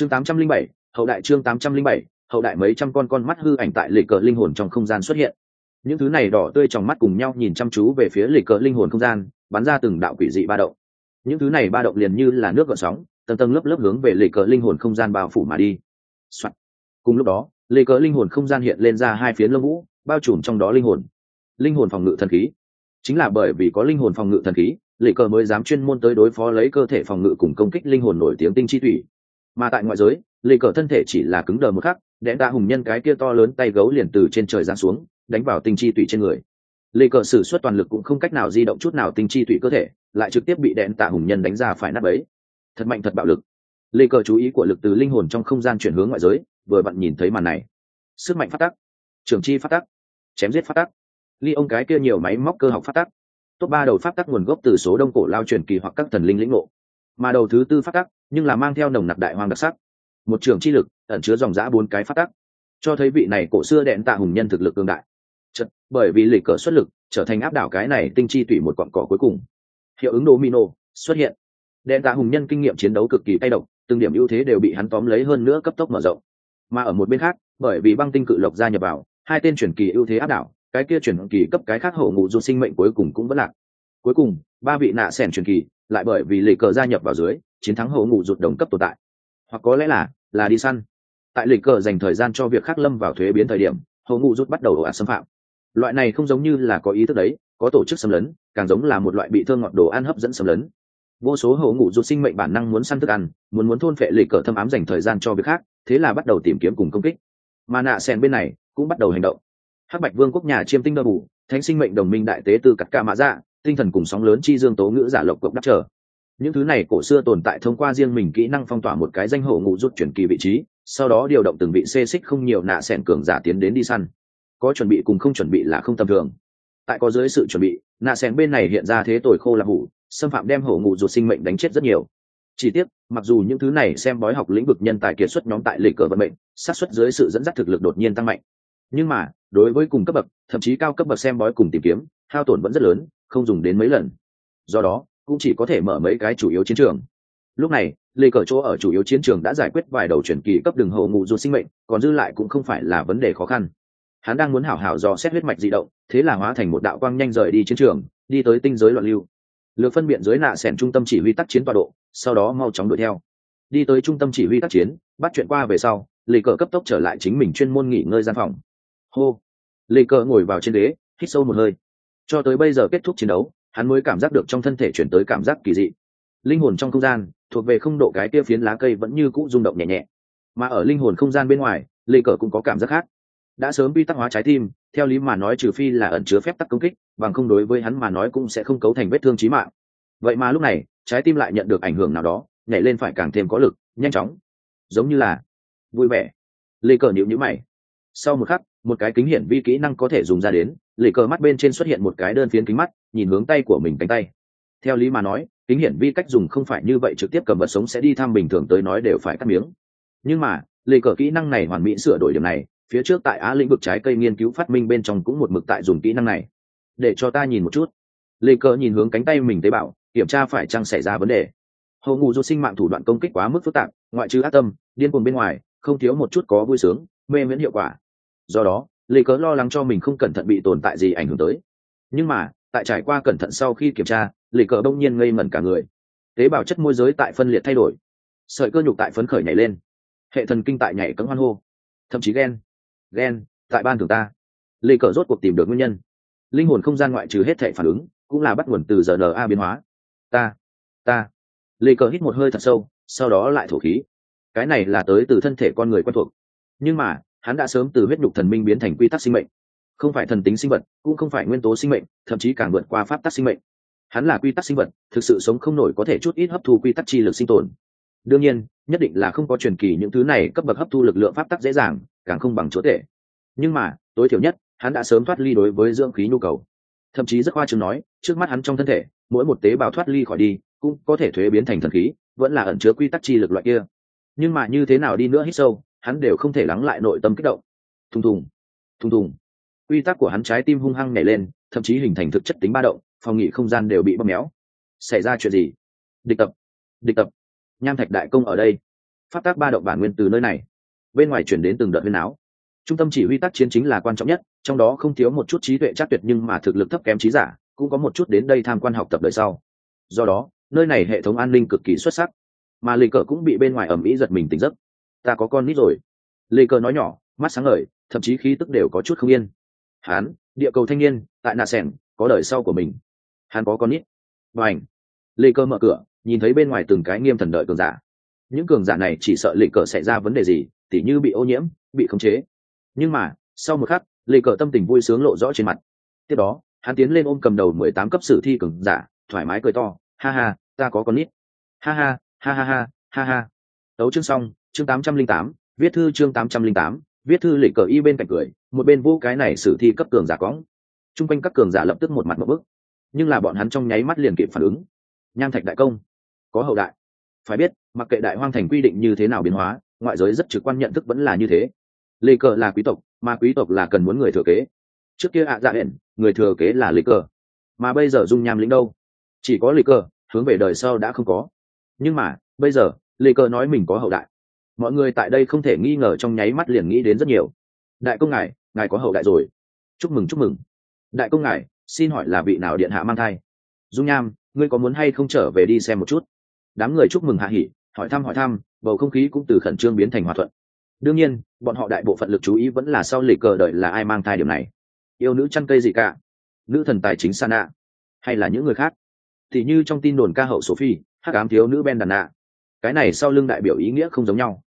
chương tám trăm linh bảy, hậu đại chương tám trăm linh bảy, hậu đại mấy trăm con con mắt hư ảnh tại lệ cờ linh hồn trong không gian xuất hiện. Những thứ này đỏ tươi trong mắt cùng nhau nhìn chăm chú về phía lệ cờ linh hồn không gian, bắn ra từng đạo quỷ dị ba động. Những thứ này ba động liền như là nước gợn sóng, tầng tầng lớp lớp hướng về lệ cờ linh hồn không gian bao phủ mà đi、Soạn. cùng lúc đó lệ cờ linh hồn không gian hiện lên ra hai phiến lông vũ, bao trùm trong đó linh hồn. Linh hồn phòng ngự thần khí. Chính là bởi vì có linh hồn phòng ngự thần khí lệ cờ mới dám chuyên môn tới đối phó lấy cơ thể phòng ngự cùng công kích linh hồn nổi tiếng tinh chi thủy mà tại ngoại giới lì cờ thân thể chỉ là cứng đờ một khắc đẽn ta hùng nhân cái kia to lớn tay gấu liền từ trên trời giáng xuống, đánh vào tinh chi tủy trên người. Lì cờ sử suất toàn lực cũng không cách nào di động chút nào tinh chi tủy cơ thể, lại trực tiếp bị đẽn tạ hùng nhân đánh ra phải nát ấy thật mạnh thật bạo lực. Lì cờ chú ý của lực từ linh hồn trong không gian chuyển hướng ngoại giới, vừa bạn nhìn thấy màn này. Sức mạnh phát tắc. Trường chi phát tắc. Chém giết phát tắc. Ly ông cái kia nhiều máy móc cơ học phát tắc. Top ba đầu phát tắc nguồn gốc từ số đông cổ lao truyền kỳ hoặc các thần linh lĩnh ngộ. Mà đầu thứ tư phát tắc nhưng là mang theo nồng nặc đại hoang đặc sắc. Một trường chi lực ẩn chứa dòng giã bốn cái phát tắc. Cho thấy vị này cổ xưa đẹn tạ hùng nhân thực lực cương đại. Chật, bởi vì lịch cờ xuất lực trở thành áp đảo cái này tinh chi tủy một cọn cỏ cuối cùng. Hiệu ứng domino xuất hiện. Đẹn tạ hùng nhân kinh nghiệm chiến đấu cực kỳ tay độc từng điểm ưu thế đều bị hắn tóm lấy hơn nữa cấp tốc mở rộng. Mà ở một bên khác bởi vì băng tinh cự lộc gia nhập vào hai tên chuyển kỳ ưu thế áp đảo cái kia chuyển kỳ cấp cái khác hổ ngụ dù sinh mệnh cuối cùng cũng vẫn lạc. Cuối cùng ba vị nạ sẻn chuyển kỳ lại bởi vì lì cờ gia nhập vào dưới chiến thắng hổ ngụ rụt đồng cấp tồn tại. Hoặc có lẽ là là đi săn. Tại lịch cờ dành thời gian cho việc khác lâm vào thuế biến thời điểm, hậu ngụ rút bắt đầu ồ ạt xâm phạm. Loại này không giống như là có ý thức đấy, có tổ chức xâm lấn, càng giống là một loại bị thương ngọt đồ ăn hấp dẫn xâm lấn. Vô số hậu ngụ rụt sinh mệnh bản năng muốn săn thức ăn, muốn muốn thôn phệ lịch cờ thâm ám dành thời gian cho việc khác, thế là bắt đầu tìm kiếm cùng công kích. Mà nạ sen bên này cũng bắt đầu hành động. Hắc bạch vương quốc nhà chiêm tinh đơ bù, thánh sinh mệnh đồng minh đại tế tư cắt ca mã dạ tinh thần cùng sóng lớn chi dương tố ngữ giả lộc cộng đắc trở những thứ này cổ xưa tồn tại thông qua riêng mình kỹ năng phong tỏa một cái danh hổ ngụ rút chuyển kỳ vị trí, sau đó điều động từng vị xê xích không nhiều nạ sẻn cường giả tiến đến đi săn. Có chuẩn bị cùng không chuẩn bị là không tầm thường. Tại có dưới sự chuẩn bị, nạ sẻn bên này hiện ra thế tồi khô là hủ, xâm phạm đem hổ ngụ ruột sinh mệnh đánh chết rất nhiều. Chỉ tiếc, mặc dù những thứ này xem bói học lĩnh vực nhân tài kiệt xuất nhóm tại lịch cờ vận mệnh sát xuất dưới sự dẫn dắt thực lực đột nhiên tăng mạnh. Nhưng mà, đối với cùng cấp bậc, thậm chí cao cấp bậc xem bói cùng tìm kiếm, hao tổn vẫn rất lớn, không dùng đến mấy lần. Do đó cũng chỉ có thể mở mấy cái chủ yếu chiến trường. Lúc này, lê cờ chỗ ở chủ yếu chiến trường đã giải quyết vài đầu chuyển kỳ cấp đường hậu ngụ ruột sinh mệnh, còn dư lại cũng không phải là vấn đề khó khăn. Hắn đang muốn hảo hảo dò xét huyết mạch di động, thế là hóa thành một đạo quang nhanh rời đi chiến trường, đi tới tinh giới loạn lưu. Lược phân biện dưới nạ sẻn trung tâm chỉ huy tác chiến tọa độ, sau đó mau chóng đuổi theo. Đi tới trung tâm chỉ huy tác chiến, bắt chuyện qua về sau, lê cờ cấp tốc trở lại chính mình chuyên môn nghỉ ngơi gian phòng. Hô! Lê cờ ngồi vào trên đế hít sâu một hơi. Cho tới bây giờ kết thúc chiến đấu hắn mới cảm giác được trong thân thể chuyển tới cảm giác kỳ dị. Linh hồn trong không gian, thuộc về không độ cái kia phiến lá cây vẫn như cũ rung động nhẹ nhẹ. Mà ở linh hồn không gian bên ngoài, lê cờ cũng có cảm giác khác. Đã sớm quy tắc hóa trái tim, theo lý mà nói trừ phi là ẩn chứa phép tắc công kích, bằng không đối với hắn mà nói cũng sẽ không cấu thành vết thương trí mạng. Vậy mà lúc này, trái tim lại nhận được ảnh hưởng nào đó, nhảy lên phải càng thêm có lực, nhanh chóng. Giống như là vui vẻ. Lê cờ nhịu nhữ mày. Sau một khắc, một cái kính hiển vi kỹ năng có thể dùng ra đến, lê cờ mắt bên trên xuất hiện một cái đơn phiến kính mắt nhìn hướng tay của mình cánh tay. Theo lý mà nói, kính hiển vi cách dùng không phải như vậy trực tiếp cầm vật sống sẽ đi thăm bình thường tới nói đều phải cắt miếng. Nhưng mà, lê cờ kỹ năng này hoàn mỹ sửa đổi điểm này, phía trước tại á lĩnh vực trái cây nghiên cứu phát minh bên trong cũng một mực tại dùng kỹ năng này. Để cho ta nhìn một chút. Lê cờ nhìn hướng cánh tay mình tế bào, kiểm tra phải chăng xảy ra vấn đề. Hầu ngụ du sinh mạng thủ đoạn công kích quá mức phức tạp, ngoại trừ ác tâm, điên cuồng bên ngoài, không thiếu một chút có vui sướng, mê miễn hiệu quả. Do đó, lê cớ lo lắng cho mình không cẩn thận bị tồn tại gì ảnh hưởng tới. Nhưng mà tại trải qua cẩn thận sau khi kiểm tra lê cờ đông nhiên ngây ngẩn cả người. Tế bào chất môi giới tại phân liệt thay đổi. Sợi cơ nhục tại phấn khởi nhảy lên. Hệ thần kinh tại nhảy cấm hoan hô. Thậm chí ghen ghen, tại ban thường ta. Lê cờ rốt cuộc tìm được nguyên nhân. Linh hồn không gian ngoại trừ hết thể phản ứng, cũng là bắt nguồn từ giờ na biến hóa. Ta ta. Lê cờ hít một hơi thật sâu, sau đó lại thổ khí. Cái này là tới từ thân thể con người quen thuộc. Nhưng mà, hắn đã sớm từ huyết nhục thần minh biến thành quy tắc sinh mệnh không phải thần tính sinh vật, cũng không phải nguyên tố sinh mệnh, thậm chí càng vượt qua pháp tắc sinh mệnh. Hắn là quy tắc sinh vật, thực sự sống không nổi có thể chút ít hấp thu quy tắc chi lực sinh tồn. Đương nhiên, nhất định là không có truyền kỳ những thứ này cấp bậc hấp thu lực lượng pháp tắc dễ dàng, càng không bằng chúa tể. Nhưng mà, tối thiểu nhất, hắn đã sớm thoát ly đối với dưỡng khí nhu cầu. Thậm chí rất khoa chừng nói, trước mắt hắn trong thân thể, mỗi một tế bào thoát ly khỏi đi, cũng có thể thuế biến thành thần khí, vẫn là ẩn chứa quy tắc chi lực loại kia. Nhưng mà như thế nào đi nữa hít sâu, hắn đều không thể lắng lại nội tâm kích động. Thùng thùng thùng thùng quy tắc của hắn trái tim hung hăng nhảy lên, thậm chí hình thành thực chất tính ba động, phòng nghị không gian đều bị bóp méo. Xảy ra chuyện gì? Địch tập. Địch tập. Nham thạch đại công ở đây. Phát tác ba động bản nguyên từ nơi này. Bên ngoài chuyển đến từng đợt huyên áo. Trung tâm chỉ huy tác chiến chính là quan trọng nhất, trong đó không thiếu một chút trí tuệ chắc tuyệt nhưng mà thực lực thấp kém trí giả, cũng có một chút đến đây tham quan học tập đời sau. Do đó, nơi này hệ thống an ninh cực kỳ xuất sắc. Mà lì cờ cũng bị bên ngoài ẩm ý giật mình tỉnh giấc. Ta có con nít rồi. Lì cờ nói nhỏ, mắt sáng ngời, thậm chí khí tức đều có chút không yên hán, địa cầu thanh niên, tại nạ sẻng, có đời sau của mình. Hắn có con nít. Và ảnh lê cơ mở cửa, nhìn thấy bên ngoài từng cái nghiêm thần đợi cường giả. Những cường giả này chỉ sợ Lệ cờ xảy ra vấn đề gì, tỉ như bị ô nhiễm, bị khống chế. Nhưng mà, sau một khắc Lệ cờ tâm tình vui sướng lộ rõ trên mặt. Tiếp đó, hắn tiến lên ôm cầm đầu mười tám cấp sử thi cường giả, thoải mái cười to, ha ha, ta có con nít. Ha ha ha ha ha ha ha. Tấu chương xong, chương tám trăm linh tám, viết thư chương tám trăm linh tám viết thư lịch cờ y bên cạnh cười, một bên vô cái này sử thi cấp cường giả cõng. T r u n g quanh các cường giả lập tức một mặt một bức. Nhưng là bọn hắn trong nháy mắt liền kịp phản ứng. Nham thạch đại công, có hậu đại. Phải biết, mặc kệ đại hoang thành quy định như thế nào biến hóa, ngoại giới rất trực quan nhận thức vẫn là như thế. Lê cờ là quý tộc, mà quý tộc là cần muốn người thừa kế. Trước kia ạ dạ hẹn, người thừa kế là lê cờ. Mà bây giờ dung nham lĩnh đâu? Chỉ có lê cờ, hướng về đời sau đã không có. Nhưng mà, bây giờ lê cờ nói mình có hậu đại mọi người tại đây không thể nghi ngờ trong nháy mắt liền nghĩ đến rất nhiều. Đại công ngài ngài có hậu đại rồi. Chúc mừng chúc mừng. Đại công ngài, xin hỏi là vị nào điện hạ mang thai? Dung nham, ngươi có muốn hay không trở về đi xem một chút? Đám người chúc mừng hạ hỉ, hỏi thăm hỏi thăm, bầu không khí cũng từ khẩn trương biến thành hòa thuận. Đương nhiên, bọn họ đại bộ phận lực chú ý vẫn là sau lì cờ đợi là ai mang thai điều này. Yêu nữ chăn cây gì cả? Nữ thần tài chính sana. Hay là những người khác? Thì như trong tin đồn ca hậu sophie, hắc ám thiếu nữ ben đàn nạ. Cái này sau lưng đại biểu ý nghĩa không giống nhau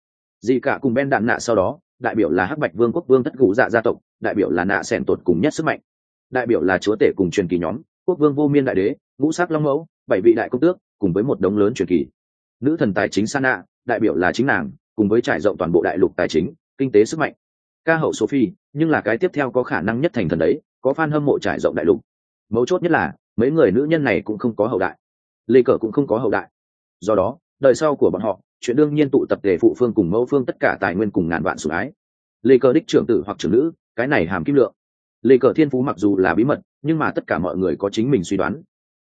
dị cả cùng ben đạn nạ sau đó, đại biểu là hắc bạch vương quốc vương thất gù dạ gia tộc, đại biểu là nạ sẻn tột cùng nhất sức mạnh. Đại biểu là chúa tể cùng truyền kỳ nhóm, quốc vương vô miên đại đế, ngũ sắc long mẫu, bảy vị đại công tước, cùng với một đống lớn truyền kỳ. Nữ thần tài chính sana, đại biểu là chính nàng, cùng với trải rộng toàn bộ đại lục tài chính, kinh tế sức mạnh. Ca hậu sophie, nhưng là cái tiếp theo có khả năng nhất thành thần đấy, có fan hâm mộ trải rộng đại lục. Mấu chốt nhất là, mấy người nữ nhân này cũng không có hậu đại. Lê cờ cũng không có hậu đại. Do đó, đời sau của bọn họ chuyện đương nhiên tụ tập để phụ phương cùng mẫu phương tất cả tài nguyên cùng ngàn vạn sủng ái. Lê cờ đích trưởng tử hoặc trưởng nữ, cái này hàm kim lượng. Lê cờ thiên phú mặc dù là bí mật, nhưng mà tất cả mọi người có chính mình suy đoán.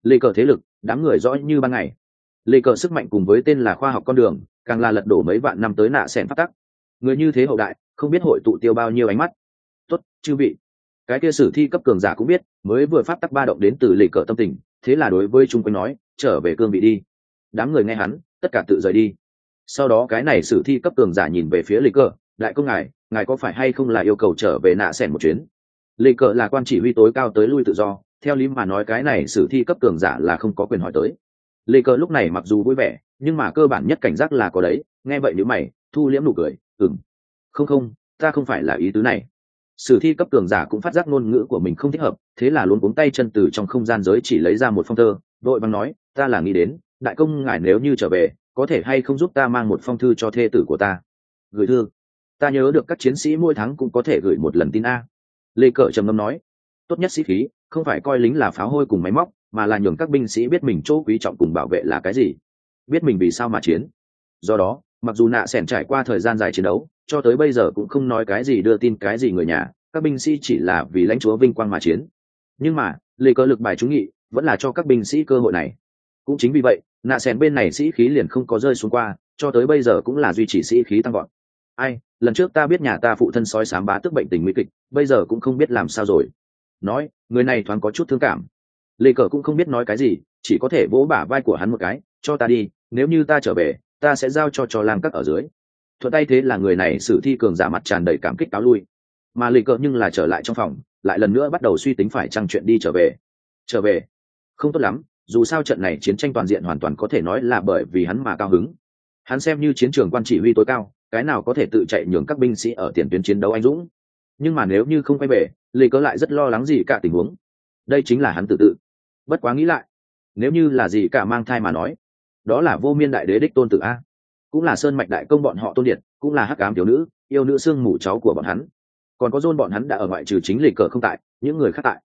Lê cờ thế lực, đám người rõ như ban ngày. Lê cờ sức mạnh cùng với tên là khoa học con đường, càng là lật đổ mấy vạn năm tới nạ xẻn phát tắc. Người như thế hậu đại, không biết hội tụ tiêu bao nhiêu ánh mắt. Tốt, chư vị. Cái kia sử thi cấp cường giả cũng biết, mới vừa phát tắc ba động đến từ lê cờ tâm tình, thế là đối với chung quanh nói, trở về cương vị đi. Đám người nghe hắn, tất cả tự rời đi sau đó cái này sử thi cấp tường giả nhìn về phía lê cờ, đại công ngài ngài có phải hay không là yêu cầu trở về nạ sẻn một chuyến? Lê cờ là quan chỉ huy tối cao tới lui tự do, theo lý mà nói cái này sử thi cấp tường giả là không có quyền hỏi tới. Lê cờ lúc này mặc dù vui vẻ, nhưng mà cơ bản nhất cảnh giác là có đấy, nghe vậy nếu mày, thu liễm nụ cười ừng không không, ta không phải là ý tứ này. Sử thi cấp tường giả cũng phát giác ngôn ngữ của mình không thích hợp, thế là luôn cuống tay chân từ trong không gian giới chỉ lấy ra một phong thơ, đội băng nói, ta là nghĩ đến, đại công ngài nếu như trở về có thể hay không giúp ta mang một phong thư cho thê tử của ta? Gửi thư. Ta nhớ được các chiến sĩ mỗi tháng cũng có thể gửi một lần tin a. Lê cờ trầm ngâm nói, tốt nhất sĩ khí, không phải coi lính là pháo hôi cùng máy móc, mà là nhường các binh sĩ biết mình chỗ quý trọng cùng bảo vệ là cái gì. Biết mình vì sao mà chiến. Do đó, mặc dù nạ sẻn trải qua thời gian dài chiến đấu, cho tới bây giờ cũng không nói cái gì đưa tin cái gì người nhà, các binh sĩ chỉ là vì lãnh chúa vinh quang mà chiến. Nhưng mà, lê cờ lực bài trúng nghị vẫn là cho các binh sĩ cơ hội này cũng chính vì vậy, nạ sèn bên này sĩ khí liền không có rơi xuống qua, cho tới bây giờ cũng là duy trì sĩ khí tăng gọn ai, lần trước ta biết nhà ta phụ thân sói sám bá tức bệnh tình nguy kịch, bây giờ cũng không biết làm sao rồi. Nói, người này thoáng có chút thương cảm. Lê cờ cũng không biết nói cái gì, chỉ có thể vỗ bả vai của hắn một cái, cho ta đi, nếu như ta trở về, ta sẽ giao cho cho lang các ở dưới. Thuận tay thế là người này sử thi cường giả mặt tràn đầy cảm kích cáo lui. Mà lê cờ nhưng là trở lại trong phòng, lại lần nữa bắt đầu suy tính phải trăng chuyện đi trở về. Trở về? Không tốt lắm dù sao trận này chiến tranh toàn diện hoàn toàn có thể nói là bởi vì hắn mà cao hứng. Hắn xem như chiến trường quan chỉ huy tối cao, cái nào có thể tự chạy nhường các binh sĩ ở tiền tuyến chiến đấu anh dũng. Nhưng mà nếu như không quay về, lê cớ lại rất lo lắng gì cả tình huống. Đây chính là hắn tự tự. Bất quá nghĩ lại, nếu như là gì cả mang thai mà nói, đó là vô miên đại đế đích tôn tử a. Cũng là sơn mạch đại công bọn họ tôn điệt cũng là hắc cám thiếu nữ, yêu nữ xương mủ cháu của bọn hắn. Còn có dôn bọn hắn đã ở ngoại trừ chính lì cờ không tại, những người khác tại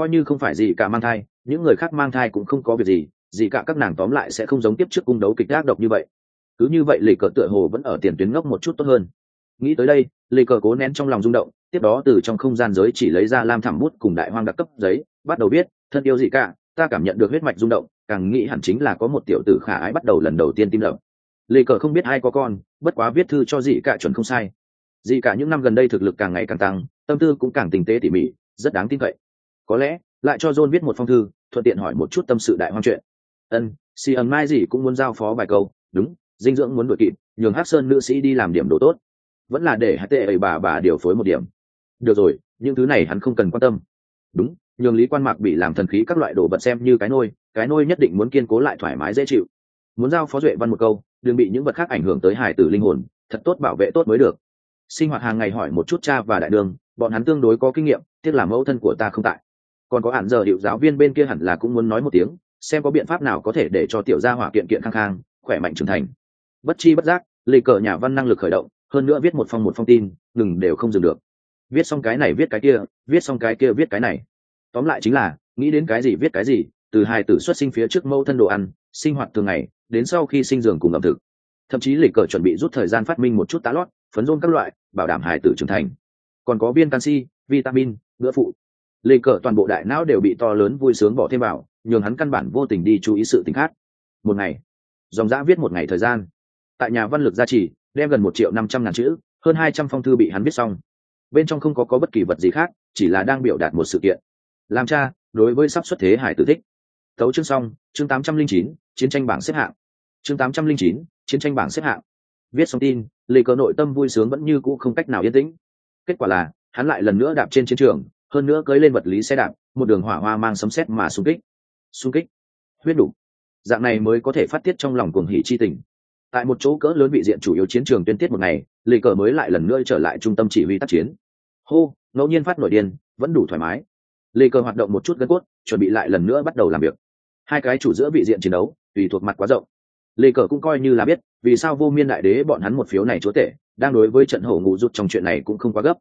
coi như không phải gì cả mang thai, những người khác mang thai cũng không có việc gì gì cả các nàng tóm lại sẽ không giống tiếp trước cung đấu kịch ác độc như vậy. Cứ như vậy lì cờ tựa hồ vẫn ở tiền tuyến ngốc một chút tốt hơn. Nghĩ tới đây lì cờ cố nén trong lòng rung động, tiếp đó từ trong không gian giới chỉ lấy ra lam thảm bút cùng đại hoang đặc cấp giấy, bắt đầu viết, thân yêu gì cả, ta cảm nhận được huyết mạch rung động, càng nghĩ hẳn chính là có một tiểu tử khả ái bắt đầu lần đầu tiên tim lập lê cờ không biết ai có con, bất quá viết thư cho dị cả chuẩn không sai. Dị cả những năm gần đây thực lực càng ngày càng tăng, tâm tư cũng càng tinh tế tỉ mỉ, rất đáng tin cậy có lẽ, lại cho john viết một phong thư, thuận tiện hỏi một chút tâm sự đại hoang chuyện. Ân si ẩn mai gì cũng muốn giao phó vài câu. Đúng, dinh dưỡng muốn đuổi kịp, nhường hát sơn nữ sĩ đi làm điểm đồ tốt. Vẫn là để hát tệ ấy bà bà điều phối một điểm. Được rồi, những thứ này hắn không cần quan tâm. Đúng, nhường lý quan mạc bị làm thần khí các loại đồ vật xem như cái nôi cái nôi nhất định muốn kiên cố lại thoải mái dễ chịu. Muốn giao phó duệ văn một câu, đừng bị những vật khác ảnh hưởng tới hải tử linh hồn, thật tốt bảo vệ tốt mới được. Sinh hoạt hàng ngày hỏi một chút cha và đại đường, bọn hắn tương đối có kinh nghiệm, tiếc là mẫu thân của ta không tại còn có hạn giờ hiệu giáo viên bên kia hẳn là cũng muốn nói một tiếng, xem có biện pháp nào có thể để cho tiểu gia hỏa kiện kiện khang khang khỏe mạnh trưởng thành. Bất chi bất giác, lì cờ nhà văn năng lực khởi động, hơn nữa viết một phong một phong tin, ngừng đều không dừng được. Viết xong cái này viết cái kia, viết xong cái kia viết cái này. Tóm lại chính là, nghĩ đến cái gì viết cái gì, từ hai tử xuất sinh phía trước mẫu thân đồ ăn, sinh hoạt thường ngày, đến sau khi sinh giường cùng ẩm thực. Thậm chí lịch cờ chuẩn bị rút thời gian phát minh một chút tá lót, phấn rôn các loại, bảo đảm hài tử trưởng thành. Còn có viên canxi, vitamin, bữa phụ lê cờ toàn bộ đại não đều bị to lớn vui sướng bỏ thêm vào, nhường hắn căn bản vô tình đi chú ý sự t khác. Một ngày, dòng giã viết một ngày thời gian. Tại nhà văn lực gia trì, đem gần một triệu năm trăm ngàn chữ, hơn hai trăm phong thư bị hắn viết xong. Bên trong không có có bất kỳ vật gì khác, chỉ là đang biểu đạt một sự kiện. Làm cha, đối với sắp xuất thế hải tử thích. Tấu chương xong, chương tám trăm linh chín, chiến tranh bảng xếp hạng. Chương tám trăm linh chín, chiến tranh bảng xếp hạng. Viết xong tin, lê cờ nội tâm vui sướng vẫn như cũ không cách nào yên tĩnh. Kết quả là, hắn lại lần nữa đạp trên chiến trường hơn nữa cưới lên vật lý xe đạp, một đường hỏa hoa mang sấm sét mà xung kích. Xung kích? Huyết đủ. Dạng này mới có thể phát tiết trong lòng cuồng hỉ chi tình. Tại một chỗ cỡ lớn vị diện chủ yếu chiến trường tuyên tiết một ngày lê cờ mới lại lần nữa trở lại trung tâm chỉ huy tác chiến. Hô, ngẫu nhiên phát nổi điên, vẫn đủ thoải mái. Lê cờ hoạt động một chút gân cốt, chuẩn bị lại lần nữa bắt đầu làm việc. Hai cái chủ giữa vị diện chiến đấu, tùy thuộc mặt quá rộng. Lê cờ cũng coi như là biết, vì sao vô miên đại đế bọn hắn một phiếu này chúa tể, đang đối với trận hổ ngụ rút trong chuyện này cũng không quá gấp.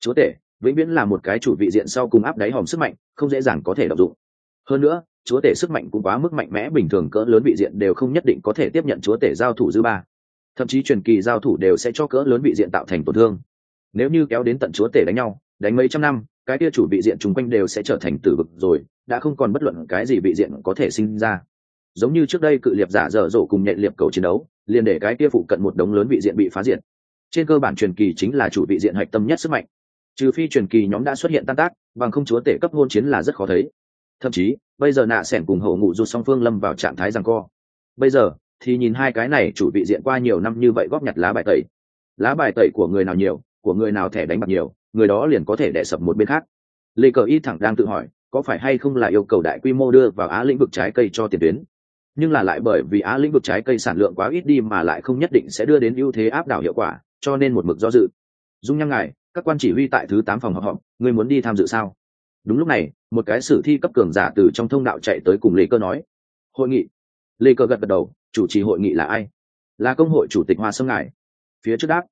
Chúa tể vĩnh viễn là một cái chủ vị diện sau cùng áp đáy hòm sức mạnh, không dễ dàng có thể đọc dụng. Hơn nữa, chúa tể sức mạnh cũng quá mức mạnh mẽ, bình thường cỡ lớn vị diện đều không nhất định có thể tiếp nhận chúa tể giao thủ dư ba. Thậm chí truyền kỳ giao thủ đều sẽ cho cỡ lớn vị diện tạo thành tổn thương. Nếu như kéo đến tận chúa tể đánh nhau, đánh mấy trăm năm, cái kia chủ vị diện chung quanh đều sẽ trở thành tử vực rồi, đã không còn bất luận cái gì vị diện có thể sinh ra. Giống như trước đây cự liệp giả dở dộ cùng nhện liệp cầu chiến đấu, liền để cái kia phụ cận một đống lớn vị diện bị phá diện trên cơ bản truyền kỳ chính là chủ vị diện hạch tâm nhất sức mạnh trừ phi truyền kỳ nhóm đã xuất hiện tan tác, bằng không chúa tể cấp hôn chiến là rất khó thấy. Thậm chí, bây giờ nạ sẻn cùng hậu ngụ rụt song phương lâm vào trạng thái rằng co. Bây giờ, thì nhìn hai cái này chủ bị diện qua nhiều năm như vậy góp nhặt lá bài tẩy. Lá bài tẩy của người nào nhiều, của người nào thẻ đánh bạc nhiều, người đó liền có thể đẻ sập một bên khác. Lê cờ y thẳng đang tự hỏi, có phải hay không là yêu cầu đại quy mô đưa vào á lĩnh vực trái cây cho tiền tuyến? Nhưng là lại bởi vì á lĩnh vực trái cây sản lượng quá ít đi mà lại không nhất định sẽ đưa đến ưu thế áp đảo hiệu quả, cho nên một mực do dự. Dung nhăng ngài các quan chỉ huy tại thứ tám phòng họp họp, ngươi muốn đi tham dự sao? Đúng lúc này, một cái sử thi cấp cường giả từ trong thông đạo chạy tới cùng lê cơ nói. Hội nghị. Lê cơ gật gật đầu, chủ trì hội nghị là ai? Là công hội chủ tịch hoa sâm ngài. Phía trước đáp.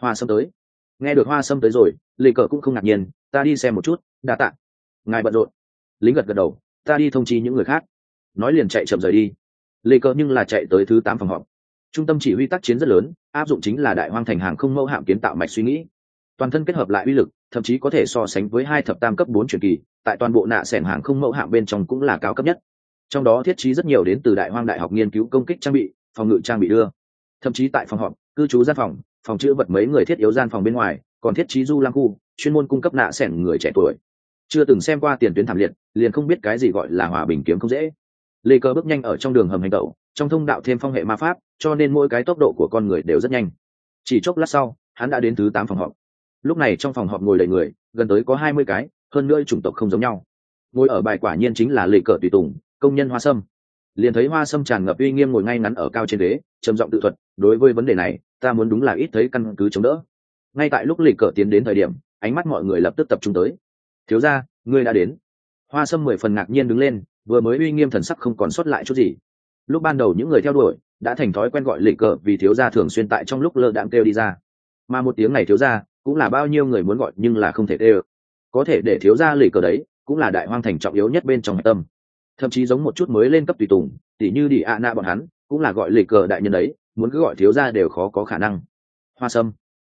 Hoa sâm tới. Nghe được hoa sâm tới rồi, lê cờ cũng không ngạc nhiên, ta đi xem một chút, đa tạ. Ngài bận rộn. Lính gật gật đầu, ta đi thông chi những người khác. Nói liền chạy chậm rời đi. Lê cờ nhưng là chạy tới thứ tám phòng họp. Trung tâm chỉ huy tác chiến rất lớn, áp dụng chính là đại hoang thành hàng không mẫu hạm kiến tạo mạch suy nghĩ toàn thân kết hợp lại uy lực, thậm chí có thể so sánh với hai thập tam cấp bốn truyền kỳ, tại toàn bộ nạ sẻn hàng không mẫu hạng bên trong cũng là cao cấp nhất. Trong đó thiết trí rất nhiều đến từ đại hoang đại học nghiên cứu công kích trang bị, phòng ngự trang bị đưa. Thậm chí tại phòng họp, cư trú gian phòng phòng chữ vật mấy người thiết yếu gian phòng bên ngoài, còn thiết trí du lang khu, chuyên môn cung cấp nạ sẻn người trẻ tuổi. Chưa từng xem qua tiền tuyến thảm liệt, liền không biết cái gì gọi là hòa bình kiếm không dễ. Lê cơ bước nhanh ở trong đường hầm hành tẩu, trong thông đạo thêm phong hệ ma pháp, cho nên mỗi cái tốc độ của con người đều rất nhanh. Chỉ chốc lát sau, hắn đã đến thứ tám phòng họp lúc này trong phòng họp ngồi đầy người, gần tới có hai mươi cái, hơn nữa chủng tộc không giống nhau. Ngồi ở bài quả nhiên chính là lệ cờ tùy tùng, công nhân hoa sâm. Liền thấy hoa sâm tràn ngập uy nghiêm ngồi ngay ngắn ở cao trên ghế, trầm giọng tự thuật, đối với vấn đề này, ta muốn đúng là ít thấy căn cứ chống đỡ. Ngay tại lúc lệ cờ tiến đến thời điểm, ánh mắt mọi người lập tức tập trung tới. Thiếu ra ngươi đã đến. Hoa sâm mười phần ngạc nhiên đứng lên, vừa mới uy nghiêm thần sắc không còn sót lại chút gì. Lúc ban đầu những người theo đuổi, đã thành thói quen gọi lệ cờ vì thiếu gia thường xuyên tại trong lúc lơ đạm kêu đi ra. Mà một tiếng này thiếu gia cũng là bao nhiêu người muốn gọi nhưng là không thể kêu có thể để thiếu gia lì cờ đấy, cũng là đại hoang thành trọng yếu nhất bên trong hạch tâm. Thậm chí giống một chút mới lên cấp tùy tùng, tỉ như đi ạ nạ bọn hắn, cũng là gọi lì cờ đại nhân đấy, muốn cứ gọi thiếu gia đều khó có khả năng. Hoa sâm,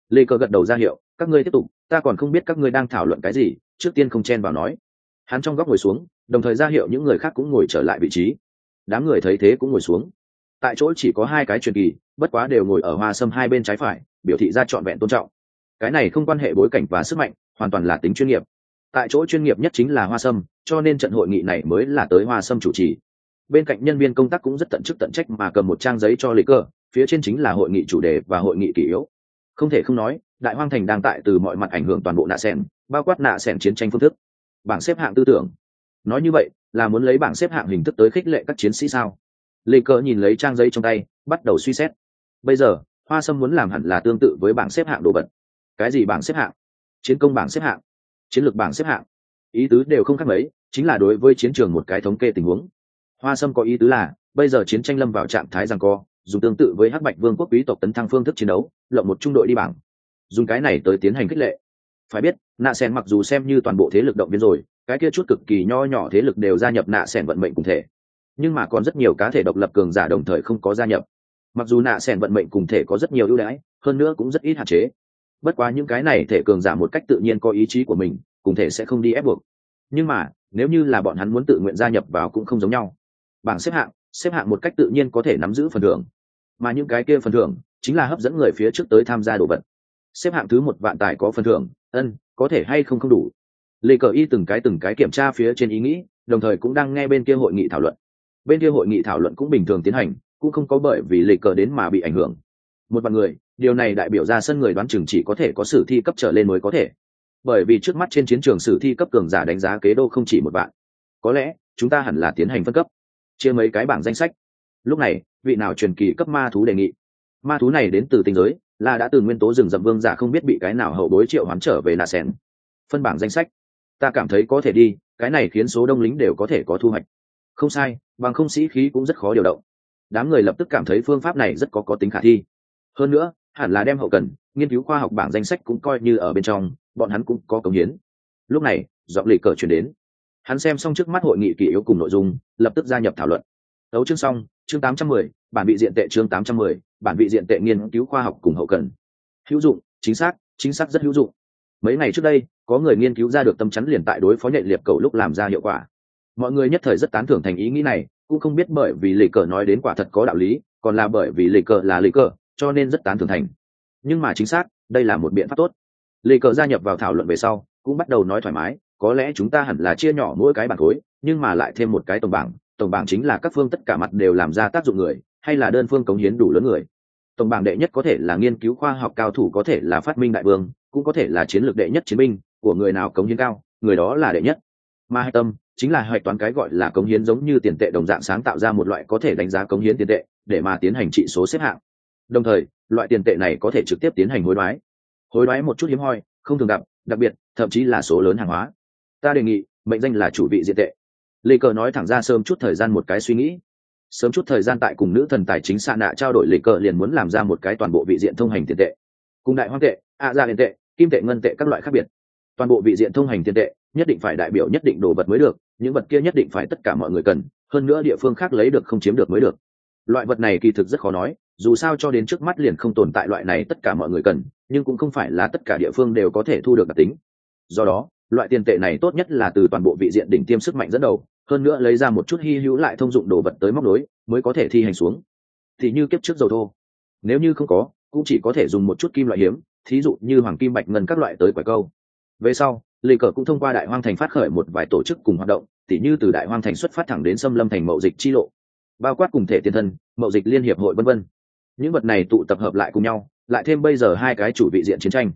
lì cờ gật đầu ra hiệu, các ngươi tiếp tục, ta còn không biết các ngươi đang thảo luận cái gì, trước tiên không chen vào nói. Hắn trong góc ngồi xuống, đồng thời ra hiệu những người khác cũng ngồi trở lại vị trí. Đám người thấy thế cũng ngồi xuống. Tại chỗ chỉ có hai cái truyền kỳ, bất quá đều ngồi ở hoa sâm hai bên trái phải, biểu thị ra trọn vẹn tôn trọng cái này không quan hệ bối cảnh và sức mạnh, hoàn toàn là tính chuyên nghiệp. Tại chỗ chuyên nghiệp nhất chính là hoa sâm, cho nên trận hội nghị này mới là tới hoa sâm chủ trì. Bên cạnh nhân viên công tác cũng rất tận chức tận trách mà cầm một trang giấy cho lịch cơ, phía trên chính là hội nghị chủ đề và hội nghị kỷ yếu. Không thể không nói, đại hoang thành đang tại từ mọi mặt ảnh hưởng toàn bộ nạ sẻn bao quát nạ sẻn chiến tranh phương thức. Bảng xếp hạng tư tưởng. Nói như vậy, là muốn lấy bảng xếp hạng hình thức tới khích lệ các chiến sĩ sao? Lê cờ nhìn lấy trang giấy trong tay, bắt đầu suy xét. Bây giờ, hoa sâm muốn làm hẳn là tương tự với bảng xếp hạng đồ vật cái gì bảng xếp hạng? Chiến công bảng xếp hạng? Chiến lược bảng xếp hạng? Ý tứ đều không khác mấy, chính là đối với chiến trường một cái thống kê tình huống. Hoa sâm có ý tứ là, bây giờ chiến tranh lâm vào trạng thái rằng co, dùng tương tự với hắc bạch vương quốc quý tộc tấn thăng phương thức chiến đấu, lộng một trung đội đi bảng. Dùng cái này tới tiến hành khích lệ. Phải biết, nạ sen mặc dù xem như toàn bộ thế lực động viên rồi, cái kia chút cực kỳ nho nhỏ thế lực đều gia nhập nạ sen vận mệnh cùng thể. Nhưng mà còn rất nhiều cá thể độc lập cường giả đồng thời không có gia nhập. Mặc dù nạ sen vận mệnh cùng thể có rất nhiều ưu đãi, hơn nữa cũng rất ít hạn chế bất quá những cái này thể cường giả một cách tự nhiên có ý chí của mình, cùng thể sẽ không đi ép buộc. Nhưng mà, nếu như là bọn hắn muốn tự nguyện gia nhập vào cũng không giống nhau. Bảng xếp hạng xếp hạng một cách tự nhiên có thể nắm giữ phần thưởng. Mà những cái kia phần thưởng, chính là hấp dẫn người phía trước tới tham gia đồ vật. Xếp hạng thứ một vạn tài có phần thưởng, ân, có thể hay không không đủ. Lê cờ y từng cái từng cái kiểm tra phía trên ý nghĩ, đồng thời cũng đang nghe bên kia hội nghị thảo luận. Bên kia hội nghị thảo luận cũng bình thường tiến hành, cũng không có bởi vì lê cờ đến mà bị ảnh hưởng một vạn người, điều này đại biểu ra sân người đoán chừng chỉ có thể có sử thi cấp trở lên mới có thể. Bởi vì trước mắt trên chiến trường sử thi cấp cường giả đánh giá kế đô không chỉ một vạn. có lẽ, chúng ta hẳn là tiến hành phân cấp, chia mấy cái bảng danh sách. Lúc này, vị nào truyền kỳ cấp ma thú đề nghị? Ma thú này đến từ tinh giới, là đã từ nguyên tố rừng rậm vương giả không biết bị cái nào hậu bối triệu hoán trở về nạ xén. phân bảng danh sách. Ta cảm thấy có thể đi, cái này khiến số đông lính đều có thể có thu hoạch. Không sai, bằng không sĩ khí cũng rất khó điều động. Đám người lập tức cảm thấy phương pháp này rất có có tính khả thi hơn nữa hẳn là đem hậu cần nghiên cứu khoa học bảng danh sách cũng coi như ở bên trong bọn hắn cũng có cống hiến. Lúc này giọng lì cờ chuyển đến. Hắn xem xong trước mắt hội nghị kỷ yếu cùng nội dung lập tức gia nhập thảo luận. Đấu chương xong chương 810, bản vị diện tệ chương 810, bản vị diện tệ nghiên cứu khoa học cùng hậu cần. Hữu dụng chính xác chính xác rất hữu dụng. Mấy ngày trước đây có người nghiên cứu ra được tâm chắn liền tại đối phó nhạy liệp cầu lúc làm ra hiệu quả. Mọi người nhất thời rất tán thưởng thành ý nghĩ này cũng không biết bởi vì lì cờ nói đến quả thật có đạo lý còn là bởi vì lì cờ là lì cờ cho nên rất tán thưởng thành. Nhưng mà chính xác, đây là một biện pháp tốt. Lì cờ gia nhập vào thảo luận về sau, cũng bắt đầu nói thoải mái, có lẽ chúng ta hẳn là chia nhỏ mỗi cái bản khối, nhưng mà lại thêm một cái tổng bảng tổng bảng chính là các phương tất cả mặt đều làm ra tác dụng người, hay là đơn phương cống hiến đủ lớn người. Tổng bảng đệ nhất có thể là nghiên cứu khoa học cao thủ, có thể là phát minh đại vương, cũng có thể là chiến lược đệ nhất chiến binh, của người nào cống hiến cao, người đó là đệ nhất. Mà hạch tâm chính là hạch toán cái gọi là cống hiến giống như tiền tệ đồng dạng sáng tạo ra một loại có thể đánh giá cống hiến tiền tệ, để mà tiến hành trị số xếp hạng đồng thời, loại tiền tệ này có thể trực tiếp tiến hành hối đoái. Hối đoái một chút hiếm hoi, không thường gặp, đặc biệt, thậm chí là số lớn hàng hóa. Ta đề nghị, mệnh danh là chủ vị diện tệ. Lê cờ nói thẳng ra sớm chút thời gian một cái suy nghĩ. Sớm chút thời gian tại cùng nữ thần tài chính xạ nạ trao đổi lê cờ liền muốn làm ra một cái toàn bộ vị diện thông hành tiền tệ. Cùng đại hoang tệ ạ gia tiền tệ, kim tệ, ngân tệ các loại khác biệt. Toàn bộ vị diện thông hành tiền tệ, nhất định phải đại biểu nhất định đồ vật mới được, những vật kia nhất định phải tất cả mọi người cần, hơn nữa địa phương khác lấy được không chiếm được mới được. Loại vật này kỳ thực rất khó nói dù sao cho đến trước mắt liền không tồn tại loại này tất cả mọi người cần, nhưng cũng không phải là tất cả địa phương đều có thể thu được đặc tính. Do đó, loại tiền tệ này tốt nhất là từ toàn bộ vị diện đỉnh tiêm sức mạnh dẫn đầu, hơn nữa lấy ra một chút hy hữu lại thông dụng đồ vật tới móc nối, mới có thể thi hành xuống. Thì như kiếp trước dầu thô. Nếu như không có, cũng chỉ có thể dùng một chút kim loại hiếm, thí dụ như hoàng kim bạch ngân các loại tới quả câu. Về sau, lê cờ cũng thông qua đại hoang thành phát khởi một vài tổ chức cùng hoạt động, tỉ như từ đại hoang thành xuất phát thẳng đến xâm lâm thành mậu dịch chi lộ, bao quát cùng thể tiền thân, mậu dịch liên hiệp hội vân vân những vật này tụ tập hợp lại cùng nhau, lại thêm bây giờ hai cái chủ vị diện chiến tranh.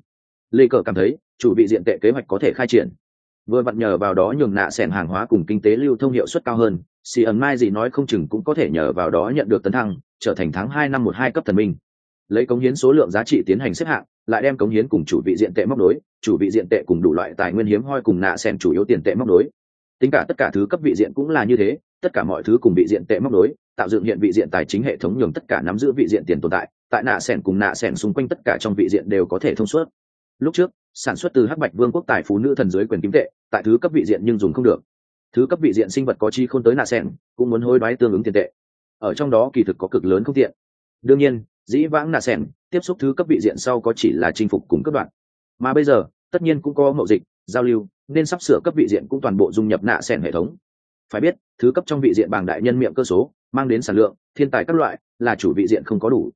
Lê cờ cảm thấy, chủ vị diện tệ kế hoạch có thể khai triển. Vừa vặn nhờ vào đó nhường nạ sẻn hàng hóa cùng kinh tế lưu thông hiệu suất cao hơn, xì ẩn mai gì nói không chừng cũng có thể nhờ vào đó nhận được tấn thăng, trở thành tháng hai năm một hai cấp thần minh. Lấy cống hiến số lượng giá trị tiến hành xếp hạng, lại đem cống hiến cùng chủ vị diện tệ móc đối chủ vị diện tệ cùng đủ loại tài nguyên hiếm hoi cùng nạ sẻn chủ yếu tiền tệ móc đối tính cả tất cả thứ cấp vị diện cũng là như thế, tất cả mọi thứ cùng vị diện tệ móc nối, tạo dựng hiện vị diện tài chính hệ thống nhường tất cả nắm giữ vị diện tiền tồn tại tại nạ sẻn cùng nạ sẻn xung quanh tất cả trong vị diện đều có thể thông suốt. Lúc trước, sản xuất từ hắc bạch vương quốc tài phú nữ thần dưới quyền kim tệ, tại thứ cấp vị diện nhưng dùng không được. Thứ cấp vị diện sinh vật có chi không tới nạ sẻn, cũng muốn hối đoái tương ứng tiền tệ. Ở trong đó kỳ thực có cực lớn không tiện. Đương nhiên, dĩ vãng nạ sẻn, tiếp xúc thứ cấp vị diện sau có chỉ là chinh phục cùng cấp đoạn. Mà bây giờ, tất nhiên cũng có mậu dịch giao lưu, nên sắp sửa cấp vị diện cũng toàn bộ dung nhập nạ sen hệ thống. Phải biết, thứ cấp trong vị diện bảng đại nhân miệng cơ số, mang đến sản lượng, thiên tài các loại, là chủ vị diện không có đủ.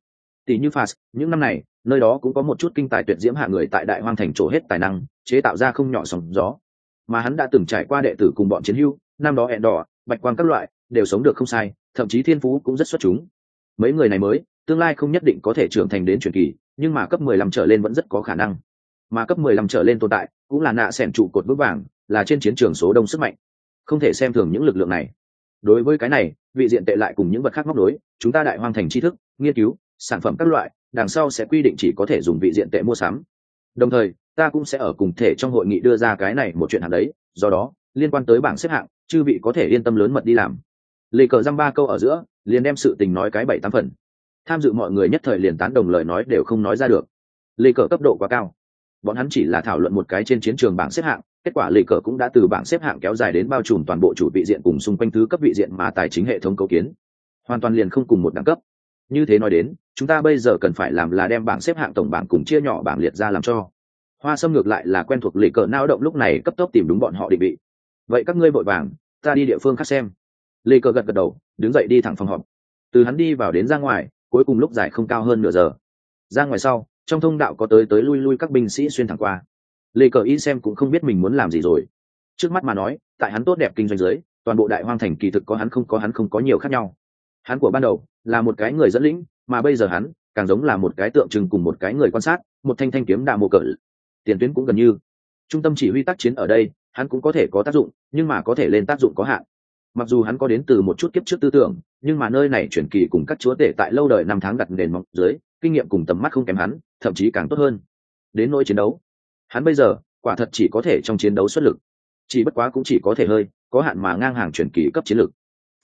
Tỷ như phas những năm này, nơi đó cũng có một chút kinh tài tuyệt diễm hạ người tại đại hoang thành trổ hết tài năng, chế tạo ra không nhỏ sóng gió. Mà hắn đã từng trải qua đệ tử cùng bọn chiến hưu năm đó hẹn đỏ bạch quang các loại, đều sống được không sai, thậm chí thiên phú cũng rất xuất chúng. Mấy người này mới, tương lai không nhất định có thể trưởng thành đến truyền kỳ, nhưng mà cấp mười lăm trở lên vẫn rất có khả năng mà cấp mười lăm trở lên tồn tại, cũng là nạ sẻn trụ cột vững vàng, là trên chiến trường số đông sức mạnh. Không thể xem thường những lực lượng này. Đối với cái này, vị diện tệ lại cùng những vật khác móc đối chúng ta đại hoang thành tri thức, nghiên cứu, sản phẩm các loại, đằng sau sẽ quy định chỉ có thể dùng vị diện tệ mua sắm. Đồng thời, ta cũng sẽ ở cùng thể trong hội nghị đưa ra cái này một chuyện hàng đấy, do đó, liên quan tới bảng xếp hạng, chư vị có thể yên tâm lớn mật đi làm. Lê cờ răng ba câu ở giữa, liền đem sự tình nói cái bảy tám phần. Tham dự mọi người nhất thời liền tán đồng lời nói đều không nói ra được. Lê cờ cấp độ quá cao bọn hắn chỉ là thảo luận một cái trên chiến trường bảng xếp hạng, kết quả lì cờ cũng đã từ bảng xếp hạng kéo dài đến bao trùm toàn bộ chủ vị diện cùng xung quanh thứ cấp vị diện mà tài chính hệ thống cấu kiến. Hoàn toàn liền không cùng một đẳng cấp. Như thế nói đến, chúng ta bây giờ cần phải làm là đem bảng xếp hạng tổng bảng cùng chia nhỏ bảng liệt ra làm cho. Hoa sâm ngược lại là quen thuộc lì cờ nao động lúc này cấp tốc tìm đúng bọn họ định vị. Vậy các ngươi vội vàng, ta đi địa phương khác xem. Lì cờ gật gật đầu, đứng dậy đi thẳng phòng họp. Từ hắn đi vào đến ra ngoài, cuối cùng lúc dài không cao hơn nửa giờ. Ra ngoài sau trong thông đạo có tới tới lui lui các binh sĩ xuyên thẳng qua. Lê cờ y xem cũng không biết mình muốn làm gì rồi. Trước mắt mà nói, tại hắn tốt đẹp kinh doanh giới toàn bộ đại hoang thành kỳ thực có hắn không có hắn không có nhiều khác nhau. Hắn của ban đầu là một cái người dẫn lĩnh, mà bây giờ hắn càng giống là một cái tượng trưng cùng một cái người quan sát, một thanh thanh kiếm đạo mộ cỡ tiền tuyến cũng gần như. Trung tâm chỉ huy tác chiến ở đây, hắn cũng có thể có tác dụng, nhưng mà có thể lên tác dụng có hạn. Mặc dù hắn có đến từ một chút kiếp trước tư tưởng, nhưng mà nơi này chuyển kỳ cùng các chúa tể tại lâu đời năm tháng đặt nền móng dưới, kinh nghiệm cùng tầm mắt không kém hắn thậm chí càng tốt hơn. Đến nỗi chiến đấu, hắn bây giờ quả thật chỉ có thể trong chiến đấu xuất lực. Chỉ bất quá cũng chỉ có thể hơi, có hạn mà ngang hàng truyền kỳ cấp chiến lực.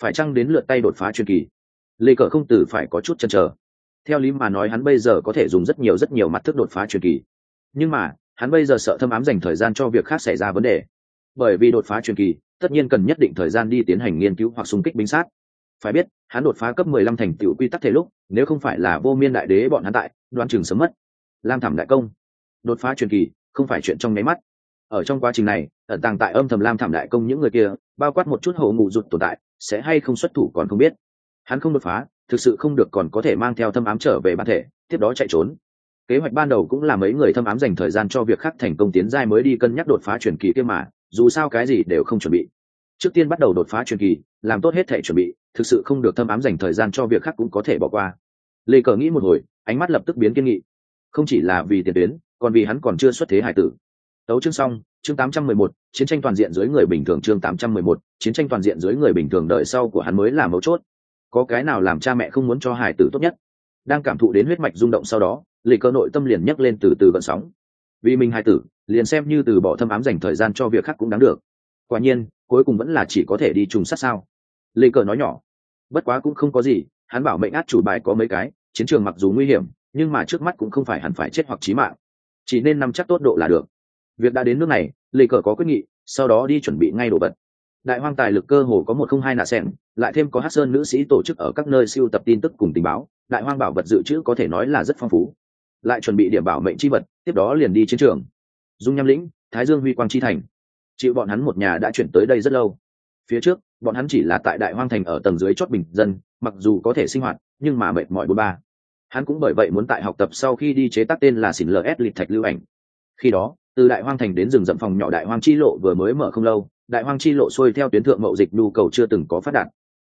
Phải chăng đến lượt tay đột phá truyền kỳ? Lê cờ không tử phải có chút chăn trở theo lý mà nói hắn bây giờ có thể dùng rất nhiều rất nhiều mặt thức đột phá truyền kỳ. Nhưng mà, hắn bây giờ sợ thâm ám dành thời gian cho việc khác xảy ra vấn đề. Bởi vì đột phá truyền kỳ, tất nhiên cần nhất định thời gian đi tiến hành nghiên cứu hoặc xung kích binh sát. Phải biết, hắn đột phá cấp mười lăm thành tựu quy tắc thể lúc, nếu không phải là vô miên đại đế bọn hắn tại đoan trường sớm mất lam thảm đại công. Đột phá truyền kỳ, không phải chuyện trong nháy mắt. Ở trong quá trình này, ẩn tàng tại âm thầm lam thảm đại công những người kia, bao quát một chút hậu ngụ rụt tồn tại, sẽ hay không xuất thủ còn không biết. Hắn không đột phá, thực sự không được còn có thể mang theo thâm ám trở về bản thể, tiếp đó chạy trốn. Kế hoạch ban đầu cũng là mấy người thâm ám dành thời gian cho việc khác thành công tiến giai mới đi cân nhắc đột phá truyền kỳ kia mà, dù sao cái gì đều không chuẩn bị. Trước tiên bắt đầu đột phá truyền kỳ, làm tốt hết thể chuẩn bị, thực sự không được thâm ám dành thời gian cho việc khác cũng có thể bỏ qua. Lê cờ nghĩ một hồi, ánh mắt lập tức biến kiên nghị không chỉ là vì tiền tuyến còn vì hắn còn chưa xuất thế hải tử. Tấu chương xong chương 811, chiến tranh toàn diện dưới người bình thường chương 811, chiến tranh toàn diện dưới người bình thường đợi sau của hắn mới là mấu chốt. Có cái nào làm cha mẹ không muốn cho hải tử tốt nhất? Đang cảm thụ đến huyết mạch rung động sau đó lì cơ nội tâm liền nhấc lên từ từ vận sóng. Vì mình hải tử liền xem như từ bỏ thâm ám dành thời gian cho việc khác cũng đáng được. Quả nhiên cuối cùng vẫn là chỉ có thể đi trùng sát sao. Lì cờ nói nhỏ bất quá cũng không có gì hắn bảo mệnh át chủ bài có mấy cái chiến trường mặc dù nguy hiểm nhưng mà trước mắt cũng không phải hẳn phải chết hoặc chí mạng. Chỉ nên nắm chắc tốt độ là được. Việc đã đến nước này lì cờ có quyết nghị, sau đó đi chuẩn bị ngay đồ vật. Đại hoang tài lực cơ hồ có một không hai nạ sen lại thêm có hát sơn nữ sĩ tổ chức ở các nơi siêu tập tin tức cùng tình báo, đại hoang bảo vật dự trữ có thể nói là rất phong phú. Lại chuẩn bị điểm bảo mệnh chi vật, tiếp đó liền đi chiến trường. Dung nham lĩnh, thái dương huy quang chi thành. Chịu bọn hắn một nhà đã chuyển tới đây rất lâu. Phía trước, bọn hắn chỉ là tại đại hoang thành ở tầng dưới chót bình dân, mặc dù có thể sinh hoạt, nhưng mà mệt mỏi bôn ba hắn cũng bởi vậy muốn tại học tập sau khi đi chế tác tên là xỉn ls lịch thạch lưu ảnh. Khi đó, từ đại hoang thành đến rừng rậm phòng nhỏ đại hoang chi lộ vừa mới mở không lâu, đại hoang chi lộ xuôi theo tuyến thượng mậu dịch nhu cầu chưa từng có phát đạt.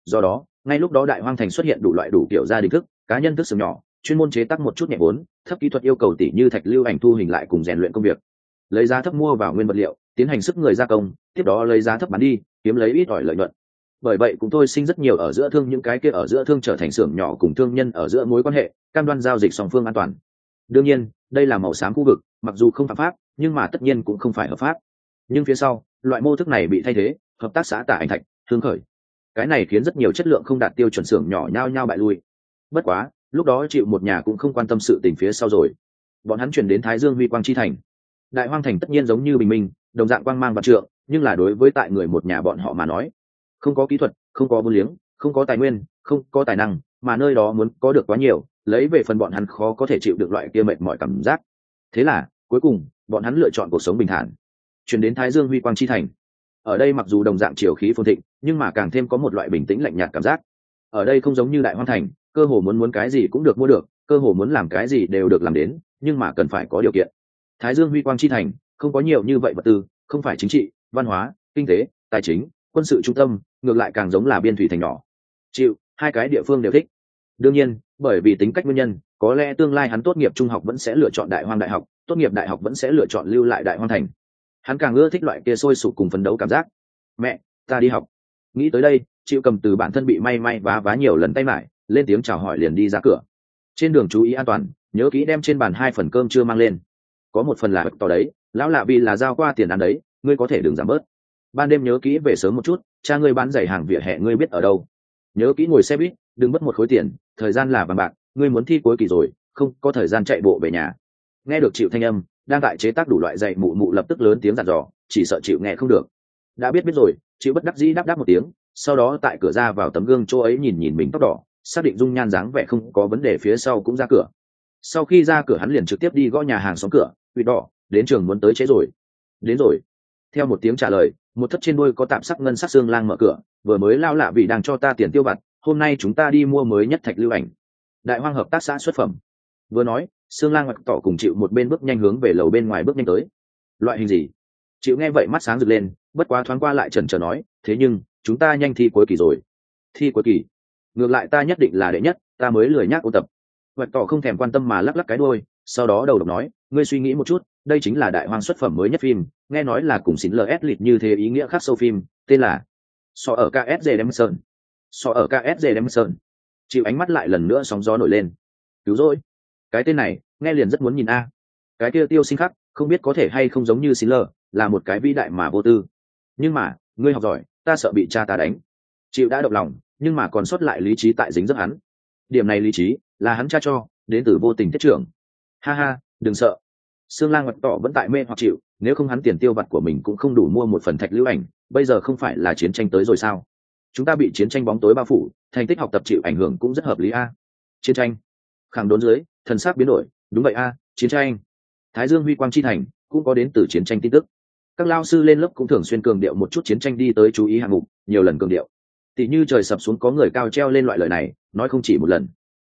Do đó, ngay lúc đó đại hoang thành xuất hiện đủ loại đủ kiểu gia đình thức, cá nhân thức sừng nhỏ, chuyên môn chế tác một chút nhẹ vốn, thấp kỹ thuật yêu cầu tỷ như thạch lưu ảnh thu hình lại cùng rèn luyện công việc. Lấy giá thấp mua vào nguyên vật liệu, tiến hành sức người gia công, tiếp đó lấy giá thấp bán đi, kiếm lấy ít ỏi lợi nhuận bởi vậy cũng thôi sinh rất nhiều ở giữa thương những cái kia ở giữa thương trở thành xưởng nhỏ cùng thương nhân ở giữa mối quan hệ, cam đoan giao dịch song phương an toàn. Đương nhiên, đây là màu xám khu vực, mặc dù không phạm pháp, nhưng mà tất nhiên cũng không phải hợp pháp. Nhưng phía sau, loại mô thức này bị thay thế, hợp tác xã tả ảnh thạch, thương khởi. Cái này khiến rất nhiều chất lượng không đạt tiêu chuẩn xưởng nhỏ nhao nhao bại lui. Bất quá, lúc đó chịu một nhà cũng không quan tâm sự tình phía sau rồi. Bọn hắn chuyển đến thái dương huy quang chi thành. Đại hoang thành tất nhiên giống như bình minh, đồng dạng quang mang và trượng, nhưng là đối với tại người một nhà bọn họ mà nói không có kỹ thuật, không có buôn liếng, không có tài nguyên, không có tài năng, mà nơi đó muốn có được quá nhiều, lấy về phần bọn hắn khó có thể chịu được loại kia mệt mỏi cảm giác. Thế là, cuối cùng, bọn hắn lựa chọn cuộc sống bình thản, chuyển đến thái dương huy quang chi thành. Ở đây mặc dù đồng dạng chiều khí phồn thịnh, nhưng mà càng thêm có một loại bình tĩnh lạnh nhạt cảm giác. Ở đây không giống như đại hoang thành, cơ hồ muốn muốn cái gì cũng được mua được, cơ hồ muốn làm cái gì đều được làm đến, nhưng mà cần phải có điều kiện. Thái dương huy quang chi thành, không có nhiều như vậy vật tư, không phải chính trị, văn hóa, kinh tế, tài chính, quân sự trung tâm ngược lại càng giống là biên thủy thành nhỏ. Chịu, hai cái địa phương đều thích. Đương nhiên, bởi vì tính cách nguyên nhân, có lẽ tương lai hắn tốt nghiệp trung học vẫn sẽ lựa chọn đại hoang đại học, tốt nghiệp đại học vẫn sẽ lựa chọn lưu lại đại hoang thành. Hắn càng ưa thích loại kia sôi sục cùng phấn đấu cảm giác. Mẹ, ta đi học. Nghĩ tới đây chịu cầm từ bản thân bị may may vá vá nhiều lần tay mải, lên tiếng chào hỏi liền đi ra cửa. Trên đường chú ý an toàn, nhớ kỹ đem trên bàn hai phần cơm chưa mang lên. Có một phần là tỏ đấy, lão lạ vì là giao qua tiền ăn đấy, ngươi có thể đừng giảm bớt ban đêm nhớ kỹ về sớm một chút, cha ngươi bán giày hàng vỉa hè ngươi biết ở đâu. Nhớ kỹ ngồi xe buýt, đừng mất một khối tiền, thời gian là vàng bạc, ngươi muốn thi cuối kỳ rồi, không có thời gian chạy bộ về nhà. Nghe được chịu thanh âm, đang tại chế tác đủ loại dạy mụ mụ lập tức lớn tiếng dặn dò, chỉ sợ chịu nghe không được. Đã biết biết rồi chịu bất đắc dĩ đáp đáp một tiếng, sau đó tại cửa ra vào tấm gương chỗ ấy nhìn nhìn mình tóc đỏ, xác định dung nhan dáng vẻ không có vấn đề phía sau cũng ra cửa. Sau khi ra cửa hắn liền trực tiếp đi gõ nhà hàng xóm cửa quỵ đỏ, đến trường muốn tới chế rồi. Đến rồi. Theo một tiếng trả lời một thất trên đôi có tạm sắc ngân sắc xương lang mở cửa, vừa mới lao lạ vì đang cho ta tiền tiêu vặt, hôm nay chúng ta đi mua mới nhất thạch lưu ảnh. Đại hoang hợp tác xã xuất phẩm. Vừa nói, xương lang mặt tỏ cùng chịu một bên bước nhanh hướng về lầu bên ngoài bước nhanh tới. Loại hình gì? Chịu nghe vậy mắt sáng rực lên, bất quá thoáng qua lại trần trờ nói, thế nhưng, chúng ta nhanh thi cuối kỳ rồi. Thi cuối kỳ. Ngược lại ta nhất định là đệ nhất, ta mới lười nhác ôn tập vật tỏ không thèm quan tâm mà lắc lắc cái đôi sau đó đầu độc nói, ngươi suy nghĩ một chút, đây chính là đại hoang xuất phẩm mới nhất phim, nghe nói là cùng xín ls lịch như thế ý nghĩa khác sâu phim, tên là so ở ksg sơn so ở ksg sơn chịu ánh mắt lại lần nữa sóng gió nổi lên. Cứu rồi cái tên này, nghe liền rất muốn nhìn a. Cái kia tiêu sinh khắc, không biết có thể hay không giống như xin lờ là một cái vĩ đại mà vô tư. Nhưng mà, ngươi học giỏi, ta sợ bị cha ta đánh. Chịu đã động lòng, nhưng mà còn sót lại lý trí tại dính rất hắn. Điểm này lý trí là hắn cha cho đến từ vô tình thiết trưởng ha ha đừng sợ Sương Lang mặt tỏ vẫn tại mê hoặc chịu, nếu không hắn tiền tiêu vặt của mình cũng không đủ mua một phần thạch lưu ảnh, bây giờ không phải là chiến tranh tới rồi sao? Chúng ta bị chiến tranh bóng tối bao phủ, thành tích học tập chịu ảnh hưởng cũng rất hợp lý a. Chiến tranh. Khẳng đốn dưới, thần sắc biến đổi, đúng vậy a, chiến tranh. Thái Dương huy quang chi thành, cũng có đến từ chiến tranh tin tức. Các lao sư lên lớp cũng thường xuyên cường điệu một chút chiến tranh đi tới chú ý hạng mục, nhiều lần cường điệu. Tỷ như trời sập xuống có người cao treo lên loại lời này, nói không chỉ một lần.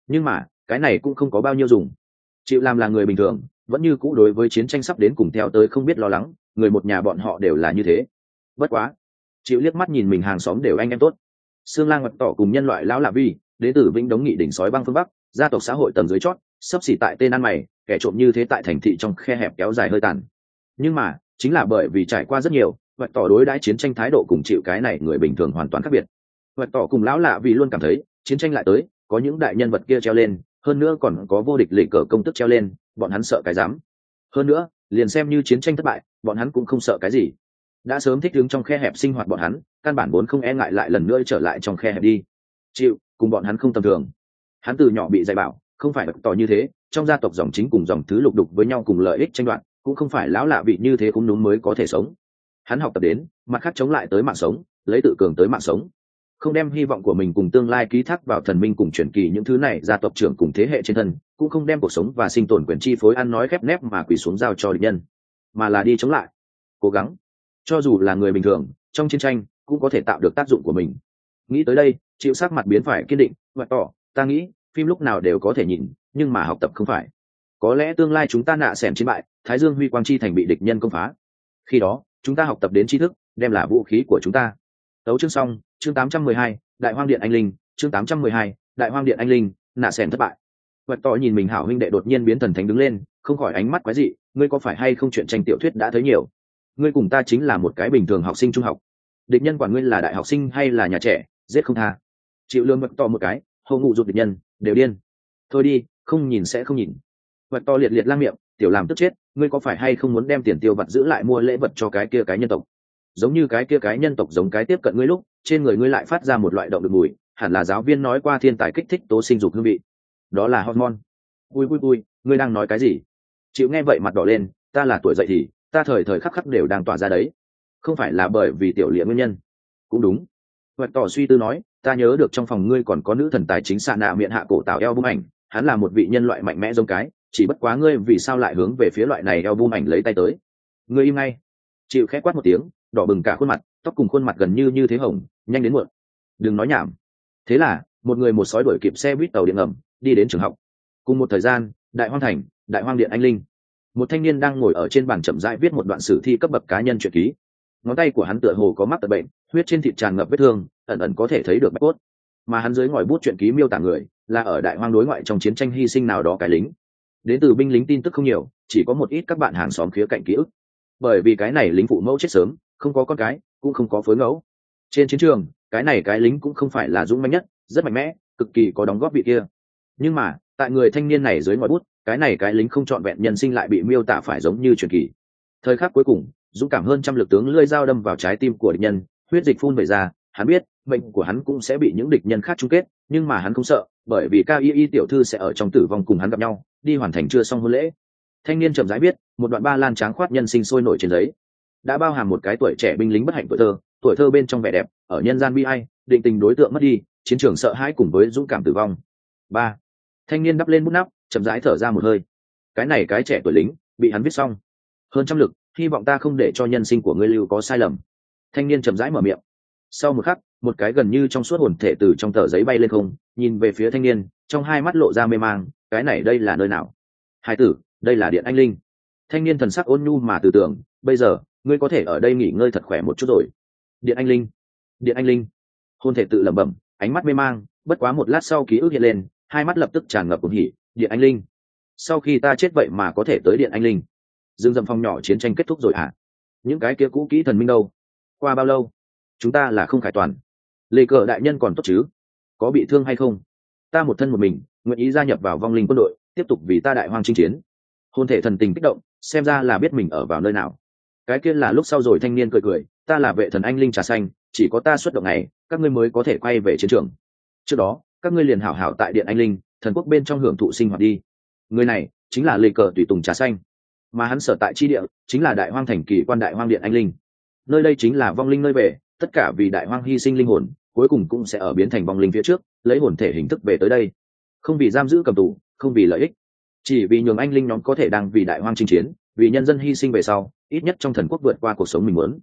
Nhưng mà, cái này cũng không có bao nhiêu dùng. Chịu làm là người bình thường, vẫn như cũ đối với chiến tranh sắp đến cùng theo tới không biết lo lắng người một nhà bọn họ đều là như thế. Bất quá chịu liếc mắt nhìn mình hàng xóm đều anh em tốt. Xương lang mặt tỏ cùng nhân loại lão lạ vi đến từ vĩnh đống nghị đỉnh sói băng phương bắc gia tộc xã hội tầng dưới chót sắp xỉ tại tên ăn mày kẻ trộm như thế tại thành thị trong khe hẹp kéo dài hơi tàn. Nhưng mà chính là bởi vì trải qua rất nhiều vật tỏ đối đãi chiến tranh thái độ cùng chịu cái này người bình thường hoàn toàn khác biệt. Vật tỏ cùng lão lạ vì luôn cảm thấy chiến tranh lại tới có những đại nhân vật kia treo lên, hơn nữa còn có vô địch lịch cờ công tức treo lên, bọn hắn sợ cái dám. Hơn nữa, liền xem như chiến tranh thất bại, bọn hắn cũng không sợ cái gì. Đã sớm thích đứng trong khe hẹp sinh hoạt bọn hắn, căn bản vốn không e ngại lại lần nữa trở lại trong khe hẹp đi. Chịu, cùng bọn hắn không tầm thường. Hắn từ nhỏ bị dạy bảo, không phải tỏ như thế, trong gia tộc dòng chính cùng dòng thứ lục đục với nhau cùng lợi ích tranh đoạt, cũng không phải lão lạ vị như thế cũng đúng mới có thể sống. Hắn học tập đến, mặt khác chống lại tới mạng sống, lấy tự cường tới mạng sống không đem hy vọng của mình cùng tương lai ký thác vào thần minh cùng truyền kỳ những thứ này gia tộc trưởng cùng thế hệ trên thân, cũng không đem cuộc sống và sinh tồn quyền chi phối ăn nói khép nép mà quỳ xuống giao cho địch nhân, mà là đi chống lại, cố gắng. Cho dù là người bình thường, trong chiến tranh cũng có thể tạo được tác dụng của mình. Nghĩ tới đây, chịu sắc mặt biến phải kiên định, và tỏ, ta nghĩ, phim lúc nào đều có thể nhìn, nhưng mà học tập không phải. Có lẽ tương lai chúng ta nạ xẻm chiến bại, thái dương huy quang chi thành bị địch nhân công phá. Khi đó, chúng ta học tập đến tri thức, đem là vũ khí của chúng ta. Tấu chương xong chương 812, đại hoang điện anh linh chương 812, đại hoang điện anh linh nạ sen thất bại. Vật tỏ nhìn mình hảo huynh đệ đột nhiên biến thần thánh đứng lên không khỏi ánh mắt quái dị ngươi có phải hay không chuyện tranh tiểu thuyết đã thấy nhiều? Ngươi cùng ta chính là một cái bình thường học sinh trung học. Địch nhân quản ngươi là đại học sinh hay là nhà trẻ giết không tha. Chịu lương vật to một cái hô ngụ dục địch nhân đều điên. Thôi đi không nhìn sẽ không nhìn. Vật to liệt liệt lang miệng tiểu làm tức chết ngươi có phải hay không muốn đem tiền tiêu vặt giữ lại mua lễ vật cho cái kia cái nhân tộc? Giống như cái kia cái nhân tộc giống cái tiếp cận ngươi lúc, trên người ngươi lại phát ra một loại động được mùi, hẳn là giáo viên nói qua thiên tài kích thích tố sinh dục hương vị. Đó là hormone. Vui vui vui ngươi đang nói cái gì? Chịu nghe vậy mặt đỏ lên, ta là tuổi dậy thì, ta thời thời khắc khắc đều đang tỏa ra đấy. Không phải là bởi vì tiểu liễu nguyên nhân. Cũng đúng. Hoạch tỏ suy tư nói, ta nhớ được trong phòng ngươi còn có nữ thần tài chính xạ nạ miệng hạ cổ tạo eo bung ảnh, hắn là một vị nhân loại mạnh mẽ giống cái, chỉ bất quá ngươi vì sao lại hướng về phía loại này eo bung ảnh lấy tay tới? Ngươi im ngay. Chịu khẽ quát một tiếng đỏ bừng cả khuôn mặt, tóc cùng khuôn mặt gần như như thế hồng, nhanh đến muộn. Đừng nói nhảm. Thế là, một người một sói đuổi kịp xe buýt tàu điện ngầm, đi đến trường học. Cùng một thời gian, đại hoang thành, đại hoang điện anh linh. Một thanh niên đang ngồi ở trên bàn chậm rãi viết một đoạn sử thi cấp bậc cá nhân truyện ký. Ngón tay của hắn tựa hồ có mắc tật bệnh, huyết trên thịt tràn ngập vết thương, ẩn ẩn có thể thấy được bạch cốt. Mà hắn dưới ngòi bút truyện ký miêu tả người, là ở đại hoang đối ngoại trong chiến tranh hy sinh nào đó cái lính. Đến từ binh lính tin tức không nhiều, chỉ có một ít các bạn hàng xóm khía cạnh ký ức. Bởi vì cái này lính phụ mẫu chết sớm không có con cái, cũng không có phối ngẫu. Trên chiến trường, cái này cái lính cũng không phải là dũng mãnh nhất, rất mạnh mẽ, cực kỳ có đóng góp vị kia. Nhưng mà, tại người thanh niên này dưới ngòi bút, cái này cái lính không trọn vẹn nhân sinh lại bị miêu tả phải giống như truyền kỳ. Thời khắc cuối cùng, dũng cảm hơn trăm lực tướng lưỡi dao đâm vào trái tim của địch nhân, huyết dịch phun về ra, hắn biết, mệnh của hắn cũng sẽ bị những địch nhân khác chung kết, nhưng mà hắn không sợ, bởi vì cao y y tiểu thư sẽ ở trong tử vong cùng hắn gặp nhau, đi hoàn thành chưa xong hôn lễ. Thanh niên chậm rãi biết, một đoạn ba lan tráng khoát nhân sinh sôi nổi trên giấy đã bao hàm một cái tuổi trẻ binh lính bất hạnh tuổi thơ tuổi thơ bên trong vẻ đẹp, ở nhân gian bi ai, định tình đối tượng mất đi, chiến trường sợ hãi cùng với dũng cảm tử vong. Ba, thanh niên đắp lên bút nắp, chậm rãi thở ra một hơi. Cái này cái trẻ tuổi lính, bị hắn viết xong. Hơn trăm lực, hy vọng ta không để cho nhân sinh của ngươi lưu có sai lầm. Thanh niên chậm rãi mở miệng. Sau một khắc, một cái gần như trong suốt hồn thể từ trong tờ giấy bay lên không, nhìn về phía thanh niên, trong hai mắt lộ ra mê mang, cái này đây là nơi nào? Hai tử, đây là điện anh linh. Thanh niên thần sắc ôn nhu mà từ tưởng, bây giờ ngươi có thể ở đây nghỉ ngơi thật khỏe một chút rồi. Điện anh linh, điện anh linh. Hôn thể tự lẩm bẩm, ánh mắt mê mang, bất quá một lát sau ký ức hiện lên, hai mắt lập tức tràn ngập cùng hỉ, điện anh linh, sau khi ta chết vậy mà có thể tới điện anh linh? Dương dầm phong nhỏ chiến tranh kết thúc rồi à? những cái kia cũ kỹ thần minh đâu? Qua bao lâu? Chúng ta là không khải toàn. Lê cờ đại nhân còn tốt chứ? Có bị thương hay không? Ta một thân một mình, nguyện ý gia nhập vào vong linh quân đội, tiếp tục vì ta đại hoang chinh chiến. Hôn thể thần tình kích động, xem ra là biết mình ở vào nơi nào cái kia là lúc sau rồi thanh niên cười cười, ta là vệ thần anh linh trà xanh, chỉ có ta xuất động này, các ngươi mới có thể quay về chiến trường. Trước đó, các ngươi liền hảo hảo tại điện anh linh, thần quốc bên trong hưởng thụ sinh hoạt đi. Người này chính là lê cờ tùy tùng trà xanh. Mà hắn sở tại chi địa, chính là đại hoang thành kỳ quan đại hoang điện anh linh. Nơi đây chính là vong linh nơi về, tất cả vì đại hoang hy sinh linh hồn, cuối cùng cũng sẽ ở biến thành vong linh phía trước, lấy hồn thể hình thức về tới đây. Không vì giam giữ cầm tù, không vì lợi ích. Chỉ vì nhường anh linh nhóm có thể đang vì đại hoang chinh chiến, vì nhân dân hy sinh về sau ít nhất trong thần quốc vượt qua cuộc sống mình muốn.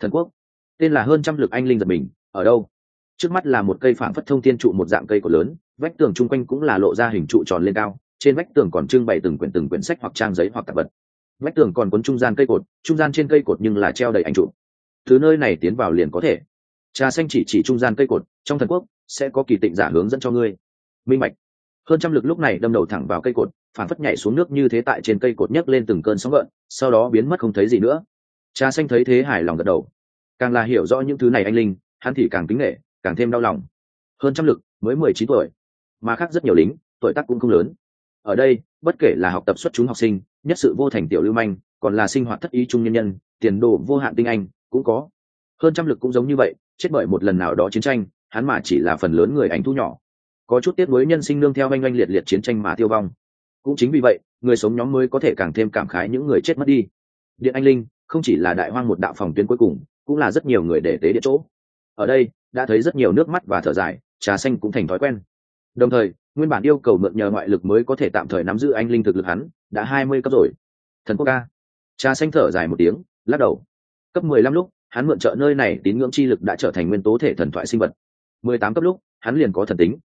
Thần quốc? Tên là hơn trăm lực anh linh giật mình, ở đâu? Trước mắt là một cây phản phất thông thiên trụ một dạng cây cổ lớn, vách tường chung quanh cũng là lộ ra hình trụ tròn lên cao, trên vách tường còn trưng bày từng quyển từng quyển sách hoặc trang giấy hoặc tạp vật. Vách tường còn cuốn trung gian cây cột, trung gian trên cây cột nhưng là treo đầy ảnh trụ. Thứ nơi này tiến vào liền có thể. Trà xanh chỉ chỉ trung gian cây cột, trong thần quốc sẽ có kỳ tịnh giả hướng dẫn cho ngươi. Minh mạch hơn trăm lực lúc này đâm đầu thẳng vào cây cột phản phất nhảy xuống nước như thế tại trên cây cột nhấc lên từng cơn sóng gợn sau đó biến mất không thấy gì nữa. Cha xanh thấy thế hài lòng gật đầu. Càng là hiểu rõ những thứ này anh linh, hắn thì càng kính nghệ càng thêm đau lòng. Hơn trăm lực, mới mười chín tuổi. Mà khác rất nhiều lính, tuổi tác cũng không lớn. Ở đây, bất kể là học tập xuất chúng học sinh, nhất sự vô thành tiểu lưu manh, còn là sinh hoạt thất ý chung nhân nhân, tiền đồ vô hạn tinh anh, cũng có. Hơn trăm lực cũng giống như vậy, chết bởi một lần nào đó chiến tranh, hắn mà chỉ là phần lớn người ảnh thu nhỏ. Có chút tiết với nhân sinh nương theo oanh oanh liệt liệt chiến tranh mà tiêu vong. Cũng chính vì vậy người sống nhóm mới có thể càng thêm cảm khái những người chết mất đi. Điện anh linh không chỉ là đại hoang một đạo phòng tuyến cuối cùng, cũng là rất nhiều người để tế điện chỗ. Ở đây, đã thấy rất nhiều nước mắt và thở dài, trà xanh cũng thành thói quen. Đồng thời, nguyên bản yêu cầu mượn nhờ ngoại lực mới có thể tạm thời nắm giữ anh linh thực lực hắn, đã hai mươi cấp rồi. Thần quốc ca. Trà xanh thở dài một tiếng, lắc đầu. Cấp mười lăm lúc, hắn mượn trợ nơi này tín ngưỡng chi lực đã trở thành nguyên tố thể thần thoại sinh vật. Mười tám cấp lúc, hắn liền có thần tính.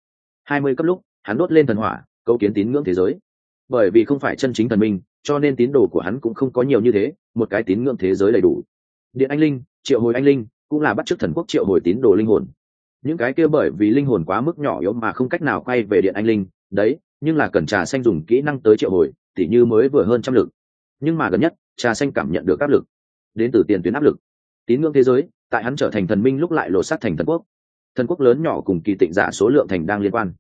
Hai mươi cấp lúc, hắn đốt lên thần hỏa câu kiến tín ngưỡng thế giới bởi vì không phải chân chính thần minh, cho nên tín đồ của hắn cũng không có nhiều như thế, một cái tín ngưỡng thế giới đầy đủ. Điện anh linh, triệu hồi anh linh, cũng là bắt chước thần quốc triệu hồi tín đồ linh hồn. Những cái kia bởi vì linh hồn quá mức nhỏ yếu mà không cách nào quay về điện anh linh, đấy, nhưng là cần trà xanh dùng kỹ năng tới triệu hồi, tỉ như mới vừa hơn trăm lực. Nhưng mà gần nhất, trà xanh cảm nhận được áp lực. Đến từ tiền tuyến áp lực. Tín ngưỡng thế giới, tại hắn trở thành thần minh lúc lại lộ sát thành thần quốc. Thần quốc lớn nhỏ cùng kỳ tịnh giả số lượng thành đang liên quan.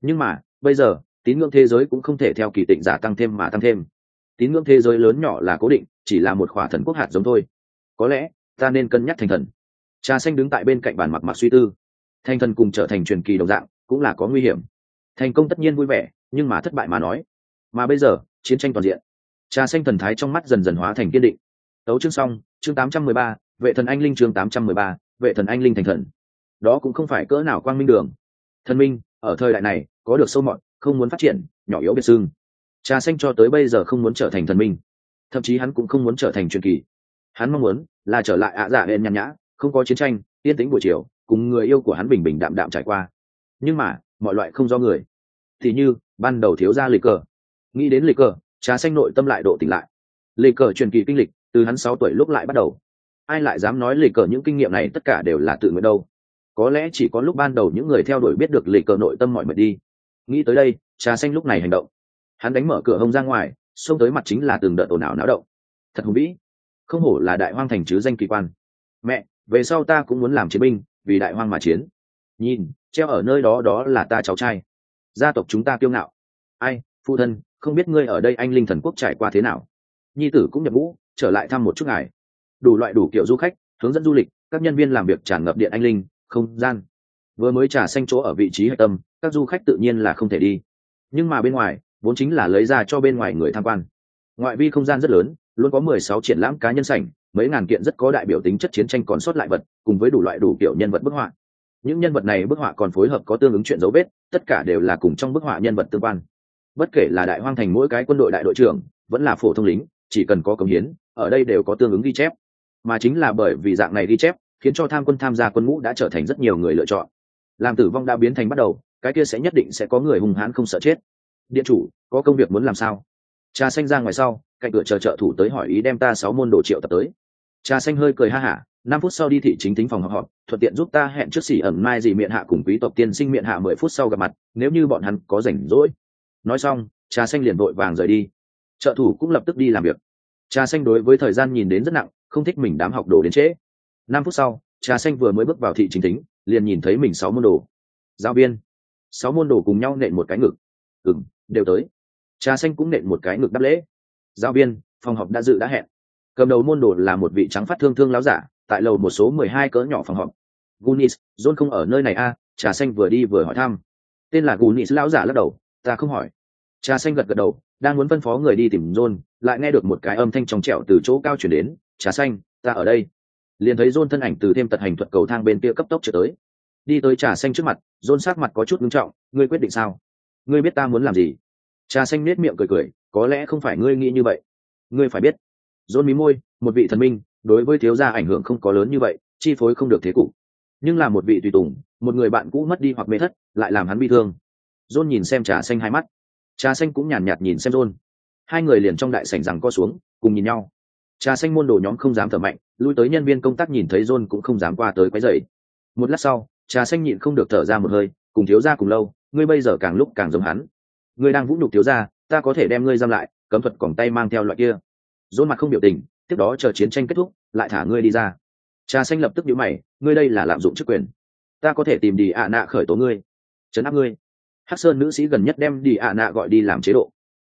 Nhưng mà, bây giờ tín ngưỡng thế giới cũng không thể theo kỳ tịnh giả tăng thêm mà tăng thêm. Tín ngưỡng thế giới lớn nhỏ là cố định, chỉ là một khỏa thần quốc hạt giống thôi. Có lẽ, ta nên cân nhắc thành thần. Trà xanh đứng tại bên cạnh bàn mặc mặc suy tư. Thành thần cùng trở thành truyền kỳ đồng dạng, cũng là có nguy hiểm. Thành công tất nhiên vui vẻ, nhưng mà thất bại mà nói. Mà bây giờ, chiến tranh toàn diện. Trà xanh thần thái trong mắt dần dần hóa thành kiên định. Tấu chương xong, chương tám trăm mười ba, vệ thần anh linh chương tám trăm mười ba, vệ thần anh linh thành thần. Đó cũng không phải cỡ nào quang minh đường. Thần minh, ở thời đại này, có được sâu mọt không muốn phát triển, nhỏ yếu biệt xương. Trà xanh cho tới bây giờ không muốn trở thành thần minh. Thậm chí hắn cũng không muốn trở thành truyền kỳ. Hắn mong muốn là trở lại ạ dạ hên nhàn nhã, không có chiến tranh, yên tĩnh buổi chiều, cùng người yêu của hắn bình bình đạm đạm trải qua. Nhưng mà, mọi loại không do người. Thì như, ban đầu thiếu ra lịch cờ. Nghĩ đến lịch cờ, trà xanh nội tâm lại độ tỉnh lại. Lịch cờ truyền kỳ kinh lịch, từ hắn sáu tuổi lúc lại bắt đầu. Ai lại dám nói lịch cờ những kinh nghiệm này tất cả đều là tự nguyện đâu? Có lẽ chỉ có lúc ban đầu những người theo đuổi biết được lịch cờ nội tâm mọi mệt đi nghĩ tới đây, trà xanh lúc này hành động. Hắn đánh mở cửa hông ra ngoài, xông tới mặt chính là từng đợt ồn ào náo động. Thật hùng vĩ. Không hổ là đại hoang thành chứ danh kỳ quan. Mẹ, về sau ta cũng muốn làm chiến binh, vì đại hoang mà chiến. Nhìn, treo ở nơi đó đó là ta cháu trai. Gia tộc chúng ta kiêu ngạo. Ai, phụ thân, không biết ngươi ở đây anh linh thần quốc trải qua thế nào? Nhi tử cũng nhập ngũ, trở lại thăm một chút ngài. Đủ loại đủ kiểu du khách, hướng dẫn du lịch, các nhân viên làm việc tràn ngập điện anh linh, không gian vừa mới trả xanh chỗ ở vị trí hạch tâm, các du khách tự nhiên là không thể đi. Nhưng mà bên ngoài, vốn chính là lấy ra cho bên ngoài người tham quan. Ngoại vi không gian rất lớn, luôn có mười sáu triển lãm cá nhân sảnh, mấy ngàn kiện rất có đại biểu tính chất chiến tranh còn sót lại vật, cùng với đủ loại đủ kiểu nhân vật bức họa. Những nhân vật này bức họa còn phối hợp có tương ứng chuyện dấu vết, tất cả đều là cùng trong bức họa nhân vật tương quan. Bất kể là đại hoang thành mỗi cái quân đội đại đội trưởng, vẫn là phổ thông lính, chỉ cần có cống hiến, ở đây đều có tương ứng ghi chép. Mà chính là bởi vì dạng này ghi chép, khiến cho tham quân tham gia quân ngũ đã trở thành rất nhiều người lựa chọn làm tử vong đã biến thành bắt đầu, cái kia sẽ nhất định sẽ có người hùng hãn không sợ chết. Điện chủ, có công việc muốn làm sao? Trà xanh ra ngoài sau, cạnh cửa chờ trợ thủ tới hỏi ý đem ta sáu môn đồ triệu tập tới. Trà xanh hơi cười ha hả, năm phút sau đi thị chính tính phòng họp họp, thuận tiện giúp ta hẹn trước xỉ ẩn mai gì miệng hạ cùng quý tộc tiên sinh miệng hạ mười phút sau gặp mặt, nếu như bọn hắn có rảnh rỗi. Nói xong, trà xanh liền vội vàng rời đi. Trợ thủ cũng lập tức đi làm việc. Trà xanh đối với thời gian nhìn đến rất nặng, không thích mình đám học đồ đến trễ. Năm phút sau, trà xanh vừa mới bước vào thị chính tính liền nhìn thấy mình sáu môn đồ. Giáo viên. Sáu môn đồ cùng nhau nện một cái ngực. Ừng đều tới. Trà xanh cũng nện một cái ngực đáp lễ. Giáo viên phòng họp đã dự đã hẹn. Cầm đầu môn đồ là một vị trắng phát thương thương láo giả tại lầu một số mười hai cỡ nhỏ phòng họp. Gunis john không ở nơi này a à, trà xanh vừa đi vừa hỏi thăm. Tên là gunis lão giả lắc đầu ta không hỏi. Trà xanh gật gật đầu đang muốn phân phó người đi tìm john lại nghe được một cái âm thanh trong trẻo từ chỗ cao chuyển đến. Trà xanh ta ở đây liền thấy dôn thân ảnh từ thêm tật hành thuật cầu thang bên kia cấp tốc trở tới. Đi tới trà xanh trước mặt dôn sát mặt có chút ngưng trọng ngươi quyết định sao? Ngươi biết ta muốn làm gì? Trà xanh nết miệng cười cười có lẽ không phải ngươi nghĩ như vậy. Ngươi phải biết. Dôn mí môi một vị thần minh đối với thiếu gia ảnh hưởng không có lớn như vậy chi phối không được thế cục. Nhưng là một vị tùy tùng một người bạn cũ mất đi hoặc mê thất lại làm hắn bi thương. Dôn nhìn xem trà xanh hai mắt. Trà xanh cũng nhàn nhạt, nhạt nhìn xem dôn hai người liền trong đại sảnh rằng co xuống cùng nhìn nhau trà xanh môn đồ nhóm không dám thở mạnh, lui tới nhân viên công tác nhìn thấy john cũng không dám qua tới quấy rầy. Một lát sau, trà xanh nhịn không được thở ra một hơi, cùng thiếu gia cùng lâu, ngươi bây giờ càng lúc càng giống hắn. Ngươi đang vũ nhục thiếu gia, ta có thể đem ngươi giam lại, cấm thuật còng tay mang theo loại kia. John mặt không biểu tình, tiếp đó chờ chiến tranh kết thúc, lại thả ngươi đi ra. Trà xanh lập tức nhíu mày, ngươi đây là lạm dụng chức quyền. Ta có thể tìm đi ạ nạ khởi tố ngươi chấn áp ngươi. Hắc sơn nữ sĩ gần nhất đem đi ạ nạ gọi đi làm chế độ.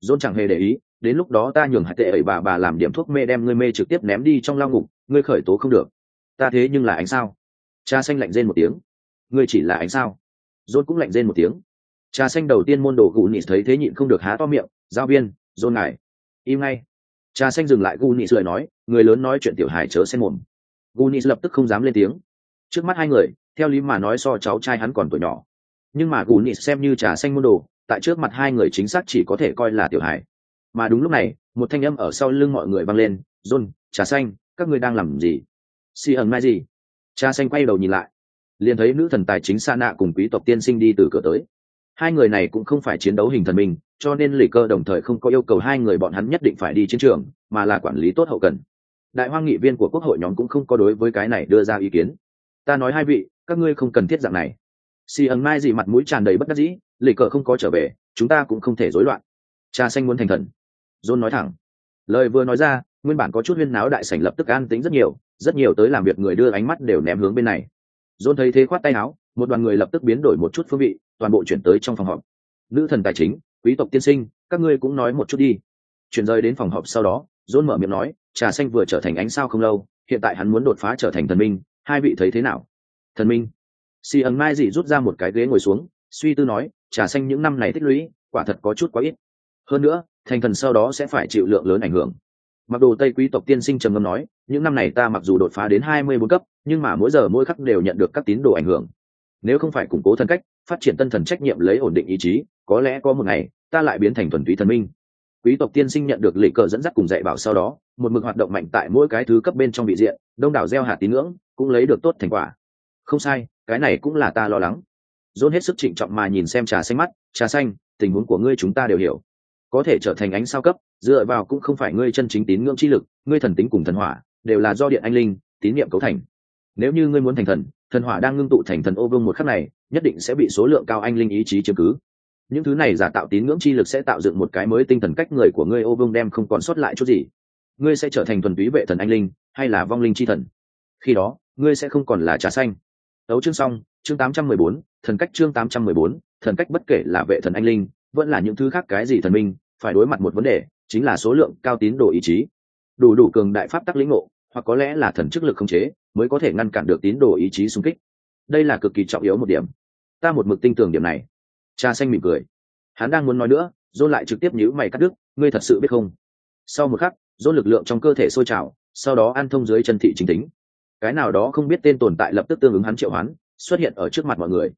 Dôn chẳng hề để ý đến lúc đó ta nhường hạt tệ ấy bà bà làm điểm thuốc mê đem ngươi mê trực tiếp ném đi trong lao ngục, ngươi khởi tố không được. Ta thế nhưng là ánh sao. Cha xanh lạnh rên một tiếng. Ngươi chỉ là ánh sao. Dôn cũng lạnh rên một tiếng. Cha xanh đầu tiên môn đồ gù nị thấy thế nhịn không được há to miệng giáo viên dôn ngài. Im ngay. Cha xanh dừng lại, gù nị lời nói, người lớn nói chuyện tiểu hài chớ xen mồm. Gù nị lập tức không dám lên tiếng. Trước mắt hai người, theo lý mà nói so cháu trai hắn còn tuổi nhỏ. Nhưng mà gù nị xem như trà xanh môn đồ, tại trước mặt hai người chính xác chỉ có thể coi là tiểu hài mà đúng lúc này, một thanh âm ở sau lưng mọi người vang lên, john, trà xanh, các ngươi đang làm gì? Si ẩn mai gì? Cha xanh quay đầu nhìn lại, liền thấy nữ thần tài chính sa nạ cùng quý tộc tiên sinh đi từ cửa tới. Hai người này cũng không phải chiến đấu hình thần mình, cho nên lì cơ đồng thời không có yêu cầu hai người bọn hắn nhất định phải đi chiến trường, mà là quản lý tốt hậu cần. Đại hoa nghị viên của quốc hội nhóm cũng không có đối với cái này đưa ra ý kiến. Ta nói hai vị, các ngươi không cần thiết dạng này. Si ẩn mai gì mặt mũi tràn đầy bất đắc dĩ lì cờ không có trở về, chúng ta cũng không thể rối loạn. Cha xanh muốn thành thần john nói thẳng. Lời vừa nói ra, nguyên bản có chút huyên náo đại sảnh lập tức an tính rất nhiều rất nhiều tới làm việc người đưa ánh mắt đều ném hướng bên này. John thấy thế khoát tay áo, một đoàn người lập tức biến đổi một chút phương vị, toàn bộ chuyển tới trong phòng họp. Nữ thần tài chính, quý tộc tiên sinh, các ngươi cũng nói một chút đi. Chuyển rời đến phòng họp sau đó, john mở miệng nói, trà xanh vừa trở thành ánh sao không lâu, hiện tại hắn muốn đột phá trở thành thần minh, hai vị thấy thế nào? Thần minh. Si ẩn mai dị rút ra một cái ghế ngồi xuống, suy tư nói, trà xanh những năm này tích lũy, quả thật có chút quá ít hơn nữa, thành thần sau đó sẽ phải chịu lượng lớn ảnh hưởng. Mặc đồ tây quý tộc tiên sinh trầm ngâm nói, những năm này ta mặc dù đột phá đến hai mươi bốn cấp, nhưng mà mỗi giờ mỗi khắc đều nhận được các tín đồ ảnh hưởng. Nếu không phải củng cố thân cách, phát triển tân thần trách nhiệm lấy ổn định ý chí, có lẽ có một ngày, ta lại biến thành thuần túy thần minh. Quý tộc tiên sinh nhận được lệ cờ dẫn dắt cùng dạy bảo sau đó, một mực hoạt động mạnh tại mỗi cái thứ cấp bên trong vị diện, đông đảo gieo hạt tín ngưỡng, cũng lấy được tốt thành quả. Không sai, cái này cũng là ta lo lắng. Dôn hết sức trịnh trọng mà nhìn xem trà xanh mắt, trà xanh, tình huống của ngươi chúng ta đều hiểu có thể trở thành ánh sao cấp dựa vào cũng không phải ngươi chân chính tín ngưỡng chi lực ngươi thần tính cùng thần hỏa đều là do điện anh linh tín niệm cấu thành. Nếu như ngươi muốn thành thần thần hỏa đang ngưng tụ thành thần ô vương một khắc này nhất định sẽ bị số lượng cao anh linh ý chí chứng cứ. Những thứ này giả tạo tín ngưỡng chi lực sẽ tạo dựng một cái mới tinh thần cách người của ngươi ô vương đem không còn sót lại chút gì. Ngươi sẽ trở thành thuần túy vệ thần anh linh hay là vong linh chi thần? Khi đó ngươi sẽ không còn là trà xanh. Đấu chương xong chương 814, thần cách chương 814, thần cách bất kể là vệ thần anh linh vẫn là những thứ khác cái gì thần minh, phải đối mặt một vấn đề, chính là số lượng cao tín đồ ý chí. Đủ đủ cường đại pháp tắc lĩnh ngộ, hoặc có lẽ là thần chức lực khống chế, mới có thể ngăn cản được tín đồ ý chí xung kích. Đây là cực kỳ trọng yếu một điểm. Ta một mực tin tưởng điểm này. Cha xanh mỉm cười. Hắn đang muốn nói nữa, dôn lại trực tiếp nhữ mày cắt đứt, ngươi thật sự biết không? Sau một khắc, dôn lực lượng trong cơ thể sôi trào, sau đó ăn thông dưới chân thị chính tính. Cái nào đó không biết tên tồn tại lập tức tương ứng hắn triệu hoán, xuất hiện ở trước mặt mọi người.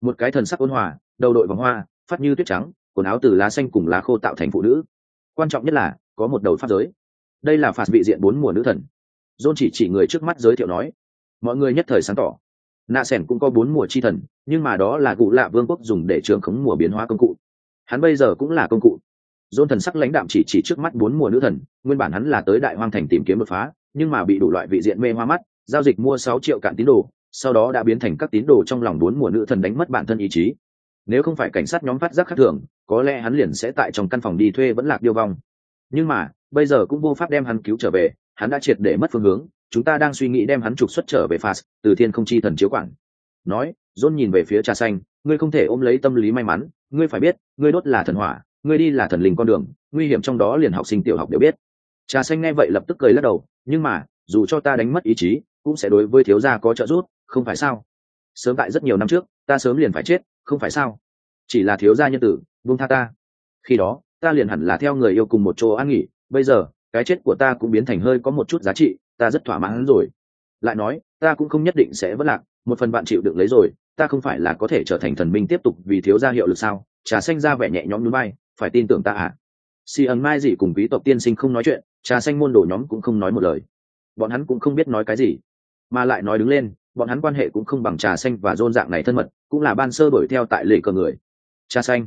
Một cái thần sắc ôn hòa, đầu đội vòng hoa phát như tuyết trắng, quần áo từ lá xanh cùng lá khô tạo thành phụ nữ. Quan trọng nhất là, có một đầu pháp giới. Đây là phạt vị diện bốn mùa nữ thần. Dôn chỉ chỉ người trước mắt giới thiệu nói, mọi người nhất thời sáng tỏ. Nạ sẻn cũng có bốn mùa chi thần, nhưng mà đó là cụ lạ vương quốc dùng để trường khống mùa biến hóa công cụ. Hắn bây giờ cũng là công cụ. Dôn thần sắc lãnh đạm chỉ chỉ trước mắt bốn mùa nữ thần, nguyên bản hắn là tới đại hoang thành tìm kiếm đột phá, nhưng mà bị đủ loại vị diện mê hoa mắt, giao dịch mua sáu triệu cạn tín đồ, sau đó đã biến thành các tín đồ trong lòng bốn mùa nữ thần đánh mất bản thân ý chí nếu không phải cảnh sát nhóm phát giác khác thường, có lẽ hắn liền sẽ tại trong căn phòng đi thuê vẫn lạc điêu vong. Nhưng mà, bây giờ cũng vô pháp đem hắn cứu trở về, hắn đã triệt để mất phương hướng, chúng ta đang suy nghĩ đem hắn trục xuất trở về phạt từ thiên không chi thần chiếu quản nói dôn nhìn về phía trà xanh, ngươi không thể ôm lấy tâm lý may mắn, ngươi phải biết, ngươi đốt là thần hỏa, ngươi đi là thần linh con đường, nguy hiểm trong đó liền học sinh tiểu học đều biết. Trà xanh nghe vậy lập tức cười lắc đầu, nhưng mà, dù cho ta đánh mất ý chí, cũng sẽ đối với thiếu gia có trợ giúp, không phải sao? Sớm tại rất nhiều năm trước, ta sớm liền phải chết không phải sao? Chỉ là thiếu gia nhân tử, buông tha ta. Khi đó, ta liền hẳn là theo người yêu cùng một chỗ an nghỉ. Bây giờ, cái chết của ta cũng biến thành hơi có một chút giá trị, ta rất thỏa mãn rồi. Lại nói, ta cũng không nhất định sẽ vất lạc, một phần bạn chịu đựng lấy rồi, ta không phải là có thể trở thành thần minh tiếp tục vì thiếu gia hiệu lực sao? Trà xanh ra vẻ nhẹ nhõm núi bay, phải tin tưởng ta à? Si ẩn mai gì cùng quý tộc tiên sinh không nói chuyện, trà xanh môn đồ nhóm cũng không nói một lời. Bọn hắn cũng không biết nói cái gì, mà lại nói đứng lên bọn hắn quan hệ cũng không bằng trà xanh và dôn dạng này thân mật, cũng là ban sơ đổi theo tại lệ cờ người. Trà xanh.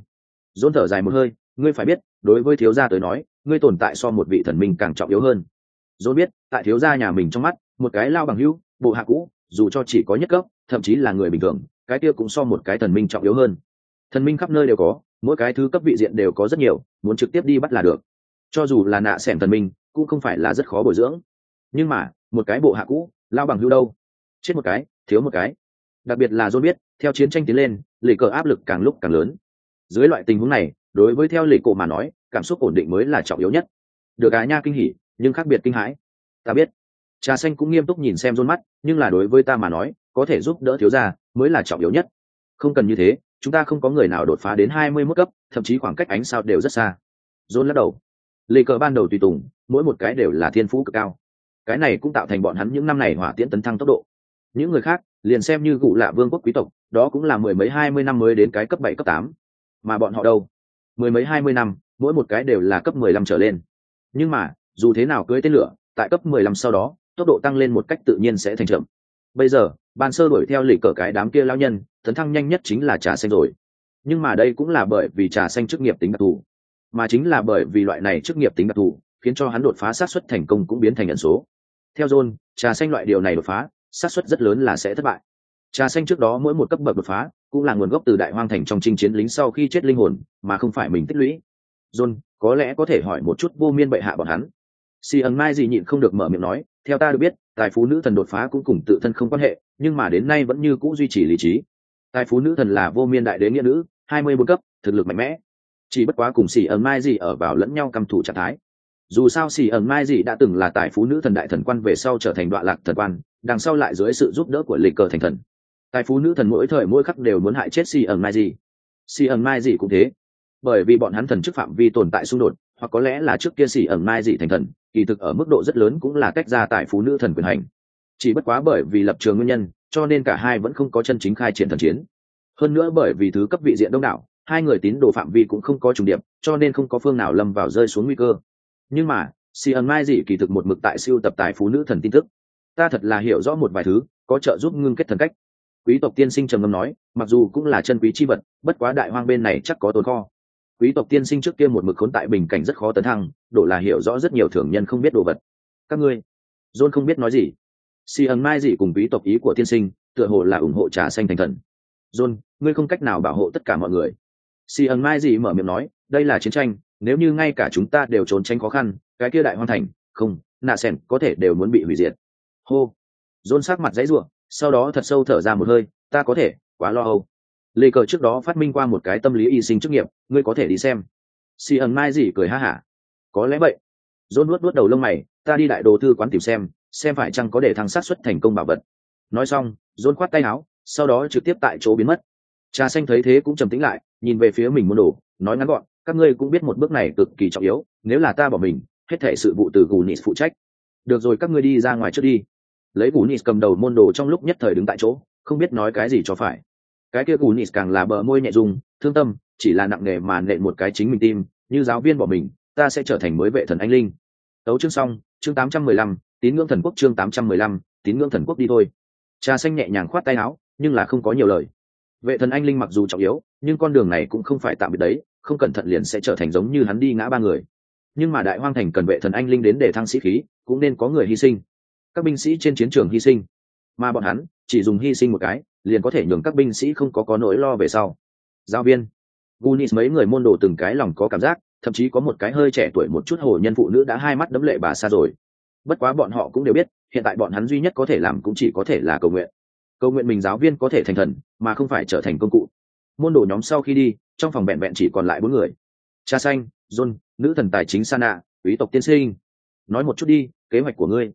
Dôn thở dài một hơi, ngươi phải biết, đối với thiếu gia tới nói, ngươi tồn tại so một vị thần minh càng trọng yếu hơn. Dôn biết, tại thiếu gia nhà mình trong mắt, một cái lao bằng hữu, bộ hạ cũ, dù cho chỉ có nhất cấp, thậm chí là người bình thường, cái kia cũng so một cái thần minh trọng yếu hơn. Thần minh khắp nơi đều có, mỗi cái thứ cấp vị diện đều có rất nhiều, muốn trực tiếp đi bắt là được. Cho dù là nạ s thần minh, cũng không phải là rất khó bồi dưỡng. Nhưng mà, một cái bộ hạ cũ, lao bằng hưu đâu? Chết một cái, thiếu một cái. Đặc biệt là dôn biết, theo chiến tranh tiến lên, lì cờ áp lực càng lúc càng lớn. Dưới loại tình huống này, đối với theo lì cổ mà nói, cảm xúc ổn định mới là trọng yếu nhất. Được á nha kinh hỉ, nhưng khác biệt kinh hãi. Ta biết. Trà xanh cũng nghiêm túc nhìn xem rôn mắt, nhưng là đối với ta mà nói, có thể giúp đỡ thiếu gia mới là trọng yếu nhất. Không cần như thế, chúng ta không có người nào đột phá đến hai mươi mức cấp, thậm chí khoảng cách ánh sao đều rất xa. Rôn lắc đầu. Lì cờ ban đầu tùy tùng, mỗi một cái đều là thiên phú cực cao. Cái này cũng tạo thành bọn hắn những năm này hỏa tiễn tấn thăng tốc độ những người khác, liền xem như cụ lạ vương quốc quý tộc, đó cũng là mười mấy hai mươi năm mới đến cái cấp bảy, cấp tám. Mà bọn họ đâu? Mười mấy hai mươi năm, mỗi một cái đều là cấp mười lăm trở lên. Nhưng mà, dù thế nào cưới tên lửa, tại cấp mười lăm sau đó, tốc độ tăng lên một cách tự nhiên sẽ thành chậm. Bây giờ, ban sơ đuổi theo lì cờ cái đám kia lao nhân, tấn thăng nhanh nhất chính là trà xanh rồi. Nhưng mà đây cũng là bởi vì trà xanh chức nghiệp tính đặc thù. Mà chính là bởi vì loại này chức nghiệp tính đặc thù, khiến cho hắn đột phá sát xuất thành công cũng biến thành nhận số. Theo john, trà xanh loại điều này đột phá xác suất rất lớn là sẽ thất bại. Trà xanh trước đó mỗi một cấp bậc đột phá cũng là nguồn gốc từ đại hoang thành trong chinh chiến lính sau khi chết linh hồn, mà không phải mình tích lũy. John, có lẽ có thể hỏi một chút vô miên bệ hạ bọn hắn. Si ẩn mai gì nhịn không được mở miệng nói, theo ta được biết, tài phú nữ thần đột phá cũng cùng tự thân không quan hệ, nhưng mà đến nay vẫn như c ũ duy trì lý trí. Tài phú nữ thần là vô miên đại đế nghĩa nữ, hai mươi bốn cấp, thực lực mạnh mẽ. Chỉ bất quá cùng xỉ ẩn mai gì ở vào lẫn nhau cầm thủ trạng thái dù sao xì ẩn mai gì đã từng là tài phú nữ thần đại thần quan về sau trở thành đoạn lạc thần quan, đằng sau lại dưới sự giúp đỡ của lịch cờ thành thần. Tài phú nữ thần mỗi thời mỗi khắc đều muốn hại chết xì ẩn mai gì. Xì ẩn mai gì cũng thế. Bởi vì bọn hắn thần chức phạm vi tồn tại xung đột, hoặc có lẽ là trước kia xì ẩn mai gì thành thần, kỳ thực ở mức độ rất lớn cũng là cách ra tài phú nữ thần quyền hành. Chỉ bất quá bởi vì lập trường nguyên nhân, cho nên cả hai vẫn không có chân chính khai triển thần chiến. Hơn nữa bởi vì thứ cấp vị diện đông đảo, hai người tín đồ phạm vi cũng không có trùng điệp, cho nên không có phương nào lâm vào rơi xuống nguy cơ nhưng mà si ẩn mai dị kỳ thực một mực tại siêu tập tài phú nữ thần tin tức. Ta thật là hiểu rõ một vài thứ, có trợ giúp ngưng kết thần cách. Quý tộc tiên sinh trầm ngâm nói, mặc dù cũng là chân quý chi vật, bất quá đại hoang bên này chắc có tồn kho. Quý tộc tiên sinh trước kia một mực khốn tại bình cảnh rất khó tấn thăng, đổ là hiểu rõ rất nhiều thường nhân không biết đồ vật. Các ngươi, john không biết nói gì. Si ẩn mai Dị cùng quý tộc ý của tiên sinh, tựa hồ là ủng hộ trà xanh thành thần. John, ngươi không cách nào bảo hộ tất cả mọi người. Si ẩn mai Dị mở miệng nói, đây là chiến tranh nếu như ngay cả chúng ta đều trốn tránh khó khăn cái kia đại hoan thành không nạ sen có thể đều muốn bị hủy diệt. Hô. Dôn sát mặt dãy ruộng sau đó thật sâu thở ra một hơi ta có thể quá lo âu. Lê cờ trước đó phát minh qua một cái tâm lý y sinh chức nghiệp ngươi có thể đi xem. Xì ẩn mai gì cười ha hả. Có lẽ vậy. Dôn nuốt nuốt đầu lông mày ta đi đại đồ thư quán tìm xem xem phải chăng có để thăng sát xuất thành công bảo vật. Nói xong dôn khoát tay áo sau đó trực tiếp tại chỗ biến mất. Trà xanh thấy thế cũng trầm tĩnh lại nhìn về phía mình muốn đổ, nói ngắn gọn các ngươi cũng biết một bước này cực kỳ trọng yếu, nếu là ta bỏ mình, hết thể sự vụ từ gù phụ trách. Được rồi, các ngươi đi ra ngoài trước đi. Lấy gù cầm đầu môn đồ trong lúc nhất thời đứng tại chỗ, không biết nói cái gì cho phải. Cái kia gù càng là bờ môi nhẹ dùng thương tâm, chỉ là nặng nề mà nện một cái chính mình tim, như giáo viên bỏ mình, ta sẽ trở thành mới vệ thần anh linh. Tấu chương xong, chương tám trăm mười lăm, tín ngưỡng thần quốc chương tám trăm mười lăm, tín ngưỡng thần quốc đi thôi. Trà xanh nhẹ nhàng khoát tay áo, nhưng là không có nhiều lời. Vệ thần anh linh mặc dù trọng yếu, nhưng con đường này cũng không phải tạm biệt đấy không cẩn thận liền sẽ trở thành giống như hắn đi ngã ba người. Nhưng mà đại hoang thành cần vệ thần anh linh đến để thăng sĩ khí, cũng nên có người hy sinh. Các binh sĩ trên chiến trường hy sinh. Mà bọn hắn, chỉ dùng hy sinh một cái, liền có thể nhường các binh sĩ không có có nỗi lo về sau. Giáo viên. Gunis mấy người môn đồ từng cái lòng có cảm giác, thậm chí có một cái hơi trẻ tuổi một chút hồ nhân phụ nữ đã hai mắt đấm lệ bà xa rồi. Bất quá bọn họ cũng đều biết, hiện tại bọn hắn duy nhất có thể làm cũng chỉ có thể là cầu nguyện. Cầu nguyện mình giáo viên có thể thành thần, mà không phải trở thành công cụ. Môn đồ nhóm sau khi đi trong phòng vẹn vẹn chỉ còn lại bốn người. Cha xanh, john, nữ thần tài chính sana, quý tộc tiên sinh. Nói một chút đi, kế hoạch của ngươi.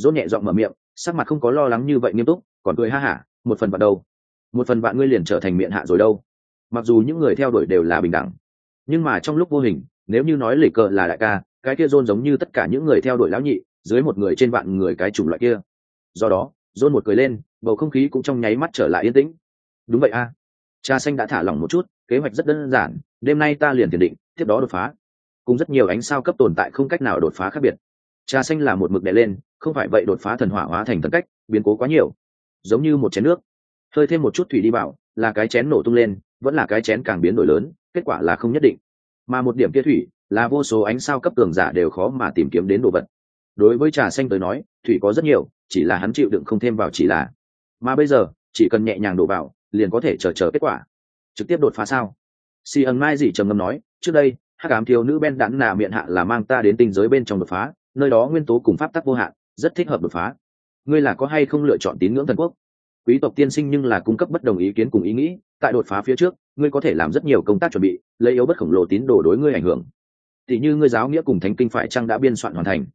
John nhẹ giọng mở miệng, sắc mặt không có lo lắng như vậy nghiêm túc, còn cười ha hả, một phần bạn đâu một phần bạn ngươi liền trở thành miệng hạ rồi đâu. Mặc dù những người theo đuổi đều là bình đẳng, nhưng mà trong lúc vô hình, nếu như nói lì cờ là đại ca, cái kia john giống như tất cả những người theo đuổi lão nhị, dưới một người trên vạn người cái chủng loại kia. Do đó, john một cười lên, bầu không khí cũng trong nháy mắt trở lại yên tĩnh. Đúng vậy a cha xanh đã thả lỏng một chút, kế hoạch rất đơn giản, đêm nay ta liền tiền định, tiếp đó đột phá. Cùng rất nhiều ánh sao cấp tồn tại không cách nào đột phá khác biệt. Cha xanh là một mực đè lên, không phải vậy đột phá thần hỏa hóa thành thần cách, biến cố quá nhiều. Giống như một chén nước. Hơi thêm một chút thủy đi vào, là cái chén nổ tung lên, vẫn là cái chén càng biến đổi lớn, kết quả là không nhất định. Mà một điểm kia thủy, là vô số ánh sao cấp tường giả đều khó mà tìm kiếm đến đồ vật. Đối với trà xanh tới nói, thủy có rất nhiều, chỉ là hắn chịu đựng không thêm vào chỉ là. Mà bây giờ, chỉ cần nhẹ nhàng đổ vào liền có thể chờ chờ kết quả. Trực tiếp đột phá sao? Si ẩn mai dị trầm ngâm nói, trước đây hát cám thiếu nữ ben đắn nà miệng hạ là mang ta đến tinh giới bên trong đột phá, nơi đó nguyên tố cùng pháp tắc vô hạn, rất thích hợp đột phá. Ngươi là có hay không lựa chọn tín ngưỡng thần quốc? Quý tộc tiên sinh nhưng là cung cấp bất đồng ý kiến cùng ý nghĩ, tại đột phá phía trước, ngươi có thể làm rất nhiều công tác chuẩn bị, lấy yếu bất khổng lồ tín đồ đối ngươi ảnh hưởng. Tỷ như ngươi giáo nghĩa cùng thánh kinh phải chăng đã biên soạn hoàn thành?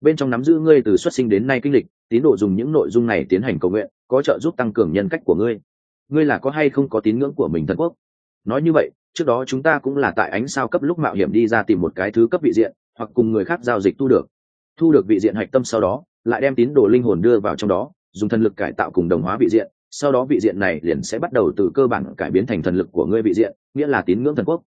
Bên trong nắm giữ ngươi từ xuất sinh đến nay kinh lịch, tín đồ dùng những nội dung này tiến hành cầu nguyện, có trợ giúp tăng cường nhân cách của ngươi ngươi là có hay không có tín ngưỡng của mình thần quốc? Nói như vậy, trước đó chúng ta cũng là tại ánh sao cấp lúc mạo hiểm đi ra tìm một cái thứ cấp vị diện, hoặc cùng người khác giao dịch thu được. Thu được vị diện hạch tâm sau đó, lại đem tín đồ linh hồn đưa vào trong đó, dùng thần lực cải tạo cùng đồng hóa vị diện. Sau đó vị diện này liền sẽ bắt đầu từ cơ bản cải biến thành thần lực của ngươi vị diện, nghĩa là tín ngưỡng thần quốc.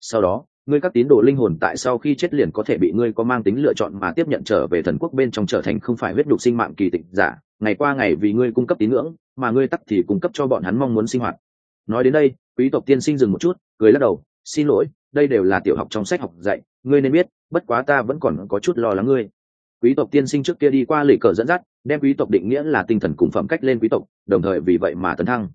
Sau đó ngươi các tín đồ linh hồn tại sau khi chết liền có thể bị ngươi có mang tính lựa chọn mà tiếp nhận trở về thần quốc bên trong trở thành không phải huyết đục sinh mạng kỳ tịch giả. Ngày qua ngày vì ngươi cung cấp tín ngưỡng, mà ngươi tắc thì cung cấp cho bọn hắn mong muốn sinh hoạt. Nói đến đây, quý tộc tiên sinh dừng một chút, cười lắc đầu, xin lỗi, đây đều là tiểu học trong sách học dạy, ngươi nên biết, bất quá ta vẫn còn có chút lo lắng ngươi. Quý tộc tiên sinh trước kia đi qua lì cờ dẫn dắt, đem quý tộc định nghĩa là tinh thần cùng phẩm cách lên quý tộc, đồng thời vì vậy mà tấn thăng.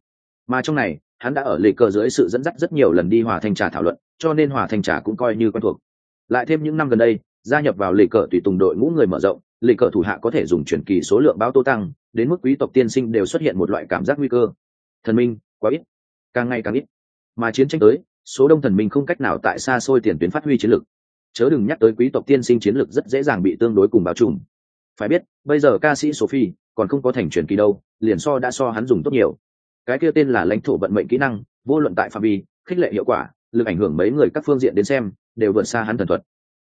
Mà trong này hắn đã ở lề cờ dưới sự dẫn dắt rất nhiều lần đi hòa thanh trà thảo luận, cho nên hòa thanh trà cũng coi như quen thuộc. Lại thêm những năm gần đây, gia nhập vào lề cờ tùy tùng đội ngũ người mở rộng lề cờ thủ hạ có thể dùng chuyển kỳ số lượng báo tô tăng, đến mức quý tộc tiên sinh đều xuất hiện một loại cảm giác nguy cơ. Thần minh, quá ít. Càng ngày càng ít. Mà chiến tranh tới, số đông thần minh không cách nào tại xa xôi tiền tuyến phát huy chiến lược chớ đừng nhắc tới quý tộc tiên sinh chiến lược rất dễ dàng bị tương đối cùng báo trùm. Phải biết, bây giờ ca sĩ sophie còn không có thành truyền kỳ đâu, liền so đã so hắn dùng tốt nhiều cái kia tên là lãnh thổ vận mệnh kỹ năng, vô luận tại phạm vi, khích lệ hiệu quả, lực ảnh hưởng mấy người các phương diện đến xem, đều vượt xa hắn thần thuật.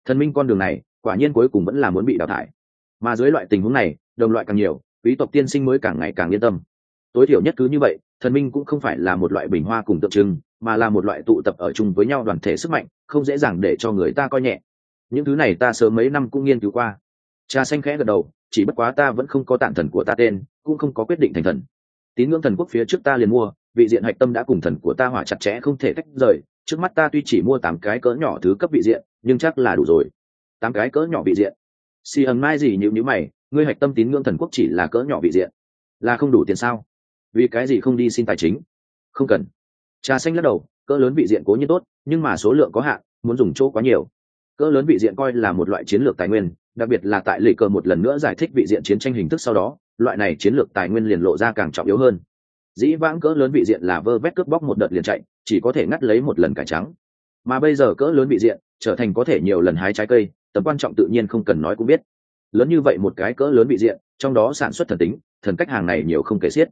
Thần minh con đường này, quả nhiên cuối cùng vẫn là muốn bị đào thải. Mà dưới loại tình huống này, đồng loại càng nhiều, quý tộc tiên sinh mới càng ngày càng yên tâm. Tối thiểu nhất cứ như vậy, thần minh cũng không phải là một loại bình hoa cùng tượng trưng, mà là một loại tụ tập ở chung với nhau đoàn thể sức mạnh, không dễ dàng để cho người ta coi nhẹ. Những thứ này ta sớm mấy năm cũng nghiên cứu qua. Cha xanh khẽ gật đầu, chỉ bất quá ta vẫn không có tạm thần của ta tên, cũng không có quyết định thành thần tín ngưỡng thần quốc phía trước ta liền mua, vị diện hạch tâm đã cùng thần của ta hỏa chặt chẽ không thể tách rời, trước mắt ta tuy chỉ mua tám cái cỡ nhỏ thứ cấp vị diện, nhưng chắc là đủ rồi. Tám cái cỡ nhỏ vị diện. Xì ẩn mai gì nhịu nhữ mày, ngươi hạch tâm tín ngưỡng thần quốc chỉ là cỡ nhỏ vị diện. Là không đủ tiền sao? Vì cái gì không đi xin tài chính? Không cần. Trà xanh lắc đầu, cỡ lớn vị diện cố nhiên tốt, nhưng mà số lượng có hạn, muốn dùng chỗ quá nhiều. Cỡ lớn vị diện coi là một loại chiến lược tài nguyên, đặc biệt là tại lệ cờ một lần nữa giải thích vị diện chiến tranh hình thức sau đó loại này chiến lược tài nguyên liền lộ ra càng trọng yếu hơn. Dĩ vãng cỡ lớn vị diện là vơ vét cướp bóc một đợt liền chạy, chỉ có thể ngắt lấy một lần cải trắng. Mà bây giờ cỡ lớn vị diện, trở thành có thể nhiều lần hái trái cây, tầm quan trọng tự nhiên không cần nói cũng biết. Lớn như vậy một cái cỡ lớn vị diện, trong đó sản xuất thần tính, thần cách hàng này nhiều không kể xiết.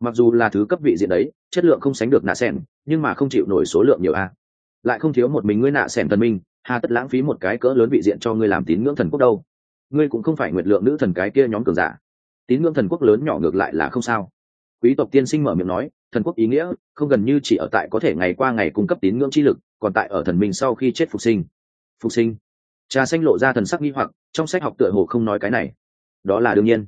Mặc dù là thứ cấp vị diện đấy, chất lượng không sánh được nạ sen nhưng mà không chịu nổi số lượng nhiều a. Lại không thiếu một mình ngươi nạ sen thần minh, hà tất lãng phí một cái cỡ lớn vị diện cho ngươi làm tín ngưỡng thần quốc đâu. Ngươi cũng không phải nguyệt lượng nữ thần cái kia nhóm cường giả tín ngưỡng thần quốc lớn nhỏ ngược lại là không sao. Quý tộc tiên sinh mở miệng nói, thần quốc ý nghĩa, không gần như chỉ ở tại có thể ngày qua ngày cung cấp tín ngưỡng chi lực, còn tại ở thần minh sau khi chết phục sinh. Phục sinh? Trà xanh lộ ra thần sắc nghi hoặc, trong sách học tựa hồ không nói cái này. Đó là đương nhiên.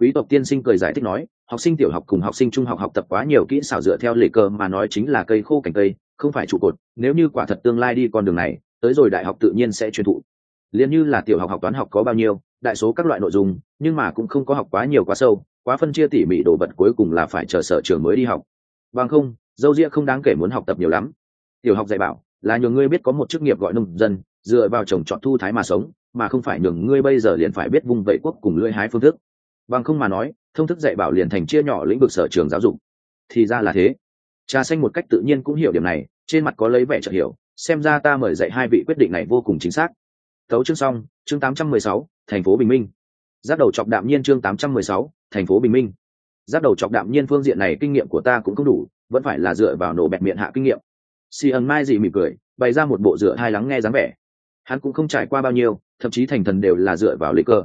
Quý tộc tiên sinh cười giải thích nói, học sinh tiểu học cùng học sinh trung học học tập quá nhiều kỹ xảo dựa theo lệ cơ mà nói chính là cây khô cành cây, không phải trụ cột, nếu như quả thật tương lai đi con đường này, tới rồi đại học tự nhiên sẽ truyền thụ liền như là tiểu học học toán học có bao nhiêu, đại số các loại nội dung, nhưng mà cũng không có học quá nhiều quá sâu, quá phân chia tỉ mỉ đồ vật cuối cùng là phải chờ sở trường mới đi học. Bằng không, dâu ria không đáng kể muốn học tập nhiều lắm. Tiểu học dạy bảo, là nhường ngươi biết có một chức nghiệp gọi nông dân, dựa vào trồng trọt thu thái mà sống, mà không phải nhường ngươi bây giờ liền phải biết vung vẩy quốc cùng lưỡi hái phương thức. Bằng không mà nói, thông thức dạy bảo liền thành chia nhỏ lĩnh vực sở trường giáo dục. Thì ra là thế. Trà xanh một cách tự nhiên cũng hiểu điểm này, trên mặt có lấy vẻ chợt hiểu, xem ra ta mời dạy hai vị quyết định này vô cùng chính xác tấu chương xong chương 816, thành phố bình minh. Giáp đầu chọc đạm nhiên chương 816, thành phố bình minh. Giáp đầu chọc đạm nhiên phương diện này kinh nghiệm của ta cũng không đủ vẫn phải là dựa vào nổ bẹt miệng hạ kinh nghiệm. Si ẩn mai gì mỉm cười bày ra một bộ dựa hai lắng nghe dáng vẻ. Hắn cũng không trải qua bao nhiêu thậm chí thành thần đều là dựa vào lý cơ.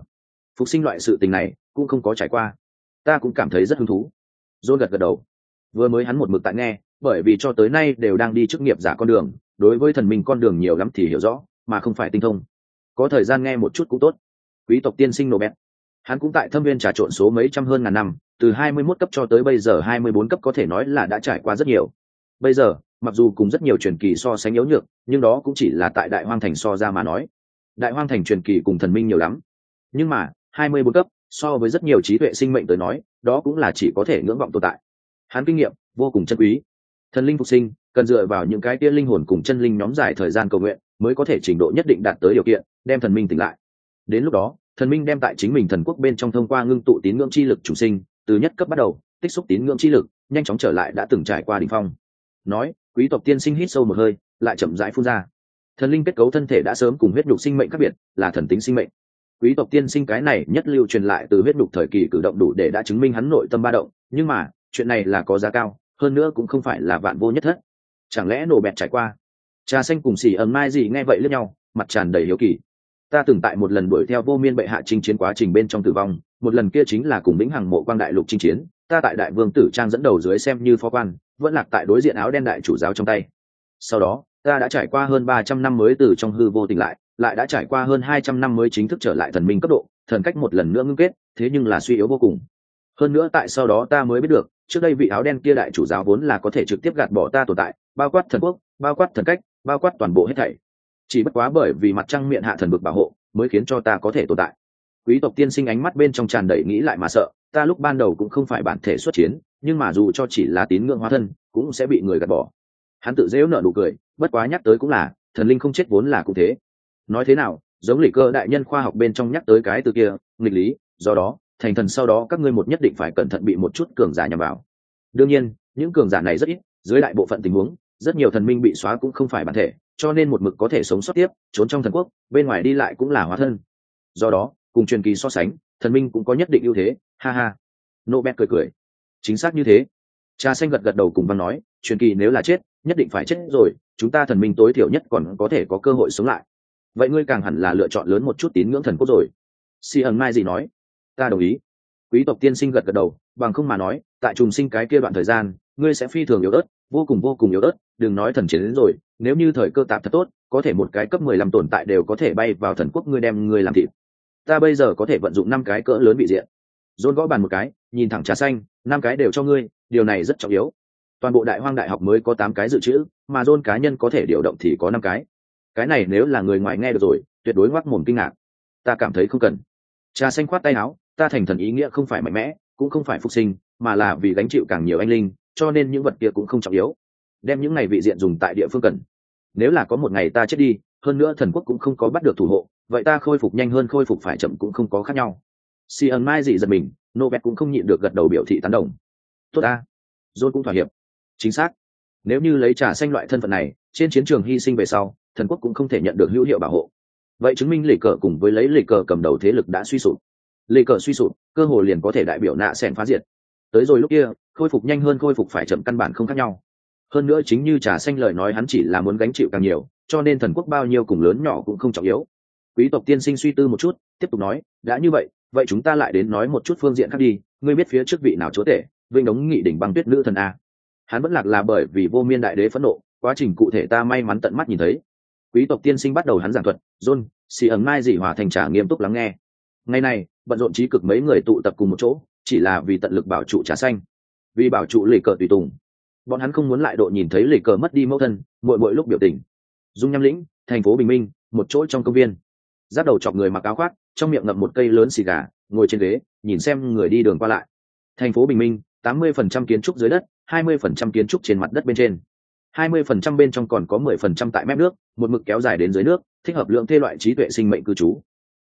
Phục sinh loại sự tình này cũng không có trải qua. Ta cũng cảm thấy rất hứng thú. Dôn gật gật đầu. Vừa mới hắn một mực tại nghe bởi vì cho tới nay đều đang đi chức nghiệp giả con đường đối với thần minh con đường nhiều lắm thì hiểu rõ mà không phải tinh thông có thời gian nghe một chút cũng tốt. Quý tộc tiên sinh nobel. Hắn cũng tại thâm viên trà trộn số mấy trăm hơn ngàn năm, từ hai mươi 21 cấp cho tới bây giờ hai mươi bốn cấp có thể nói là đã trải qua rất nhiều. Bây giờ, mặc dù cùng rất nhiều truyền kỳ so sánh yếu nhược, nhưng đó cũng chỉ là tại đại hoang thành so ra mà nói. Đại hoang thành truyền kỳ cùng thần minh nhiều lắm. Nhưng mà, hai mươi bốn cấp, so với rất nhiều trí tuệ sinh mệnh tới nói, đó cũng là chỉ có thể ngưỡng vọng tồn tại. Hắn kinh nghiệm, vô cùng chân quý. Thần linh phục sinh, cần dựa vào những cái tia linh hồn cùng chân linh nhóm dài thời gian cầu nguyện, mới có thể trình độ nhất định đạt tới điều kiện đem thần minh tỉnh lại. Đến lúc đó, thần minh đem tại chính mình thần quốc bên trong thông qua ngưng tụ tín ngưỡng chi lực chủ sinh, từ nhất cấp bắt đầu, tích xúc tín ngưỡng chi lực, nhanh chóng trở lại đã từng trải qua đ ỉ n h phong. Nói, quý tộc tiên sinh hít sâu một hơi, lại chậm rãi phun ra. Thần linh kết cấu thân thể đã sớm cùng huyết nhục sinh mệnh khác biệt, là thần tính sinh mệnh. Quý tộc tiên sinh cái này nhất lưu truyền lại từ huyết nhục thời kỳ cử động đủ để đã chứng minh hắn nội tâm ba động, nhưng mà, chuyện này là có giá cao, hơn nữa cũng không phải là vạn vô nhất thất. Chẳng lẽ nổ bẹt trải qua? Trà xanh cùng xỉ ấm mai gì nghe vậy lướt nhau, mặt tràn đầy hiếu kỳ ta từng tại một lần đuổi theo vô miên bệ hạ chinh chiến quá trình bên trong tử vong, một lần kia chính là cùng lĩnh hằng mộ quang đại lục chinh chiến, ta tại đại vương tử trang dẫn đầu dưới xem như phó quan, vẫn lạc tại đối diện áo đen đại chủ giáo trong tay. Sau đó, ta đã trải qua hơn ba trăm năm mới từ trong hư vô tỉnh lại lại đã trải qua hơn hai trăm năm mới chính thức trở lại thần minh cấp độ, thần cách một lần nữa ngưng kết, thế nhưng là suy yếu vô cùng. Hơn nữa tại sau đó ta mới biết được, trước đây vị áo đen kia đại chủ giáo vốn là có thể trực tiếp gạt bỏ ta tồn tại, bao quát thần quốc, bao quát thần cách, bao quát toàn bộ hết thảy chỉ bất quá bởi vì mặt trăng miệng hạ thần vực bảo hộ mới khiến cho ta có thể tồn tại. Quý tộc tiên sinh ánh mắt bên trong tràn đầy nghĩ lại mà sợ, ta lúc ban đầu cũng không phải bản thể xuất chiến, nhưng mà dù cho chỉ là tín ngưỡng hóa thân, cũng sẽ bị người gạt bỏ. Hắn tự dễu nợ nụ cười, bất quá nhắc tới cũng là, thần linh không chết vốn là cũng thế. Nói thế nào, giống lỷ cơ đại nhân khoa học bên trong nhắc tới cái từ kia, nghịch lý, do đó, thành thần sau đó các ngươi một nhất định phải cẩn thận bị một chút cường giả nhằm vào. Đương nhiên, những cường giả này rất ít, dưới đại bộ phận tình huống, rất nhiều thần minh bị xóa cũng không phải bản thể cho nên một mực có thể sống sót tiếp, trốn trong thần quốc, bên ngoài đi lại cũng là hóa thân. Do đó, cùng truyền kỳ so sánh, thần minh cũng có nhất định ưu thế, ha ha. Nô cười cười. Chính xác như thế. Cha xanh gật gật đầu cùng văn nói, truyền kỳ nếu là chết, nhất định phải chết rồi, chúng ta thần minh tối thiểu nhất còn có thể có cơ hội sống lại. Vậy ngươi càng hẳn là lựa chọn lớn một chút tín ngưỡng thần quốc rồi. Si ẩn mai gì nói, ta đồng ý. Quý tộc tiên sinh gật gật đầu, bằng không mà nói, tại trùng sinh cái kia đoạn thời gian, ngươi sẽ phi thường yếu ớt vô cùng vô cùng yếu ớt, đừng nói thần chiến đến rồi, nếu như thời cơ tạp thật tốt, có thể một cái cấp mười lăm tồn tại đều có thể bay vào thần quốc ngươi đem ngươi làm thịt. Ta bây giờ có thể vận dụng năm cái cỡ lớn bị diện. Dôn gõ bàn một cái, nhìn thẳng trà xanh, năm cái đều cho ngươi, điều này rất trọng yếu. Toàn bộ đại hoang đại học mới có tám cái dự trữ, mà John cá nhân có thể điều động thì có năm cái. Cái này nếu là người ngoài nghe được rồi, tuyệt đối ngoác mồm kinh ngạc. Ta cảm thấy không cần. Trà xanh khoát tay áo, ta thành thần ý nghĩa không phải mạnh mẽ, cũng không phải phục sinh, mà là vì gánh chịu càng nhiều anh linh cho nên những vật kia cũng không trọng yếu. Đem những này vị diện dùng tại địa phương cần. Nếu là có một ngày ta chết đi, hơn nữa thần quốc cũng không có bắt được thủ hộ, vậy ta khôi phục nhanh hơn, khôi phục phải chậm cũng không có khác nhau. Si ẩn mai dị giật mình, nobel cũng không nhịn được gật đầu biểu thị tán đồng. Tốt ta. John cũng thỏa hiệp. Chính xác. Nếu như lấy trà xanh loại thân phận này, trên chiến trường hy sinh về sau, thần quốc cũng không thể nhận được hữu hiệu bảo hộ. Vậy chứng minh lì cờ cùng với lấy lì cờ cầm đầu thế lực đã suy sụp. Lì cờ suy sụp, cơ hồ liền có thể đại biểu nạ sẻn phá diệt. Tới rồi lúc kia khôi phục nhanh hơn, khôi phục phải chậm căn bản không khác nhau. Hơn nữa chính như trà xanh lời nói hắn chỉ là muốn gánh chịu càng nhiều, cho nên thần quốc bao nhiêu cùng lớn nhỏ cũng không trọng yếu. Quý tộc tiên sinh suy tư một chút, tiếp tục nói, đã như vậy vậy chúng ta lại đến nói một chút phương diện khác đi. Ngươi biết phía trước vị nào chúa tể, vinh đống nghị đỉnh băng tuyết nữ thần a. Hắn vẫn lạc là bởi vì vô miên đại đế phẫn nộ, quá trình cụ thể ta may mắn tận mắt nhìn thấy. Quý tộc tiên sinh bắt đầu hắn giảng thuật john xì ẩn mai dị hòa thành trả nghiêm túc lắng nghe. Ngày này, bận rộn trí cực mấy người tụ tập cùng một chỗ, chỉ là vì tận lực bảo trụ trà xanh vì bảo trụ lì cờ tùy tùng. Bọn hắn không muốn lại độ nhìn thấy lì cờ mất đi mẫu thân mỗi mỗi lúc biểu tình. Dung nham lĩnh, thành phố bình minh, một chỗ trong công viên. Giáp đầu chọc người mặc áo khoác, trong miệng ngậm một cây lớn xì gà, ngồi trên ghế, nhìn xem người đi đường qua lại. Thành phố bình minh, tám mươi phần trăm kiến trúc dưới đất, hai mươi phần trăm kiến trúc trên mặt đất bên trên. hai mươi phần trăm bên trong còn có mười phần trăm tại mép nước, một mực kéo dài đến dưới nước, thích hợp lượng thê loại trí tuệ sinh mệnh cư trú.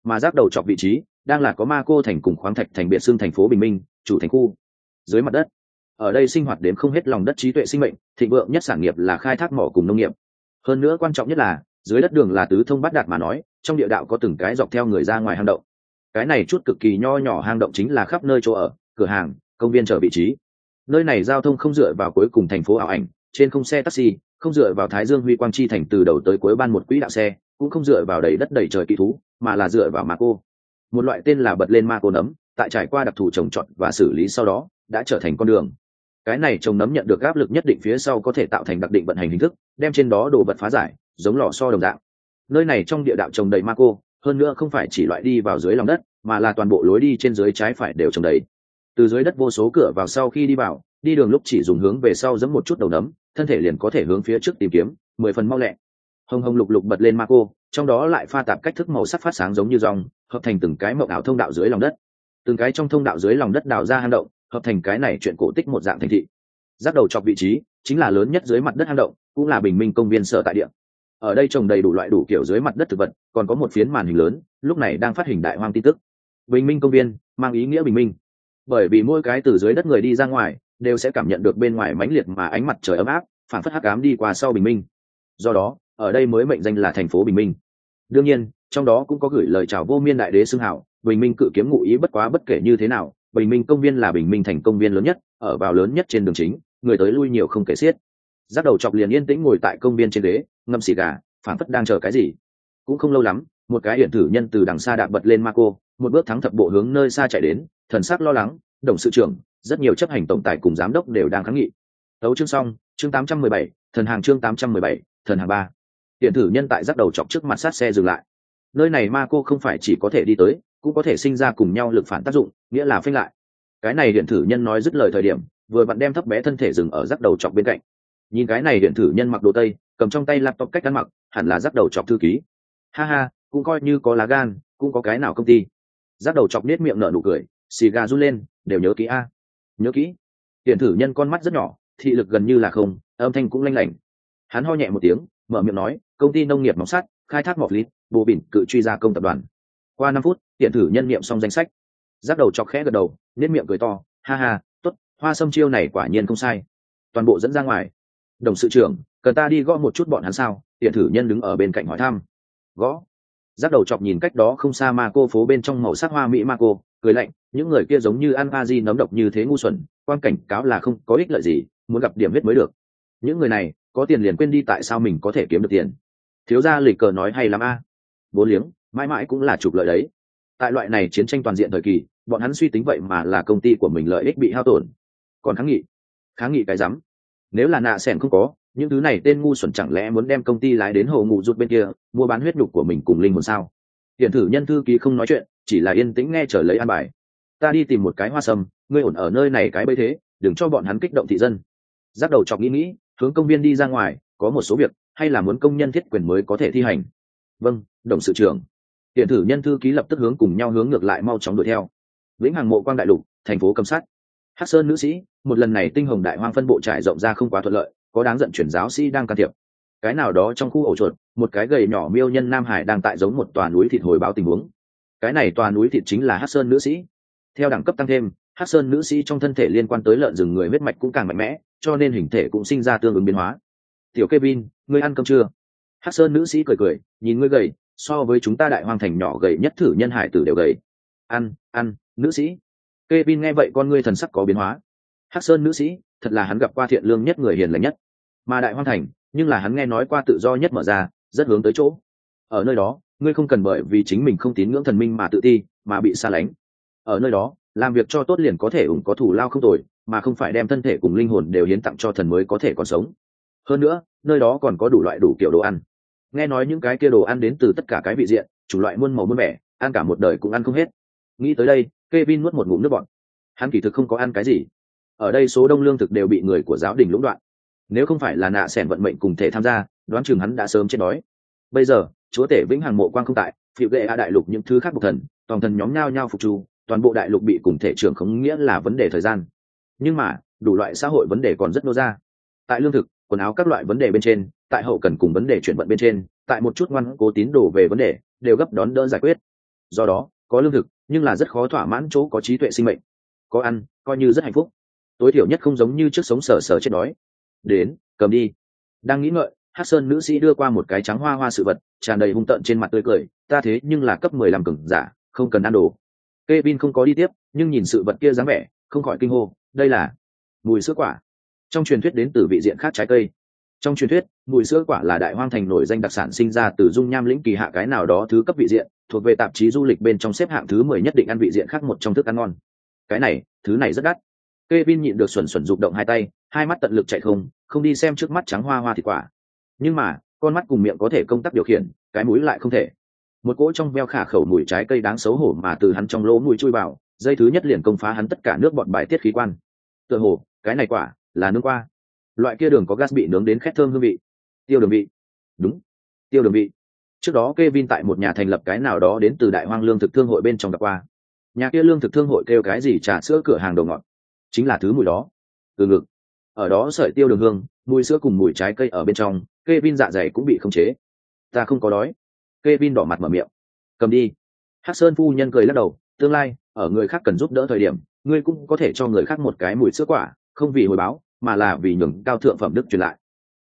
Mà giáp đầu chọc vị trí, đang là có ma cô thành cùng khoáng thạch thành biệt xương thành phố bình minh, chủ thành khu. Dưới mặt đất ở đây sinh hoạt đến không hết lòng đất trí tuệ sinh mệnh, thịnh vượng nhất sản nghiệp là khai thác mỏ cùng nông nghiệp. Hơn nữa quan trọng nhất là, dưới đất đường là tứ thông bát đạt mà nói, trong địa đạo có từng cái dọc theo người ra ngoài hang động. Cái này chút cực kỳ nho nhỏ hang động chính là khắp nơi chỗ ở, cửa hàng, công viên chờ vị trí. Nơi này giao thông không dựa vào cuối cùng thành phố ảo ảnh, trên không xe taxi, không dựa vào thái dương huy quang chi thành từ đầu tới cuối ban một quỹ đạo xe, cũng không dựa vào đầy đất đầy trời kỳ thú, mà là dựa vào ma cô một loại tên là bật lên ma cô nấm, tại trải qua đặc thù trồng trọt và xử lý sau đó, đã trở thành con đường cái này trồng nấm nhận được áp lực nhất định phía sau có thể tạo thành đặc định vận hành hình thức, đem trên đó đồ vật phá giải, giống lò so đồng dạng. Nơi này trong địa đạo trồng đầy ma cô, hơn nữa không phải chỉ loại đi vào dưới lòng đất, mà là toàn bộ lối đi trên dưới trái phải đều trồng đầy. Từ dưới đất vô số cửa vào sau khi đi vào, đi đường lúc chỉ dùng hướng về sau giẫm một chút đầu nấm, thân thể liền có thể hướng phía trước tìm kiếm, mười phần mau lẹ. Hồng hồng lục lục bật lên ma cô, trong đó lại pha tạp cách thức màu sắc phát sáng giống như dòng hợp thành từng cái mộng ảo thông đạo dưới lòng đất. Từng cái trong thông đạo dưới lòng đất đào ra hang động hợp thành cái này chuyện cổ tích một dạng thành thị. Rác đầu chọc vị trí, chính là lớn nhất dưới mặt đất hang động, cũng là bình minh công viên sở tại địa. Ở đây trồng đầy đủ loại đủ kiểu dưới mặt đất thực vật, còn có một phiến màn hình lớn, lúc này đang phát hình đại hoang tin tức. Bình minh công viên, mang ý nghĩa bình minh. Bởi vì mỗi cái từ dưới đất người đi ra ngoài, đều sẽ cảm nhận được bên ngoài mãnh liệt mà ánh mặt trời ấm áp, phản phất hắc ám đi qua sau bình minh. Do đó, ở đây mới mệnh danh là thành phố bình minh. Đương nhiên, trong đó cũng có gửi lời chào vô miên đại đế xưng hảo, bình minh cự kiếm ngụ ý bất quá bất kể như thế nào bình minh công viên là bình minh thành công viên lớn nhất ở vào lớn nhất trên đường chính người tới lui nhiều không kể xiết. Giác đầu chọc liền yên tĩnh ngồi tại công viên trên ghế ngâm xì gà phản phất đang chờ cái gì. Cũng không lâu lắm một cái hiện thử nhân từ đằng xa đạp bật lên ma cô một bước thắng thập bộ hướng nơi xa chạy đến thần sắc lo lắng đồng sự trưởng rất nhiều chấp hành tổng tài cùng giám đốc đều đang kháng nghị. Tấu chương xong chương 817, thần hàng chương 817, thần hàng ba. Hiện thử nhân tại giác đầu chọc trước mặt sát xe dừng lại. Nơi này ma cô không phải chỉ có thể đi tới cũng có thể sinh ra cùng nhau lực phản tác dụng, nghĩa là phanh lại. Cái này điện thử nhân nói dứt lời thời điểm, vừa vặn đem thấp bé thân thể dừng ở rắc đầu chọc bên cạnh. Nhìn cái này điện thử nhân mặc đồ tây, cầm trong tay laptop cách ăn mặc, hẳn là rắc đầu chọc thư ký. Ha ha, cũng coi như có lá gan, cũng có cái nào công ty. Rắc đầu chọc nết miệng nở nụ cười, xì gà run lên, đều nhớ kỹ a. Nhớ kỹ. Điện thử nhân con mắt rất nhỏ, thị lực gần như là không, âm thanh cũng lanh lảnh. Hắn ho nhẹ một tiếng, mở miệng nói, công ty nông nghiệp móng sắt, khai thác mỏ lít bộ bỉn, cự truy gia công tập đoàn qua năm phút, tiện thử nhân niệm xong danh sách. Giáp đầu chọc khẽ gật đầu nết miệng cười to, ha ha t ố t hoa sâm chiêu này quả nhiên không sai. Toàn bộ dẫn ra ngoài. Đồng sự trưởng, cần ta đi gõ một chút bọn hắn sao? Tiện thử nhân đứng ở bên cạnh hỏi thăm. Gõ. Giáp đầu chọc nhìn cách đó không xa ma cô phố bên trong màu sắc hoa mỹ ma cô cười lạnh, những người kia giống như ăn a di nấm độc như thế ngu xuẩn, quan cảnh cáo là không có ích lợi gì, muốn gặp điểm huyết mới được. Những người này, có tiền liền quên đi tại sao mình có thể kiếm được tiền. Thiếu gia lịch cờ nói hay lắm a. À. liếng mãi mãi cũng là trục lợi đấy. Tại loại này chiến tranh toàn diện thời kỳ, bọn hắn suy tính vậy mà là công ty của mình lợi ích bị hao tổn. Còn kháng nghị kháng nghị cái rắm. Nếu là nạ sẻn không có, những thứ này tên ngu xuẩn chẳng lẽ muốn đem công ty lái đến hồ ngụ rút bên kia, mua bán huyết nhục của mình cùng linh hồn sao? Hiện thử nhân thư ký không nói chuyện, chỉ là yên tĩnh nghe trở lấy an bài. Ta đi tìm một cái hoa sâm, ngươi ổn ở nơi này cái bấy thế, đừng cho bọn hắn kích động thị dân. Giáp đầu chọc nghĩ nghĩ, hướng công viên đi ra ngoài, có một số việc, hay là muốn công nhân thiết quyền mới có thể thi hành. Vâng đồng sự trưởng hiện thử nhân thư ký lập tức hướng cùng nhau hướng ngược lại mau chóng đuổi theo. Vĩnh hằng mộ quang đại lục, thành phố cầm sát hắc sơn nữ sĩ, một lần này tinh hồng đại hoang phân bộ trải rộng ra không quá thuận lợi, có đáng giận chuyển giáo sĩ đang can thiệp. Cái nào đó trong khu ổ chuột, một cái gầy nhỏ miêu nhân nam hải đang tại giống một tòa núi thịt hồi báo tình huống. Cái này tòa núi thịt chính là hắc sơn nữ sĩ. Theo đẳng cấp tăng thêm, hắc sơn nữ sĩ trong thân thể liên quan tới lợn rừng người huyết mạch cũng càng mạnh mẽ, cho nên hình thể cũng sinh ra tương ứng biến hóa. Tiểu kevin ngươi ăn cơm chưa? Hắc sơn nữ sĩ cười cười, nhìn ngươi gầy so với chúng ta đại hoang thành nhỏ gầy nhất thử nhân hải tử đều gầy ăn ăn nữ sĩ Kevin nghe vậy con ngươi thần sắc có biến hóa. Hắc Sơn nữ sĩ, thật là hắn gặp qua thiện lương nhất người hiền lành nhất. Mà Đại Hoang Thành, nhưng là hắn nghe nói qua tự do nhất mở ra, rất hướng tới chỗ. Ở nơi đó, ngươi không cần bởi vì chính mình không tín ngưỡng thần minh mà tự ti, mà bị xa lánh. Ở nơi đó, làm việc cho tốt liền có thể ủng có thủ lao không tồi, mà không phải đem thân thể cùng linh hồn đều hiến tặng cho thần mới có thể còn sống. Hơn nữa, nơi đó còn có đủ loại đủ kiểu đồ ăn. Nghe nói những cái kia đồ ăn đến từ tất cả cái vị diện, chủ loại muôn màu muôn vẻ, ăn cả một đời cũng ăn không hết. Nghĩ tới đây, Kevin nuốt một ngụm nước bọt. Hắn kỳ thực không có ăn cái gì. Ở đây số đông lương thực đều bị người của giáo đình lũng đoạn. Nếu không phải là nạ sẻn vận mệnh cùng thể tham gia, đoán chừng hắn đã sớm chết đói. Bây giờ, chúa tể vĩnh hằng mộ quang không tại, phiệu gệ a đại lục những thứ khác bộc thần, toàn thần nhóm nhau nhau phục tru toàn bộ đại lục bị cùng thể trưởng khống nghĩa là vấn đề thời gian. Nhưng mà, đủ loại xã hội vấn đề còn rất nô ra. Tại lương thực, quần áo các loại vấn đề bên trên, tại hậu cần cùng vấn đề chuyển vận bên trên, tại một chút ngoan cố tín đồ về vấn đề, đều gấp đón đỡ giải quyết. Do đó, có lương thực, nhưng là rất khó thỏa mãn chỗ có trí tuệ sinh mệnh. Có ăn coi như rất hạnh phúc. Tối thiểu nhất không giống như trước sống sờ sờ chết đói. Đến cầm đi. Đang nghĩ ngợi hát sơn nữ sĩ đưa qua một cái trắng hoa hoa sự vật tràn đầy hung tợn trên mặt tươi cười ta thế nhưng là cấp mười làm cừng giả không cần ăn đồ. Kevin không có đi tiếp nhưng nhìn sự vật kia dáng vẻ không khỏi kinh hô đây là mùi sữa quả trong truyền thuyết đến từ vị diện khác trái cây. Trong truyền thuyết, mùi sữa quả là đại hoang thành nổi danh đặc sản sinh ra từ dung nham lĩnh kỳ hạ cái nào đó thứ cấp vị diện, thuộc về tạp chí du lịch bên trong xếp hạng thứ mười nhất định ăn vị diện khác một trong thức ăn ngon. Cái này, thứ này rất đắt. Kevin nhịn được xuẩn xuẩn rụng động hai tay, hai mắt tận lực chạy không không đi xem trước mắt trắng hoa hoa thịt quả. Nhưng mà, con mắt cùng miệng có thể công tác điều khiển, cái mũi lại không thể. Một cỗ trong veo khả khẩu mùi trái cây đáng xấu hổ mà từ hắn trong lỗ mùi chui vào, dây thứ nhất liền công phá hắn tất cả nước bọt bài tiết khí quan. Tựa hồ, cái này quả là nướng qua. Loại kia đường có gas bị nướng đến khét thơm hương vị. Tiêu đường vị. Đúng. Tiêu đường vị. Trước đó Kevin tại một nhà thành lập cái nào đó đến từ đại hoang lương thực thương hội bên trong gặp qua. Nhà kia lương thực thương hội kêu cái gì trà sữa cửa hàng đầu ngọt. Chính là thứ mùi đó. Từ ngực. Ở đó sợi tiêu đường hương, mùi sữa cùng mùi trái cây ở bên trong, Kevin dạ dày cũng bị khống chế. Ta không có đói. Kevin đỏ mặt mở miệng. Cầm đi. Hắc sơn phu nhân cười lắc đầu. Tương lai, ở người khác cần giúp đỡ thời điểm, ngươi cũng có thể cho người khác một cái mùi sữa quả không vì hồi báo, mà là vì nhường cao thượng phẩm đức truyền lại.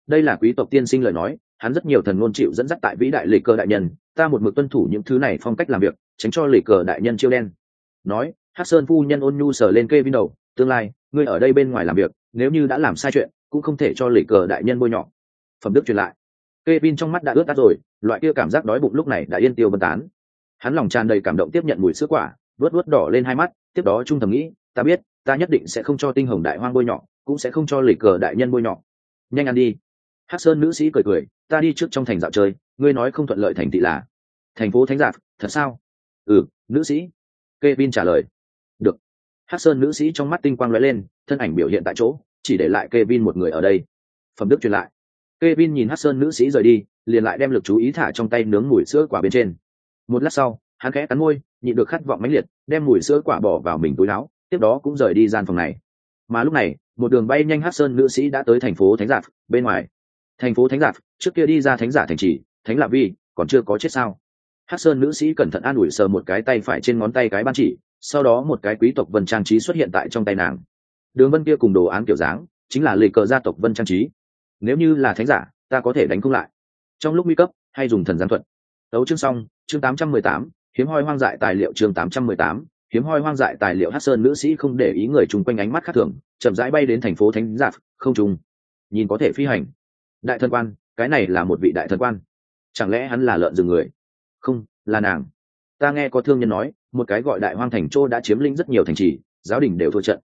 Đây là quý tộc tiên sinh lời nói, hắn rất nhiều thần ngôn chịu dẫn dắt tại vĩ đại lì cờ đại nhân, ta một mực tuân thủ những thứ này phong cách làm việc, tránh cho lì cờ đại nhân chiêu đen. Nói hát sơn phu nhân ôn nhu sờ lên kê vin đầu, tương lai, ngươi ở đây bên ngoài làm việc, nếu như đã làm sai chuyện, cũng không thể cho lì cờ đại nhân bôi nhọ. Phẩm đức truyền lại. Kê vin trong mắt đã ướt tắt rồi, loại kia cảm giác đói bụng lúc này đã yên tiêu vân tán. Hắn lòng tràn đầy cảm động tiếp nhận mùi sữa quả vớt vớt đỏ lên hai mắt, tiếp đó trung thầm nghĩ, ta biết ta nhất định sẽ không cho tinh hồng đại hoang bôi nhọ, cũng sẽ không cho lịch cờ đại nhân bôi nhọ. Nhanh ăn đi. Hắc sơn nữ sĩ cười cười, ta đi trước trong thành dạo chơi, ngươi nói không thuận lợi thành thị là. Thành phố thánh giạc, thật sao? Ừ nữ sĩ. Kevin trả lời. Được. Hắc sơn nữ sĩ trong mắt tinh quang lóe lên, thân ảnh biểu hiện tại chỗ, chỉ để lại Kevin một người ở đây. Phẩm đức truyền lại. Kevin nhìn hắc sơn nữ sĩ rời đi, liền lại đem lực chú ý thả trong tay nướng mùi sữa quả bên trên. Một lát sau, hắn khẽ cắn môi, nhịn được khát vọng mãnh liệt, đem mùi sữa quả bỏ vào mình túi láo tiếp đó cũng rời đi gian phòng này. Mà lúc này một đường bay nhanh hát sơn nữ sĩ đã tới thành phố thánh giạp bên ngoài. Thành phố thánh giạp trước kia đi ra thánh giả thành trì thánh lạ vi còn chưa có chết sao? Hát sơn nữ sĩ cẩn thận an ủi sờ một cái tay phải trên ngón tay cái ban chỉ sau đó một cái quý tộc vân trang trí xuất hiện tại trong tay nàng. Đường vân kia cùng đồ án kiểu dáng chính là lệ cờ gia tộc vân trang trí. Nếu như là thánh giả ta có thể đánh không lại. Trong lúc nguy cấp hay dùng thần gián thuật. Đấu chương xong chương 818, hiếm hoi hoang dại tài liệu chương 818, hiếm hoi hoang dại tài liệu hát sơn nữ sĩ không để ý người chung quanh ánh mắt khác thường, chậm rãi bay đến thành phố thánh giạp không trùng nhìn có thể phi hành. Đại thần quan, cái này là một vị đại thần quan. Chẳng lẽ hắn là lợn rừng người? Không, là nàng. Ta nghe có thương nhân nói, một cái gọi đại hoang thành châu đã chiếm lĩnh rất nhiều thành trì, giáo đình đều thua trận.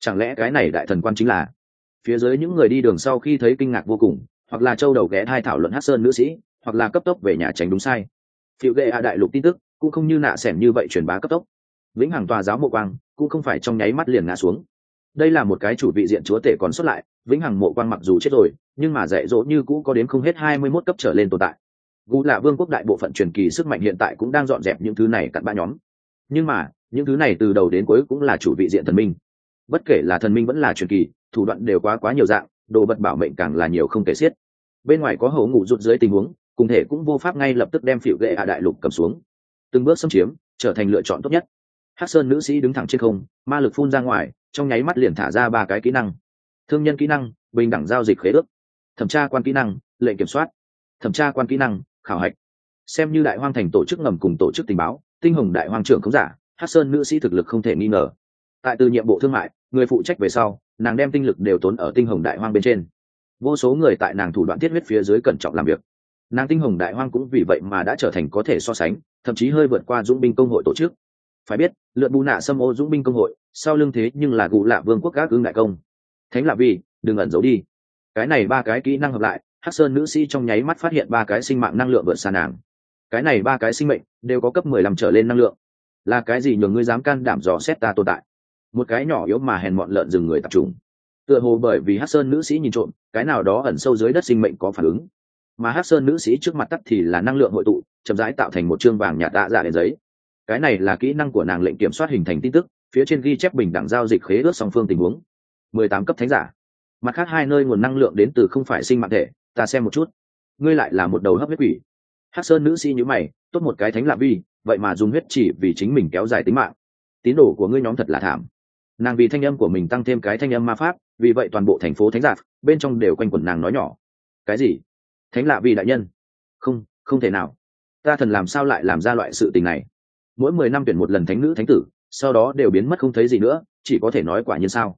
Chẳng lẽ cái này đại thần quan chính là? Phía dưới những người đi đường sau khi thấy kinh ngạc vô cùng, hoặc là châu đầu ghé thai thảo luận hát sơn nữ sĩ, hoặc là cấp tốc về nhà tránh đúng sai. Phiệu ghệ hạ đại lục tin tức, cũng không như nạ xẻm như vậy truyền bá cấp tốc vĩnh hằng tòa giáo mộ quang cũng không phải trong nháy mắt liền ngã xuống. Đây là một cái chủ vị diện chúa tể còn xuất lại, vĩnh hằng mộ quang mặc dù chết rồi, nhưng mà dạy dỗ như cũ có đến không hết hai mươi mốt cấp trở lên tồn tại. Gu là vương quốc đại bộ phận truyền kỳ sức mạnh hiện tại cũng đang dọn dẹp những thứ này cặn ba nhóm. Nhưng mà, những thứ này từ đầu đến cuối cũng là chủ vị diện thần minh. Bất kể là thần minh vẫn là truyền kỳ, thủ đoạn đều quá quá nhiều dạng, đồ vật bảo mệnh càng là nhiều không kể xiết. Bên ngoài có hầu ngủ rụt dưới tình huống, cùng thể cũng vô pháp ngay lập tức đem phịu gệ hạ đại lục cầm xuống. Từng bước xâm chiếm, trở thành lựa chọn tốt nhất hắc sơn nữ sĩ đứng thẳng trên không, ma lực phun ra ngoài, trong nháy mắt liền thả ra ba cái kỹ năng. Thương nhân kỹ năng, bình đẳng giao dịch khế ước. Thẩm tra quan kỹ năng, lệnh kiểm soát. Thẩm tra quan kỹ năng, khảo hạch. Xem như đại hoang thành tổ chức ngầm cùng tổ chức tình báo, tinh hồng đại hoang trưởng không giả hát sơn nữ sĩ thực lực không thể nghi ngờ. Tại từ nhiệm vụ thương mại, người phụ trách về sau, nàng đem tinh lực đều tốn ở tinh hồng đại hoang bên trên. Vô số người tại nàng thủ đoạn thiết huyết phía dưới cẩn trọng làm việc. Nàng tinh hồng đại hoang cũng vì vậy mà đã trở thành có thể so sánh, thậm chí hơi vượt qua dũng binh công hội tổ chức phải biết, lượn bù nạ xâm ô dũng binh công hội, sau lưng thế nhưng là gù lạ vương quốc các ương đại công. Thánh lạ vì, đừng ẩn giấu đi. Cái này ba cái kỹ năng hợp lại, hắc sơn nữ sĩ trong nháy mắt phát hiện ba cái sinh mạng năng lượng vượt xa nàng. Cái này ba cái sinh mệnh đều có cấp mười lăm trở lên năng lượng. Là cái gì nhường ngươi dám can đảm dò xét ta tồn tại? Một cái nhỏ yếu mà hèn mọn lợn rừng người tập trung. Tựa hồ bởi vì hát sơn nữ sĩ nhìn trộm, cái nào đó ẩn sâu dưới đất sinh mệnh có phản ứng. Mà hát sơn nữ sĩ trước mặt tắt thì là năng lượng hội tụ, chậm rãi tạo thành một chương vàng nhạt đạ dạ đến giấy cái này là kỹ năng của nàng lệnh kiểm soát hình thành tin tức, phía trên ghi chép bình đẳng giao dịch khế ước song phương tình huống. Mười tám cấp thánh giả. Mặt khác hai nơi nguồn năng lượng đến từ không phải sinh mạng thể, ta xem một chút. Ngươi lại là một đầu hấp huyết quỷ. Hát sơn nữ sĩ nhữ mày, tốt một cái thánh lạ vi, vậy mà dùng huyết chỉ vì chính mình kéo dài tính mạng. Tín đồ của ngươi nhóm thật là thảm. Nàng vì thanh âm của mình tăng thêm cái thanh âm ma pháp, vì vậy toàn bộ thành phố thánh giạt bên trong đều quanh quẩn nàng nói nhỏ. Cái gì? Thánh lạ vi đại nhân? Không không thể nào. Ta thần làm sao lại làm ra loại sự tình này? Mỗi mười năm tuyển một lần thánh nữ thánh tử, sau đó đều biến mất không thấy gì nữa, chỉ có thể nói quả nhiên sao.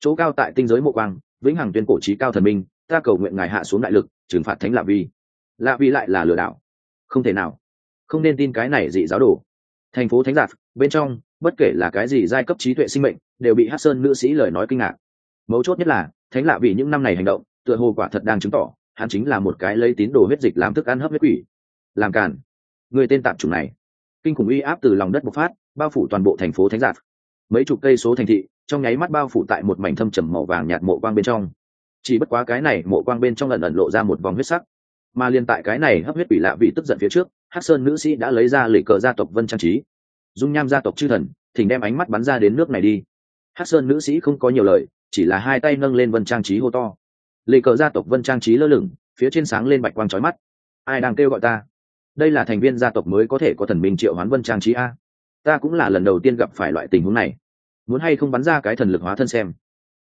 Chỗ cao tại tinh giới mộ quang, vĩnh hằng tuyên cổ trí cao thần minh, ta cầu nguyện ngài hạ xuống đại lực, trừng phạt thánh lạ vi lạ vi lại là lừa đảo. Không thể nào. Không nên tin cái này dị giáo đồ. Thành phố thánh giả bên trong, bất kể là cái gì giai cấp trí tuệ sinh mệnh, đều bị hát sơn nữ sĩ lời nói kinh ngạc. Mấu chốt nhất là, thánh lạ vì những năm này hành động, tựa hồ quả thật đang chứng tỏ, hắn chính là một cái lấy tín đồ huyết dịch làm thức ăn hấp huyết quỷ. Làm càn. Người tên tạm chủng này kinh khủng uy áp từ lòng đất bộc phát, bao phủ toàn bộ thành phố thánh giạt. Mấy chục cây số thành thị, trong nháy mắt bao phủ tại một mảnh thâm trầm màu vàng nhạt mộ quang bên trong. Chỉ bất quá cái này mộ quang bên trong lần ẩn lộ ra một vòng huyết sắc. Mà liên tại cái này hấp huyết bị lạ vị tức giận phía trước, hắc sơn nữ sĩ đã lấy ra lệ cờ gia tộc vân trang trí. Dung nham gia tộc chư thần, thỉnh đem ánh mắt bắn ra đến nước này đi. Hắc sơn nữ sĩ không có nhiều lời, chỉ là hai tay nâng lên vân trang trí hô to. Lệ cờ gia tộc vân trang trí lơ lửng, phía trên sáng lên bạch quang trói mắt. Ai đang kêu gọi ta? Đây là thành viên gia tộc mới có thể có thần minh triệu hoán vân trang trí a. Ta cũng là lần đầu tiên gặp phải loại tình huống này. Muốn hay không bắn ra cái thần lực hóa thân xem.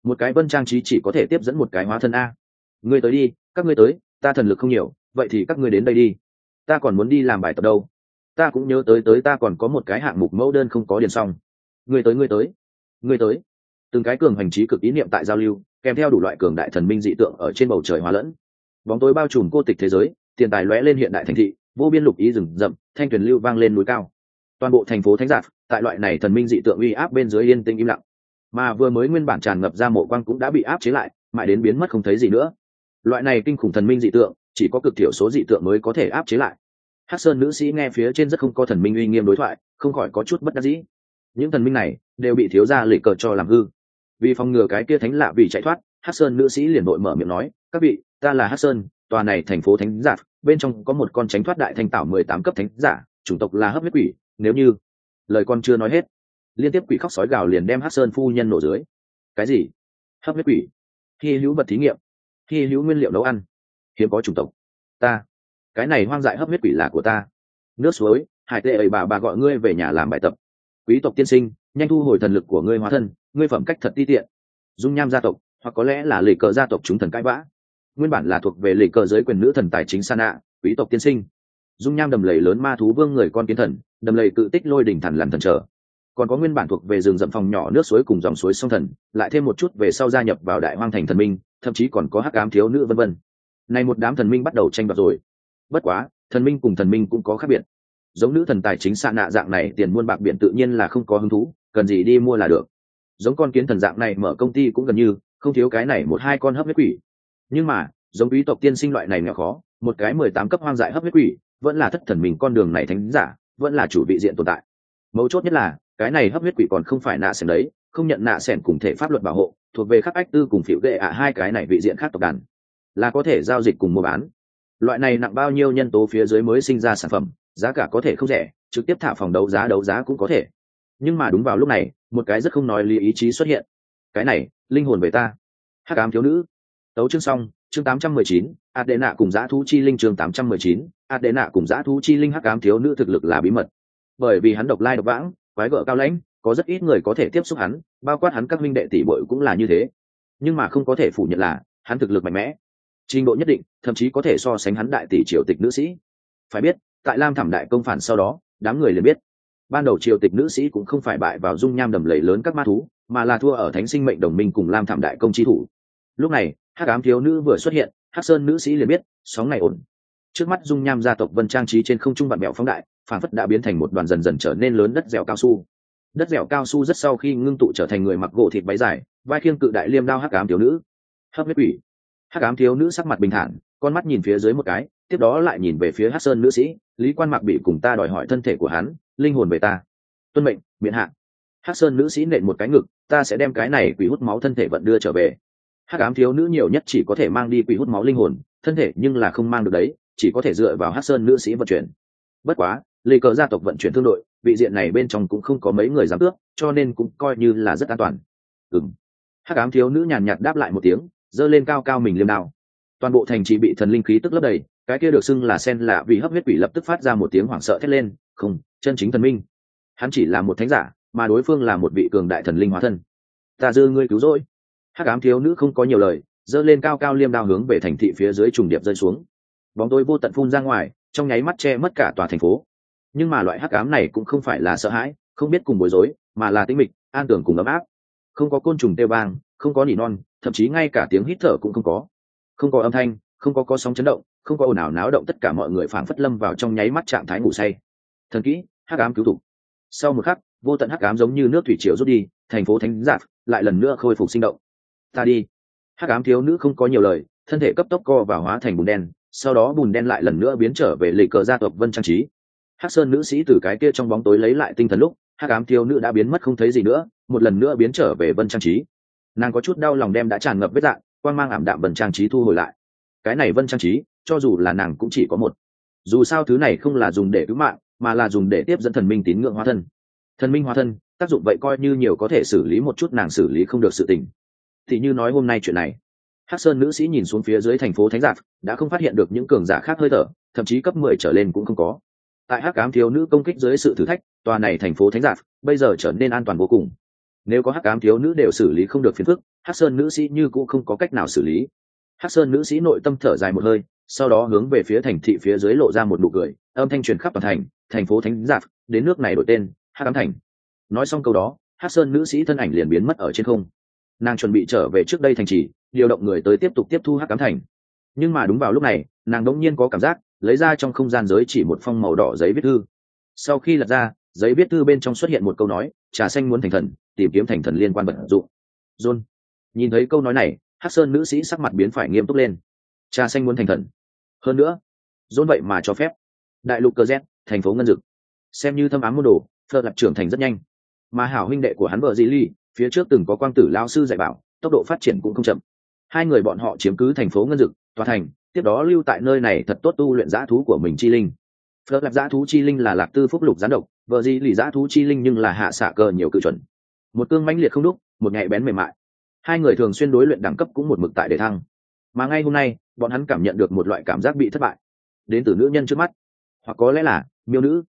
Một cái vân trang trí chỉ có thể tiếp dẫn một cái hóa thân a. Ngươi tới đi, các ngươi tới, ta thần lực không nhiều, vậy thì các ngươi đến đây đi. Ta còn muốn đi làm bài tập đâu. Ta cũng nhớ tới tới ta còn có một cái hạng mục mẫu đơn không có điền xong. Người tới người tới. Người tới. Từng cái cường hành trí cực ý niệm tại giao lưu, kèm theo đủ loại cường đại thần minh dị tượng ở trên bầu trời hóa lẫn. Bóng tối bao trùm cô tịch thế giới, tiền tài lóe lên hiện đại thành thị vô biên lục ý rừng rậm, thanh tuyền lưu vang lên núi cao. Toàn bộ thành phố thánh giạt tại loại này thần minh dị tượng uy áp bên dưới yên tĩnh im lặng. Mà vừa mới nguyên bản tràn ngập ra mộ quang cũng đã bị áp chế lại, mãi đến biến mất không thấy gì nữa. Loại này kinh khủng thần minh dị tượng, chỉ có cực thiểu số dị tượng mới có thể áp chế lại. Hắc sơn nữ sĩ nghe phía trên rất không có thần minh uy nghiêm đối thoại, không khỏi có chút bất đắc dĩ. Những thần minh này đều bị thiếu gia lệ cờ cho làm hư. Vì phòng ngừa cái kia thánh lạ vì chạy thoát, hắc sơn nữ sĩ liền đội mở miệng nói, các vị, ta là hắc sơn tòa này thành phố thánh giả, bên trong có một con tránh thoát đại thanh tảo mười tám cấp thánh giả, chủng tộc là hấp huyết quỷ, nếu như lời con chưa nói hết, liên tiếp quỷ khóc sói gào liền đem hắc sơn phu nhân nổ dưới. Cái gì? Hấp huyết quỷ? Khi hữu vật thí nghiệm khi hữu nguyên liệu nấu ăn, hiếm có chủng tộc. Ta, cái này hoang dại hấp huyết quỷ là của ta. Nước suối, hải tệ ấy bà bà gọi ngươi về nhà làm bài tập. Quý tộc tiên sinh, nhanh thu hồi thần lực của ngươi hóa thân, ngươi phẩm cách thật ti tiện. Dung nham gia tộc, hoặc có lẽ là lì cờ gia tộc chúng thần cãi vã nguyên bản là thuộc về lì cờ giới quyền nữ thần tài chính sa nạ quý tộc tiên sinh. Dung nham đầm lầy lớn ma thú vương người con kiến thần, đầm lầy tự tích lôi đỉnh thần làm thần trở. Còn có nguyên bản thuộc về rừng rậm phòng nhỏ nước suối cùng dòng suối sông thần, lại thêm một chút về sau gia nhập vào đại hoang thành thần minh, thậm chí còn có hắc ám thiếu nữ vân vân. Này một đám thần minh bắt đầu tranh đoạt rồi. Bất quá, thần minh cùng thần minh cũng có khác biệt. Giống nữ thần tài chính xa nạ dạng này, tiền muôn bạc biển tự nhiên là không có hứng thú, cần gì đi mua là được. Giống con kiến thần dạng này mở công ty cũng gần như, không thiếu cái này một hai con hấp huyết quỷ nhưng mà, giống quý tộc tiên sinh loại này nghèo khó, một cái mười tám cấp hoang dại hấp huyết quỷ, vẫn là thất thần mình con đường này thánh giả, vẫn là chủ vị diện tồn tại. Mấu chốt nhất là, cái này hấp huyết quỷ còn không phải nạ xem đấy, không nhận nạ sẻn cùng thể pháp luật bảo hộ, thuộc về khắc ách tư cùng phiểu gệ ạ hai cái này vị diện khác tộc đàn. Là có thể giao dịch cùng mua bán. Loại này nặng bao nhiêu nhân tố phía dưới mới sinh ra sản phẩm, giá cả có thể không rẻ, trực tiếp thả phòng đấu giá đấu giá cũng có thể. Nhưng mà đúng vào lúc này, một cái rất không nói lý ý chí xuất hiện. Cái này, linh hồn về ta. Hắc ám thiếu nữ tấu chương xong chương 819, Adena cùng giã thú chi linh chương 819, Adena cùng giã thú chi linh hắc ám thiếu nữ thực lực là bí mật. Bởi vì hắn độc lai độc vãng, quái gở cao lãnh, có rất ít người có thể tiếp xúc hắn, bao quát hắn các minh đệ tỷ muội cũng là như thế. Nhưng mà không có thể phủ nhận là, hắn thực lực mạnh mẽ. Trình độ nhất định, thậm chí có thể so sánh hắn đại tỷ triều tịch nữ sĩ. Phải biết, tại Lam Thảm đại công phản sau đó, đám người liền biết, ban đầu triều tịch nữ sĩ cũng không phải bại vào dung nham đầm lầy lớn các ma thú, mà là thua ở thánh sinh mệnh đồng minh cùng Lam Thảm đại công chi thủ. Lúc này, hắc ám thiếu nữ vừa xuất hiện, hắc sơn nữ sĩ liền biết, sóng này ổn. Trước mắt dung nham gia tộc vân trang trí trên không trung vạn mẹo phóng đại phản phất đã biến thành một đoàn dần dần trở nên lớn đất dẻo cao su. Đất dẻo cao su rất sau khi ngưng tụ trở thành người mặc gỗ thịt váy dài, vai khiêng cự đại liêm đao hắc ám thiếu nữ. Hấp huyết quỷ. Hắc ám thiếu nữ sắc mặt bình thản, con mắt nhìn phía dưới một cái, tiếp đó lại nhìn về phía hắc sơn nữ sĩ, lý quan mặc bị cùng ta đòi hỏi thân thể của hắn, linh hồn về ta. Tuân mệnh, miễn hạn hắc sơn nữ sĩ nện một cái ngực, ta sẽ đem cái này quỷ hút máu thân thể vận đưa trở về hắc ám thiếu nữ nhiều nhất chỉ có thể mang đi quỷ hút máu linh hồn, thân thể nhưng là không mang được đấy, chỉ có thể dựa vào hắc sơn nữ sĩ vận chuyển. Bất quá, lê cờ gia tộc vận chuyển thương đội, vị diện này bên trong cũng không có mấy người dám tước, cho nên cũng coi như là rất an toàn. Ừng hắc ám thiếu nữ nhàn nhạt đáp lại một tiếng, giơ lên cao cao mình liêm đao. Toàn bộ thành trì bị thần linh khí tức lấp đầy, cái kia được xưng là sen lạ vì hấp huyết quỷ lập tức phát ra một tiếng hoảng sợ thét lên, không, chân chính thần minh. Hắn chỉ là một thánh giả, mà đối phương là một vị cường đại thần linh hóa thân. Ta dư ngươi cứu rỗi hắc ám thiếu nữ không có nhiều lời giơ lên cao cao liêm đao hướng về thành thị phía dưới trùng điệp rơi xuống. Bóng tối vô tận phun ra ngoài trong nháy mắt che mất cả tòa thành phố. Nhưng mà loại hắc ám này cũng không phải là sợ hãi không biết cùng bối rối mà là tĩnh mịch an tưởng cùng ấm áp. Không có côn trùng tê bang, không có nỉ non thậm chí ngay cả tiếng hít thở cũng không có. Không có âm thanh không có có sóng chấn động không có ồn ào náo động tất cả mọi người phảng phất lâm vào trong nháy mắt trạng thái ngủ say. Thần kỹ hắc ám cứu thủ. Sau một khắc vô tận hắc ám giống như nước thủy triều rút đi thành phố thánh giạt lại lần nữa khôi phục sinh động ta đi. Hắc ám thiếu nữ không có nhiều lời, thân thể cấp tốc co và hóa thành bùn đen, sau đó bùn đen lại lần nữa biến trở về lệ cờ gia tộc vân trang trí. Hắc sơn nữ sĩ từ cái kia trong bóng tối lấy lại tinh thần lúc, hắc ám thiếu nữ đã biến mất không thấy gì nữa, một lần nữa biến trở về vân trang trí. Nàng có chút đau lòng đem đã tràn ngập vết dạng quan mang ảm đạm vân trang trí thu hồi lại. Cái này vân trang trí, cho dù là nàng cũng chỉ có một. Dù sao thứ này không là dùng để cứu mạng, mà là dùng để tiếp dẫn thần minh tín ngưỡng hóa thân. Thần minh hóa thân, tác dụng vậy coi như nhiều có thể xử lý một chút nàng xử lý không được sự tình thì như nói hôm nay chuyện này. Hắc sơn nữ sĩ nhìn xuống phía dưới thành phố thánh giặc đã không phát hiện được những cường giả khác hơi thở, thậm chí cấp mười trở lên cũng không có. Tại hắc cám thiếu nữ công kích dưới sự thử thách, tòa này thành phố thánh giặc bây giờ trở nên an toàn vô cùng. Nếu có hắc cám thiếu nữ đều xử lý không được phiền phức, hắc sơn nữ sĩ như cũng không có cách nào xử lý. Hắc sơn nữ sĩ nội tâm thở dài một hơi, sau đó hướng về phía thành thị phía dưới lộ ra một nụ cười, âm thanh truyền khắp toàn thành thành phố thánh giặc đến nước này đổi tên, hắc cám thành. Nói xong câu đó, hắc sơn nữ sĩ thân ảnh liền biến mất ở trên không nàng chuẩn bị trở về trước đây thành trì, điều động người tới tiếp tục tiếp thu hắc cám thành. Nhưng mà đúng vào lúc này, nàng đỗng nhiên có cảm giác, lấy ra trong không gian giới chỉ một phong màu đỏ giấy viết thư. Sau khi lật ra, giấy viết thư bên trong xuất hiện một câu nói, trà xanh muốn thành thần, tìm kiếm thành thần liên quan vật dụng. John nhìn thấy câu nói này, hắc sơn nữ sĩ sắc mặt biến phải nghiêm túc lên. Trà xanh muốn thành thần. Hơn nữa, john vậy mà cho phép đại lục cơ z thành phố ngân dực. Xem như thâm ám môn đồ thợ lập trưởng thành rất nhanh. Mà hảo huynh đệ của hắn vợ di ly phía trước từng có quang tử lao sư dạy bảo, tốc độ phát triển cũng không chậm. Hai người bọn họ chiếm cứ thành phố ngân dực, tòa thành, tiếp đó lưu tại nơi này thật tốt tu luyện giã thú của mình chi linh. Phớt lạc giã thú chi linh là lạc tư phúc lục gián độc, vợ di lì giã thú chi linh nhưng là hạ xạ cờ nhiều cự chuẩn. Một cương mãnh liệt không đúc, một nhạy bén mềm mại. Hai người thường xuyên đối luyện đẳng cấp cũng một mực tại để thăng. Mà ngay hôm nay, bọn hắn cảm nhận được một loại cảm giác bị thất bại. Đến từ nữ nhân trước mắt. Hoặc có lẽ là, miêu nữ.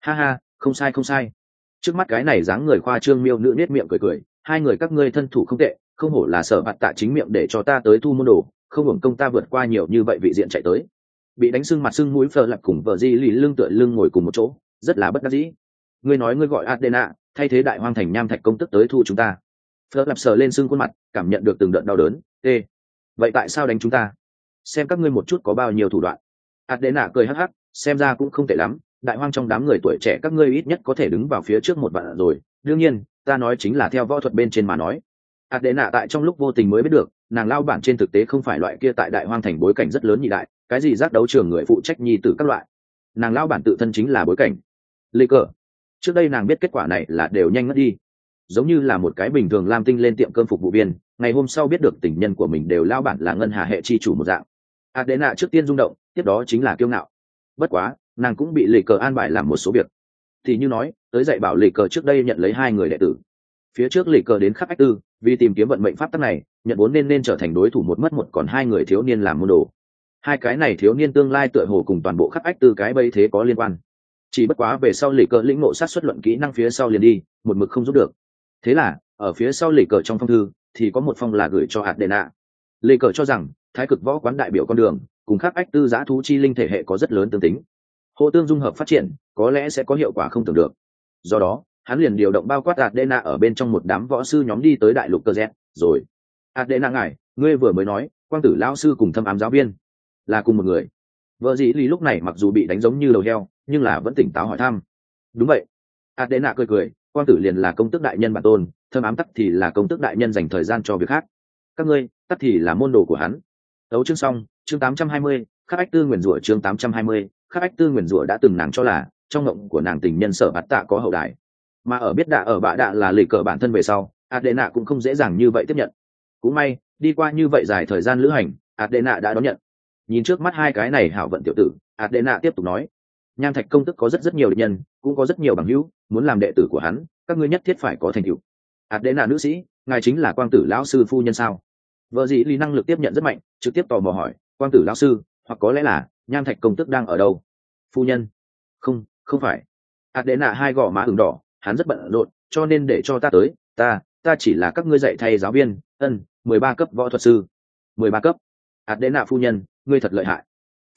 Ha ha, không sai không sai. Trước mắt cái này dáng người khoa trương miêu nữ nết miệng cười cười hai người các ngươi thân thủ không tệ, không hổ là sở bạt tạ chính miệng để cho ta tới thu môn đồ, không hưởng công ta vượt qua nhiều như vậy vị diện chạy tới. Bị đánh sưng mặt sưng mũi phờ lặt cùng vợ di lì lưng tựa lưng ngồi cùng một chỗ, rất là bất đắc dĩ. Ngươi nói ngươi gọi adena, thay thế đại hoang thành nham thạch công tức tới thu chúng ta. Phờ lặt sờ lên sưng khuôn mặt, cảm nhận được từng đợt đau đớn. Ê, vậy tại sao đánh chúng ta? Xem các ngươi một chút có bao nhiêu thủ đoạn. Adena cười hắc hắc, xem ra cũng không tệ lắm. Đại hoang trong đám người tuổi trẻ các ngươi ít nhất có thể đứng vào phía trước một bạn rồi đương nhiên ta nói chính là theo võ thuật bên trên mà nói Adena tại trong lúc vô tình mới biết được, nàng lao bản trên thực tế không phải loại kia tại đại hoang thành bối cảnh rất lớn nhị đại, cái gì giác đấu trường người phụ trách nhi tử các loại. Nàng lao bản tự thân chính là bối cảnh. Lê cờ. Trước đây nàng biết kết quả này là đều nhanh ngất đi. giống như là một cái bình thường lam tinh lên tiệm cơm phục vụ viên ngày hôm sau biết được tình nhân của mình đều lao bản là ngân hà hệ chi chủ một dạng adena trước tiên rung động tiếp đó chính là kiêu ngạo bất quá nàng cũng bị lê cờ an bài làm một số việc thì như nói, tới dạy bảo lì cờ trước đây nhận lấy hai người đệ tử. Phía trước lì cờ đến khắp ách tư, vì tìm kiếm vận mệnh pháp tắc này, nhận vốn nên nên trở thành đối thủ một mất một còn hai người thiếu niên làm môn đồ. Hai cái này thiếu niên tương lai tựa hồ cùng toàn bộ khắp ách tư cái bây thế có liên quan. Chỉ bất quá về sau lì cờ lĩnh ngộ sát xuất luận kỹ năng phía sau liền đi, một mực không giúp được. Thế là, ở phía sau lì cờ trong phong thư, thì có một phong là gửi cho hạt đệ nạ lì cờ cho rằng, thái cực võ quán đại biểu con đường, cùng khắp ách tư giã thú chi linh thể hệ có rất lớn tương tính. Hộ tương dung hợp phát triển có lẽ sẽ có hiệu quả không tưởng được. Do đó hắn liền điều động bao quát adena ở bên trong một đám võ sư nhóm đi tới đại lục cơ z rồi. Adena ngài ngươi vừa mới nói quang tử lão sư cùng thâm ám giáo viên là cùng một người. Vợ dĩ lý lúc này mặc dù bị đánh giống như đầu heo nhưng là vẫn tỉnh táo hỏi thăm. Đúng vậy. Adena cười cười quang tử liền là công tức đại nhân bản tôn thâm ám tắc thì là công tức đại nhân dành thời gian cho việc khác. Các ngươi tắc thì là môn đồ của hắn. Đấu chương xong chương 820, khắc ách tư nguyền rủa chương 820, khắc ách tư nguyền rủa đã từng nàng cho là trong ngộng của nàng tình nhân sở bát tạ có hậu đại mà ở biết đạ ở bạ đạ là lì cờ bản thân về sau, adena cũng không dễ dàng như vậy tiếp nhận. Cũng may, đi qua như vậy dài thời gian lữ hành, adena đã đón nhận. Nhìn trước mắt hai cái này hảo vận tiểu tử, adena tiếp tục nói, nham thạch công tức có rất rất nhiều địch nhân, cũng có rất nhiều bằng hữu, muốn làm đệ tử của hắn, các ngươi nhất thiết phải có thành tựu. Adena nữ sĩ, ngài chính là quang tử lão sư phu nhân sao? Vợ dĩ lý năng lực tiếp nhận rất mạnh, trực tiếp tò mò hỏi, quang tử lão sư, hoặc có lẽ là nham thạch công tức đang ở đâu? Phu nhân. Không không phải. Adena hai gò má ửng đỏ, hắn rất bận rộn, cho nên để cho ta tới, ta ta chỉ là các ngươi dạy thay giáo viên, ân, mười ba cấp võ thuật sư. Mười ba cấp. Adena phu nhân, ngươi thật lợi hại.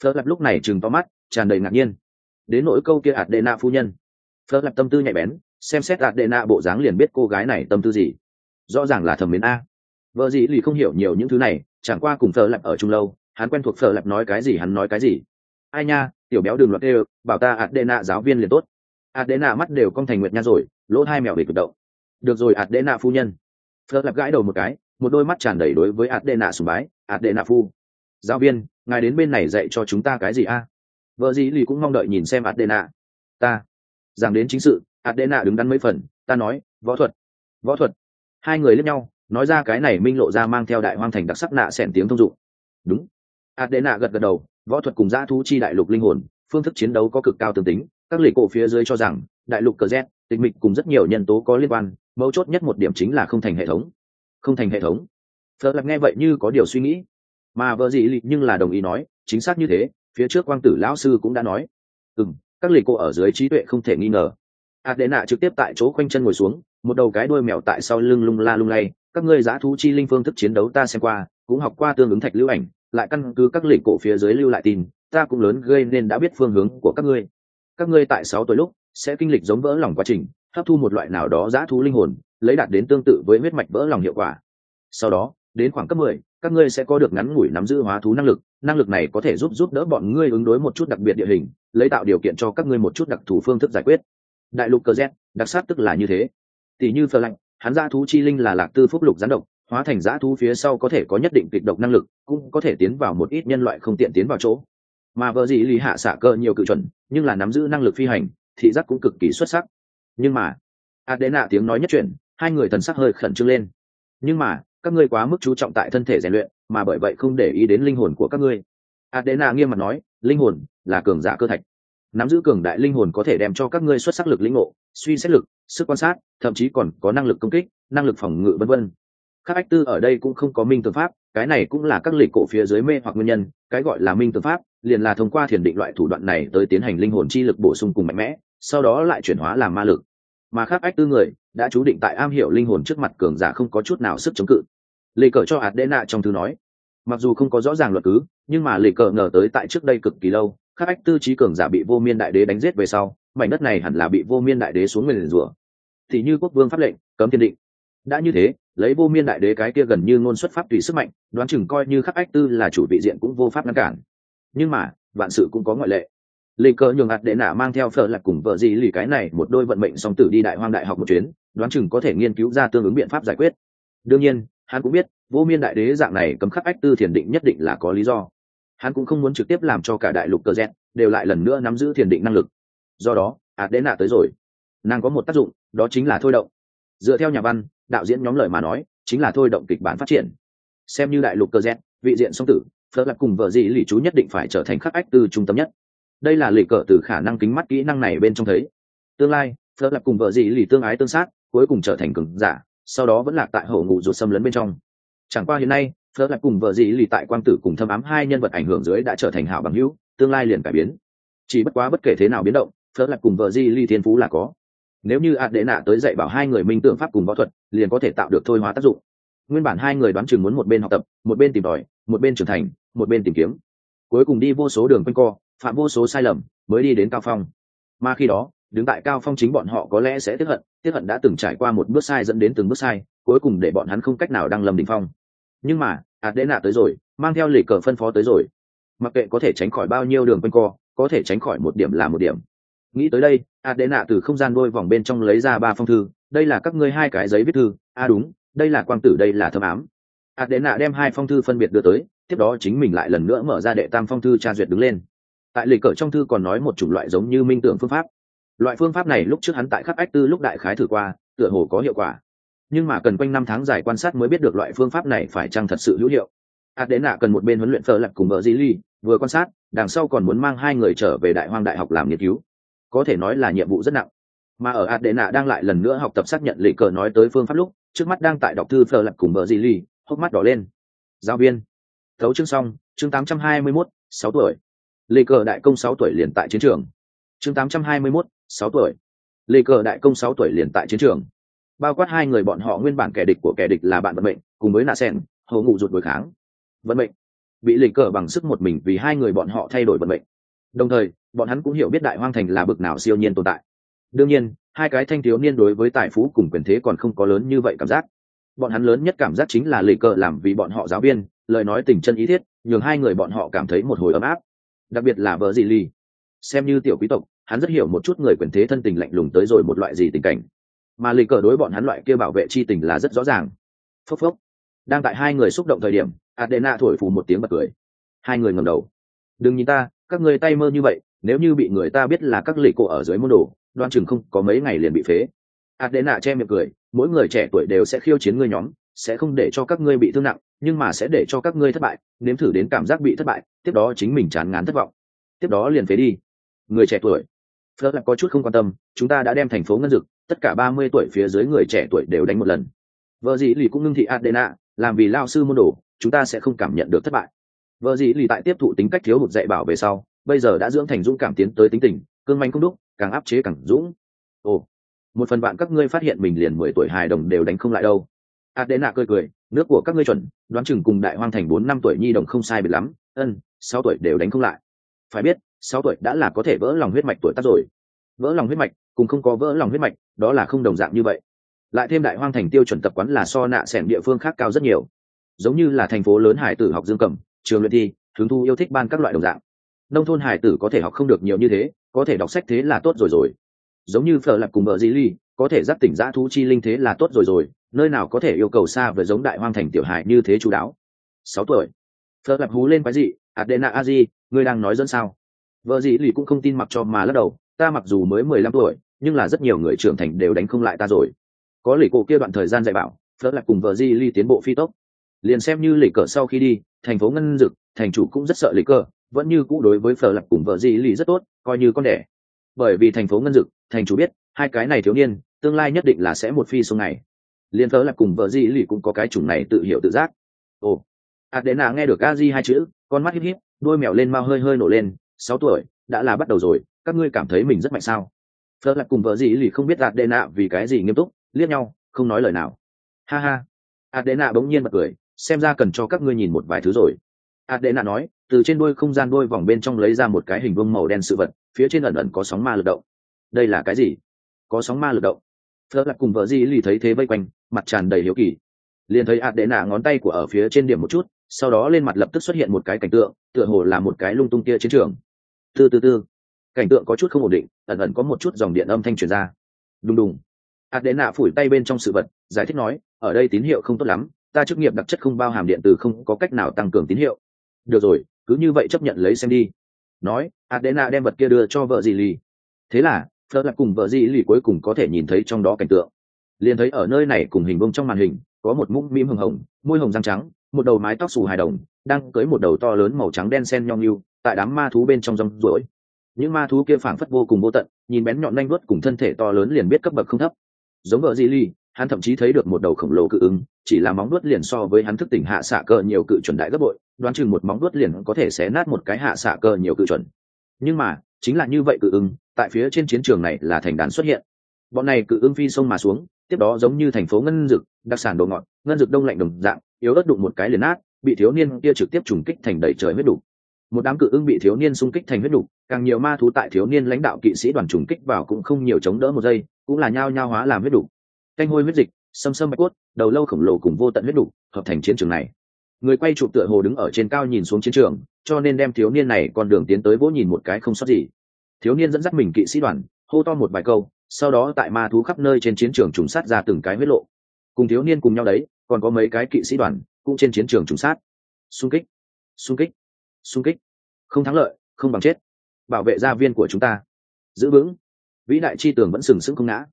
Phớt lạp lúc này chừng to mắt, tràn đầy ngạc nhiên. Đến nỗi câu kia adena phu nhân. Phớt lạp tâm tư nhạy bén, xem xét adena bộ dáng liền biết cô gái này tâm tư gì. Rõ ràng là thẩm mến a. Vợ gì lì không hiểu nhiều những thứ này, chẳng qua cùng phở lạp ở chung lâu, hắn quen thuộc phở lạp nói cái gì hắn nói cái gì. Ai nha tiểu béo đường luật đều bảo ta adena giáo viên liền tốt. Adena mắt đều cong thành nguyệt nha rồi, lỗ hai mèo để cử động. Được rồi, adena phu nhân. Phở lạp gãi đầu một cái, một đôi mắt tràn đầy đối với adena sùng bái, adena phu. Giáo viên, ngài đến bên này dạy cho chúng ta cái gì a? Vợ dĩ lì cũng mong đợi nhìn xem adena. Ta. Rằng đến chính sự, adena đứng đắn mấy phần, ta nói, võ thuật. Võ thuật. Hai người lẫn nhau, nói ra cái này minh lộ ra mang theo đại hoang thành đặc sắc nạ xẻn tiếng thông dụng. Đúng. Adena gật gật đầu võ thuật cùng giã thú chi đại lục linh hồn, phương thức chiến đấu có cực cao tương tính, các lệ cổ phía dưới cho rằng, đại lục cờ z, tịch mịch cùng rất nhiều nhân tố có liên quan, mấu chốt nhất một điểm chính là không thành hệ thống. Không thành hệ thống. Phật lập nghe vậy như có điều suy nghĩ. Mà vợ dị lịch nhưng là đồng ý nói, chính xác như thế, phía trước quang tử lão sư cũng đã nói. Ừ các lệ cổ ở dưới trí tuệ không thể nghi ngờ. Adena trực tiếp tại chỗ khoanh chân ngồi xuống, một đầu cái đuôi mèo tại sau lưng lung la lung lay. Các ngươi giã thú chi linh phương thức chiến đấu ta xem qua, cũng học qua tương ứng thạch lưu ảnh lại căn cứ các lĩnh cổ phía dưới lưu lại tin, ta cũng lớn gây nên đã biết phương hướng của các ngươi. Các ngươi tại sáu tuổi lúc, sẽ kinh lịch giống vỡ lòng quá trình, hấp thu một loại nào đó giã thú linh hồn, lấy đạt đến tương tự với huyết mạch vỡ lòng hiệu quả. Sau đó, đến khoảng cấp mười, các ngươi sẽ có được ngắn ngủi nắm giữ hóa thú năng lực năng lực này có thể giúp giúp đỡ bọn ngươi ứng đối một chút đặc biệt địa hình, lấy tạo điều kiện cho các ngươi một chút đặc thù phương thức giải quyết. Đại lục cơ z, đặc sắc tức là như thế. Tỷ như phờ lạnh, hắn giã thú chi linh là lạc tư phúc lục gián độc hóa thành giã thú phía sau có thể có nhất định kịch độc năng lực, cũng có thể tiến vào một ít nhân loại không tiện tiến vào chỗ. Mà vợ dĩ lý hạ xạ cơ nhiều cự chuẩn, nhưng là nắm giữ năng lực phi hành, thị giác cũng cực kỳ xuất sắc. Nhưng mà, adena tiếng nói nhất chuyện hai người thần sắc hơi khẩn trương lên. Nhưng mà, các ngươi quá mức chú trọng tại thân thể rèn luyện, mà bởi vậy không để ý đến linh hồn của các ngươi. Adena nghiêm mặt nói, linh hồn là cường giả cơ thạch. Nắm giữ cường đại linh hồn có thể đem cho các ngươi xuất sắc lực lĩnh ngộ, suy xét lực, sức quan sát, thậm chí còn có năng lực công kích, năng lực phòng ngự vân vân các ách tư ở đây cũng không có minh tư pháp, cái này cũng là các lịch cổ phía dưới mê hoặc nguyên nhân, cái gọi là minh tư pháp, liền là thông qua thiền định loại thủ đoạn này tới tiến hành linh hồn chi lực bổ sung cùng mạnh mẽ, sau đó lại chuyển hóa làm ma lực. Mà khác ách tư người đã chú định tại am hiểu linh hồn trước mặt cường giả không có chút nào sức chống cự. Lì cờ cho hạt đê nạ trong thư nói, mặc dù không có rõ ràng luật cứ, nhưng mà lì cờ ngờ tới tại trước đây cực kỳ lâu khác ách tư trí cường giả bị vô miên đại đế đánh giết về sau, mảnh đất này hẳn là bị vô miên đại đế xuống nguyền rủa. Thì như quốc vương pháp lệnh, cấm thiên định đã như thế, lấy vô miên đại đế cái kia gần như ngôn xuất pháp tùy sức mạnh, đoán chừng coi như khắc ách tư là chủ vị diện cũng vô pháp ngăn cản. Nhưng mà, vạn sự cũng có ngoại lệ. Lê cờ nhường hạt đệ nạ mang theo phở lạc cùng vợ gì lì cái này một đôi vận mệnh song tử đi đại hoang đại học một chuyến, đoán chừng có thể nghiên cứu ra tương ứng biện pháp giải quyết. Đương nhiên, hắn cũng biết, vô miên đại đế dạng này cấm khắc ách tư thiền định nhất định là có lý do. Hắn cũng không muốn trực tiếp làm cho cả đại lục cờ rét đều lại lần nữa nắm giữ thiền định năng lực. Do đó, hạt đệ nạ tới rồi. Nàng có một tác dụng, đó chính là thôi động dựa theo nhà văn, đạo diễn nhóm lời mà nói, chính là thôi động kịch bản phát triển. Xem như đại lục cơ rét vị diện song tử phớt lạc cùng vợ dị lì chú nhất định phải trở thành khắc ách từ trung tâm nhất. Đây là lì cờ từ khả năng kính mắt kỹ năng này bên trong thấy. Tương lai phớt lạc cùng vợ dị lì tương ái tương sát, cuối cùng trở thành cường giả, sau đó vẫn lạc tại hậu ngụ ruột xâm lấn bên trong. Chẳng qua hiện nay phớt lạc cùng vợ dị lì tại quang tử cùng thâm ám hai nhân vật ảnh hưởng dưới đã trở thành hảo bằng hữu, tương lai liền cải biến. Chỉ bất quá bất kể thế nào biến động phớt lạc cùng vợ dị lì thiên phú là có nếu như ạt đệ nạ tới dạy bảo hai người minh tượng pháp cùng võ thuật, liền có thể tạo được thôi hóa tác dụng. Nguyên bản hai người đoán chừng muốn một bên học tập, một bên tìm tòi, một bên trưởng thành, một bên tìm kiếm. Cuối cùng đi vô số đường quanh co, phạm vô số sai lầm, mới đi đến cao phong. Mà khi đó, đứng tại cao phong chính bọn họ có lẽ sẽ tiếp hận tiếp hận đã từng trải qua một bước sai dẫn đến từng bước sai, cuối cùng để bọn hắn không cách nào đăng lầm đỉnh phong. Nhưng mà ạt đệ nạ tới rồi, mang theo lì cờ phân phó tới rồi. Mặc kệ có thể tránh khỏi bao nhiêu đường quanh co, có thể tránh khỏi một điểm là một điểm. Nghĩ tới đây ạt đệ nạ từ không gian đôi vòng bên trong lấy ra ba phong thư, đây là các ngươi hai cái giấy viết thư. A à đúng, đây là quang tử, đây là thâm ám. Ạt đệ nạ đem hai phong thư phân biệt đưa tới, tiếp đó chính mình lại lần nữa mở ra đệ tam phong thư tra duyệt đứng lên. Tại lịch cỡ trong thư còn nói một chủng loại giống như minh tưởng phương pháp. Loại phương pháp này lúc trước hắn tại khắc ách tư lúc đại khái thử qua, tựa hồ có hiệu quả. Nhưng mà cần quanh năm tháng dài quan sát mới biết được loại phương pháp này phải chăng thật sự hữu hiệu. Ạt đệ nạ cần một bên huấn luyện phở lặt cùng vợ di ly vừa quan sát, đằng sau còn muốn mang hai người trở về đại hoang đại học làm nghiên cứu có thể nói là nhiệm vụ rất nặng. Mà ở ạt đệ nạ đang lại lần nữa học tập xác nhận lệ cờ nói tới phương pháp lúc trước mắt đang tại đọc thư phờ lặt cùng bờ di ly hốc mắt đỏ lên. Giáo viên. Thấu chương xong chương 821, 6 tuổi. Lệ cờ đại công 6 tuổi liền tại chiến trường. Chương 821, 6 tuổi. Lệ cờ đại công 6 tuổi liền tại chiến trường. Bao quát hai người bọn họ nguyên bản kẻ địch của kẻ địch là bạn vận mệnh cùng với nạ sen hầu ngụ rụt đối kháng. Vận mệnh. Bị lệ cờ bằng sức một mình vì hai người bọn họ thay đổi vận mệnh. Đồng thời bọn hắn cũng hiểu biết đại hoang thành là bực nào siêu nhiên tồn tại. Đương nhiên, hai cái thanh thiếu niên đối với tài phú cùng quyền thế còn không có lớn như vậy cảm giác. Bọn hắn lớn nhất cảm giác chính là lì cờ làm vì bọn họ giáo viên, lời nói tình chân ý thiết, nhường hai người bọn họ cảm thấy một hồi ấm áp. Đặc biệt là vợ dị ly xem như tiểu quý tộc, hắn rất hiểu một chút người quyền thế thân tình lạnh lùng tới rồi một loại gì tình cảnh. Mà lì cờ đối bọn hắn loại kia bảo vệ chi tình là rất rõ ràng. Phốc phốc. Đang tại hai người xúc động thời điểm, adena thổi phù một tiếng bật cười. Hai người ngầm đầu. Đừng nhìn ta, các người tay mơ như vậy nếu như bị người ta biết là các lì cổ ở dưới môn đồ, đoan chừng không có mấy ngày liền bị phế. Adena che miệng cười, mỗi người trẻ tuổi đều sẽ khiêu chiến ngươi nhóm, sẽ không để cho các ngươi bị thương nặng, nhưng mà sẽ để cho các ngươi thất bại, nếm thử đến cảm giác bị thất bại, tiếp đó chính mình chán ngán thất vọng. Tiếp đó liền phế đi. Người trẻ tuổi. Phớt lại có chút không quan tâm, chúng ta đã đem thành phố ngân dực, tất cả ba mươi tuổi phía dưới người trẻ tuổi đều đánh một lần. Vợ dĩ lì cũng ngưng thị adena, làm vì lao sư môn đồ, chúng ta sẽ không cảm nhận được thất bại. Vợ dĩ lì tại tiếp thụ tính cách thiếu hụt dạy bảo về sau bây giờ đã dưỡng thành dũng cảm tiến tới tính tình, cương manh không đúc, càng áp chế càng dũng. Ồ, một phần bạn các ngươi phát hiện mình liền mười tuổi hài đồng đều đánh không lại đâu. Adena cười cười, nước của các ngươi chuẩn, đoán chừng cùng đại hoang thành bốn năm tuổi nhi đồng không sai biệt lắm, ân, sáu tuổi đều đánh không lại. Phải biết, sáu tuổi đã là có thể vỡ lòng huyết mạch tuổi tác rồi. Vỡ lòng huyết mạch, cùng không có vỡ lòng huyết mạch, đó là không đồng dạng như vậy. Lại thêm đại hoang thành tiêu chuẩn tập quán là so nạ sẻn địa phương khác cao rất nhiều. Giống như là thành phố lớn hải tử học dương cầm, trường luyện thi, hướng thu yêu thích ban các loại đồng dạng nông thôn hải tử có thể học không được nhiều như thế, có thể đọc sách thế là tốt rồi rồi. Giống như phở lạp cùng vợ dĩ ly, có thể giáp tỉnh giã thú chi linh thế là tốt rồi rồi, nơi nào có thể yêu cầu xa với giống đại hoang thành tiểu hải như thế chú đáo. Sáu tuổi. Phở lạp hú lên quái dị, adena a di ngươi đang nói dẫn sao? Vợ dĩ ly cũng không tin mặc cho mà lắc đầu, ta mặc dù mới mười lăm tuổi, nhưng là rất nhiều người trưởng thành đều đánh không lại ta rồi. Có lì cổ kia đoạn thời gian dạy bảo, phở lại cùng vợ di ly tiến bộ phi tốc. Liền xem như lì cờ sau khi đi, thành phố ngân dực, thành chủ cũng rất sợ lì cờ vẫn như cũ đối với phở lạc cùng vợ di lì rất tốt, coi như con đẻ. Bởi vì thành phố ngân dực, thành chủ biết, hai cái này thiếu niên, tương lai nhất định là sẽ một phi xuống này liền phở lạc cùng vợ di lì cũng có cái chủng này tự hiểu tự giác. Ồ, adena nghe được a di hai chữ, con mắt hít hít đôi mèo lên mau hơi hơi nổ lên, sáu tuổi, đã là bắt đầu rồi, các ngươi cảm thấy mình rất mạnh sao? Phở lạc cùng vợ di lì không biết adena vì cái gì nghiêm túc, liếc nhau, không nói lời nào. Ha ha. Adena bỗng nhiên bật cười, xem ra cần cho các ngươi nhìn một vài thứ rồi adena nói, từ trên đôi không gian đôi vòng bên trong lấy ra một cái hình vuông màu đen sự vật, phía trên ẩn ẩn có sóng ma lực động. Đây là cái gì? Có sóng ma lực động. Thơ lạc cùng vợ di lì thấy thế vây quanh, mặt tràn đầy hiếu kỳ. Liền thấy adena ngón tay của ở phía trên điểm một chút, sau đó lên mặt lập tức xuất hiện một cái cảnh tượng, tựa hồ là một cái lung tung kia chiến trường. Từ từ từ. Cảnh tượng có chút không ổn định, ẩn ẩn có một chút dòng điện âm thanh truyền ra. Đùng đùng. Adena phủi tay bên trong sự vật, giải thích nói, ở đây tín hiệu không tốt lắm, ta chức nghiệp đặc chất không bao hàm điện từ không có cách nào tăng cường tín hiệu được rồi, cứ như vậy chấp nhận lấy xem đi. Nói, adena đem vật kia đưa cho vợ dì lì. Thế là phớt lại cùng vợ dì lì cuối cùng có thể nhìn thấy trong đó cảnh tượng. Liền thấy ở nơi này cùng hình bông trong màn hình, có một mũm mĩm hồng hồng, môi hồng răng trắng, một đầu mái tóc xù hài đồng, đang cưới một đầu to lớn màu trắng đen sen nhong nhưu tại đám ma thú bên trong rong rỗi những ma thú kia phảng phất vô cùng vô tận, nhìn bén nhọn nanh vuốt cùng thân thể to lớn liền biết cấp bậc không thấp. Giống vợ di ly hắn thậm chí thấy được một đầu khổng lồ cự ứng, chỉ là móng đuốt liền so với hắn thức tỉnh hạ xạ cơ nhiều cự chuẩn đại gấp bội, đoán chừng một móng đuốt liền có thể xé nát một cái hạ xạ cơ nhiều cự chuẩn. Nhưng mà, chính là như vậy cự ứng, tại phía trên chiến trường này là thành đàn xuất hiện. Bọn này cự ứng phi sông mà xuống, tiếp đó giống như thành phố ngân dực, đặc sản đồ ngọt, ngân dực đông lạnh đồng dạng, yếu ớt đụng một cái liền nát, bị thiếu niên kia trực tiếp trùng kích thành đầy trời huyết đục. Một đám cự ưng bị thiếu niên xung kích thành huyết đục, càng nhiều ma thú tại thiếu niên lãnh đạo kỵ sĩ đoàn trùng kích vào cũng không nhiều chống đỡ một giây, cũng là nhao nhao hóa làm huyết đục canh hôi huyết dịch xâm xâm bạch cốt đầu lâu khổng lồ cùng vô tận huyết đủ, hợp thành chiến trường này. Người quay chụp tựa hồ đứng ở trên cao nhìn xuống chiến trường cho nên đem thiếu niên này con đường tiến tới vỗ nhìn một cái không sót gì. Thiếu niên dẫn dắt mình kỵ sĩ đoàn hô to một vài câu sau đó tại ma thú khắp nơi trên chiến trường trùng sát ra từng cái huyết lộ. Cùng thiếu niên cùng nhau đấy còn có mấy cái kỵ sĩ đoàn cũng trên chiến trường trùng sát. Xung kích xung kích xung kích. Không thắng lợi không bằng chết. Bảo vệ gia viên của chúng ta. Giữ vững. Vĩ đại chi tường vẫn sừng sững không ngã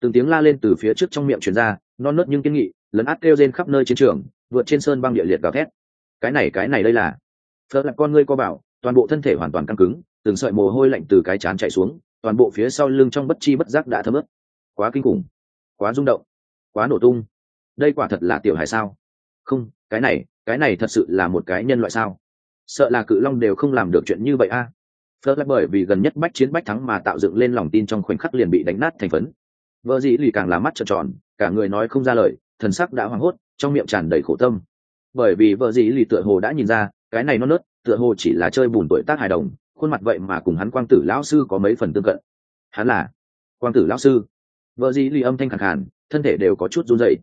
từng tiếng la lên từ phía trước trong miệng truyền ra, non nớt nhưng kiên nghị, lấn át kêu rên khắp nơi chiến trường, vượt trên sơn băng địa liệt gào thét. Cái này cái này đây là. Phớt là con ngươi co bảo, toàn bộ thân thể hoàn toàn căng cứng, từng sợi mồ hôi lạnh từ cái chán chạy xuống, toàn bộ phía sau lưng trong bất chi bất giác đã thấm ướt. Quá kinh khủng, quá rung động, quá nổ tung. Đây quả thật là tiểu hài sao? Không, cái này cái này thật sự là một cái nhân loại sao? Sợ là cự long đều không làm được chuyện như vậy a. À? phớt lại bởi vì gần nhất bách chiến bách thắng mà tạo dựng lên lòng tin trong khoảnh khắc liền bị đánh nát thành phấn vợ dĩ lì càng là mắt trợn tròn, cả người nói không ra lời, thần sắc đã hoảng hốt, trong miệng tràn đầy khổ tâm. Bởi vì vợ dĩ lì tựa hồ đã nhìn ra, cái này non nớt, tựa hồ chỉ là chơi bùn tuổi tác hài đồng, khuôn mặt vậy mà cùng hắn quang tử lão sư có mấy phần tương cận. Hắn là quang tử lão sư. Vợ dĩ lì âm thanh khẳng khàn, thân thể đều có chút run dậy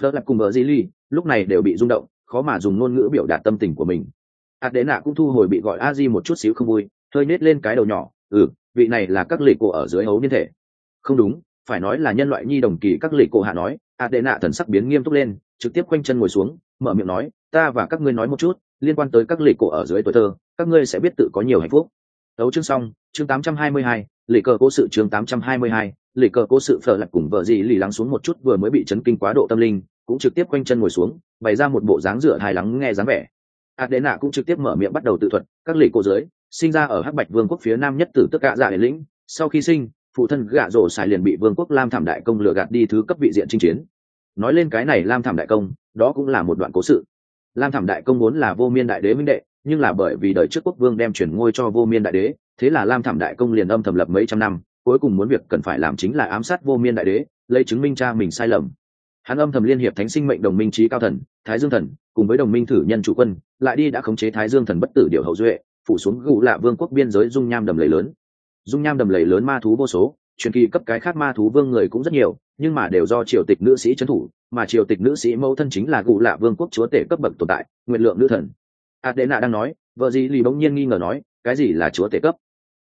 phớt lại cùng vợ dĩ lì, lúc này đều bị rung động, khó mà dùng ngôn ngữ biểu đạt tâm tình của mình. Hạt đế nạ cũng thu hồi bị gọi a di một chút xíu không vui, hơi nết lên cái đầu nhỏ ừ vị này là các lệ cổ ở dưới hấu niên thể. Không đúng phải nói là nhân loại nhi đồng kỳ các lệ cổ hạ nói ạt đệ nạ thần sắc biến nghiêm túc lên trực tiếp quanh chân ngồi xuống mở miệng nói ta và các ngươi nói một chút liên quan tới các lệ cổ ở dưới tuổi thơ các ngươi sẽ biết tự có nhiều hạnh phúc. Đấu chương xong chương 822, lệ cờ cố sự chương 822, lệ cờ cố sự phở lạc cùng vợ gì lì lắng xuống một chút vừa mới bị chấn kinh quá độ tâm linh cũng trực tiếp quanh chân ngồi xuống bày ra một bộ dáng rửa hài lắng nghe dáng vẻ. Adena cũng trực tiếp mở miệng bắt đầu tự thuật, các lệ cổ dưới, sinh ra ở Hắc Bạch Vương quốc phía nam nhất tử tức cả dạ lĩnh, sau khi sinh, phụ thân gạ rổ xài liền bị Vương quốc Lam Thảm Đại công lừa gạt đi thứ cấp vị diện chinh chiến. Nói lên cái này Lam Thảm Đại công, đó cũng là một đoạn cố sự. Lam Thảm Đại công muốn là Vô Miên Đại Đế minh đệ, nhưng là bởi vì đời trước quốc vương đem chuyển ngôi cho Vô Miên Đại Đế, thế là Lam Thảm Đại công liền âm thầm lập mấy trăm năm, cuối cùng muốn việc cần phải làm chính là ám sát Vô Miên Đại Đế, lấy chứng minh cha mình sai lầm hắn âm thầm liên hiệp thánh sinh mệnh đồng minh trí cao thần thái dương thần cùng với đồng minh thử nhân chủ quân lại đi đã khống chế thái dương thần bất tử điều hậu duệ phủ xuống gụ lạ vương quốc biên giới dung nham đầm lầy lớn dung nham đầm lầy lớn ma thú vô số, truyền kỳ cấp cái khác ma thú vương người cũng rất nhiều, nhưng mà đều do triều tịch nữ sĩ trấn thủ, mà triều tịch nữ sĩ mẫu thân chính là cụ lạ vương quốc chúa tể cấp bậc tồn tại nguyện lượng nữ thần. Adena đang nói, vợ gì lì bỗng nhiên nghi ngờ nói, cái gì là chúa tể cấp?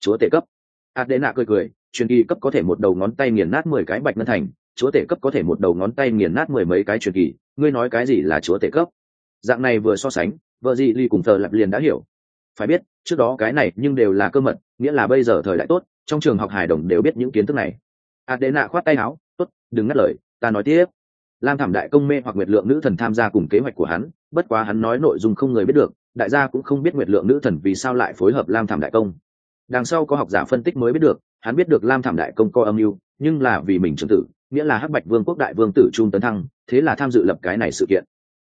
Chúa tể cấp? Adena cười cười, truyền kỳ cấp có thể một đầu ngón tay nghiền nát mười cái bạch ngân thành, chúa tể cấp có thể một đầu ngón tay nghiền nát mười mấy cái truyền kỳ, ngươi nói cái gì là chúa tể cấp? Dạng này vừa so sánh, vợ gì ly cùng thờ lặp liền đã hiểu. Phải biết, trước đó cái này nhưng đều là cơ mật nghĩa là bây giờ thời đại tốt, trong trường học hài đồng đều biết những kiến thức này. Adena khoát tay áo, tốt, đừng ngắt lời, ta nói tiếp. Lam thảm đại công mê hoặc nguyệt lượng nữ thần tham gia cùng kế hoạch của hắn, bất quá hắn nói nội dung không người biết được, đại gia cũng không biết nguyệt lượng nữ thần vì sao lại phối hợp lam thảm đại công. Đằng sau có học giả phân tích mới biết được, hắn biết được lam thảm đại công co âm mưu, nhưng là vì mình trường tử, nghĩa là hắc bạch vương quốc đại vương tử trung tấn thăng, thế là tham dự lập cái này sự kiện.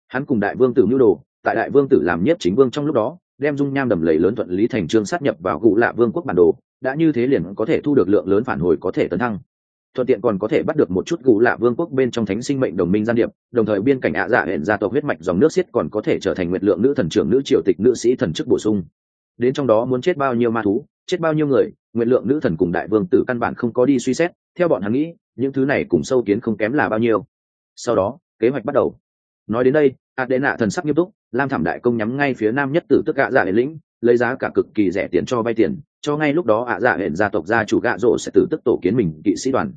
Hắn cùng đại vương tử mưu đồ, tại đại vương tử làm nhất chính vương trong lúc đó đem dung nham đầm lầy lớn thuận lý thành trương sát nhập vào gụ lạ vương quốc bản đồ, đã như thế liền có thể thu được lượng lớn phản hồi có thể tấn thăng. Thuận tiện còn có thể bắt được một chút gù lạ vương quốc bên trong thánh sinh mệnh đồng minh gian điệp, đồng thời biên cảnh ạ dạ hẹn gia tộc huyết mạch dòng nước xiết còn có thể trở thành nguyện lượng nữ thần trưởng nữ triều tịch nữ sĩ thần chức bổ sung. Đến trong đó muốn chết bao nhiêu ma thú, chết bao nhiêu người nguyện lượng nữ thần cùng đại vương tử căn bản không có đi suy xét, theo bọn hắn nghĩ, những thứ này cùng sâu kiến không kém là bao nhiêu. Sau đó, kế hoạch bắt đầu. Nói đến đây, adena thần sắc nghiêm túc lam thảm đại công nhắm ngay phía nam nhất tử tức gạ dạ hệ lĩnh, lấy giá cả cực kỳ rẻ tiền cho vay tiền, cho ngay lúc đó ạ dạ hệ gia tộc gia chủ gạ rỗ sẽ tử tức tổ kiến mình kỵ sĩ đoàn.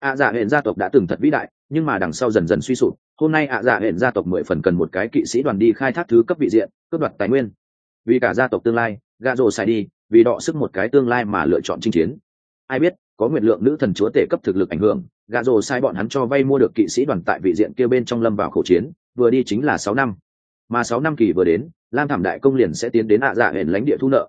Ạ dạ hệ gia tộc đã từng thật vĩ đại, nhưng mà đằng sau dần dần suy sụp, hôm nay ạ dạ hệ gia tộc mười phần cần một cái kỵ sĩ đoàn đi khai thác thứ cấp vị diện, cướp đoạt tài nguyên. Vì cả gia tộc tương lai, gạ rỗ xài đi, vì đọ sức một cái tương lai mà lựa chọn chinh chiến. Ai biết, có nguyện lượng nữ thần chúa tể cấp thực lực ảnh hưởng, Gạ rồ sai bọn hắn cho vay mua được kỵ sĩ đoàn tại vị diện kia bên trong lâm vào khẩu chiến, vừa đi chính là sáu năm mà sáu năm kỳ vừa đến, lam thảm đại công liền sẽ tiến đến ạ dạ hển lãnh địa thu nợ.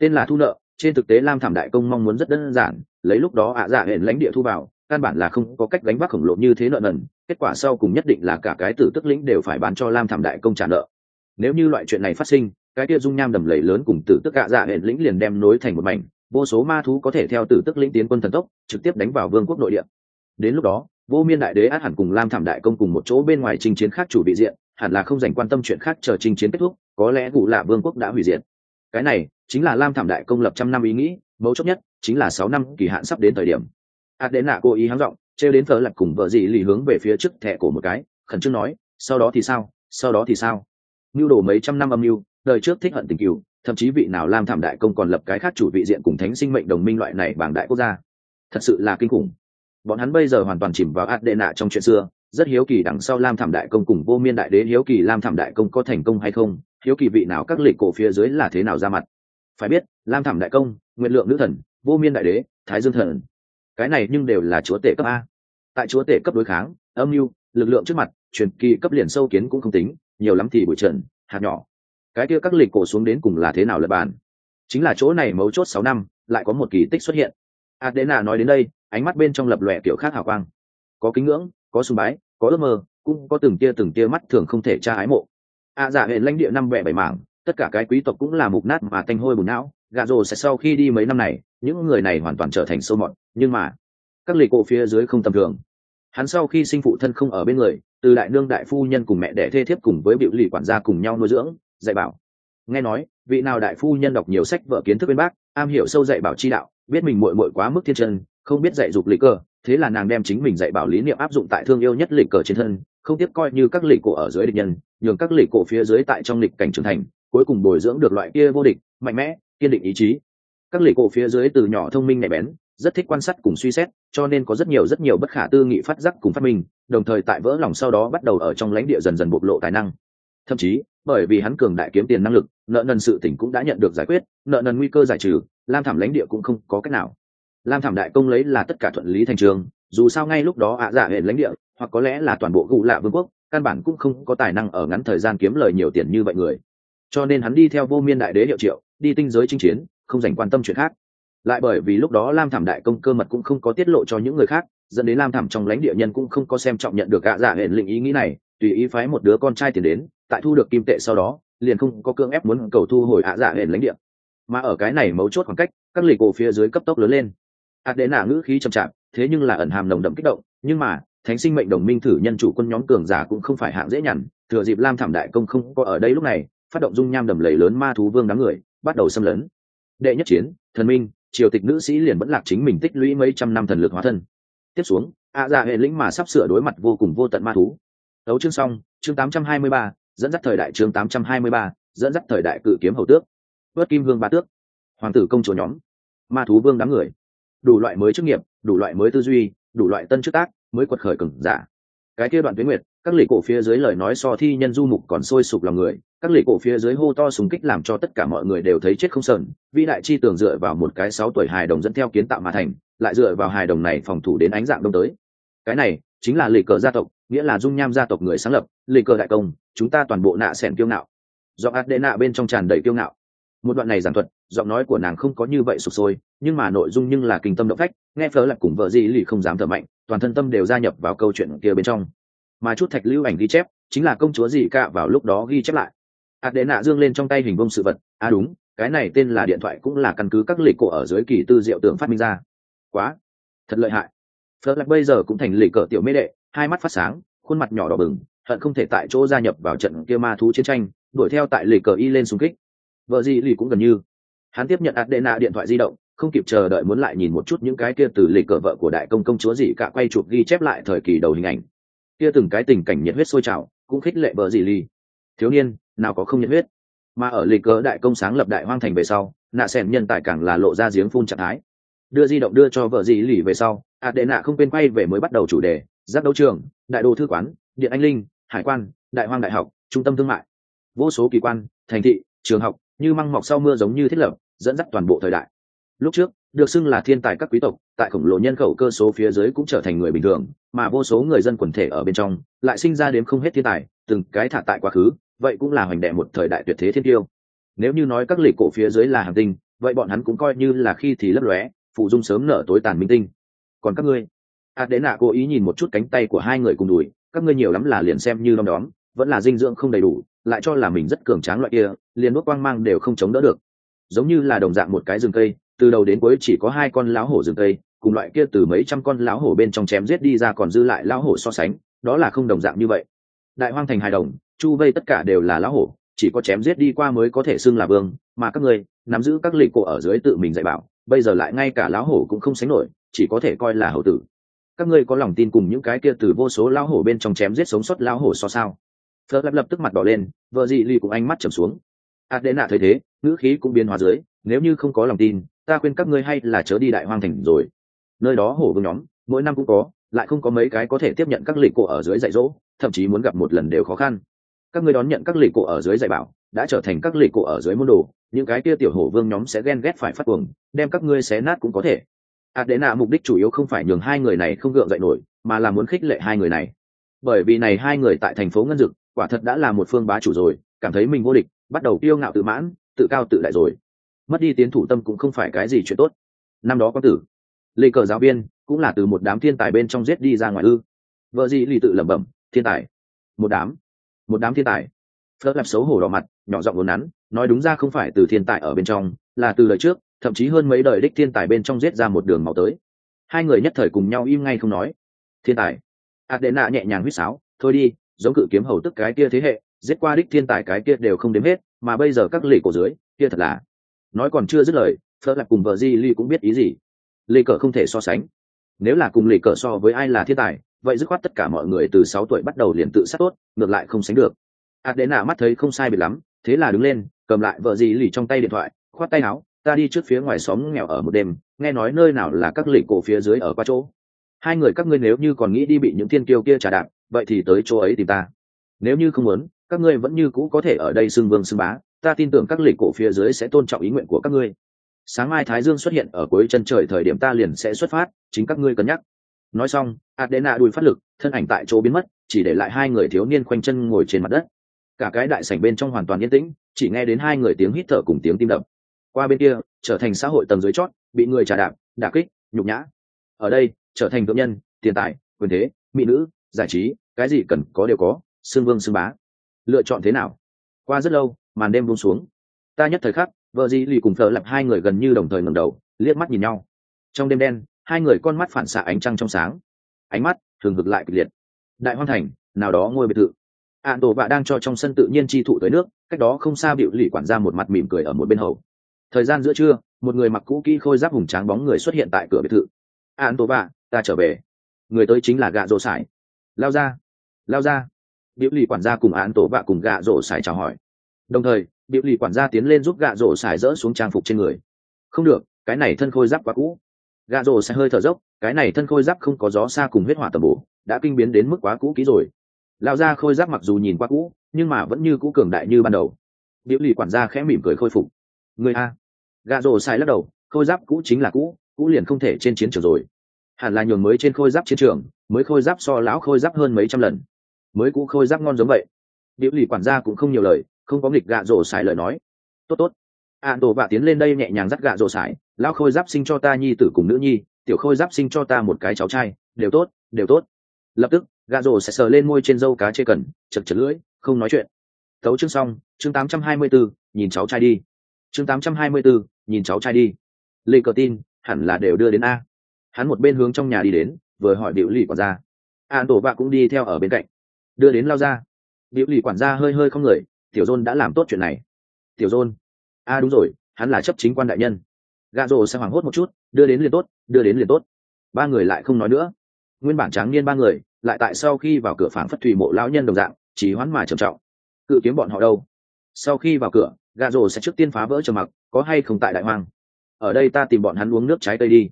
Tên là thu nợ, trên thực tế lam thảm đại công mong muốn rất đơn giản, lấy lúc đó ạ dạ hển lãnh địa thu vào, căn bản là không có cách gánh vác khổng lồ như thế nợ nần, kết quả sau cùng nhất định là cả cái tử tức lĩnh đều phải bán cho lam thảm đại công trả nợ. Nếu như loại chuyện này phát sinh, cái kia dung nham đầm lầy lớn cùng tử tức ạ dạ hển lĩnh liền đem nối thành một mảnh, vô số ma thú có thể theo tử tức lĩnh tiến quân thần tốc, trực tiếp đánh vào vương quốc nội địa. Đến lúc đó, vô miên đại đế át hẳn cùng lam thảm đại công cùng một chỗ bên ngoài trình chiến khác chủ bị diện hẳn là không dành quan tâm chuyện khác chờ trình chiến kết thúc, có lẽ cụ lạ vương quốc đã hủy diệt. Cái này chính là lam thảm đại công lập trăm năm ý nghĩ, mấu chốt nhất chính là sáu năm kỳ hạn sắp đến thời điểm. Ạt đến nạ cố ý hắng giọng, trêu đến thờ lặt cùng vợ dị lì hướng về phía trước thẻ cổ một cái, khẩn trương nói, sau đó thì sao? Sau đó thì sao? Mưu đồ mấy trăm năm âm mưu, đời trước thích hận tình cựu thậm chí vị nào lam thảm đại công còn lập cái khác chủ vị diện cùng thánh sinh mệnh đồng minh loại này bảng đại quốc gia. Thật sự là kinh khủng. Bọn hắn bây giờ hoàn toàn chìm vào ạt đệ nạ trong chuyện xưa rất hiếu kỳ đằng sau lam thảm đại công cùng vô miên đại đế hiếu kỳ lam thảm đại công có thành công hay không, hiếu kỳ vị nào các lịch cổ phía dưới là thế nào ra mặt. Phải biết, lam thảm đại công nguyện lượng nữ thần, vô miên đại đế, thái dương thần, cái này nhưng đều là chúa tể cấp a. Tại chúa tể cấp đối kháng, âm mưu, lực lượng trước mặt, truyền kỳ cấp liền sâu kiến cũng không tính, nhiều lắm thì bụi trần, hạt nhỏ. Cái kia các lịch cổ xuống đến cùng là thế nào lập bàn? Chính là chỗ này mấu chốt sáu năm, lại có một kỳ tích xuất hiện. Adena nói đến đây, ánh mắt bên trong lập lòe kiểu khác hào quang. Có kính ngưỡng, có sùng bái có ước mơ cũng có từng tia từng tia mắt thường không thể tra ái mộ. A à, dạ hệ lãnh địa năm vẻ bảy mảng tất cả cái quý tộc cũng là mục nát mà tanh hôi bùn não gà rồ sẽ sau khi đi mấy năm này những người này hoàn toàn trở thành sâu mọt nhưng mà các lì cổ phía dưới không tầm thường. Hắn sau khi sinh phụ thân không ở bên người từ đại nương đại phu nhân cùng mẹ đẻ thê thiếp cùng với biểu lì quản gia cùng nhau nuôi dưỡng dạy bảo. Nghe nói vị nào đại phu nhân đọc nhiều sách vở kiến thức bên bác am hiểu sâu dạy bảo chi đạo biết mình muội muội quá mức thiên chân không biết dạy dục lịch cơ thế là nàng đem chính mình dạy bảo lý niệm áp dụng tại thương yêu nhất lịch cờ trên thân, không tiếp coi như các lịch cổ ở dưới địch nhân, nhường các lịch cổ phía dưới tại trong lịch cảnh trưởng thành, cuối cùng bồi dưỡng được loại kia vô địch, mạnh mẽ, kiên định ý chí. Các lịch cổ phía dưới từ nhỏ thông minh nhạy bén, rất thích quan sát cùng suy xét, cho nên có rất nhiều rất nhiều bất khả tư nghị phát giác cùng phát minh, đồng thời tại vỡ lòng sau đó bắt đầu ở trong lãnh địa dần dần bộc lộ tài năng. Thậm chí, bởi vì hắn cường đại kiếm tiền năng lực, nợ nần sự tỉnh cũng đã nhận được giải quyết, nợ nần nguy cơ giải trừ, lam thảm lãnh địa cũng không có cách nào lam thảm đại công lấy là tất cả thuận lý thành trường, dù sao ngay lúc đó ạ dạ hệ lãnh địa, hoặc có lẽ là toàn bộ gù lạ vương quốc, căn bản cũng không có tài năng ở ngắn thời gian kiếm lời nhiều tiền như vậy người. Cho nên hắn đi theo vô miên đại đế hiệu triệu, đi tinh giới chinh chiến, không dành quan tâm chuyện khác. Lại bởi vì lúc đó lam thảm đại công cơ mật cũng không có tiết lộ cho những người khác, dẫn đến lam thảm trong lãnh địa nhân cũng không có xem trọng nhận được ạ dạ hệ lĩnh ý nghĩ này, tùy ý phái một đứa con trai tiền đến, tại thu được kim tệ sau đó, liền không có cương ép muốn cầu thu hồi ạ dạ hệ lãnh địa. Mà ở cái này mấu chốt khoảng cách, các lì cổ phía dưới cấp tốc lớn lên. Adena ngữ khí trầm chạp, thế nhưng là ẩn hàm nồng đậm kích động, nhưng mà, Thánh sinh mệnh đồng minh thử nhân chủ quân nhóm cường giả cũng không phải hạng dễ nhằn, thừa dịp Lam Thảm đại công không có ở đây lúc này, phát động dung nham đầm lầy lớn ma thú vương đám người, bắt đầu xâm lấn. Đệ nhất chiến, thần minh, triều tịch nữ sĩ liền vẫn lạc chính mình tích lũy mấy trăm năm thần lực hóa thân. Tiếp xuống, A Dạ hệ lĩnh mà sắp sửa đối mặt vô cùng vô tận ma thú. Đấu chương xong, chương 823, dẫn dắt thời đại chương 823, dẫn dắt thời đại cự kiếm hầu tước. Vớt kim vương ba tước. Hoàng tử công chúa nhóm. Ma thú vương đám người đủ loại mới chức nghiệp, đủ loại mới tư duy, đủ loại tân chức tác mới quật khởi cừng giả. Cái kia đoạn tuyến nguyệt, các lì cổ phía dưới lời nói so thi nhân du mục còn sôi sục lòng người, các lì cổ phía dưới hô to súng kích làm cho tất cả mọi người đều thấy chết không sờn, vĩ đại chi tưởng dựa vào một cái sáu tuổi hài đồng dẫn theo kiến tạo mà thành, lại dựa vào hài đồng này phòng thủ đến ánh dạng đông tới. Cái này chính là lì cờ gia tộc, nghĩa là dung nham gia tộc người sáng lập lì cờ đại công, chúng ta toàn bộ nạ sẻn kiêu ngạo. Do ạt đệ nạ bên trong tràn đầy kiêu ngạo một đoạn này giảng thuật, giọng nói của nàng không có như vậy sụp sôi, nhưng mà nội dung nhưng là kinh tâm động phách, nghe phớ lạc cùng vợ di lì không dám thở mạnh, toàn thân tâm đều gia nhập vào câu chuyện kia bên trong. Mà chút thạch lưu ảnh ghi chép, chính là công chúa gì cả vào lúc đó ghi chép lại. Hạt đệ nạ dương lên trong tay hình bông sự vật à đúng, cái này tên là điện thoại cũng là căn cứ các lịch cổ ở dưới kỳ tư diệu tưởng phát minh ra. Quá, thật lợi hại. Phớt lạc bây giờ cũng thành lịch cờ tiểu mê đệ, hai mắt phát sáng, khuôn mặt nhỏ đỏ bừng, hận không thể tại chỗ gia nhập vào trận kia ma thú chiến tranh, đuổi theo tại lịch cờ y lên xung kích vợ gì lì cũng gần như. Hắn tiếp nhận adena điện thoại di động, không kịp chờ đợi muốn lại nhìn một chút những cái kia từ lịch cờ vợ của đại công công chúa gì cả quay chụp ghi chép lại thời kỳ đầu hình ảnh. Kia từng cái tình cảnh nhiệt huyết sôi trào, cũng khích lệ vợ gì lì. Thiếu niên, nào có không nhiệt huyết. Mà ở lịch cờ đại công sáng lập đại hoang thành về sau, nạ xẻn nhân tài càng là lộ ra giếng phun trạng thái. Đưa di động đưa cho vợ gì lì về sau, adena không quên quay về mới bắt đầu chủ đề, giáp đấu trường, đại đô thư quán, điện anh linh, hải quan, đại hoang đại học, trung tâm thương mại. Vô số kỳ quan, thành thị, trường học như măng mọc sau mưa giống như thiết lập, dẫn dắt toàn bộ thời đại. Lúc trước, được xưng là thiên tài các quý tộc, tại khổng lồ nhân khẩu cơ số phía dưới cũng trở thành người bình thường, mà vô số người dân quần thể ở bên trong, lại sinh ra đến không hết thiên tài, từng cái thả tại quá khứ, vậy cũng là hoành đệ một thời đại tuyệt thế thiên tiêu. Nếu như nói các lịch cổ phía dưới là hàng tinh, vậy bọn hắn cũng coi như là khi thì lấp lóe, phụ dung sớm nở tối tàn minh tinh. Còn các ngươi? Ạt đế nạ cố ý nhìn một chút cánh tay của hai người cùng đùi, các ngươi nhiều lắm là liền xem như đom đóm vẫn là dinh dưỡng không đầy đủ, lại cho là mình rất cường tráng loại kia, liền nuốt quang mang đều không chống đỡ được. Giống như là đồng dạng một cái rừng cây, từ đầu đến cuối chỉ có hai con lão hổ rừng cây, cùng loại kia từ mấy trăm con lão hổ bên trong chém giết đi ra còn dư lại lão hổ so sánh, đó là không đồng dạng như vậy. Đại hoang thành hài đồng, chu vây tất cả đều là lão hổ, chỉ có chém giết đi qua mới có thể xưng là vương, mà các ngươi, nắm giữ các lịch cổ ở dưới tự mình dạy bảo, bây giờ lại ngay cả lão hổ cũng không sánh nổi, chỉ có thể coi là hậu tử. Các ngươi có lòng tin cùng những cái kia từ vô số lão hổ bên trong chém giết sống sót lão hổ so sao? Phớt lập lập tức mặt đỏ lên, vợ dị lì cùng ánh mắt trầm xuống. À, Adena thấy thế, ngữ khí cũng biến hóa dưới, nếu như không có lòng tin, ta khuyên các ngươi hay là chớ đi đại hoang thành rồi. Nơi đó hổ vương nhóm, mỗi năm cũng có, lại không có mấy cái có thể tiếp nhận các lịch cổ ở dưới dạy dỗ, thậm chí muốn gặp một lần đều khó khăn. Các ngươi đón nhận các lịch cổ ở dưới dạy bảo, đã trở thành các lịch cổ ở dưới môn đồ, những cái kia tiểu hổ vương nhóm sẽ ghen ghét phải phát cuồng, đem các ngươi xé nát cũng có thể. À, Adena mục đích chủ yếu không phải nhường hai người này không gượng dậy nổi, mà là muốn khích lệ hai người này. Bởi vì này hai người tại thành phố ngân dực quả thật đã là một phương bá chủ rồi, cảm thấy mình vô địch, bắt đầu kiêu ngạo tự mãn, tự cao tự đại rồi. Mất đi tiến thủ tâm cũng không phải cái gì chuyện tốt. Năm đó có tử. Lê cờ giáo viên cũng là từ một đám thiên tài bên trong giết đi ra ngoài ư. Vợ gì lì tự lẩm bẩm, thiên tài. Một đám. Một đám thiên tài. Phớt lạp xấu hổ đỏ mặt, nhỏ giọng vốn nắn, nói đúng ra không phải từ thiên tài ở bên trong, là từ đời trước, thậm chí hơn mấy đời đích thiên tài bên trong giết ra một đường máu tới. Hai người nhất thời cùng nhau im ngay không nói. Thiên tài. Adena nhẹ nhàng huýt sáo, thôi đi giống cự kiếm hầu tức cái kia thế hệ, giết qua đích thiên tài cái kia đều không đếm hết, mà bây giờ các lì cổ dưới, kia thật là. Nói còn chưa dứt lời, phớt lạc cùng vợ di ly cũng biết ý gì. Lì cờ không thể so sánh. Nếu là cùng lì cờ so với ai là thiên tài, vậy dứt khoát tất cả mọi người từ sáu tuổi bắt đầu liền tự sát tốt, ngược lại không sánh được. Adena mắt thấy không sai biệt lắm, thế là đứng lên, cầm lại vợ di lì trong tay điện thoại, khoát tay áo, ta đi trước phía ngoài xóm nghèo ở một đêm, nghe nói nơi nào là các lì cổ phía dưới ở qua chỗ. Hai người các ngươi nếu như còn nghĩ đi bị những thiên kiêu kia trả đạp vậy thì tới chỗ ấy tìm ta. Nếu như không muốn, các ngươi vẫn như cũ có thể ở đây xưng vương xưng bá, ta tin tưởng các lịch cổ phía dưới sẽ tôn trọng ý nguyện của các ngươi. Sáng mai thái dương xuất hiện ở cuối chân trời thời điểm ta liền sẽ xuất phát, chính các ngươi cân nhắc. Nói xong, adena đùi phát lực, thân ảnh tại chỗ biến mất, chỉ để lại hai người thiếu niên khoanh chân ngồi trên mặt đất. Cả cái đại sảnh bên trong hoàn toàn yên tĩnh, chỉ nghe đến hai người tiếng hít thở cùng tiếng tim đập. Qua bên kia, trở thành xã hội tầng dưới chót, bị người trà đạp, đả kích, nhục nhã. Ở đây, trở thành thượng nhân, tiền tài, quyền thế, mỹ nữ, giải trí cái gì cần có đều có, xương vương xương bá. Lựa chọn thế nào? Qua rất lâu, màn đêm buông xuống. Ta nhất thời khắc, vợ di lì cùng thợ lặp hai người gần như đồng thời ngẩng đầu, liếc mắt nhìn nhau. Trong đêm đen, hai người con mắt phản xạ ánh trăng trong sáng. Ánh mắt thường ngược lại kịch liệt. Đại hoan thành, nào đó ngôi biệt thự. Ạn tổ vạ đang cho trong sân tự nhiên chi thụ tới nước, cách đó không xa bịu lì quản ra một mặt mỉm cười ở một bên hầu. Thời gian giữa trưa, một người mặc cũ kỹ khôi giáp hùng tráng bóng người xuất hiện tại cửa biệt thự. Ạn tổ vạ, ta trở về. Người tới chính là gạ rỗ sải. Lao ra lao ra. Biểu lì quản gia cùng án tổ vạ cùng gạ rổ xài chào hỏi. Đồng thời, biểu lì quản gia tiến lên giúp gạ rổ xài rỡ xuống trang phục trên người. Không được, cái này thân khôi giáp quá cũ. Gạ rổ xài hơi thở dốc, cái này thân khôi giáp không có gió xa cùng huyết hỏa tầm bổ, đã kinh biến đến mức quá cũ kỹ rồi. Lao ra khôi giáp mặc dù nhìn quá cũ, nhưng mà vẫn như cũ cường đại như ban đầu. Biểu lì quản gia khẽ mỉm cười khôi phục. Người a. Gạ rổ xài lắc đầu, khôi giáp cũ chính là cũ cũ liền không thể trên chiến trường rồi. Hẳn là nhường mới trên khôi giáp chiến trường, mới khôi giáp so lão khôi giáp hơn mấy trăm lần mới cũ khôi giáp ngon giống vậy. Điệu lì quản gia cũng không nhiều lời không có nghịch gạ rổ xài lời nói. Tốt tốt. À, Ạ tổ vạ tiến lên đây nhẹ nhàng dắt gạ rổ xài lão khôi giáp sinh cho ta nhi tử cùng nữ nhi tiểu khôi giáp sinh cho ta một cái cháu trai. Đều tốt đều tốt. Lập tức gạ rổ sẽ sờ lên môi trên dâu cá chê cần chật chật lưỡi không nói chuyện. Tấu chương xong chương 824, nhìn cháu trai đi. Chương 824, nhìn cháu trai đi. Lê cờ tin hẳn là đều đưa đến a. Hắn một bên hướng trong nhà đi đến vừa hỏi điệu lì quản gia. À, An tổ vạ cũng đi theo ở bên cạnh đưa đến lao ra. Điệu lì quản gia hơi hơi không người, tiểu dôn đã làm tốt chuyện này. Tiểu dôn? A, đúng rồi, hắn là chấp chính quan đại nhân. Gà rồ sẽ hoảng hốt một chút, đưa đến liền tốt, đưa đến liền tốt. Ba người lại không nói nữa. Nguyên bản tráng niên ba người, lại tại sau khi vào cửa phảng phất thủy mộ lão nhân đồng dạng, chỉ hoán mà trầm trọng. Cự kiếm bọn họ đâu? Sau khi vào cửa gà rồ sẽ trước tiên phá vỡ trầm mặc, có hay không tại đại hoang? Ở đây ta tìm bọn hắn uống nước trái cây đi.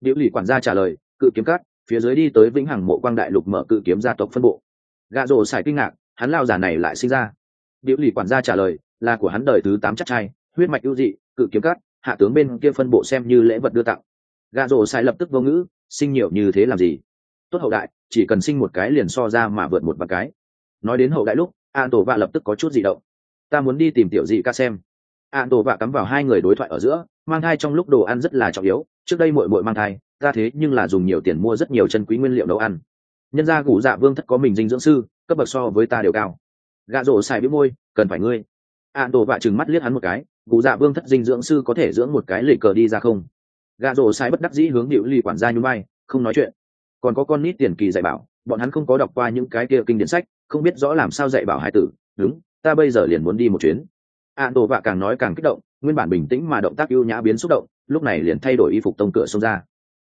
Điệu lì quản gia trả lời, cự kiếm cắt phía dưới đi tới vĩnh hằng mộ quang đại lục mở cự kiếm gia tộc phân bộ gà rổ xài kinh ngạc, hắn lao giả này lại sinh ra. Điệu lì quản gia trả lời, là của hắn đời thứ tám chắc trai, huyết mạch ưu dị, cự kiếm cắt, hạ tướng bên kia phân bộ xem như lễ vật đưa tặng. Gà rổ xài lập tức vô ngữ, sinh nhiều như thế làm gì? Tốt hậu đại, chỉ cần sinh một cái liền so ra mà vượt một vài cái. Nói đến hậu đại lúc an tổ vạ lập tức có chút gì động. Ta muốn đi tìm tiểu dị ca xem. An tổ vạ cắm vào hai người đối thoại ở giữa, mang thai trong lúc đồ ăn rất là trọng yếu, trước đây mội mội mang thai, ta thế nhưng là dùng nhiều tiền mua rất nhiều chân quý nguyên liệu nấu ăn nhân ra cụ dạ vương thất có mình dinh dưỡng sư, cấp bậc so với ta đều cao. Gạ rổ xài biết môi, cần phải ngươi. An tổ vạ chừng mắt liếc hắn một cái cụ dạ vương thất dinh dưỡng sư có thể dưỡng một cái lệ cờ đi ra không? Gạ rổ xài bất đắc dĩ hướng điệu ly quản gia như bay không nói chuyện. Còn có con nít tiền kỳ dạy bảo, bọn hắn không có đọc qua những cái kia kinh điển sách, không biết rõ làm sao dạy bảo hải tử. Đúng, ta bây giờ liền muốn đi một chuyến. An tổ vạ càng nói càng kích động, nguyên bản bình tĩnh mà động tác ưu nhã biến xúc động, lúc này liền thay đổi y phục tông cửa xông ra.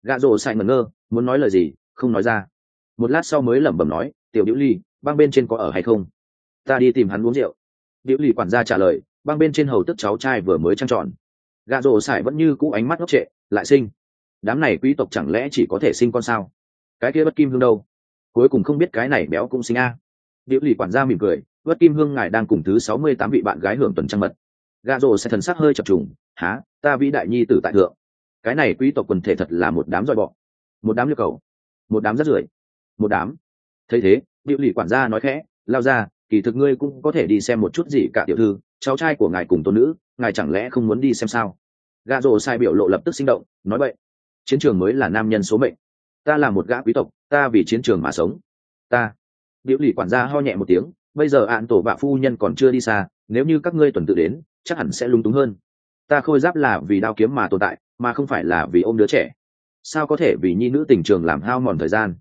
Gạ rổ xài ngẩn ngơ, muốn nói lời gì, không nói ra một lát sau mới lẩm bẩm nói, tiểu điệu ly, băng bên trên có ở hay không? Ta đi tìm hắn uống rượu. Điệu ly quản gia trả lời, băng bên trên hầu tức cháu trai vừa mới trăng tròn. Gà rổ xài vẫn như cũ ánh mắt ngốc trệ, lại sinh. Đám này quý tộc chẳng lẽ chỉ có thể sinh con sao? Cái kia bất kim hương đâu? Cuối cùng không biết cái này béo cũng sinh a. À. điệu lì quản gia mỉm cười, bất kim hương ngài đang cùng thứ sáu mươi tám vị bạn gái hưởng tuần trăng mật. Gà rổ sẽ thần sắc hơi chập trùng há ta vĩ đại nhi tử tại thượng. Cái này quý tộc quần thể thật là một đám roi bọ. Một đám liêu cầu. Một đám rất rưởi một đám. Thấy thế điệu lì quản gia nói khẽ, lao ra kỳ thực ngươi cũng có thể đi xem một chút gì cả tiểu thư, cháu trai của ngài cùng tôn nữ, ngài chẳng lẽ không muốn đi xem sao? Gà rồ sai biểu lộ lập tức sinh động, nói vậy, chiến trường mới là nam nhân số mệnh. Ta là một gã quý tộc, ta vì chiến trường mà sống. Ta. Điệu lì quản gia ho nhẹ một tiếng, bây giờ ạn tổ bạ phu nhân còn chưa đi xa, nếu như các ngươi tuần tự đến, chắc hẳn sẽ lung túng hơn. Ta khôi giáp là vì đao kiếm mà tồn tại, mà không phải là vì ôm đứa trẻ. Sao có thể vì nhi nữ tình trường làm hao mòn thời gian?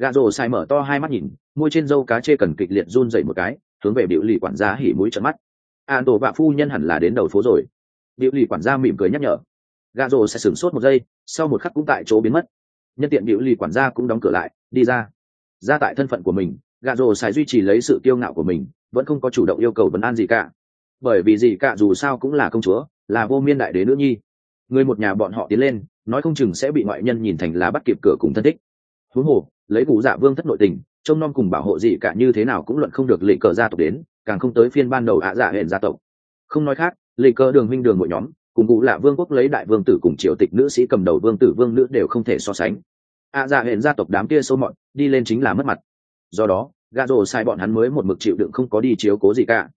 Gà rồ sai mở to hai mắt nhìn, môi trên dâu cá chê cần kịch liệt run dậy một cái, hướng về biểu lì quản gia hỉ mũi trận mắt. An tổ vạ phu nhân hẳn là đến đầu phố rồi. Biểu lì quản gia mỉm cười nhắc nhở. Gà rồ sẽ sửng sốt một giây, sau một khắc cũng tại chỗ biến mất. Nhân tiện biểu lì quản gia cũng đóng cửa lại, đi ra. Ra tại thân phận của mình, gà rồ sai duy trì lấy sự kiêu ngạo của mình, vẫn không có chủ động yêu cầu vấn an gì cả. Bởi vì gì cả dù sao cũng là công chúa, là vô miên đại đế nữ nhi. Người một nhà bọn họ tiến lên, nói không chừng sẽ bị ngoại nhân nhìn thành là bắt kịp cửa cùng thân thích. Huống hồ lấy cụ dạ vương thất nội tình, trông nom cùng bảo hộ gì cả như thế nào cũng luận không được lệ cờ gia tộc đến, càng không tới phiên ban đầu ạ dạ hẹn gia tộc. Không nói khác lệ cờ đường minh đường mỗi nhóm, cùng cụ lạ vương quốc lấy đại vương tử cùng triều tịch nữ sĩ cầm đầu vương tử vương nữ đều không thể so sánh. Ạ dạ hẹn gia tộc đám kia sâu mọn đi lên chính là mất mặt. Do đó, gà rồ sai bọn hắn mới một mực chịu đựng không có đi chiếu cố gì cả.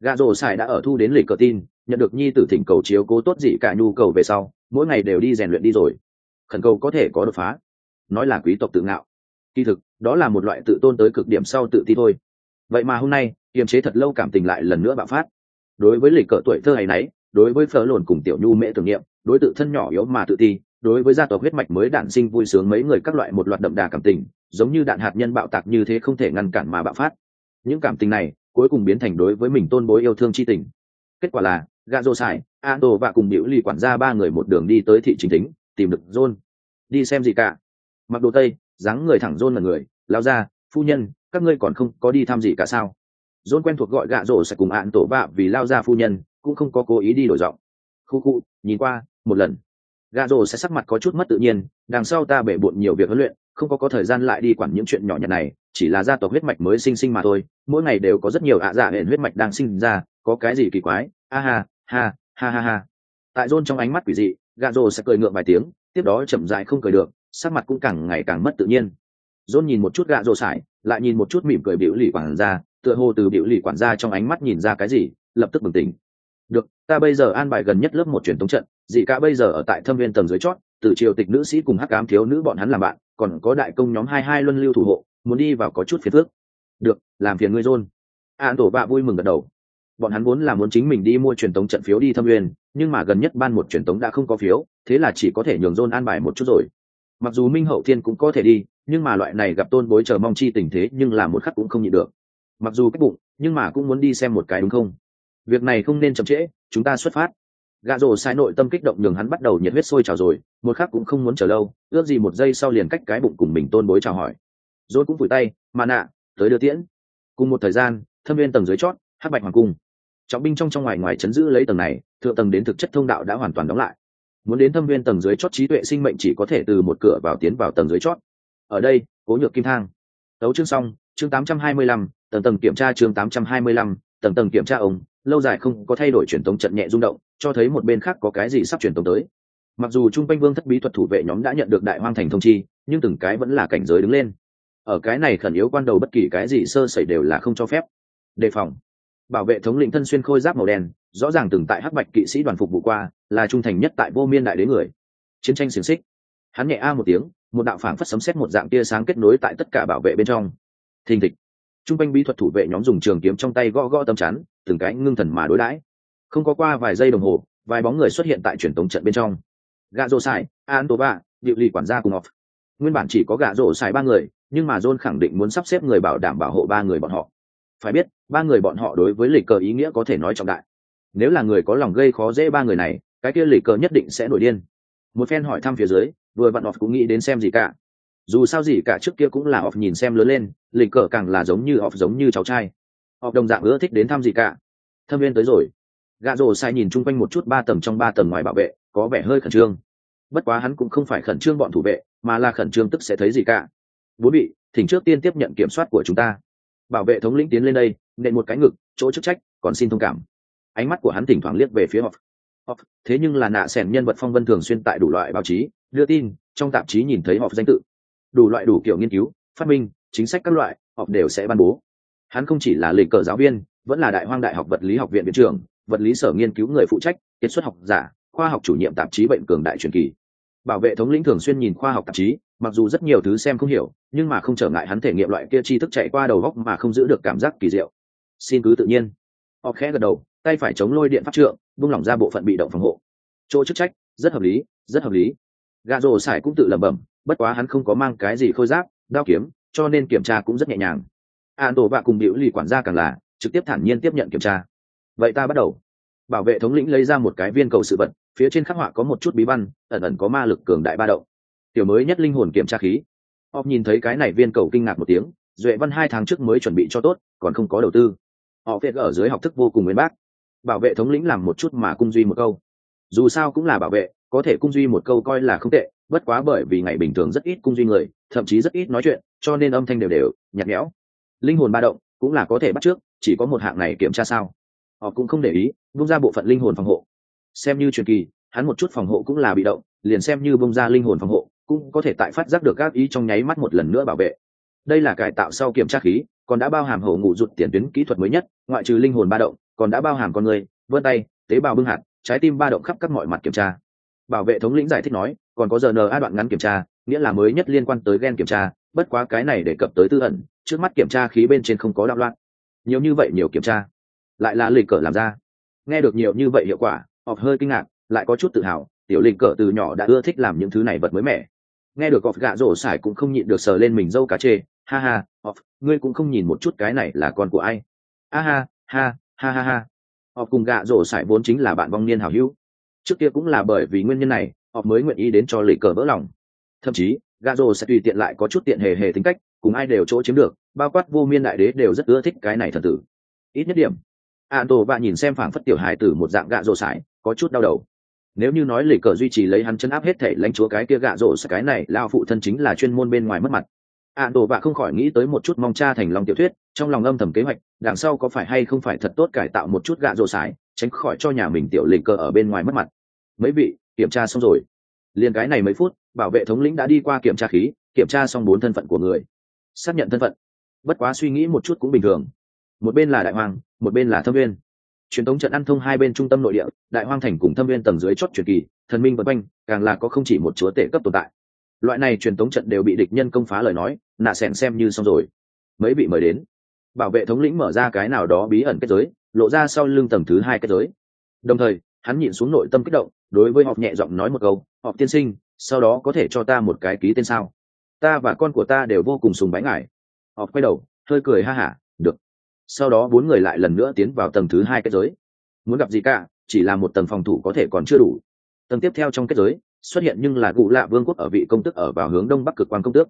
Gà rồ sai đã ở thu đến lịch cờ tin, nhận được nhi tử thỉnh cầu chiếu cố tốt gì cả nhu cầu về sau, mỗi ngày đều đi rèn luyện đi rồi. Khẩn cầu có thể có đột phá. Nói là quý tộc tự ngạo kỳ thực đó là một loại tự tôn tới cực điểm sau tự ti thôi. Vậy mà hôm nay kiềm chế thật lâu cảm tình lại lần nữa bạo phát. Đối với lịch cỡ tuổi thơ hay nấy đối với phở lồn cùng tiểu nhu mễ tưởng niệm đối tự thân nhỏ yếu mà tự ti đối với gia tộc huyết mạch mới đản sinh vui sướng mấy người các loại một loạt đậm đà cảm tình giống như đạn hạt nhân bạo tạc như thế không thể ngăn cản mà bạo phát. Những cảm tình này cuối cùng biến thành đối với mình tôn bối yêu thương chi tình. Kết quả là gà rô sải a tô và cùng biểu lì quản gia ba người một đường đi tới thị chính tính, tìm được john đi xem gì cả. Mặc đồ tây dáng người thẳng rôn là người, lao ra, phu nhân, các ngươi còn không có đi thăm gì cả sao? Rôn quen thuộc gọi gạ rổ sẽ cùng ạn tổ bạ vì lao ra phu nhân, cũng không có cố ý đi đổi giọng. Khu khu, nhìn qua, một lần. Gà rồ sẽ sắc mặt có chút mất tự nhiên, đằng sau ta bể bộn nhiều việc huấn luyện, không có có thời gian lại đi quản những chuyện nhỏ nhặt này, chỉ là gia tộc huyết mạch mới sinh sinh mà thôi, mỗi ngày đều có rất nhiều ạ dạ hệ huyết mạch đang sinh ra, có cái gì kỳ quái? A ha ha ha ha ha. Tại rôn trong ánh mắt quỷ dị gà rồ sẽ cười ngượng vài tiếng, tiếp đó chậm dại không cười được sắc mặt cũng càng ngày càng mất tự nhiên. John nhìn một chút gạ rồ sải, lại nhìn một chút mỉm cười biểu lì quản gia, tựa hồ từ biểu lì quản gia trong ánh mắt nhìn ra cái gì, lập tức bừng tỉnh. Được, ta bây giờ an bài gần nhất lớp một truyền thống trận, dị cả bây giờ ở tại thâm viên tầng dưới chót, từ triều tịch nữ sĩ cùng hắc ám thiếu nữ bọn hắn làm bạn, còn có đại công nhóm hai hai luân lưu thủ hộ, muốn đi vào có chút phiền phước được, làm phiền ngươi, John. an tổ bạ vui mừng gật đầu. Bọn hắn vốn là muốn chính mình đi mua truyền thống trận phiếu đi thâm viên, nhưng mà gần nhất ban một truyền thống đã không có phiếu, thế là chỉ có thể nhường John an bài một chút rồi mặc dù minh hậu thiên cũng có thể đi, nhưng mà loại này gặp tôn bối chờ mong chi tình thế nhưng là một khắc cũng không nhịn được. Mặc dù cách bụng, nhưng mà cũng muốn đi xem một cái đúng không? Việc này không nên chậm trễ, chúng ta xuất phát. Gà rồ sai nội tâm kích động nhường hắn bắt đầu nhiệt huyết sôi trào rồi, một khác cũng không muốn chờ lâu, ước gì một giây sau liền cách cái bụng cùng mình tôn bối chào hỏi. Rồi cũng vùi tay, mà nạ, tới đưa tiễn. Cùng một thời gian, thâm viên tầng dưới chót, hắc bạch hoàng cung. Trọng binh trong trong ngoài ngoài chấn giữ lấy tầng này, thượng tầng đến thực chất thông đạo đã hoàn toàn đóng lại muốn đến thâm viên tầng dưới chót trí tuệ sinh mệnh chỉ có thể từ một cửa vào tiến vào tầng dưới chót. Ở đây cố nhược kim thang. Đấu chương xong chương 825, tầng tầng kiểm tra chương 825, tầng tầng kiểm tra ông lâu dài không có thay đổi truyền tống trận nhẹ rung động cho thấy một bên khác có cái gì sắp truyền tống tới. Mặc dù trung quanh vương thất bí thuật thủ vệ nhóm đã nhận được đại hoang thành thông chi nhưng từng cái vẫn là cảnh giới đứng lên. Ở cái này khẩn yếu quan đầu bất kỳ cái gì sơ sẩy đều là không cho phép. Đề phòng. Bảo vệ thống lĩnh thân xuyên khôi giáp màu đen rõ ràng từng tại hắc bạch kỵ sĩ đoàn phục vụ qua, là trung thành nhất tại vô miên đại đế người. Chiến tranh xiềng xích. Hắn nhẹ a một tiếng, một đạo phảng phất sấm xét một dạng tia sáng kết nối tại tất cả bảo vệ bên trong. Thình thịch. Trung quanh bí thuật thủ vệ nhóm dùng trường kiếm trong tay gõ gõ tâm chắn, từng cái ngưng thần mà đối đãi. Không có qua vài giây đồng hồ, vài bóng người xuất hiện tại truyền tống trận bên trong. Gà rổ xài an tố ba điệu lì quản gia cùng off nguyên bản chỉ có gà rổ xài ba người, nhưng mà john khẳng định muốn sắp xếp người bảo đảm bảo hộ ba người bọn họ. Phải biết, ba người bọn họ đối với lịch cờ ý nghĩa có thể nói trọng đại nếu là người có lòng gây khó dễ ba người này, cái kia lì cờ nhất định sẽ nổi điên. Một phen hỏi thăm phía dưới, vừa bạn off cũng nghĩ đến xem gì cả. Dù sao gì cả trước kia cũng là off nhìn xem lớn lên, lì cờ càng là giống như off giống như cháu trai. Off đồng dạng ưa thích đến thăm gì cả. Thâm viên tới rồi. Gạ rồ sai nhìn chung quanh một chút ba tầng trong ba tầng ngoài bảo vệ, có vẻ hơi khẩn trương. Bất quá hắn cũng không phải khẩn trương bọn thủ vệ, mà là khẩn trương tức sẽ thấy gì cả. Bố bị thỉnh trước tiên tiếp nhận kiểm soát của chúng ta. Bảo vệ thống lĩnh tiến lên đây, nện một cái ngực, chỗ chức trách, còn xin thông cảm ánh mắt của hắn thỉnh thoảng liếc về phía họp họp thế nhưng là nạ sẻn nhân vật phong vân thường xuyên tại đủ loại báo chí, đưa tin, trong tạp chí nhìn thấy họp danh tự. Đủ loại đủ kiểu nghiên cứu, phát minh, chính sách các loại họp đều sẽ ban bố. Hắn không chỉ là lịch cờ giáo viên, vẫn là đại hoang đại học vật lý học viện viện trưởng, vật lý sở nghiên cứu người phụ trách kiến xuất học giả, khoa học chủ nhiệm tạp chí bệnh cường đại truyền kỳ. Bảo vệ thống lĩnh thường xuyên nhìn khoa học tạp chí, mặc dù rất nhiều thứ xem không hiểu, nhưng mà không trở ngại hắn thể nghiệm loại kia tri thức chạy qua đầu góc mà không giữ được cảm giác kỳ diệu. Xin cứ tự nhiên. Họ khẽ gật đầu tay phải chống lôi điện pháp trượng, buông lỏng ra bộ phận bị động phòng hộ. Chỗ chức trách, rất hợp lý, rất hợp lý. Gà rồ sải cũng tự lẩm bẩm, bất quá hắn không có mang cái gì khôi giáp, đao kiếm, cho nên kiểm tra cũng rất nhẹ nhàng. An tổ vạ cùng biểu lì quản gia càng là, trực tiếp thản nhiên tiếp nhận kiểm tra. Vậy ta bắt đầu. Bảo vệ thống lĩnh lấy ra một cái viên cầu sự vật, phía trên khắc họa có một chút bí văn, ẩn ẩn có ma lực cường đại ba động. Tiểu mới nhất linh hồn kiểm tra khí. Họ nhìn thấy cái này viên cầu kinh ngạc một tiếng, duệ văn hai tháng trước mới chuẩn bị cho tốt, còn không có đầu tư. Họ việc ở dưới học thức vô cùng nguyên bác bảo vệ thống lĩnh làm một chút mà cung duy một câu. Dù sao cũng là bảo vệ, có thể cung duy một câu coi là không tệ, bất quá bởi vì ngày bình thường rất ít cung duy người, thậm chí rất ít nói chuyện, cho nên âm thanh đều đều, nhạt nhẽo. Linh hồn ba động cũng là có thể bắt trước, chỉ có một hạng này kiểm tra sao. Họ cũng không để ý, bung ra bộ phận linh hồn phòng hộ. Xem như truyền kỳ, hắn một chút phòng hộ cũng là bị động, liền xem như bung ra linh hồn phòng hộ, cũng có thể tại phát giác được các ý trong nháy mắt một lần nữa bảo vệ. Đây là cải tạo sau kiểm tra khí, còn đã bao hàm hổ ngủ rụt tiền tuyến kỹ thuật mới nhất, ngoại trừ linh hồn ba động còn đã bao hàm con người, vươn tay, tế bào bưng hạt, trái tim ba động khắp các mọi mặt kiểm tra. Bảo vệ thống lĩnh giải thích nói, còn có giờ rna đoạn ngắn kiểm tra, nghĩa là mới nhất liên quan tới gen kiểm tra, bất quá cái này để cập tới tư ẩn, trước mắt kiểm tra khí bên trên không có đạo loạn. Nhiều như vậy nhiều kiểm tra, lại là lịch cờ làm ra. Nghe được nhiều như vậy hiệu quả, họp hơi kinh ngạc, lại có chút tự hào, tiểu lịch cờ từ nhỏ đã ưa thích làm những thứ này vật mới mẻ. Nghe được họp gạ rổ sải cũng không nhịn được sờ lên mình dâu cá chê, ha ha off ngươi cũng không nhìn một chút cái này là con của ai. A ha ha ha ha ha. Họ cùng gạ rổ sải vốn chính là bạn vong niên hảo hữu. Trước kia cũng là bởi vì nguyên nhân này, họ mới nguyện ý đến cho lì cờ vỡ lòng. Thậm chí, gạ rổ sẽ tùy tiện lại có chút tiện hề hề tính cách, cùng ai đều chỗ chiếm được, bao quát vô miên đại đế đều rất ưa thích cái này thần tử. Ít nhất điểm an tổ và nhìn xem phảng phất tiểu hài tử một dạng gạ rổ sải, có chút đau đầu. Nếu như nói lì cờ duy trì lấy hắn chấn áp hết thể lãnh chúa cái kia gạ rổ sẽ cái này lao phụ thân chính là chuyên môn bên ngoài mất mặt ạn đổ bạ không khỏi nghĩ tới một chút mong cha thành lòng tiểu thuyết, trong lòng âm thầm kế hoạch, đằng sau có phải hay không phải thật tốt cải tạo một chút gạ rổ sải, tránh khỏi cho nhà mình tiểu lì cờ ở bên ngoài mất mặt. Mấy vị, kiểm tra xong rồi. Liền cái này mấy phút, bảo vệ thống lĩnh đã đi qua kiểm tra khí, kiểm tra xong bốn thân phận của người. Xác nhận thân phận. Bất quá suy nghĩ một chút cũng bình thường. Một bên là đại hoàng, một bên là thâm viên. Truyền thống trận ăn thông hai bên trung tâm nội địa, đại hoang thành cùng thâm viên tầng dưới chót truyền kỳ, thần minh vật quanh, càng là có không chỉ một chúa tể cấp tồn tại loại này truyền thống trận đều bị địch nhân công phá lời nói, nạ sẻn xem như xong rồi. Mấy bị mời đến. Bảo vệ thống lĩnh mở ra cái nào đó bí ẩn kết giới, lộ ra sau lưng tầng thứ hai kết giới. Đồng thời, hắn nhìn xuống nội tâm kích động, đối với họ nhẹ giọng nói một câu, Họp tiên sinh, sau đó có thể cho ta một cái ký tên sao? Ta và con của ta đều vô cùng sùng bái ngài. Họp quay đầu, hơi cười ha hả, được. Sau đó bốn người lại lần nữa tiến vào tầng thứ hai kết giới. Muốn gặp gì cả, chỉ là một tầng phòng thủ có thể còn chưa đủ. Tầng tiếp theo trong kết giới xuất hiện nhưng là cụ lạ vương quốc ở vị công tức ở vào hướng đông bắc cực quan công tước.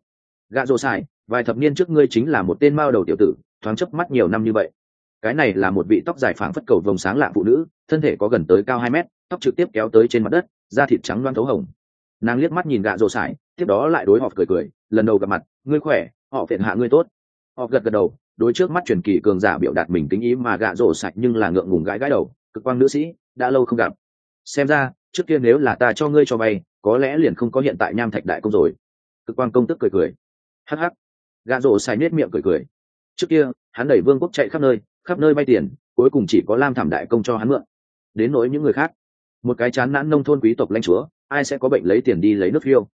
Gạ rô sai, vài thập niên trước ngươi chính là một tên mao đầu tiểu tử, thoáng chớp mắt nhiều năm như vậy. Cái này là một vị tóc dài phảng phất cầu vồng sáng lạ phụ nữ, thân thể có gần tới cao hai mét, tóc trực tiếp kéo tới trên mặt đất, da thịt trắng loang thấu hồng. Nàng liếc mắt nhìn gạ rô sải tiếp đó lại đối họ cười cười, lần đầu gặp mặt, ngươi khỏe, họ phiền hạ ngươi tốt. Họ gật gật đầu, đối trước mắt truyền kỳ cường giả biểu đạt mình kính ý mà gạ rổ sạch nhưng là ngượng ngùng gãi gãi đầu, cực quang nữ sĩ, đã lâu không gặp. Xem ra trước kia nếu là ta cho ngươi cho vay có lẽ liền không có hiện tại nham thạch đại công rồi. Cực quang công tức cười cười. Hắc hắc. Gà rổ xài nết miệng cười cười. Trước kia, hắn đẩy vương quốc chạy khắp nơi khắp nơi vay tiền, cuối cùng chỉ có lam thảm đại công cho hắn mượn. Đến nỗi những người khác. Một cái chán nản nông thôn quý tộc lãnh chúa, ai sẽ có bệnh lấy tiền đi lấy nước phiêu?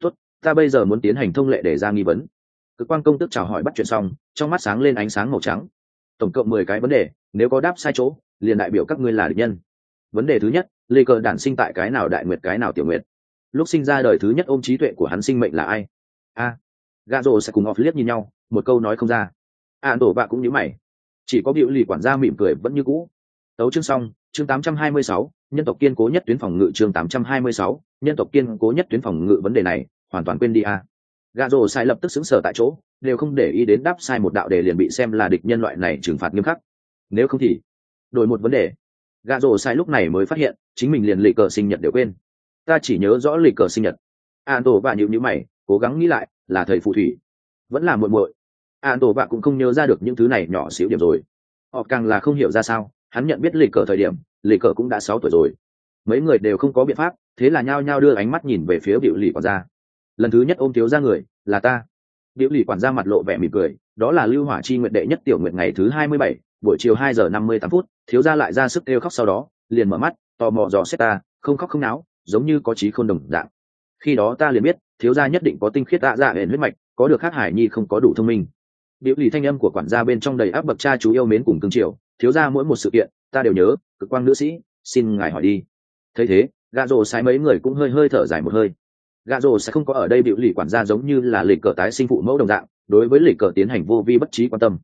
Tốt, ta bây giờ muốn tiến hành thông lệ để ra nghi vấn. Cực quan công tức chào hỏi bắt chuyện xong, trong mắt sáng lên ánh sáng màu trắng. Tổng cộng mười cái vấn đề, nếu có đáp sai chỗ, liền đại biểu các ngươi là địch nhân vấn đề thứ nhất lê cờ đản sinh tại cái nào đại nguyệt cái nào tiểu nguyệt? Lúc sinh ra đời thứ nhất ôm trí tuệ của hắn sinh mệnh là ai? A. À, gà rồ sẽ cùng off liếc nhìn nhau một câu nói không ra. A tổ vạ cũng nhớ mày. Chỉ có biểu lì quản gia mỉm cười vẫn như cũ. Tấu chương xong chương 826, nhân tộc kiên cố nhất tuyến phòng ngự chương 826, nhân tộc kiên cố nhất tuyến phòng ngự vấn đề này hoàn toàn quên đi a. Gà rồ sai lập tức xứng sở tại chỗ đều không để ý đến đáp sai một đạo đề liền bị xem là địch nhân loại này trừng phạt nghiêm khắc. Nếu không thì đổi một vấn đề gà rổ sai lúc này mới phát hiện, chính mình liền lịch cờ sinh nhật đều quên. Ta chỉ nhớ rõ lịch cờ sinh nhật. An tổ và nhịu nhữ mày, cố gắng nghĩ lại, là thầy phù thủy. Vẫn là muội muội. An tổ và cũng không nhớ ra được những thứ này nhỏ xíu điểm rồi. Họ càng là không hiểu ra sao, hắn nhận biết lịch cờ thời điểm, lịch cờ cũng đã sáu tuổi rồi. Mấy người đều không có biện pháp, thế là nhao nhao đưa ánh mắt nhìn về phía biểu lì quản gia. Lần thứ nhất ôm thiếu ra người, là ta. Biểu lì quản gia mặt lộ vẻ mỉm cười, đó là lưu hỏa chi nguyện đệ nhất tiểu nguyện ngày thứ hai mươi bảy buổi chiều hai giờ năm mươi tám phút, thiếu gia lại ra sức kêu khóc sau đó, liền mở mắt, tò mò dò xét ta, không khóc không náo, giống như có trí khôn đồng dạng. Khi đó ta liền biết, thiếu gia nhất định có tinh khiết tạ dạ, dạ hệ huyết mạch, có được khắc hải nhi không có đủ thông minh. Biểu lì thanh âm của quản gia bên trong đầy áp bậc cha chú yêu mến cùng cương triều, thiếu gia mỗi một sự kiện, ta đều nhớ, cực quang nữ sĩ, xin ngài hỏi đi. Thấy thế gà rồ sai mấy người cũng hơi hơi thở dài một hơi. Gà rồ sẽ không có ở đây, biểu lì quản gia giống như là lịch cờ tái sinh phụ mẫu đồng dạng, đối với lịch cờ tiến hành vô vi bất trí quan tâm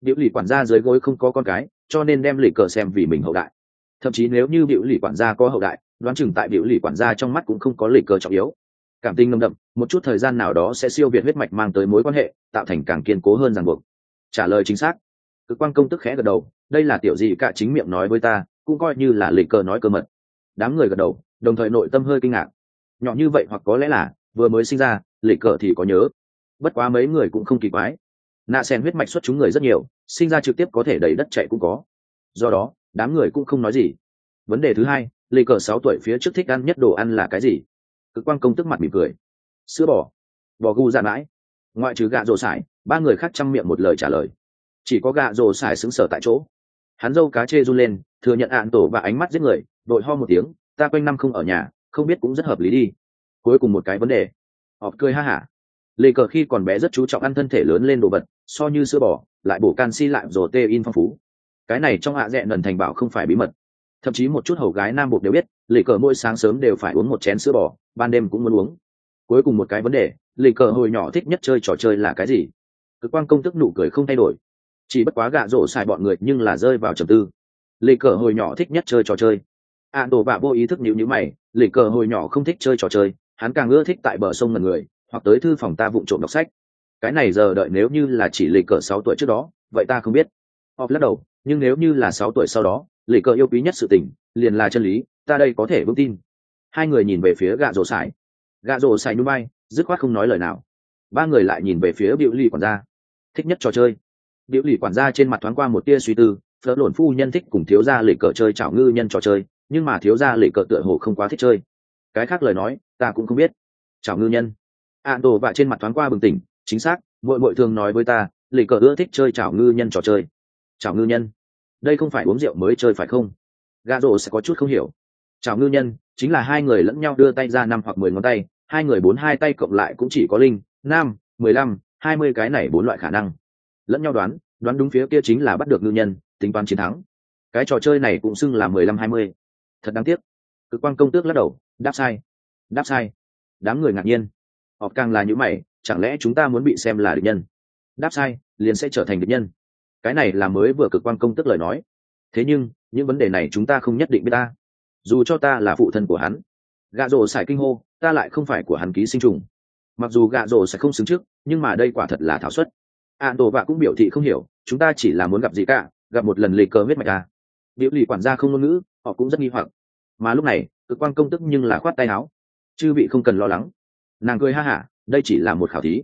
biểu lì quản gia dưới gối không có con cái, cho nên đem lì cờ xem vì mình hậu đại. Thậm chí nếu như biểu lì quản gia có hậu đại, đoán chừng tại biểu lì quản gia trong mắt cũng không có lì cờ trọng yếu. Cảm tình nồng đậm, một chút thời gian nào đó sẽ siêu việt huyết mạch mang tới mối quan hệ, tạo thành càng kiên cố hơn ràng buộc. Trả lời chính xác. Cực quan công tức khẽ gật đầu, đây là tiểu gì cả chính miệng nói với ta, cũng coi như là lì cờ nói cơ mật. Đám người gật đầu, đồng thời nội tâm hơi kinh ngạc. Nhỏ như vậy hoặc có lẽ là, vừa mới sinh ra lì cờ thì có nhớ. Bất quá mấy người cũng không kỳ quái nạ sen huyết mạch xuất chúng người rất nhiều, sinh ra trực tiếp có thể đầy đất chạy cũng có. Do đó, đám người cũng không nói gì. Vấn đề thứ hai, lê cờ sáu tuổi phía trước thích ăn nhất đồ ăn là cái gì? Cực quan công tức mặt mỉm cười. Sữa bò. Bò gu ra mãi. Ngoại trừ gạ rồ sải, ba người khác chăm miệng một lời trả lời. Chỉ có gạ rồ sải xứng sở tại chỗ. Hắn dâu cá chê run lên, thừa nhận ạn tổ và ánh mắt giết người, đội ho một tiếng, ta quanh năm không ở nhà, không biết cũng rất hợp lý đi. Cuối cùng một cái vấn đề. Họ cười ha hả. Lê cờ khi còn bé rất chú trọng ăn thân thể lớn lên đồ vật so như sữa bò lại bổ canxi lại rồi tê in phong phú. Cái này trong hạ à dẹ nần thành bảo không phải bí mật. Thậm chí một chút hầu gái nam buộc đều biết lì cờ mỗi sáng sớm đều phải uống một chén sữa bò ban đêm cũng muốn uống. Cuối cùng một cái vấn đề lì cờ hồi nhỏ thích nhất chơi trò chơi là cái gì? Cực quan công tức nụ cười không thay đổi. Chỉ bất quá gạ rổ xài bọn người nhưng là rơi vào trầm tư. Lì cờ hồi nhỏ thích nhất chơi trò chơi. Ạ à, đổ bạ vô ý thức nhịu nhữ mày lì cờ hồi nhỏ không thích chơi trò chơi hắn càng ưa thích tại bờ sông ngần người hoặc tới thư phòng ta vụng trộm đọc sách cái này giờ đợi nếu như là chỉ lì cờ sáu tuổi trước đó vậy ta không biết. Họp lắc đầu nhưng nếu như là sáu tuổi sau đó lì cờ yêu quý nhất sự tình liền là chân lý ta đây có thể vững tin. Hai người nhìn về phía gạ rổ sải, gạ rổ sải núi bay dứt khoát không nói lời nào. Ba người lại nhìn về phía biểu lì quản gia. Thích nhất trò chơi. Biểu lì quản gia trên mặt thoáng qua một tia suy tư phở lổn phu nhân thích cùng thiếu gia lệ cờ chơi chảo ngư nhân trò chơi nhưng mà thiếu gia lệ cờ tựa hồ không quá thích chơi. Cái khác lời nói ta cũng không biết. Chảo ngư nhân. Ạn đồ vạ trên mặt thoáng qua bừng tỉnh chính xác mỗi mỗi thường nói với ta, lì cờ ưa thích chơi chảo ngư nhân trò chơi. Chảo ngư nhân? Đây không phải uống rượu mới chơi phải không? Gà rổ sẽ có chút không hiểu. Chảo ngư nhân chính là hai người lẫn nhau đưa tay ra năm hoặc mười ngón tay, hai người bốn hai tay cộng lại cũng chỉ có linh năm mười lăm, hai mươi cái này bốn loại khả năng. Lẫn nhau đoán đoán đúng phía kia chính là bắt được ngư nhân, tính toán chiến thắng. Cái trò chơi này cũng xưng là mười lăm hai mươi. Thật đáng tiếc. Cực quan công tước lắc đầu, đáp sai. Đáp sai. Đám người ngạc nhiên. Họ càng là những mày chẳng lẽ chúng ta muốn bị xem là địch nhân? Đáp sai, liền sẽ trở thành địch nhân. Cái này là mới vừa cực quan công tức lời nói. Thế nhưng, những vấn đề này chúng ta không nhất định biết ta. Dù cho ta là phụ thân của hắn, gạ rổ xài kinh hô, ta lại không phải của hắn ký sinh trùng. Mặc dù gạ rổ sẽ không xứng trước, nhưng mà đây quả thật là thảo suất. Ạn tổ vạ cũng biểu thị không hiểu, chúng ta chỉ là muốn gặp gì cả, gặp một lần lì cờ huyết mạch à. biểu lì quản gia không ngôn ngữ, họ cũng rất nghi hoặc. Mà lúc này cơ quan công tức nhưng là khoát tay áo. Chư vị không cần lo lắng. Nàng cười ha hả đây chỉ là một khảo thí.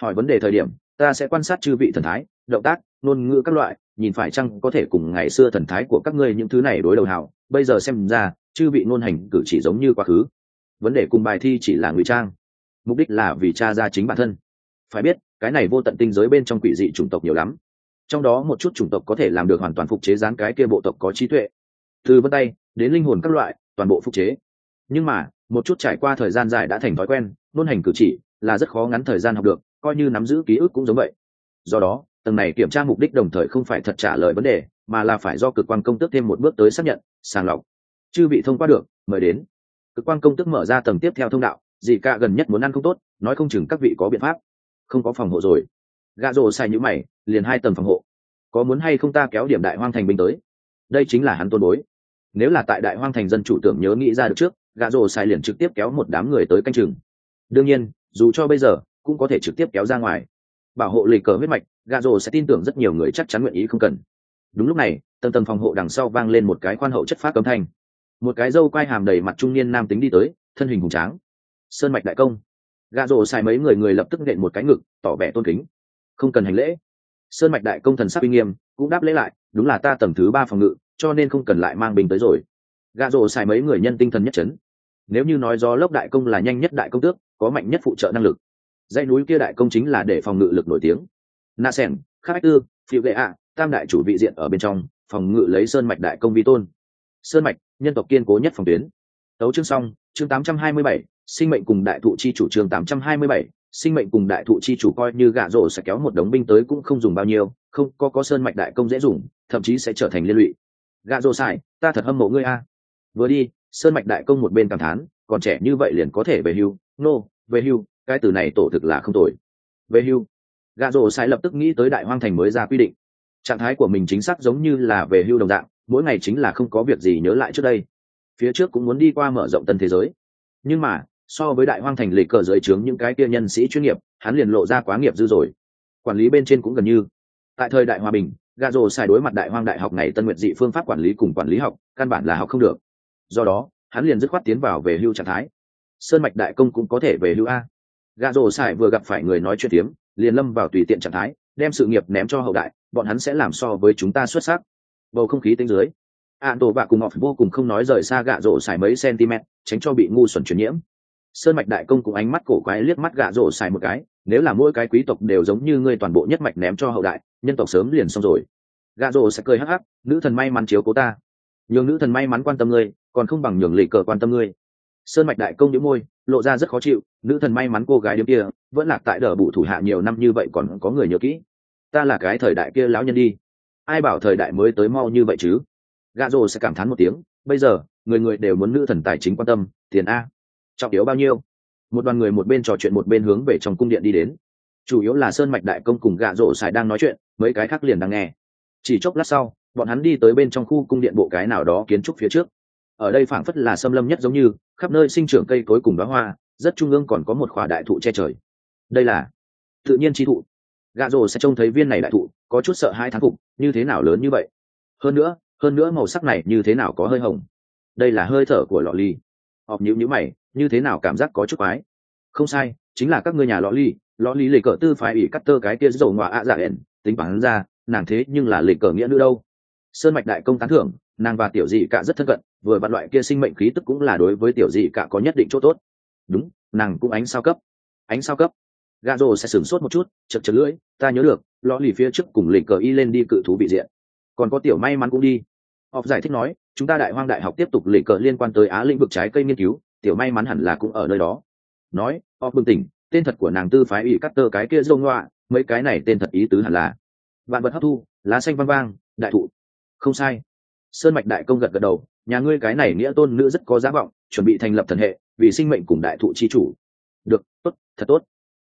Hỏi vấn đề thời điểm, ta sẽ quan sát chư vị thần thái, động tác, ngôn ngữ các loại, nhìn phải chăng có thể cùng ngày xưa thần thái của các ngươi những thứ này đối đầu hảo. Bây giờ xem ra, chư vị ngôn hành cử chỉ giống như quá khứ. Vấn đề cùng bài thi chỉ là ngụy trang. Mục đích là vì cha ra chính bản thân. Phải biết, cái này vô tận tinh giới bên trong quỷ dị chủng tộc nhiều lắm. Trong đó một chút chủng tộc có thể làm được hoàn toàn phục chế dáng cái kia bộ tộc có trí tuệ. Từ vân tay, đến linh hồn các loại, toàn bộ phục chế. Nhưng mà, một chút trải qua thời gian dài đã thành thói quen nôn hành cử chỉ là rất khó ngắn thời gian học được, coi như nắm giữ ký ức cũng giống vậy. Do đó, tầng này kiểm tra mục đích đồng thời không phải thật trả lời vấn đề, mà là phải do cực quan công tước thêm một bước tới xác nhận, sàng lọc. Chưa bị thông qua được, mời đến. Cực quan công tước mở ra tầng tiếp theo thông đạo dì ca gần nhất muốn ăn không tốt, nói không chừng các vị có biện pháp. Không có phòng hộ rồi. Gạ rồ sai nhữ mày, liền hai tầng phòng hộ. Có muốn hay không ta kéo điểm đại hoang thành binh tới? Đây chính là hắn tôn bối. Nếu là tại đại hoang thành dân chủ tưởng nhớ nghĩ ra được trước gạ rồ sai liền trực tiếp kéo một đám người tới canh chừng. Đương nhiên dù cho bây giờ cũng có thể trực tiếp kéo ra ngoài. Bảo hộ lì cờ huyết mạch gà rồ sẽ tin tưởng rất nhiều người chắc chắn nguyện ý không cần. Đúng lúc này, tầng tầng phòng hộ đằng sau vang lên một cái khoan hậu chất phát cấm thanh. Một cái dâu quai hàm đầy mặt trung niên nam tính đi tới, thân hình hùng tráng. Sơn mạch đại công. Gà rồ xài mấy người người lập tức nện một cái ngực, tỏ vẻ tôn kính. Không cần hành lễ. Sơn mạch đại công thần sắc uy nghiêm, cũng đáp lễ lại, đúng là ta tầng thứ ba phòng ngự, cho nên không cần lại mang bình tới rồi. Gà rồ xài mấy người nhân tinh thần nhất trấn nếu như nói do lốc đại công là nhanh nhất đại công tước có mạnh nhất phụ trợ năng lực. Dãy núi kia đại công chính là để phòng ngự lực nổi tiếng. Na sen khắc tư phiêu gệ ạ tam đại chủ vị diện ở bên trong phòng ngự lấy sơn mạch đại công vi tôn. Sơn mạch nhân tộc kiên cố nhất phòng tuyến. Tấu chương xong chương 827, sinh mệnh cùng đại thụ chi chủ chương 827, sinh mệnh cùng đại thụ chi chủ coi như gạ rổ sẽ kéo một đống binh tới cũng không dùng bao nhiêu không có có sơn mạch đại công dễ dùng thậm chí sẽ trở thành liên lụy. Gạ rổ xài ta thật hâm mộ ngươi a. Vừa đi sơn mạch đại công một bên cảm thán còn trẻ như vậy liền có thể về hưu. Nô、no, về hưu, cái từ này tổ thực là không tồi. Về hưu Gà rổ sai lập tức nghĩ tới đại hoang thành mới ra quy định. Trạng thái của mình chính xác giống như là về hưu đồng dạng, mỗi ngày chính là không có việc gì nhớ lại trước đây. Phía trước cũng muốn đi qua mở rộng tân thế giới. Nhưng mà, so với đại hoang thành lịch cờ dưới trướng những cái kia nhân sĩ chuyên nghiệp, hắn liền lộ ra quá nghiệp dư rồi. Quản lý bên trên cũng gần như. Tại thời đại hòa bình gà rồ xài đối mặt đại hoang đại học này tân nguyện dị phương pháp quản lý cùng quản lý học, căn bản là học không được. Do đó, hắn liền dứt khoát tiến vào về hưu trạng thái sơn mạch đại công cũng có thể về hưu a. Gà Rổ Sải vừa gặp phải người nói chuyện tiếm liền lâm vào tùy tiện trạng thái, đem sự nghiệp ném cho hậu đại, bọn hắn sẽ làm so với chúng ta xuất sắc. Bầu không khí tính dưới ạn tổ bạ cùng họ vô cùng không nói rời xa gạ rổ xài mấy cm tránh cho bị ngu xuẩn truyền nhiễm. Sơn mạch đại công cùng ánh mắt cổ quái liếc mắt gạ rổ xài một cái, nếu là mỗi cái quý tộc đều giống như ngươi toàn bộ nhất mạch ném cho hậu đại, nhân tộc sớm liền xong rồi. Gạ rổ sẽ cười hắc hắc, nữ thần may mắn chiếu cố ta. Nhường nữ thần may mắn quan tâm ngươi, còn không bằng nhường lì cờ quan tâm ngươi sơn mạch đại công nhíu môi, lộ ra rất khó chịu, nữ thần may mắn cô gái điếm kia, vẫn lạc tại đờ bụ thủ hạ nhiều năm như vậy còn có người nhớ kỹ. Ta là cái thời đại kia lão nhân đi. Ai bảo thời đại mới tới mau như vậy chứ? Gà rồ sẽ cảm thán một tiếng, bây giờ, người người đều muốn nữ thần tài chính quan tâm, tiền a. Trọng yếu bao nhiêu? Một đoàn người một bên trò chuyện một bên hướng về trong cung điện đi đến. Chủ yếu là sơn mạch đại công cùng gạ rổ xài đang nói chuyện, mấy cái khác liền đang nghe. Chỉ chốc lát sau, bọn hắn đi tới bên trong khu cung điện bộ cái nào đó kiến trúc phía trước. Ở đây phảng phất là xâm lâm nhất giống như khắp nơi sinh trưởng cây cối cùng đóa hoa, rất trung ương còn có một khỏa đại thụ che trời. Đây là tự nhiên chi thụ. Gạ rồ sẽ trông thấy viên này đại thụ, có chút sợ hai thán phục, như thế nào lớn như vậy? Hơn nữa hơn nữa màu sắc này như thế nào có hơi hồng? Đây là hơi thở của lọ ly. Họp nhữ nhữ mày, như thế nào cảm giác có chút quái? Không sai, chính là các ngươi nhà lọ ly. Lọ ly lệ cờ tư phải ủy cắt tơ cái kia dầu ngoạ ạ dạ ẻn tính bản ra, nàng thế nhưng là lệ cờ nghĩa nữ đâu. Sơn mạch đại công tán thưởng, nàng và tiểu dị cả rất thân cận vừa vặn loại kia sinh mệnh khí tức cũng là đối với tiểu dị cả có nhất định chỗ tốt. Đúng, nàng cũng ánh sao cấp. Ánh sao cấp. Gà rồ sẽ sửng sốt một chút, chật chật lưỡi, ta nhớ được, lọ lì phía trước cùng lệ cờ y lên đi cự thú vị diện. Còn có tiểu may mắn cũng đi. Họp giải thích nói, chúng ta đại hoang đại học tiếp tục lệ cờ liên quan tới á lĩnh vực trái cây nghiên cứu, tiểu may mắn hẳn là cũng ở nơi đó. Nói, họp bừng tỉnh, tên thật của nàng tư phái ủy cắt tơ cái kia dông ngoạ, mấy cái này tên thật ý tứ hẳn là. Vạn vật hấp thu, lá xanh vang vang, đại thụ. Không sai. Sơn mạch đại công gật gật đầu nhà ngươi cái này nghĩa tôn nữ rất có giá vọng, chuẩn bị thành lập thần hệ, vì sinh mệnh cùng đại thụ chi chủ. Được, tốt, thật tốt.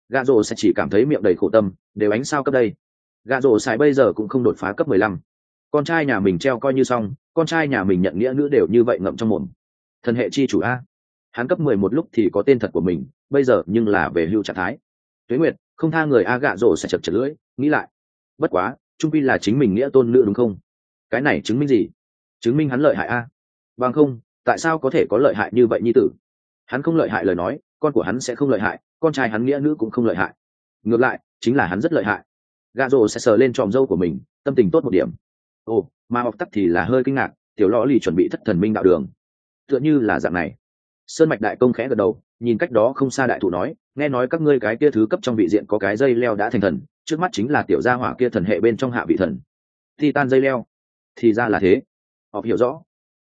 Gà rồ sẽ chỉ cảm thấy miệng đầy khổ tâm, đều ánh sao cấp đây. Gà rồ xài bây giờ cũng không đột phá cấp mười lăm. Con trai nhà mình treo coi như xong, con trai nhà mình nhận nghĩa nữ đều như vậy ngậm trong mồm. Thần hệ chi chủ a. Hắn cấp mười một lúc thì có tên thật của mình, bây giờ nhưng là về hưu trạng thái. Tuế nguyệt, không tha người a gạ rổ sẽ chật chật lưỡi, nghĩ lại. Bất quá, trung pi là chính mình nghĩa tôn nữ đúng không? Cái này chứng minh gì? Chứng minh hắn lợi hại a bằng không, tại sao có thể có lợi hại như vậy nhi tử? Hắn không lợi hại lời nói, con của hắn sẽ không lợi hại, con trai hắn nghĩa nữ cũng không lợi hại. Ngược lại, chính là hắn rất lợi hại. Gà rồ sẽ sờ lên tròm dâu của mình, tâm tình tốt một điểm. Ồ, mà học tắc thì là hơi kinh ngạc, tiểu lò lì chuẩn bị thất thần minh đạo đường. Tựa như là dạng này. Sơn mạch đại công khẽ gật đầu, nhìn cách đó không xa đại thụ nói, nghe nói các ngươi cái kia thứ cấp trong vị diện có cái dây leo đã thành thần, trước mắt chính là tiểu gia hỏa kia thần hệ bên trong hạ vị thần. Thì tan dây leo. Thì ra là thế. Họ hiểu rõ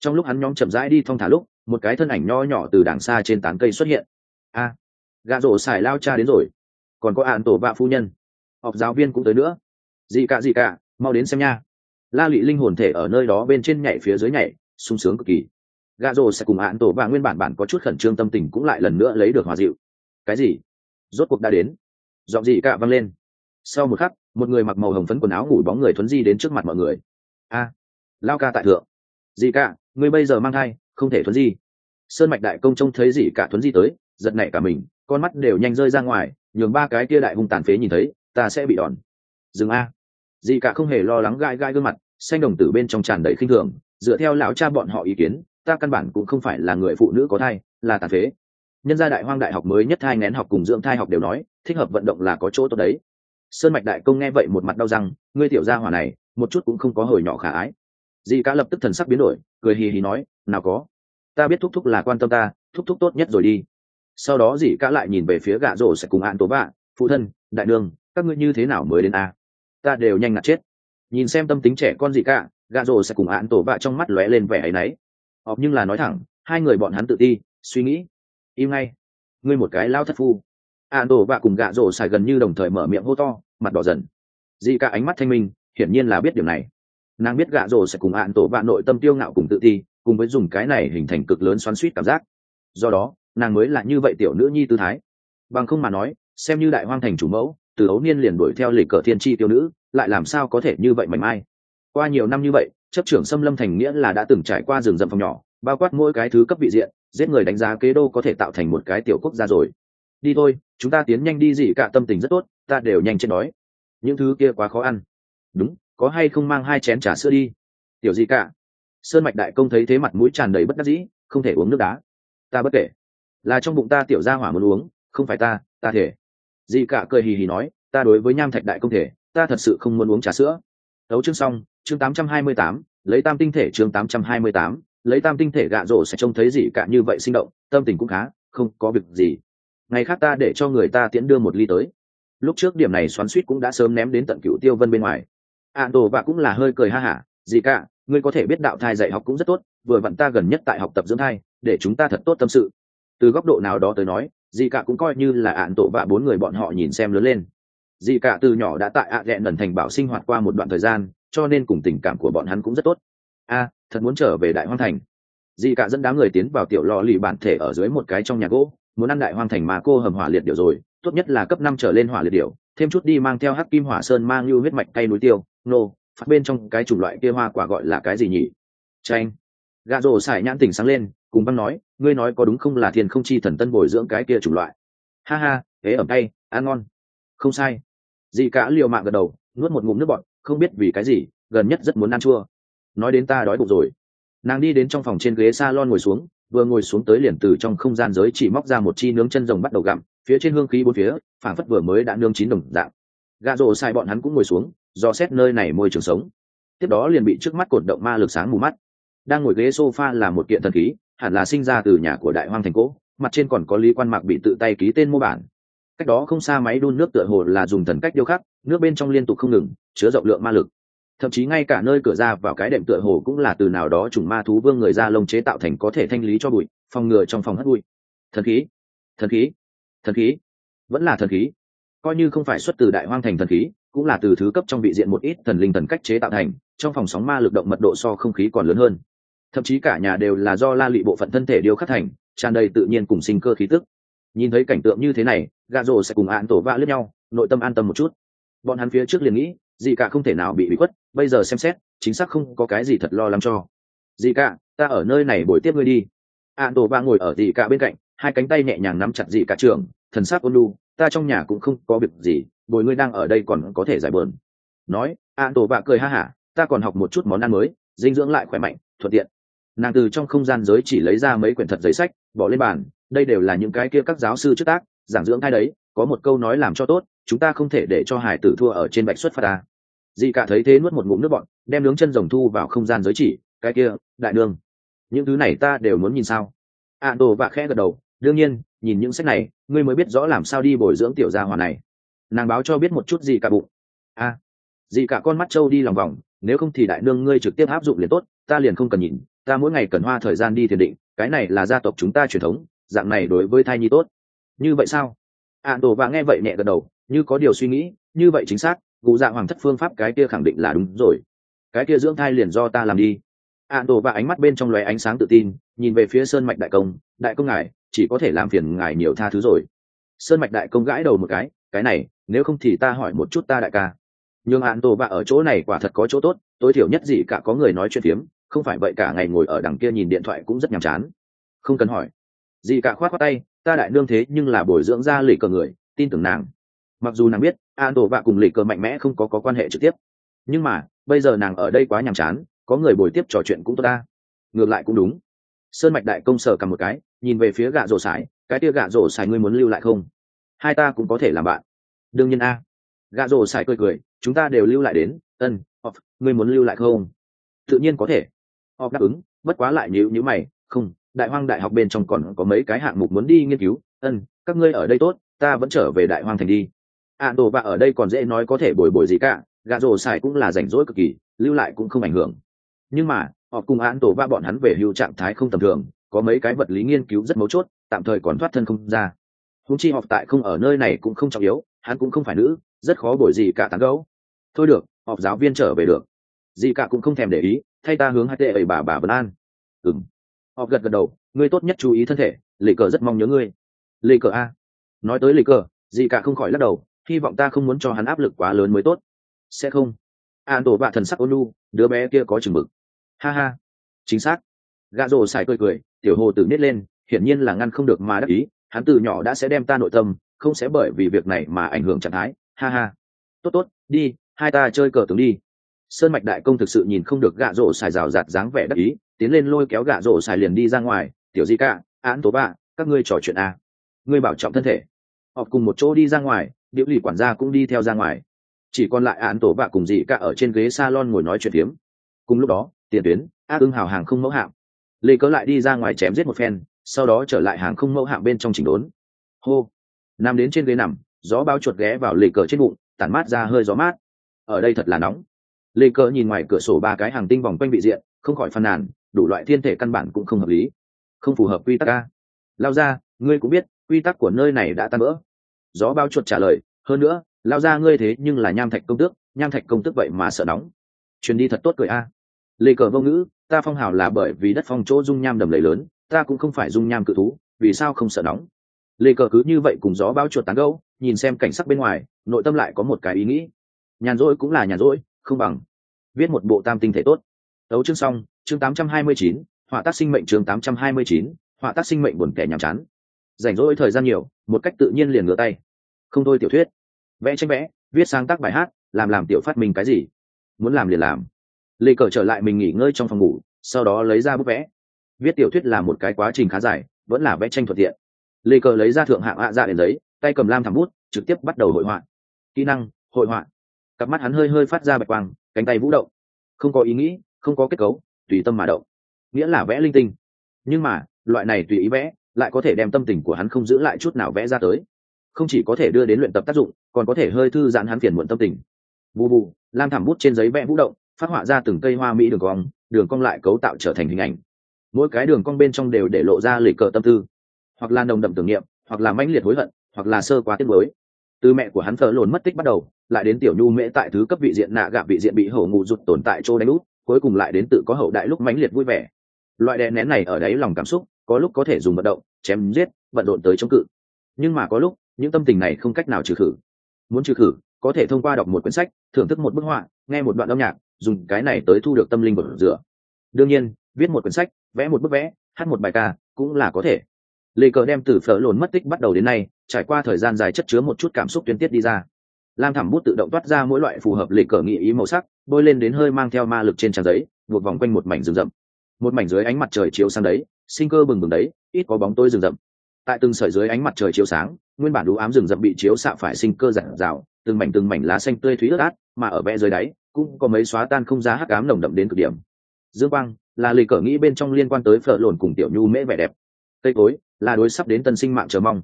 trong lúc hắn nhóm chậm rãi đi thong thả lúc một cái thân ảnh nho nhỏ từ đằng xa trên tán cây xuất hiện. A à, gà rổ xài lao cha đến rồi. Còn có ạn tổ vạ phu nhân. Học giáo viên cũng tới nữa. Gì cả gì cả mau đến xem nha. La lụy linh hồn thể ở nơi đó bên trên nhảy phía dưới nhảy sung sướng cực kỳ. Gà rồ sẽ cùng ạn tổ và nguyên bản bản có chút khẩn trương tâm tình cũng lại lần nữa lấy được hòa dịu. Cái gì? Rốt cuộc đã đến. Dọn gì cả văng lên. Sau một khắc một người mặc màu hồng phấn quần áo ngủ bóng người thuấn di đến trước mặt mọi người. A lao ca tại thượng. Gì cả ngươi bây giờ mang thai, không thể thuấn di. Sơn mạch đại công trông thấy gì cả thuấn di tới, giật nảy cả mình, con mắt đều nhanh rơi ra ngoài, nhường ba cái kia đại hung tàn phế nhìn thấy, ta sẽ bị đòn. Dừng a. Dì cả không hề lo lắng gai gai gương mặt, xanh đồng tử bên trong tràn đầy khinh thường, dựa theo lão cha bọn họ ý kiến, ta căn bản cũng không phải là người phụ nữ có thai, là tàn phế. Nhân gia đại hoang đại học mới nhất thai ngén học cùng dưỡng thai học đều nói, thích hợp vận động là có chỗ tốt đấy. Sơn mạch đại công nghe vậy một mặt đau răng, ngươi tiểu gia hỏa này, một chút cũng không có hồi nhỏ khả ái dì cả lập tức thần sắc biến đổi, cười hì hì nói, nào có. Ta biết thúc thúc là quan tâm ta, thúc thúc tốt nhất rồi đi. Sau đó dì cả lại nhìn về phía gạ rổ sẽ cùng ạn tố bạ phụ thân, đại đường, các ngươi như thế nào mới đến a? Ta đều nhanh ngạt chết. Nhìn xem tâm tính trẻ con dì cả gạ Rổ sẽ cùng ạn tổ bạ trong mắt lóe lên vẻ áy náy. Họp nhưng là nói thẳng, hai người bọn hắn tự ti, suy nghĩ. Im ngay. Ngươi một cái lao thất phu. Ạn tổ bạ cùng gạ Rổ xài gần như đồng thời mở miệng hô to, mặt đỏ dần. Dị cả ánh mắt thanh minh, hiển nhiên là biết điều này nàng biết gạ rổ sẽ cùng ạn tổ bạn nội tâm tiêu ngạo cùng tự ti, cùng với dùng cái này hình thành cực lớn xoắn suýt cảm giác. Do đó, nàng mới là như vậy tiểu nữ nhi tư thái. Bằng không mà nói, xem như đại hoang thành chủ mẫu, từ ấu niên liền đuổi theo lịch cờ thiên tri tiêu nữ, lại làm sao có thể như vậy mảnh mai? Qua nhiều năm như vậy, chấp trưởng xâm lâm thành nghĩa là đã từng trải qua rừng rậm phòng nhỏ, bao quát mỗi cái thứ cấp vị diện, giết người đánh giá kế đô có thể tạo thành một cái tiểu quốc gia rồi. Đi thôi, chúng ta tiến nhanh đi gì cả, tâm tình rất tốt, ta đều nhanh trên đói. Những thứ kia quá khó ăn. Đúng có hay không mang hai chén trà sữa đi? Tiểu gì cả sơn mạch đại công thấy thế mặt mũi tràn đầy bất đắc dĩ không thể uống nước đá. Ta bất kể. Là trong bụng ta tiểu ra hỏa muốn uống không phải ta ta thể. Dị cả cười hì hì nói ta đối với nham thạch đại công thể ta thật sự không muốn uống trà sữa. Đấu chương xong chương 828, lấy tam tinh thể chương 828, lấy tam tinh thể gạ rổ sẽ trông thấy dị cả như vậy sinh động tâm tình cũng khá không có việc gì. Ngày khác ta để cho người ta tiễn đưa một ly tới. Lúc trước điểm này xoắn suýt cũng đã sớm ném đến tận cựu tiêu vân bên ngoài ạn đồ và cũng là hơi cười ha hả. Gì cả, ngươi có thể biết đạo thai dạy học cũng rất tốt, vừa vặn ta gần nhất tại học tập dưỡng thai, để chúng ta thật tốt tâm sự. Từ góc độ nào đó tới nói, dì cả cũng coi như là ạn tổ và bốn người bọn họ nhìn xem lớn lên. Dì cả từ nhỏ đã tại ạ ghẹn lần thành bảo sinh hoạt qua một đoạn thời gian, cho nên cùng tình cảm của bọn hắn cũng rất tốt. A thật muốn trở về đại hoang thành. Dì cả dẫn đám người tiến vào tiểu lò lì bản thể ở dưới một cái trong nhà gỗ, muốn ăn đại hoang thành mà cô hầm hỏa liệt điều rồi, tốt nhất là cấp năm trở lên hỏa liệt điều thêm chút đi mang theo hắc kim hỏa sơn mang lưu huyết mạch cây núi tiêu nô, phát bên trong cái chủng loại kia hoa quả gọi là cái gì nhỉ? Tranh gà rổ xài nhãn tỉnh sáng lên, cùng băng nói, ngươi nói có đúng không là thiên không chi thần tân bồi dưỡng cái kia chủng loại? Ha ha ế ẩm tay ăn ngon. Không sai. Dị cả liều mạng gật đầu, nuốt một ngụm nước bọt, không biết vì cái gì, gần nhất rất muốn ăn chua. Nói đến ta đói bụng rồi. Nàng đi đến trong phòng trên ghế s a lon ngồi xuống, vừa ngồi xuống tới liền từ trong không gian giới chỉ móc ra một chi nướng chân rồng bắt đầu gặm, phía trên hương khí bốn phía phản phất vừa mới đã nương chín đồng dạng. Gà rổ sai bọn hắn cũng ngồi xuống do xét nơi này môi trường sống. Tiếp đó liền bị trước mắt cột động ma lực sáng mù mắt. Đang ngồi ghế sofa là một kiện thần khí, hẳn là sinh ra từ nhà của đại hoang thành cỗ mặt trên còn có lý quan mạc bị tự tay ký tên mô bản. Cách đó không xa máy đun nước tựa hồ là dùng thần cách điêu khắc, nước bên trong liên tục không ngừng, chứa rộng lượng ma lực. Thậm chí ngay cả nơi cửa ra vào cái đệm tựa hồ cũng là từ nào đó trùng ma thú vương người ra lông chế tạo thành có thể thanh lý cho bụi, phòng ngừa trong phòng hất bụi. Thần khí thần khí thần khí, vẫn là thần khí. Coi như không phải xuất từ đại hoang thành thần khí cũng là từ thứ cấp trong vị diện một ít thần linh thần cách chế tạo thành, trong phòng sóng ma lực động mật độ so không khí còn lớn hơn. Thậm chí cả nhà đều là do la lụy bộ phận thân thể điêu khắc thành, tràn đầy tự nhiên cùng sinh cơ khí tức. Nhìn thấy cảnh tượng như thế này, gà rồ sẽ cùng án tổ vạ lướt nhau, nội tâm an tâm một chút. Bọn hắn phía trước liền nghĩ, gì cả không thể nào bị bị khuất, bây giờ xem xét, chính xác không có cái gì thật lo lắng cho. Gì cả, ta ở nơi này buổi tiếp ngươi đi. Án tổ vạ ngồi ở gì cả bên cạnh, hai cánh tay nhẹ nhàng nắm chặt gì cả trường thần sắc ôn lu ta trong nhà cũng không có việc gì bồi ngươi đang ở đây còn có thể giải bờn nói ạn tổ vạ cười ha hả, ta còn học một chút món ăn mới, dinh dưỡng lại khỏe mạnh, thuận tiện. Nàng từ trong không gian giới chỉ lấy ra mấy quyển thật giấy sách, bỏ lên bàn, đây đều là những cái kia các giáo sư trước tác, giảng dưỡng thai đấy, có một câu nói làm cho tốt, chúng ta không thể để cho hải tử thua ở trên bạch xuất phát ta. Dị cả thấy thế nuốt một ngụm nước bọn đem nướng chân rồng thu vào không gian giới chỉ, cái kia, đại nương. Những thứ này ta đều muốn nhìn sao? A đồ và khẽ gật đầu, đương nhiên, nhìn những sách này, ngươi mới biết rõ làm sao đi bồi dưỡng tiểu gia hòa này nàng báo cho biết một chút gì cả bụng. A à, gì cả con mắt trâu đi lòng vòng nếu không thì đại nương ngươi trực tiếp áp dụng liền tốt ta liền không cần nhìn ta mỗi ngày cần hoa thời gian đi thiền định cái này là gia tộc chúng ta truyền thống dạng này đối với thai nhi tốt. Như vậy sao? A đồ và nghe vậy nhẹ gật đầu như có điều suy nghĩ như vậy chính xác cụ dạ hoàng thất phương pháp cái kia khẳng định là đúng rồi. Cái kia dưỡng thai liền do ta làm đi. A đồ và ánh mắt bên trong lóe ánh sáng tự tin nhìn về phía sơn mạch đại công đại công ngài chỉ có thể làm phiền ngài nhiều tha thứ rồi. Sơn mạch đại công gãi đầu một cái cái này nếu không thì ta hỏi một chút ta đại ca. Nhưng hạn tổ bạ ở chỗ này quả thật có chỗ tốt tối thiểu nhất gì cả có người nói chuyện phiếm không phải vậy cả ngày ngồi ở đằng kia nhìn điện thoại cũng rất nhàm chán. Không cần hỏi. Gì cả khoát khoát tay ta đại nương thế nhưng là bồi dưỡng ra lì cờ người tin tưởng nàng. Mặc dù nàng biết an tổ vạ cùng lì cờ mạnh mẽ không có, có quan hệ trực tiếp. Nhưng mà bây giờ nàng ở đây quá nhàm chán có người bồi tiếp trò chuyện cũng tốt ta. Ngược lại cũng đúng. Sơn mạch đại công sở cầm một cái nhìn về phía gạ rổ sải cái tia gạ rổ sải ngươi muốn lưu lại không? Hai ta cũng có thể làm bạn đương nhiên a. Gạ rổ sải cười cười, chúng ta đều lưu lại đến, ân off ngươi muốn lưu lại không? Tự nhiên có thể. Off đáp ứng, bất quá lại nhữ nhữ mày, không, đại hoang đại học bên trong còn có mấy cái hạng mục muốn đi nghiên cứu, ân, các ngươi ở đây tốt, ta vẫn trở về đại hoang thành đi. Ạ đồ và ở đây còn dễ nói có thể bồi bồi gì cả gà rổ sải cũng là rảnh rỗi cực kỳ, lưu lại cũng không ảnh hưởng. Nhưng mà, họ cùng án tổ ba bọn hắn về hưu trạng thái không tầm thường, có mấy cái vật lý nghiên cứu rất mấu chốt, tạm thời còn thoát thân không ra húng chi họp tại không ở nơi này cũng không trọng yếu, hắn cũng không phải nữ, rất khó bổi gì cả tán gấu thôi được, họp giáo viên trở về được. Gì cả cũng không thèm để ý, thay ta hướng hai tệ ẩy bà bà vân an. Ừng họp gật gật đầu, ngươi tốt nhất chú ý thân thể lì cờ rất mong nhớ ngươi. Lì cờ a. Nói tới lì cờ gì cả không khỏi lắc đầu, hy vọng ta không muốn cho hắn áp lực quá lớn mới tốt. Sẽ không. An tổ bạ thần sắc ôn lu đứa bé kia có chừng mực. Ha ha. Chính xác. Gà rồ xài cười cười, tiểu hồ tử nít lên, hiển nhiên là ngăn không được mà đắc ý hắn từ nhỏ đã sẽ đem ta nội tâm không sẽ bởi vì việc này mà ảnh hưởng trạng thái. Ha ha. Tốt tốt đi hai ta chơi cờ tướng đi. Sơn mạch đại công thực sự nhìn không được gạ rổ xài rào rạt dáng vẻ đắc ý tiến lên lôi kéo gạ rổ xài liền đi ra ngoài. Tiểu di Cả, án tố bạ các ngươi trò chuyện à. ngươi bảo trọng thân thể. Họ cùng một chỗ đi ra ngoài điệu lì quản gia cũng đi theo ra ngoài. Chỉ còn lại án tổ bạ cùng dị cả ở trên ghế salon ngồi nói chuyện tiếm cùng lúc đó tiền tuyến ác ưng hào hàng không mẫu hạm. Lê cớ lại đi ra ngoài chém giết một phen sau đó trở lại hàng không mẫu hạng bên trong chỉnh đốn. Hô. Nằm đến trên ghế nằm, gió bao chuột ghé vào lê cờ trên bụng, tản mát ra hơi gió mát. Ở đây thật là nóng. Lê cờ nhìn ngoài cửa sổ ba cái hàng tinh vòng quanh vị diện, không khỏi phàn nàn, đủ loại thiên thể căn bản cũng không hợp lý. Không phù hợp quy tắc ca lao ra, ngươi cũng biết, quy tắc của nơi này đã tan vỡ. Gió bao chuột trả lời, hơn nữa, lao ra ngươi thế nhưng là nham thạch công tước, nham thạch công tước vậy mà sợ nóng. Truyền đi thật tốt cười a. Lê cờ vô ngữ, ta phong hào là bởi vì đất phong chỗ dung nham đầm lầy lớn ta cũng không phải dung nham cự thú vì sao không sợ nóng? Lê cờ cứ như vậy cùng gió bao chuột tán gâu nhìn xem cảnh sắc bên ngoài nội tâm lại có một cái ý nghĩ. Nhàn rỗi cũng là nhàn rỗi không bằng. Viết một bộ tam tinh thể tốt. Tấu chương xong chương 829, họa tác sinh mệnh chương 829, họa tác sinh mệnh buồn kẻ nhàm chán. Rảnh rỗi thời gian nhiều một cách tự nhiên liền ngửa tay. Không thôi tiểu thuyết. Vẽ tranh vẽ viết sáng tác bài hát làm làm tiểu phát minh cái gì? Muốn làm liền làm. Lê cờ trở lại mình nghỉ ngơi trong phòng ngủ sau đó lấy ra bút vẽ viết tiểu thuyết là một cái quá trình khá dài, vẫn là vẽ tranh thuận tiện. Lê cờ lấy ra thượng hạng hạ dạ đến giấy tay cầm lam thảm bút, trực tiếp bắt đầu hội họa. Kỹ năng, hội họa. Cặp mắt hắn hơi hơi phát ra bạch quang, cánh tay vũ động. Không có ý nghĩ, không có kết cấu, tùy tâm mà động. Nghĩa là vẽ linh tinh. Nhưng mà, loại này tùy ý vẽ, lại có thể đem tâm tình của hắn không giữ lại chút nào vẽ ra tới. Không chỉ có thể đưa đến luyện tập tác dụng, còn có thể hơi thư giãn hắn phiền muộn tâm tình. Bù bù, lam thảm bút trên giấy vẽ vũ động, phát họa ra từng cây hoa mỹ đường cong đường cong lại cấu tạo trở thành hình ảnh mỗi cái đường cong bên trong đều để lộ ra lì cờ tâm tư. Hoặc là nồng đậm tưởng niệm, hoặc là mãnh liệt hối hận, hoặc là sơ quá tiết mới từ mẹ của hắn thờ lồn mất tích bắt đầu, lại đến tiểu nhu mễ tại thứ cấp vị diện nạ gạ vị diện bị hổ ngụ rụt tồn tại chỗ đánh út cuối cùng lại đến tự có hậu đại lúc mãnh liệt vui vẻ. Loại đè nén này ở đáy lòng cảm xúc, có lúc có thể dùng vận động, chém giết, vận rộn tới chống cự. Nhưng mà có lúc, những tâm tình này không cách nào trừ khử. Muốn trừ khử, có thể thông qua đọc một quyển sách, thưởng thức một bức họa, nghe một đoạn âm nhạc, dùng cái này tới thu được tâm linh của rửa. Đương nhiên viết một quyển sách, vẽ một bức vẽ, hát một bài ca, cũng là có thể. Lê cờ đem từ phở lồn mất tích bắt đầu đến nay, trải qua thời gian dài chất chứa một chút cảm xúc tuyên tiết đi ra. Lam thảm bút tự động toát ra mỗi loại phù hợp lê cờ nghị ý màu sắc, bôi lên đến hơi mang theo ma lực trên trang giấy, buộc vòng quanh một mảnh rừng rậm. Một mảnh dưới ánh mặt trời chiếu sang đấy, sinh cơ bừng bừng đấy, ít có bóng tôi rừng rậm. Tại từng sợi dưới ánh mặt trời chiếu sáng, nguyên bản đũ ám rừng rậm bị chiếu xạ phải sinh cơ giản rào từng mảnh từng mảnh lá xanh tươi thúy ướt át, mà ở vẽ dưới đáy, cũng có mấy xóa tan không giá hắc ám nồng đậm đến cực điểm. Dương quang là lì cờ nghĩ bên trong liên quan tới phở lồn cùng tiểu nhu mễ vẻ đẹp. Cây cối là đối sắp đến tân sinh mạng chờ mong.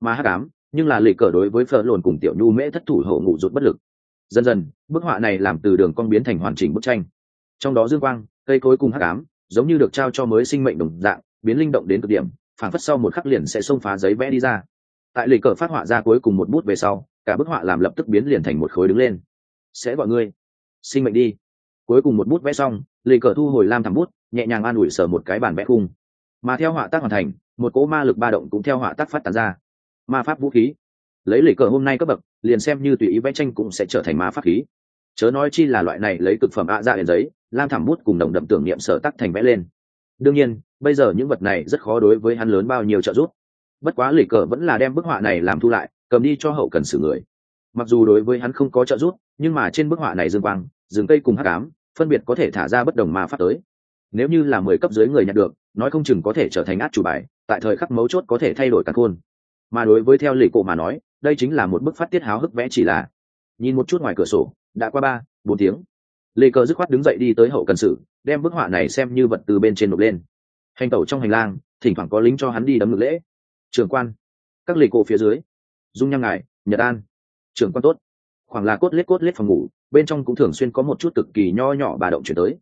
Mà hát ám nhưng là lì cờ đối với phở lồn cùng tiểu nhu mễ thất thủ hậu ngụ rụt bất lực. Dần dần, bức họa này làm từ đường cong biến thành hoàn chỉnh bức tranh. Trong đó dương quang, cây cối cùng hát ám giống như được trao cho mới sinh mệnh đồng dạng, biến linh động đến cực điểm phản phất sau một khắc liền sẽ xông phá giấy vẽ đi ra. Tại lì cờ phát họa ra cuối cùng một bút về sau, cả bức họa làm lập tức biến liền thành một khối đứng lên. Sẽ gọi ngươi. Sinh mệnh đi cuối cùng một bút vẽ xong lì cờ thu hồi lam thảm bút, nhẹ nhàng an ủi sở một cái bản vẽ khung. Mà theo họa tác hoàn thành, một cỗ ma lực ba động cũng theo họa tác phát tán ra. Ma pháp vũ khí. Lấy lì cờ hôm nay cấp bậc, liền xem như tùy ý vẽ tranh cũng sẽ trở thành ma pháp khí. Chớ nói chi là loại này lấy cực phẩm ạ ra dạ đèn giấy, lam thảm bút cùng đồng đậm tưởng niệm sở tắc thành vẽ lên. Đương nhiên, bây giờ những vật này rất khó đối với hắn lớn bao nhiêu trợ giúp. Bất quá lì cờ vẫn là đem bức họa này làm thu lại, cầm đi cho hậu cần xử người. Mặc dù đối với hắn không có trợ giúp, nhưng mà trên bức họa này dương quang, rừng cây cùng hắc ám phân biệt có thể thả ra bất đồng ma pháp tới. Nếu như là mười cấp dưới người nhận được, nói không chừng có thể trở thành át chủ bài, tại thời khắc mấu chốt có thể thay đổi cả khôn mà đối với theo lì cổ mà nói, đây chính là một bức phát tiết háo hức vẽ chỉ là. Nhìn một chút ngoài cửa sổ, đã qua ba, bốn tiếng. Lê cờ dứt khoát đứng dậy đi tới hậu cần sự đem bức họa này xem như vật từ bên trên nộp lên. Hành tẩu trong hành lang, thỉnh thoảng có lính cho hắn đi đấm ngực lễ. Trường quan, các lì cổ phía dưới. Dung nhang ngài, nhật an. Trưởng quan tốt khoảng là cốt lết cốt lết phòng ngủ, bên trong cũng thường xuyên có một chút cực kỳ nho nhỏ bà động chuyển tới.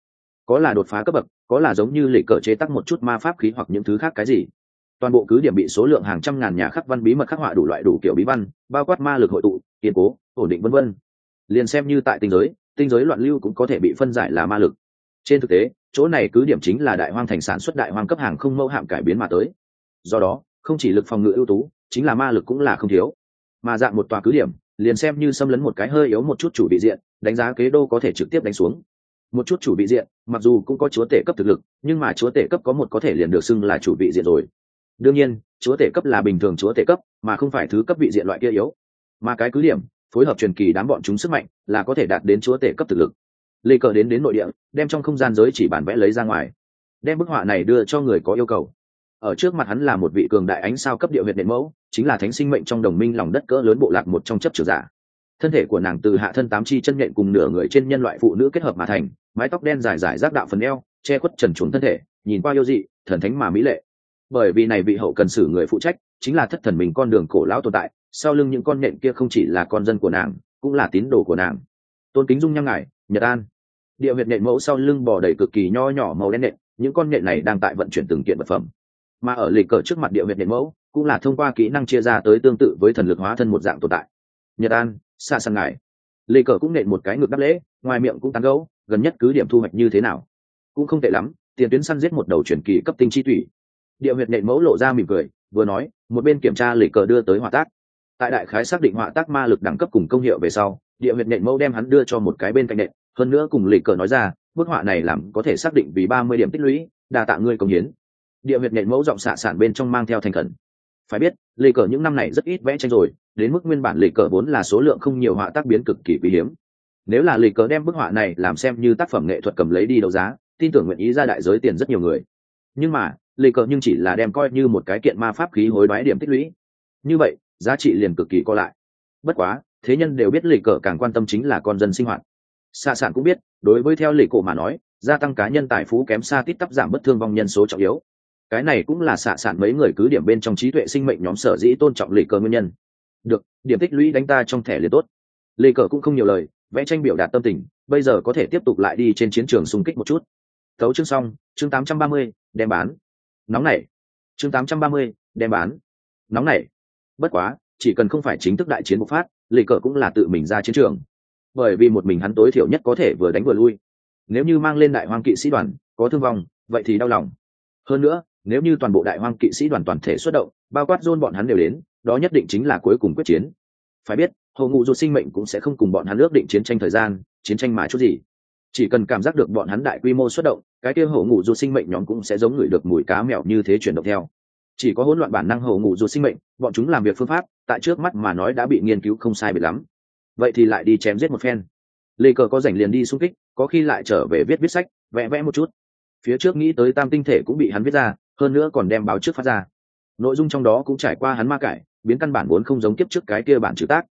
Có là đột phá cấp bậc, có là giống như lệ cờ chế tắc một chút ma pháp khí hoặc những thứ khác cái gì. Toàn bộ cứ điểm bị số lượng hàng trăm ngàn nhà khắc văn bí mật khắc họa đủ loại đủ kiểu bí văn, bao quát ma lực hội tụ, kiên cố, ổn định vân vân. Liền xem như tại tinh giới tinh giới loạn lưu cũng có thể bị phân giải là ma lực. Trên thực tế, chỗ này cứ điểm chính là đại hoang thành sản xuất đại hoang cấp hàng không mẫu hạm cải biến mà tới. Do đó, không chỉ lực phòng ngự ưu tú, chính là ma lực cũng là không thiếu. Mà dạng một tòa cứ điểm liền xem như xâm lấn một cái hơi yếu một chút chủ bị diện, đánh giá kế đô có thể trực tiếp đánh xuống. Một chút chủ bị diện, mặc dù cũng có chúa tể cấp thực lực, nhưng mà chúa tể cấp có một có thể liền được xưng là chủ bị diện rồi. Đương nhiên, chúa tể cấp là bình thường chúa tể cấp, mà không phải thứ cấp vị diện loại kia yếu. Mà cái cứ điểm, phối hợp truyền kỳ đám bọn chúng sức mạnh, là có thể đạt đến chúa tể cấp thực lực. Lê cờ đến đến nội địa, đem trong không gian giới chỉ bản vẽ lấy ra ngoài. Đem bức họa này đưa cho người có yêu cầu ở trước mặt hắn là một vị cường đại ánh sao cấp địa huyện nền mẫu, chính là thánh sinh mệnh trong đồng minh lòng đất cỡ lớn bộ lạc một trong chấp trưởng giả. Thân thể của nàng từ hạ thân tám chi chân nhện cùng nửa người trên nhân loại phụ nữ kết hợp mà thành, mái tóc đen dài dài rác đạo phần eo, che khuất trần chuồng thân thể, nhìn qua yêu dị, thần thánh mà mỹ lệ. Bởi vì này vị hậu cần xử người phụ trách, chính là thất thần mình con đường cổ lão tồn tại, sau lưng những con nhện kia không chỉ là con dân của nàng, cũng là tín đồ của nàng. Tôn kính dung nhang ngải, nhật an. Địa huyệt nhện mẫu sau lưng bò đầy cực kỳ nho nhỏ màu đen nhện, những con nhện này đang tại vận chuyển từng kiện vật phẩm mà ở lịch cờ trước mặt địa huyệt nhện mẫu cũng là thông qua kỹ năng chia ra tới tương tự với thần lực hóa thân một dạng tồn tại. Nhật an xa săn ngài lê cờ cũng nện một cái ngực đắp lễ, ngoài miệng cũng tán gấu gần nhất cứ điểm thu hoạch như thế nào? Cũng không tệ lắm, tiền tuyến săn giết một đầu truyền kỳ cấp tinh chi thủy địa huyệt nện mẫu lộ ra mỉm cười, vừa nói, một bên kiểm tra lê cờ đưa tới hỏa tác. Tại đại khái xác định hỏa tác ma lực đẳng cấp cùng công hiệu về sau, địa huyệt nện mẫu đem hắn đưa cho một cái bên cạnh nện. Hơn nữa cùng lê cờ nói ra, bức họa này làm có thể xác định vì ba mươi điểm tích lũy, đa tạ ngươi công hiến địa huyệt nện mẫu giọng xạ sản bên trong mang theo thành khẩn. Phải biết lì cờ những năm này rất ít vẽ tranh rồi, đến mức nguyên bản lì cờ vốn là số lượng không nhiều họa tác biến cực kỳ quý hiếm. Nếu là lì cờ đem bức họa này làm xem như tác phẩm nghệ thuật cầm lấy đi đấu giá, tin tưởng nguyện ý ra đại giới tiền rất nhiều người. Nhưng mà lì cờ nhưng chỉ là đem coi như một cái kiện ma pháp khí hối đoái điểm tích lũy. Như vậy, giá trị liền cực kỳ co lại. Bất quá, thế nhân đều biết lì cờ càng quan tâm chính là con dân sinh hoạt. Xa sản cũng biết, đối với theo lì cổ mà nói, gia tăng cá nhân tài phú kém xa tít tắp giảm bất thương vong nhân số trọng yếu cái này cũng là xạ sản mấy người cứ điểm bên trong trí tuệ sinh mệnh nhóm sở dĩ tôn trọng lì cờ nguyên nhân. Được điểm tích lũy đánh ta trong thẻ liền tốt. Lì cờ cũng không nhiều lời vẽ tranh biểu đạt tâm tình bây giờ có thể tiếp tục lại đi trên chiến trường xung kích một chút. Thấu chương xong chương 830, đem bán. Nóng này. Chương 830, đem bán. Nóng này. Bất quá chỉ cần không phải chính thức đại chiến bộc phát lì cờ cũng là tự mình ra chiến trường. Bởi vì một mình hắn tối thiểu nhất có thể vừa đánh vừa lui. Nếu như mang lên đại hoang kỵ sĩ đoàn có thương vong vậy thì đau lòng. Hơn nữa nếu như toàn bộ đại hoang kỵ sĩ đoàn toàn thể xuất động, bao quát dôn bọn hắn đều đến, đó nhất định chính là cuối cùng quyết chiến. Phải biết hầu ngụ ruột sinh mệnh cũng sẽ không cùng bọn hắn ước định chiến tranh thời gian, chiến tranh mà chút gì. Chỉ cần cảm giác được bọn hắn đại quy mô xuất động, cái kia hầu ngụ ruột sinh mệnh nhóm cũng sẽ giống người được mùi cá mèo như thế chuyển động theo. Chỉ có hỗn loạn bản năng hầu ngụ ruột sinh mệnh, bọn chúng làm việc phương pháp, tại trước mắt mà nói đã bị nghiên cứu không sai biệt lắm. Vậy thì lại đi chém giết một phen. Lê cờ có rảnh liền đi xung kích, có khi lại trở về viết viết sách, vẽ vẽ một chút. Phía trước nghĩ tới tam tinh thể cũng bị hắn viết ra hơn nữa còn đem báo trước phát ra. Nội dung trong đó cũng trải qua hắn ma cải, biến căn bản vốn không giống kiếp trước cái kia bản chữ tác.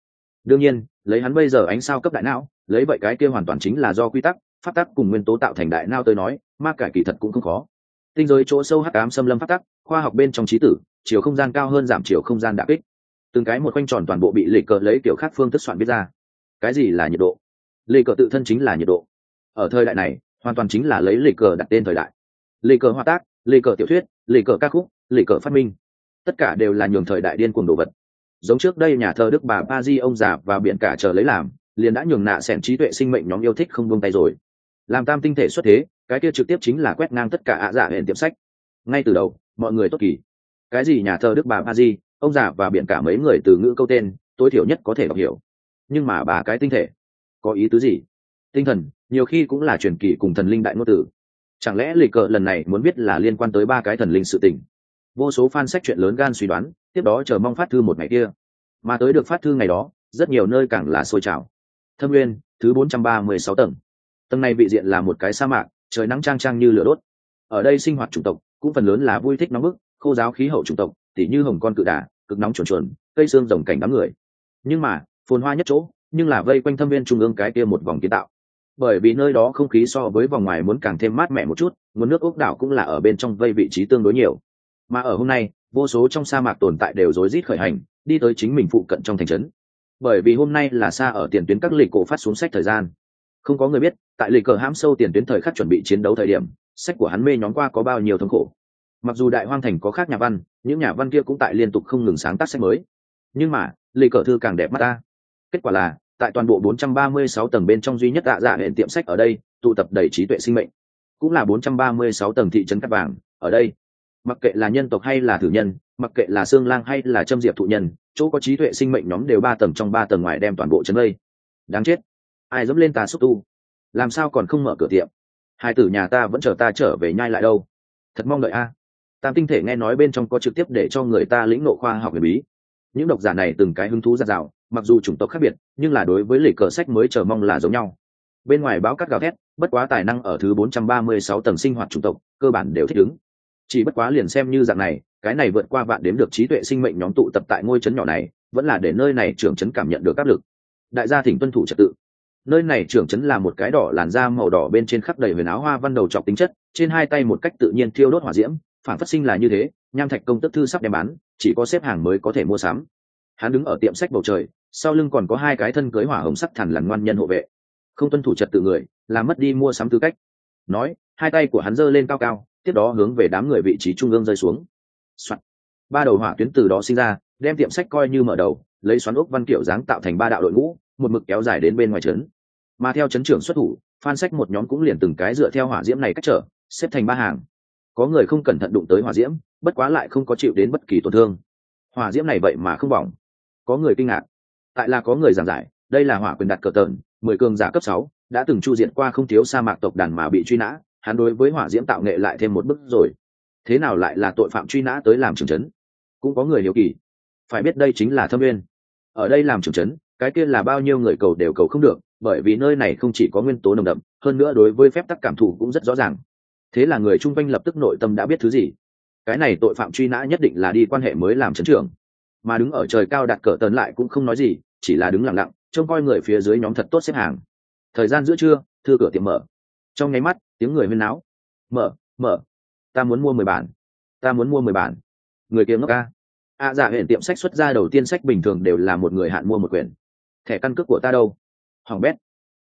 Đương nhiên, lấy hắn bây giờ ánh sao cấp đại não, lấy vậy cái kia hoàn toàn chính là do quy tắc phát tắc cùng nguyên tố tạo thành đại não tôi nói, ma cải kỳ thật cũng không khó. Tinh giới chỗ sâu hắc ám xâm lâm phát tắc, khoa học bên trong trí tử, chiều không gian cao hơn giảm chiều không gian đạp kích. Từng cái một quanh tròn toàn bộ bị lệ cờ lấy kiểu khác phương thức soạn viết ra. Cái gì là nhiệt độ? Lệ cờ tự thân chính là nhiệt độ. Ở thời đại này, hoàn toàn chính là lấy lệ cờ đặt tên thời đại. Lệ cờ hoa tác lì cờ tiểu thuyết, lì cờ ca khúc, lì cờ phát minh. Tất cả đều là nhường thời đại điên cuồng đồ vật. Giống trước đây nhà thơ đức bà ba di ông già và biển cả chờ lấy làm, liền đã nhường nạ sẻn trí tuệ sinh mệnh nhóm yêu thích không buông tay rồi. Làm tam tinh thể xuất thế, cái kia trực tiếp chính là quét ngang tất cả ạ giả hẹn tiệm sách. Ngay từ đầu, mọi người tốt kỳ. Cái gì nhà thơ đức bà ba di, ông già và biển cả mấy người từ ngữ câu tên, tối thiểu nhất có thể đọc hiểu. Nhưng mà bà cái tinh thể, có ý tứ gì? Tinh thần, nhiều khi cũng là truyền kỳ cùng thần linh đại ngô tử chẳng lẽ lì cờ lần này muốn biết là liên quan tới ba cái thần linh sự tình? Vô số fan sách chuyện lớn gan suy đoán, tiếp đó chờ mong phát thư một ngày kia. Mà tới được phát thư ngày đó, rất nhiều nơi càng là sôi trào. Thâm nguyên, thứ bốn trăm ba mươi sáu tầng. Tầng này vị diện là một cái sa mạc, trời nắng trang trang như lửa đốt. Ở đây sinh hoạt chủng tộc, cũng phần lớn là vui thích nóng bức, khô giáo khí hậu chủng tộc, tỉ như hồng con cự đà, cực nóng chuồn chuồn, cây xương rồng cảnh đám người. Nhưng mà, phồn hoa nhất chỗ, nhưng là vây quanh thâm viên trung ương cái kia một vòng kiến tạo bởi vì nơi đó không khí so với vòng ngoài muốn càng thêm mát mẻ một chút, nguồn nước ốc đảo cũng là ở bên trong vây vị trí tương đối nhiều. Mà ở hôm nay, vô số trong sa mạc tồn tại đều rối rít khởi hành, đi tới chính mình phụ cận trong thành trấn. Bởi vì hôm nay là xa ở tiền tuyến các lịch cổ phát xuống sách thời gian. Không có người biết, tại lịch cờ hãm sâu tiền tuyến thời khắc chuẩn bị chiến đấu thời điểm, sách của hắn mê nhóm qua có bao nhiêu thống khổ. Mặc dù đại hoang thành có khác nhà văn, những nhà văn kia cũng tại liên tục không ngừng sáng tác sách mới. Nhưng mà, lịch cờ thư càng đẹp mắt ta. Kết quả là tại toàn bộ 436 tầng bên trong duy nhất ạ dạ hệ tiệm sách ở đây, tụ tập đầy trí tuệ sinh mệnh. Cũng là 436 tầng thị trấn cát vàng, ở đây. Mặc kệ là nhân tộc hay là thử nhân, mặc kệ là xương lang hay là châm diệp thụ nhân, chỗ có trí tuệ sinh mệnh nhóm đều ba tầng trong ba tầng ngoài đem toàn bộ chấn lây đáng chết. Ai dẫm lên ta xúc tu? Làm sao còn không mở cửa tiệm? Hai tử nhà ta vẫn chờ ta trở về nhai lại đâu. Thật mong đợi a. Tam tinh thể nghe nói bên trong có trực tiếp để cho người ta lĩnh nộ khoa học huyền bí. Những độc giả này từng cái hứng thú ra rào mặc dù chủng tộc khác biệt, nhưng là đối với lịch cờ sách mới chờ mong là giống nhau. Bên ngoài báo cắt gào thét, bất quá tài năng ở thứ 436 tầng sinh hoạt chủng tộc, cơ bản đều thích ứng. Chỉ bất quá liền xem như dạng này, cái này vượt qua vạn đếm được trí tuệ sinh mệnh nhóm tụ tập tại ngôi trấn nhỏ này, vẫn là để nơi này trưởng trấn cảm nhận được áp lực. Đại gia thỉnh tuân thủ trật tự. Nơi này trưởng trấn là một cái đỏ làn da màu đỏ bên trên khắp đầy huyền áo hoa văn đầu trọc tính chất, trên hai tay một cách tự nhiên thiêu đốt hỏa diễm, phản phát sinh là như thế, nham thạch công tức thư sắp đem bán, chỉ có xếp hàng mới có thể mua sắm. Hắn đứng ở tiệm sách bầu trời sau lưng còn có hai cái thân cưới hỏa hồng sắc thẳn lằn ngoan nhân hộ vệ. Không tuân thủ trật tự người làm mất đi mua sắm tư cách. Nói, hai tay của hắn giơ lên cao cao, tiếp đó hướng về đám người vị trí trung ương rơi xuống、Soạn. ba đầu hỏa tuyến từ đó sinh ra, đem tiệm sách coi như mở đầu, lấy xoắn ốc văn kiểu dáng tạo thành ba đạo đội ngũ, một mực kéo dài đến bên ngoài trấn. Mà theo trấn trưởng xuất thủ phan sách một nhóm cũng liền từng cái dựa theo hỏa diễm này cách trở, xếp thành ba hàng. Có người không cẩn thận đụng tới hỏa diễm, bất quá lại không có chịu đến bất kỳ tổn thương. Hỏa diễm này vậy mà không bỏng. Có người kinh ngạc tại là có người giảng giải, đây là hỏa quyền đặt cờ tờn, mười cường giả cấp sáu, đã từng chu diện qua không thiếu sa mạc tộc đàn mà bị truy nã, hắn đối với hỏa diễm tạo nghệ lại thêm một bước rồi. Thế nào lại là tội phạm truy nã tới làm trưởng trấn? Cũng có người hiểu kỳ. Phải biết đây chính là thâm viên ở đây làm trưởng trấn, cái kia là bao nhiêu người cầu đều cầu không được, bởi vì nơi này không chỉ có nguyên tố nồng đậm, hơn nữa đối với phép tắc cảm thụ cũng rất rõ ràng. Thế là người chung quanh lập tức nội tâm đã biết thứ gì. Cái này tội phạm truy nã nhất định là đi quan hệ mới làm trấn trưởng mà đứng ở trời cao đặt cờ tấn lại cũng không nói gì chỉ là đứng lặng lặng trông coi người phía dưới nhóm thật tốt xếp hàng. Thời gian giữa trưa thư cửa tiệm mở. Trong nháy mắt tiếng người huyên náo. Mở mở. Ta muốn mua mười bản. Ta muốn mua mười bản. Người kia ngốc ca. A à, dạ hiện tiệm sách xuất ra đầu tiên sách bình thường đều là một người hạn mua một quyển. Thẻ căn cước của ta đâu? Hoàng bét.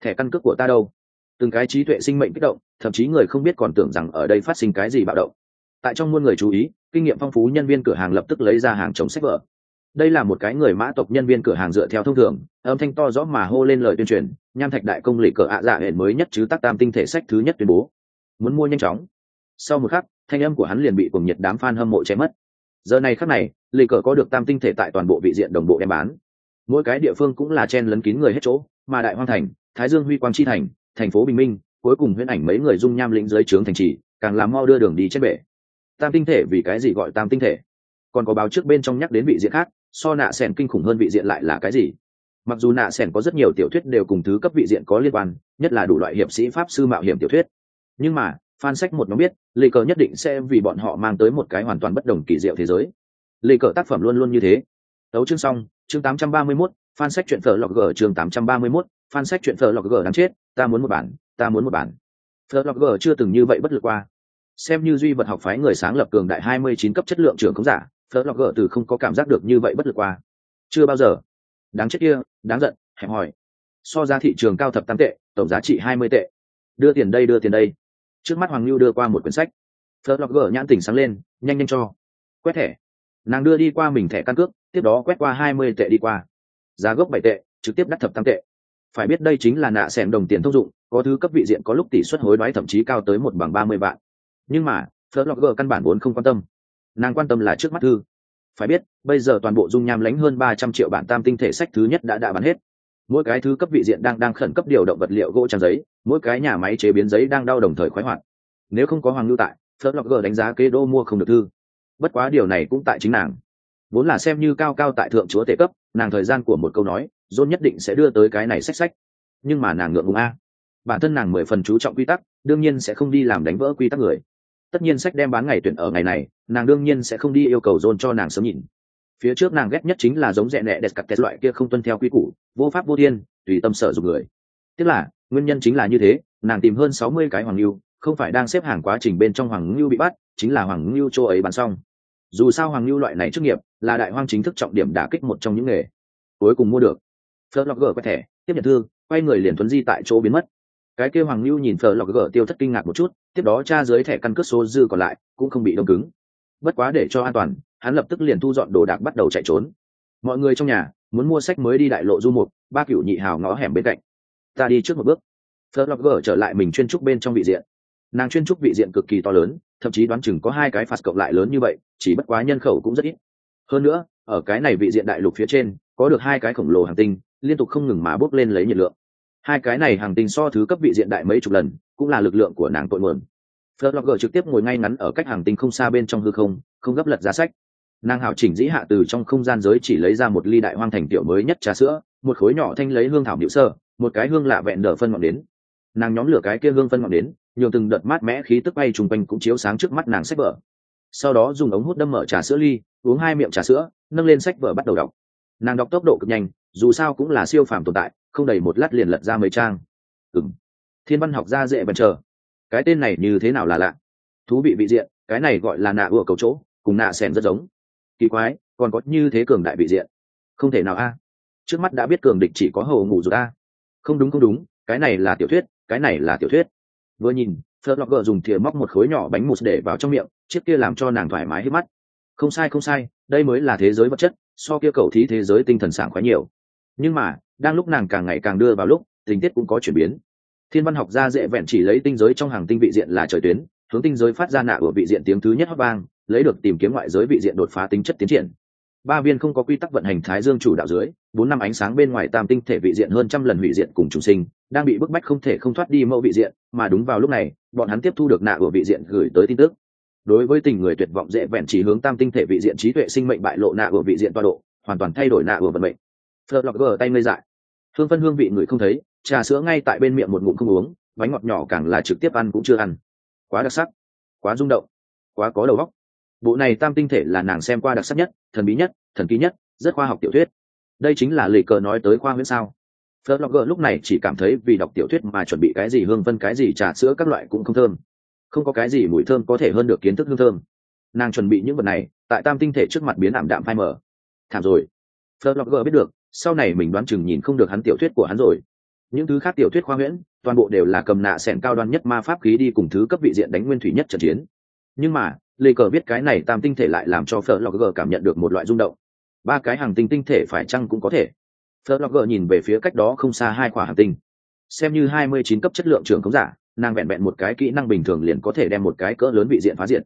Thẻ căn cước của ta đâu? Từng cái trí tuệ sinh mệnh kích động thậm chí người không biết còn tưởng rằng ở đây phát sinh cái gì bạo động. Tại trong muôn người chú ý kinh nghiệm phong phú nhân viên cửa hàng lập tức lấy ra hàng chống sách vở đây là một cái người mã tộc nhân viên cửa hàng dựa theo thông thường, âm thanh to rõ mà hô lên lời tuyên truyền, nham thạch đại công lị cờ ạ dạ hệ mới nhất chứ tác tam tinh thể sách thứ nhất tuyên bố. Muốn mua nhanh chóng. Sau một khắc, thanh âm của hắn liền bị cùng nhiệt đám f a n hâm mộ che mất. Giờ này khắc này lì cờ có được tam tinh thể tại toàn bộ vị diện đồng bộ đem bán. Mỗi cái địa phương cũng là chen lấn kín người hết chỗ, mà đại hoang thành, thái dương huy quang chi thành thành phố bình minh, cuối cùng huyễn ảnh mấy người dung nham lĩnh dưới trướng thành trì, càng làm mau đưa đường đi chết bể. Tam tinh thể vì cái gì gọi tam tinh thể? Còn có báo trước bên trong nhắc đến vị diện khác so nạ sẻn kinh khủng hơn vị diện lại là cái gì? Mặc dù nạ sẻn có rất nhiều tiểu thuyết đều cùng thứ cấp vị diện có liên quan nhất là đủ loại hiệp sĩ pháp sư mạo hiểm tiểu thuyết. Nhưng mà fan sách một nó biết lê cờ nhất định sẽ vì bọn họ mang tới một cái hoàn toàn bất đồng kỳ diệu thế giới. Lê cờ tác phẩm luôn luôn như thế. Tấu chương xong chương 831, fan sách chuyện phở lọc gờ chương 831, fan sách chuyện phở lọc gờ đáng chết ta muốn một bản ta muốn một bản. Phở lọc gờ chưa từng như vậy bất lực qua. Xem như duy vật học phái người sáng lập cường đại 29 cấp chất lượng trưởng không giả phở lọc gỡ từ không có cảm giác được như vậy bất lực qua. Chưa bao giờ. Đáng chết kia, đáng giận, hẹp hỏi so ra thị trường cao thập tám tệ, tổng giá trị hai mươi tệ. Đưa tiền đây, đưa tiền đây. Trước mắt hoàng lưu đưa qua một quyển sách. Phớt lọc gỡ nhãn tỉnh sáng lên, nhanh nhanh cho. Quét thẻ. Nàng đưa đi qua mình thẻ căn cước, tiếp đó quét qua hai mươi tệ đi qua. Giá gốc bảy tệ, trực tiếp đắt thập tám tệ. Phải biết đây chính là nạ xẻm đồng tiền thông dụng, có thứ cấp vị diện có lúc tỷ suất hối đoái thậm chí cao tới một bằng ba mươi vạn. Nhưng mà phớt lọc gỡ căn bản vốn không quan tâm nàng quan tâm là trước mắt thư. Phải biết, bây giờ toàn bộ dung nham lánh hơn ba trăm triệu bản tam tinh thể sách thứ nhất đã đã bán hết. Mỗi cái thứ cấp vị diện đang đang khẩn cấp điều động vật liệu gỗ trang giấy, mỗi cái nhà máy chế biến giấy đang đau đồng thời khoái hoạt. Nếu không có hoàng lưu tại, phớt lọc gờ đánh giá kế đô mua không được thư. Bất quá điều này cũng tại chính nàng. Vốn là xem như cao cao tại thượng chúa tể cấp, nàng thời gian của một câu nói dôn nhất định sẽ đưa tới cái này sách sách. Nhưng mà nàng ngượng ngùng a. Bản thân nàng mười phần chú trọng quy tắc, đương nhiên sẽ không đi làm đánh vỡ quy tắc người tất nhiên sách đem bán ngày tuyển ở ngày này, nàng đương nhiên sẽ không đi yêu cầu dồn cho nàng sớm nhìn. Phía trước nàng ghét nhất chính là giống rẽ nẹ đẹp cặp kết loại kia không tuân theo quy củ, vô pháp vô thiên, tùy tâm sở dùng người. Tức là, nguyên nhân chính là như thế, nàng tìm hơn sáu mươi cái hoàng lưu, không phải đang xếp hàng quá trình bên trong hoàng lưu bị bắt, chính là hoàng lưu châu ấy bán xong. Dù sao hoàng lưu loại này chức nghiệp, là đại hoang chính thức trọng điểm đả kích một trong những nghề. Cuối cùng mua được. Phớt lọc gỡ quét thẻ, tiếp nhận thư, quay người liền thuấn di tại chỗ biến mất cái kêu hoàng lưu nhìn phở lọc gỡ tiêu thất kinh ngạc một chút, tiếp đó tra dưới thẻ căn cước số dư còn lại, cũng không bị đông cứng. Bất quá để cho an toàn, hắn lập tức liền thu dọn đồ đạc bắt đầu chạy trốn. Mọi người trong nhà, muốn mua sách mới đi đại lộ du mục, ba cựu nhị hào ngõ hẻm bên cạnh. Ta đi trước một bước. Phớt lọc gỡ trở lại mình chuyên trúc bên trong vị diện. Nàng chuyên trúc vị diện cực kỳ to lớn, thậm chí đoán chừng có hai cái phạt cộng lại lớn như vậy, chỉ bất quá nhân khẩu cũng rất ít. Hơn nữa, ở cái này vị diện đại lục phía trên, có được hai cái khổng lồ hàng tinh, liên tục không ngừng mà bốc lên lấy nhiệt lượng hai cái này hàng tinh so thứ cấp vị diện đại mấy chục lần, cũng là lực lượng của nàng tội nguồn phớt trực tiếp ngồi ngay ngắn ở cách hàng tinh không xa bên trong hư không không gấp lật giá sách. Nàng hảo chỉnh dĩ hạ từ trong không gian giới chỉ lấy ra một ly đại hoang thành tiểu mới nhất trà sữa, một khối nhỏ thanh lấy hương thảo nhũ sơ, một cái hương lạ vẹn đờ phân ngọn đến. Nàng nhóm lửa cái kia hương phân ngọn đến, nhường từng đợt mát mẽ khí tức bay trùng quanh cũng chiếu sáng trước mắt nàng sách vở. Sau đó dùng ống hút đâm mở trà sữa ly, uống hai miệng trà sữa, nâng lên sách vở bắt đầu đọc. Nàng đọc tốc độ cực nhanh, dù sao cũng là siêu phàm tồn tại không đầy một lát liền lật ra mấy trang. Ừng thiên văn học gia dễ bần chờ. Cái tên này như thế nào là lạ? Thú vị vị diện, cái này gọi là nạ ủa cầu chỗ, cùng nạ sèn rất giống. Kỳ quái, còn có như thế cường đại vị diện. Không thể nào a. Trước mắt đã biết cường địch chỉ có hầu ngủ rồi a không đúng không đúng, cái này là tiểu thuyết, cái này là tiểu thuyết. Vừa nhìn, phớt lọc gờ dùng thìa móc một khối nhỏ bánh mousse để vào trong miệng, chiếc kia làm cho nàng thoải mái hết mắt. Không sai không sai, đây mới là thế giới vật chất, so kia cầu thí thế giới tinh thần sảng khoái nhiều. Nhưng mà đang lúc nàng càng ngày càng đưa vào lúc, tình tiết cũng có chuyển biến. Thiên văn học gia dễ vẹn chỉ lấy tinh giới trong hàng tinh vị diện là trời tuyến, hướng tinh giới phát ra nạ ở vị diện tiếng thứ nhất hót vang, lấy được tìm kiếm ngoại giới vị diện đột phá tính chất tiến triển. Ba viên không có quy tắc vận hành thái dương chủ đạo dưới, bốn năm ánh sáng bên ngoài tam tinh thể vị diện hơn trăm lần hủy diện cùng trùng sinh, đang bị bức bách không thể không thoát đi mẫu vị diện, mà đúng vào lúc này, bọn hắn tiếp thu được nạ ở vị diện gửi tới tin tức. Đối với tình người tuyệt vọng dễ vẹn chỉ hướng tam tinh thể vị diện trí tuệ sinh mệnh bại lộ nạ ở vị diện toa độ, hoàn toàn thay đổi nạ ở vận mệnh phật lọc gờ tay ngây dại hương phân hương vị người không thấy trà sữa ngay tại bên miệng một ngụm không uống bánh ngọt nhỏ càng là trực tiếp ăn cũng chưa ăn quá đặc sắc quá rung động quá có đầu óc bộ này tam tinh thể là nàng xem qua đặc sắc nhất thần bí nhất thần ký nhất rất khoa học tiểu thuyết đây chính là lì cờ nói tới khoa huyễn sao Phớt Logger lúc này chỉ cảm thấy vì đọc tiểu thuyết mà chuẩn bị cái gì hương vân cái gì trà sữa các loại cũng không thơm. Không có cái gì mùi thơm có thể hơn được kiến thức hương thơm. Nàng chuẩn bị những vật này, tại tam tinh thể trước mặt biến ảm đạm phai mờ. Thảm rồi. Phớt Logger biết được, sau này mình đoán chừng nhìn không được hắn tiểu thuyết của hắn rồi. Những thứ khác tiểu thuyết khoa huyễn, toàn bộ đều là cầm nạ sẹn cao đoan nhất ma pháp khí đi cùng thứ cấp vị diện đánh nguyên thủy nhất trận chiến. Nhưng mà, lê cờ biết cái này tam tinh thể lại làm cho phở logger cảm nhận được một loại rung động. Ba cái hàng tinh tinh thể phải chăng cũng có thể? Phở logger nhìn về phía cách đó không xa hai quả hàng tinh. Xem như hai mươi chín cấp chất lượng trường không giả nàng vẹn vẹn một cái kỹ năng bình thường liền có thể đem một cái cỡ lớn vị diện phá diện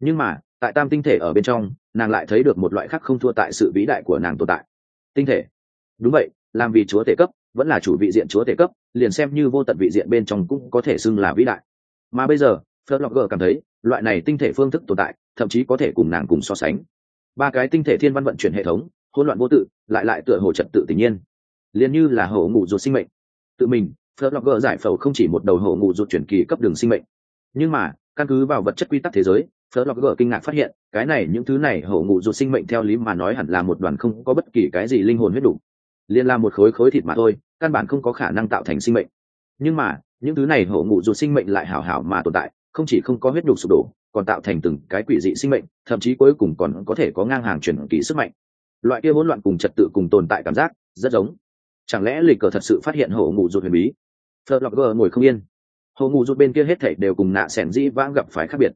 nhưng mà tại tam tinh thể ở bên trong nàng lại thấy được một loại khác không thua tại sự vĩ đại của nàng tồn tại. Tinh thể đúng vậy làm vì chúa thể cấp vẫn là chủ vị diện chúa thể cấp liền xem như vô tận vị diện bên trong cũng có thể xưng là vĩ đại. Mà bây giờ phớt lọc gờ cảm thấy loại này tinh thể phương thức tồn tại thậm chí có thể cùng nàng cùng so sánh. Ba cái tinh thể thiên văn vận chuyển hệ thống hỗn loạn vô tự lại lại tựa hồ trật tự tự nhiên. Liền như là hổ ngủ ruột sinh mệnh. Tự mình phớt lọc gờ giải phẫu không chỉ một đầu hổ ngủ ruột chuyển kỳ cấp đường sinh mệnh. Nhưng mà căn cứ vào vật chất quy tắc thế giới Phớt Lọt Gờ kinh ngạc phát hiện, cái này những thứ này hổ ngụ ruột sinh mệnh theo lý mà nói hẳn là một đoàn không có bất kỳ cái gì linh hồn huyết đủ. Liên là một khối khối thịt mà thôi, căn bản không có khả năng tạo thành sinh mệnh. Nhưng mà, những thứ này hổ ngụ dù sinh mệnh lại hảo hảo mà tồn tại, không chỉ không có huyết nhục sụp đổ, còn tạo thành từng cái quỷ dị sinh mệnh, thậm chí cuối cùng còn có thể có ngang hàng truyền kỳ sức mạnh. Loại kia hỗn loạn cùng trật tự cùng tồn tại cảm giác, rất giống. Chẳng lẽ lịch cờ thật sự phát hiện hổ ngụ ruột huyền bí? Flogger ngồi không yên. Hổ ngụ ruột bên kia hết thảy đều cùng nạ sẻn dĩ vãng gặp phải khác biệt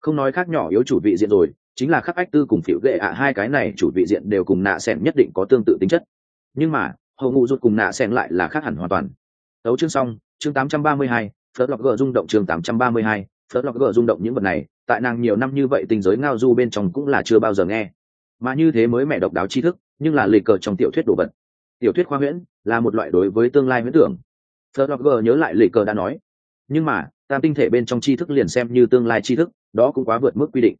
không nói khác nhỏ yếu chủ vị diện rồi chính là khắc ách tư cùng phiểu ghệ ạ hai cái này chủ vị diện đều cùng nạ sẻn nhất định có tương tự tính chất nhưng mà hậu ngụ rút cùng nạ sẻn lại là khác hẳn hoàn toàn. Tấu chương xong chương 832, phớt lọc gờ rung động chương 832, phớt lọc gờ rung động những vật này tại nàng nhiều năm như vậy tình giới ngao du bên trong cũng là chưa bao giờ nghe. Mà như thế mới mẹ độc đáo tri thức nhưng là lịch cờ trong tiểu thuyết đồ vật. Tiểu thuyết khoa huyễn là một loại đối với tương lai huyễn tưởng. Phớt lọc gờ nhớ lại lịch cờ đã nói. Nhưng mà tam tinh thể bên trong tri thức liền xem như tương lai tri thức đó cũng quá vượt mức quy định.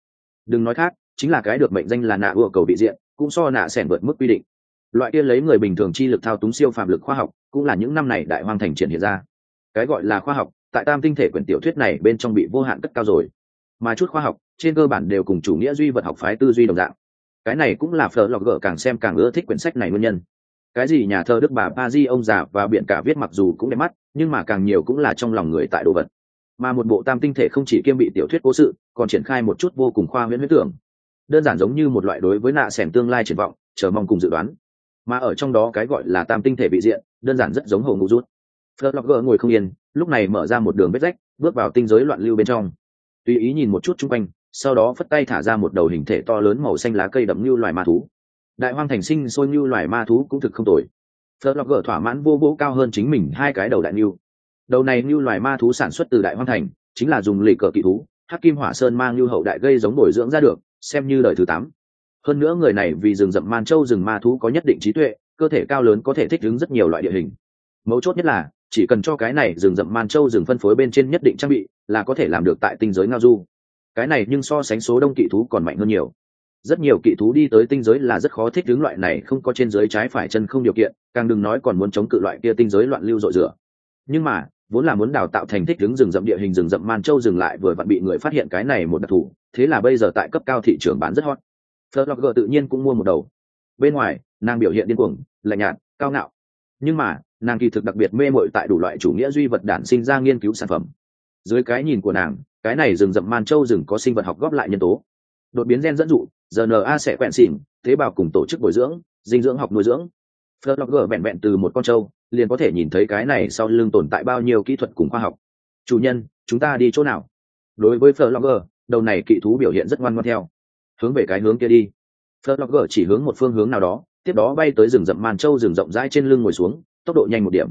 Đừng nói khác chính là cái được mệnh danh là nạ ùa cầu vị diện cũng so nạ sẻn vượt mức quy định loại kia lấy người bình thường chi lực thao túng siêu phạm lực khoa học, cũng là những năm này đại hoang thành triển hiện ra. Cái gọi là khoa học, tại tam tinh thể quyển tiểu thuyết này bên trong bị vô hạn cất cao rồi. Mà chút khoa học, trên cơ bản đều cùng chủ nghĩa duy vật học phái tư duy đồng dạng. Cái này cũng là phở lọc gỡ càng xem càng ưa thích quyển sách này nguyên nhân. Cái gì nhà thơ đức bà pa di ông già và biện cả viết mặc dù cũng đẹp mắt, nhưng mà càng nhiều cũng là trong lòng người tại đồ vật. Mà một bộ tam tinh thể không chỉ kiêm bị tiểu thuyết cố sự, còn triển khai một chút vô cùng khoa huyễn huyết tưởng. Đơn giản giống như một loại đối với nạ xẻm tương lai triển vọng, chờ mong cùng dự đoán mà ở trong đó cái gọi là tam tinh thể bị diện, đơn giản rất giống hồ ngụ rút. Flogger ngồi không yên, lúc này mở ra một đường vết rách, bước vào tinh giới loạn lưu bên trong. Tùy ý nhìn một chút chung quanh, sau đó phất tay thả ra một đầu hình thể to lớn màu xanh lá cây đậm như loài ma thú. Đại hoang thành sinh sôi như loài ma thú cũng thực không tồi. Flogger thỏa mãn vô vô cao hơn chính mình hai cái đầu đại như đầu này như loài ma thú sản xuất từ đại hoang thành, chính là dùng lì cờ kỵ thú, hắc kim hỏa sơn mang như hậu đại gây giống bồi dưỡng ra được, xem như đời thứ tám hơn nữa người này vì rừng rậm man châu rừng ma thú có nhất định trí tuệ, cơ thể cao lớn có thể thích ứng rất nhiều loại địa hình. Mấu chốt nhất là, chỉ cần cho cái này rừng rậm man châu rừng phân phối bên trên nhất định trang bị, là có thể làm được tại tinh giới ngao du. Cái này nhưng so sánh số đông kỵ thú còn mạnh hơn nhiều. Rất nhiều kỵ thú đi tới tinh giới là rất khó thích ứng loại này không có trên giới trái phải chân không điều kiện, càng đừng nói còn muốn chống cự loại kia tinh giới loạn lưu dội rửa. Nhưng mà, vốn là muốn đào tạo thành thích ứng rừng rậm địa hình rừng rậm man châu dừng lại vừa vặn bị người phát hiện cái này một đặc thù, thế là bây giờ tại cấp cao thị trường bán rất hot. Flogger tự nhiên cũng mua một đầu bên ngoài nàng biểu hiện điên cuồng lạnh nhạt cao ngạo nhưng mà nàng kỳ thực đặc biệt mê mội tại đủ loại chủ nghĩa duy vật đản sinh ra nghiên cứu sản phẩm dưới cái nhìn của nàng cái này rừng rậm man châu rừng có sinh vật học góp lại nhân tố đột biến gen dẫn dụ rna sẽ quẹn xỉn tế bào cùng tổ chức bồi dưỡng dinh dưỡng học nuôi dưỡng Flogger vẹn vẹn từ một con trâu, liền có thể nhìn thấy cái này sau lưng tồn tại bao nhiêu kỹ thuật cùng khoa học. Chủ nhân, chúng ta đi chỗ nào? Đối với Flogger, đầu này kỵ thú biểu hiện rất ngoan ngoãn theo. Hướng về cái hướng kia đi. Flogger chỉ hướng một phương hướng nào đó, tiếp đó bay tới rừng rậm man châu rừng rộng rãi trên lưng ngồi xuống, tốc độ nhanh một điểm.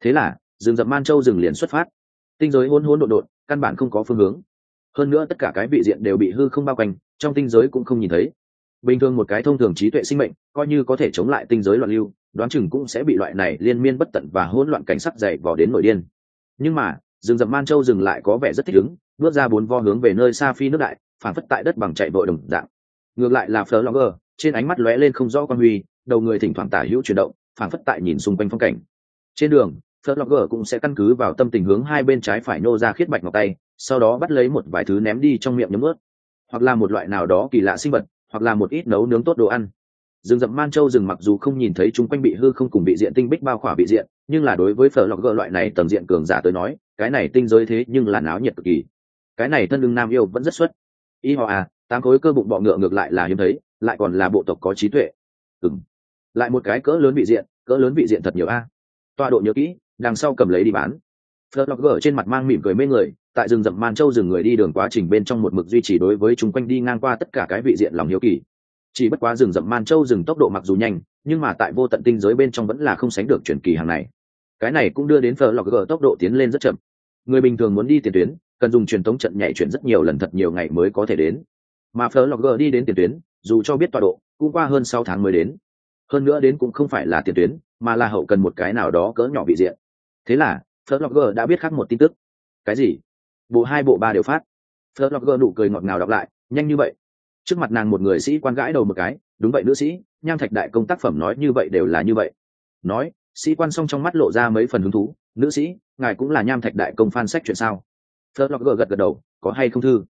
Thế là, rừng rậm man châu rừng liền xuất phát. Tinh giới hỗn hỗn độn độn, căn bản không có phương hướng. Hơn nữa tất cả cái vị diện đều bị hư không bao quanh, trong tinh giới cũng không nhìn thấy. Bình thường một cái thông thường trí tuệ sinh mệnh, coi như có thể chống lại tinh giới loạn lưu, đoán chừng cũng sẽ bị loại này liên miên bất tận và hỗn loạn cảnh sắc dày vò đến nổi điên nhưng mà rừng rậm man châu dừng lại có vẻ rất thích ứng bước ra bốn vo hướng về nơi xa phi nước đại phản phất tại đất bằng chạy vội đồng dạng. Ngược lại là phở longer trên ánh mắt lóe lên không rõ quan huy, đầu người thỉnh thoảng tả hữu chuyển động phản phất tại nhìn xung quanh phong cảnh. Trên đường phở longer cũng sẽ căn cứ vào tâm tình hướng hai bên trái phải nô ra khiết bạch ngọc tay, sau đó bắt lấy một vài thứ ném đi trong miệng nhấm ướt. Hoặc là một loại nào đó kỳ lạ sinh vật, hoặc là một ít nấu nướng tốt đồ ăn. Rừng rậm man châu rừng mặc dù không nhìn thấy chúng quanh bị hư không cùng bị diện tinh bích bao khỏa bị diện, nhưng là đối với phở lọc gỡ loại này tầng diện cường giả tới nói, cái này tinh giới thế nhưng là náo nhiệt cực kỳ. Cái này thân đương nam yêu vẫn rất xuất y họ à tám khối cơ bụng bọ ngựa ngược lại là hiếm thấy, lại còn là bộ tộc có trí tuệ. Ừng lại một cái cỡ lớn bị diện, cỡ lớn bị diện thật nhiều a. À. tọa độ nhớ kỹ, đằng sau cầm lấy đi bán. Phớt lọc gỡ trên mặt mang mỉm cười mê người, tại rừng rậm man châu rừng người đi đường quá trình bên trong một mực duy trì đối với chúng quanh đi ngang qua tất cả cái vị diện lòng hiếu kỳ. Chỉ bất quá rừng rậm man châu rừng tốc độ mặc dù nhanh, nhưng mà tại vô tận tinh giới bên trong vẫn là không sánh được chuyển kỳ hàng này. Cái này cũng đưa đến phở lọc gở tốc độ tiến lên rất chậm. Người bình thường muốn đi tiền tuyến cần dùng truyền thống trận nhảy chuyển rất nhiều lần thật nhiều ngày mới có thể đến. Mà phở lọc gờ đi đến tiền tuyến, dù cho biết tọa độ, cũng qua hơn sáu tháng mới đến. Hơn nữa đến cũng không phải là tiền tuyến, mà là hậu cần một cái nào đó cỡ nhỏ bị diện. Thế là phở lọc gờ đã biết khác một tin tức. Cái gì? Bộ hai, bộ ba đều phát. Phở lọc gờ nụ cười ngọt ngào đọc lại, nhanh như vậy. Trước mặt nàng một người sĩ quan gãi đầu một cái, đúng vậy nữ sĩ, nham thạch đại công tác phẩm nói như vậy đều là như vậy. Nói, sĩ quan xong trong mắt lộ ra mấy phần hứng thú, nữ sĩ, ngài cũng là nham thạch đại công phan sách chuyện sao? Phớt lọc gật gật đầu, có hay không thư?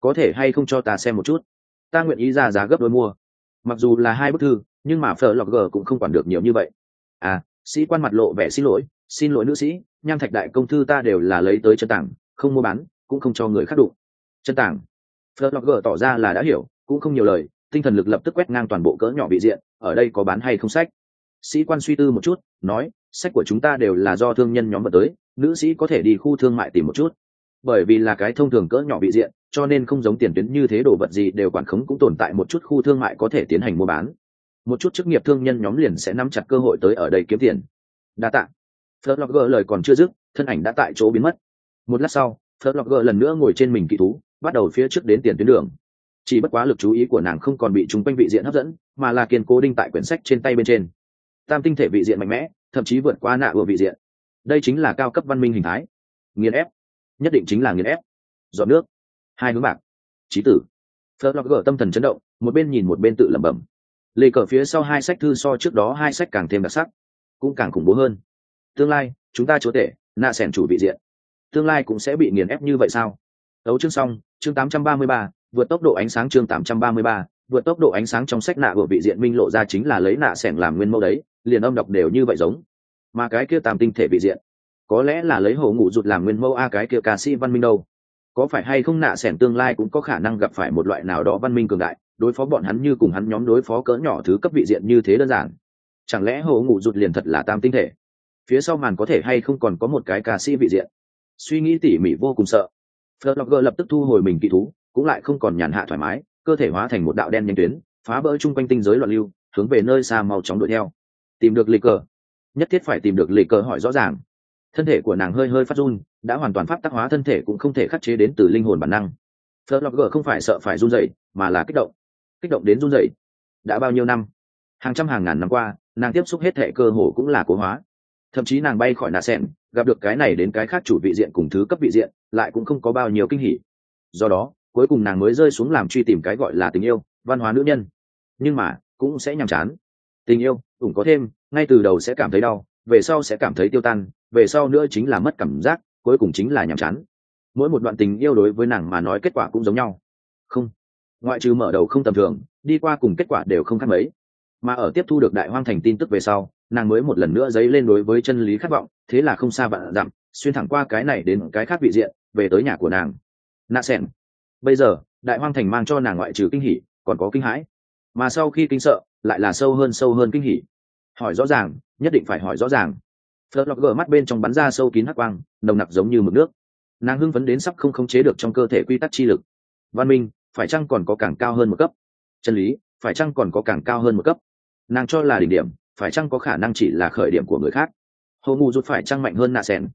Có thể hay không cho ta xem một chút? Ta nguyện ý ra giá gấp đôi mua. Mặc dù là hai bức thư, nhưng mà phở lọc g cũng không quản được nhiều như vậy. À sĩ quan mặt lộ vẻ xin lỗi xin lỗi nữ sĩ, nham thạch đại công thư ta đều là lấy tới chân tảng, không mua bán, cũng không cho người khác đụng. Chân tảng. Phở lọc g tỏ ra là đã hiểu, cũng không nhiều lời, tinh thần lực lập tức quét ngang toàn bộ cỡ nhỏ bị diện, ở đây có bán hay không sách? Sĩ quan suy tư một chút, nói, sách của chúng ta đều là do thương nhân nhóm vật tới, nữ sĩ có thể đi khu thương mại tìm một chút bởi vì là cái thông thường cỡ nhỏ bị diện, cho nên không giống tiền tuyến như thế đồ vật gì đều quản khống cũng tồn tại một chút khu thương mại có thể tiến hành mua bán. Một chút chức nghiệp thương nhân nhóm liền sẽ nắm chặt cơ hội tới ở đây kiếm tiền. Đa tạ. Phớt lọc gờ lời còn chưa dứt, thân ảnh đã tại chỗ biến mất. Một lát sau, phớt lọc gờ lần nữa ngồi trên mình kỳ thú, bắt đầu phía trước đến tiền tuyến đường. Chỉ bất quá lực chú ý của nàng không còn bị chúng quanh vị diện hấp dẫn, mà là kiên cố đinh tại quyển sách trên tay bên trên. Tam tinh thể vị diện mạnh mẽ, thậm chí vượt qua nạ vừa vị diện. Đây chính là cao cấp văn minh hình thái. Nghiền ép nhất định chính là nghiền ép. Dọn nước. Hai hướng bạc. Trí tử. Phớt lọc gỡ tâm thần chấn động một bên nhìn một bên tự lẩm bẩm. Lề cờ phía sau hai sách thư so trước đó hai sách càng thêm đặc sắc cũng càng khủng bố hơn. Tương lai chúng ta chúa tể nạ sẻn chủ vị diện. Tương lai cũng sẽ bị nghiền ép như vậy sao? Đấu chương xong chương 833, vượt tốc độ ánh sáng chương 833, vượt tốc độ ánh sáng trong sách nạ của vị diện minh lộ ra chính là lấy nạ sẻn làm nguyên mẫu đấy liền âm đọc đều như vậy giống. Mà cái kia tam tinh thể vị diện có lẽ là lấy hồ ngủ rụt làm nguyên mẫu a cái kia ca sĩ văn minh đâu. Có phải hay không nạ sẻn tương lai cũng có khả năng gặp phải một loại nào đó văn minh cường đại, đối phó bọn hắn như cùng hắn nhóm đối phó cỡ nhỏ thứ cấp vị diện như thế đơn giản. Chẳng lẽ hồ ngủ rụt liền thật là tam tinh thể? Phía sau màn có thể hay không còn có một cái ca sĩ vị diện? Suy nghĩ tỉ mỉ vô cùng sợ. Flogger lập tức thu hồi mình kỳ thú, cũng lại không còn nhàn hạ thoải mái, cơ thể hóa thành một đạo đen nhanh tuyến, phá bỡ chung quanh tinh giới loạn lưu, hướng về nơi xa mau chóng đuổi theo. Tìm được lịch cờ. Nhất thiết phải tìm được lịch cờ hỏi rõ ràng thân thể của nàng hơi hơi phát run, đã hoàn toàn pháp tác hóa thân thể cũng không thể khắc chế đến từ linh hồn bản năng. Flogger không phải sợ phải run rẩy, mà là kích động. Kích động đến run rẩy. Đã bao nhiêu năm? Hàng trăm hàng ngàn năm qua, nàng tiếp xúc hết thệ cơ hồ cũng là cố hóa. Thậm chí nàng bay khỏi nạ sen gặp được cái này đến cái khác chủ vị diện cùng thứ cấp vị diện, lại cũng không có bao nhiêu kinh hỉ. Do đó, cuối cùng nàng mới rơi xuống làm truy tìm cái gọi là tình yêu, văn hóa nữ nhân. Nhưng mà, cũng sẽ nhàm chán. Tình yêu, ủng có thêm, ngay từ đầu sẽ cảm thấy đau, về sau sẽ cảm thấy tiêu tan về sau nữa chính là mất cảm giác, cuối cùng chính là nhàm chán. Mỗi một đoạn tình yêu đối với nàng mà nói kết quả cũng giống nhau. Không. Ngoại trừ mở đầu không tầm thường, đi qua cùng kết quả đều không khác mấy. Mà ở tiếp thu được đại hoang thành tin tức về sau, nàng mới một lần nữa dấy lên đối với chân lý khát vọng, thế là không xa vạn dặm, xuyên thẳng qua cái này đến cái khác vị diện, về tới nhà của nàng. Nạ xẻn bây giờ, đại hoang thành mang cho nàng ngoại trừ kinh hỉ, còn có kinh hãi. Mà sau khi kinh sợ, lại là sâu hơn sâu hơn kinh hỉ. Hỏi rõ ràng, nhất định phải hỏi rõ ràng phớt lọc gờ mắt bên trong bắn ra sâu kín hắc quang, nồng nặc giống như mực nước. Nàng hưng phấn đến sắp không khống chế được trong cơ thể quy tắc chi lực. Văn minh, phải chăng còn có càng cao hơn một cấp? Chân lý, phải chăng còn có càng cao hơn một cấp? Nàng cho là đỉnh điểm, phải chăng có khả năng chỉ là khởi điểm của người khác? Hồ ngủ rút phải chăng mạnh hơn nạ sẻn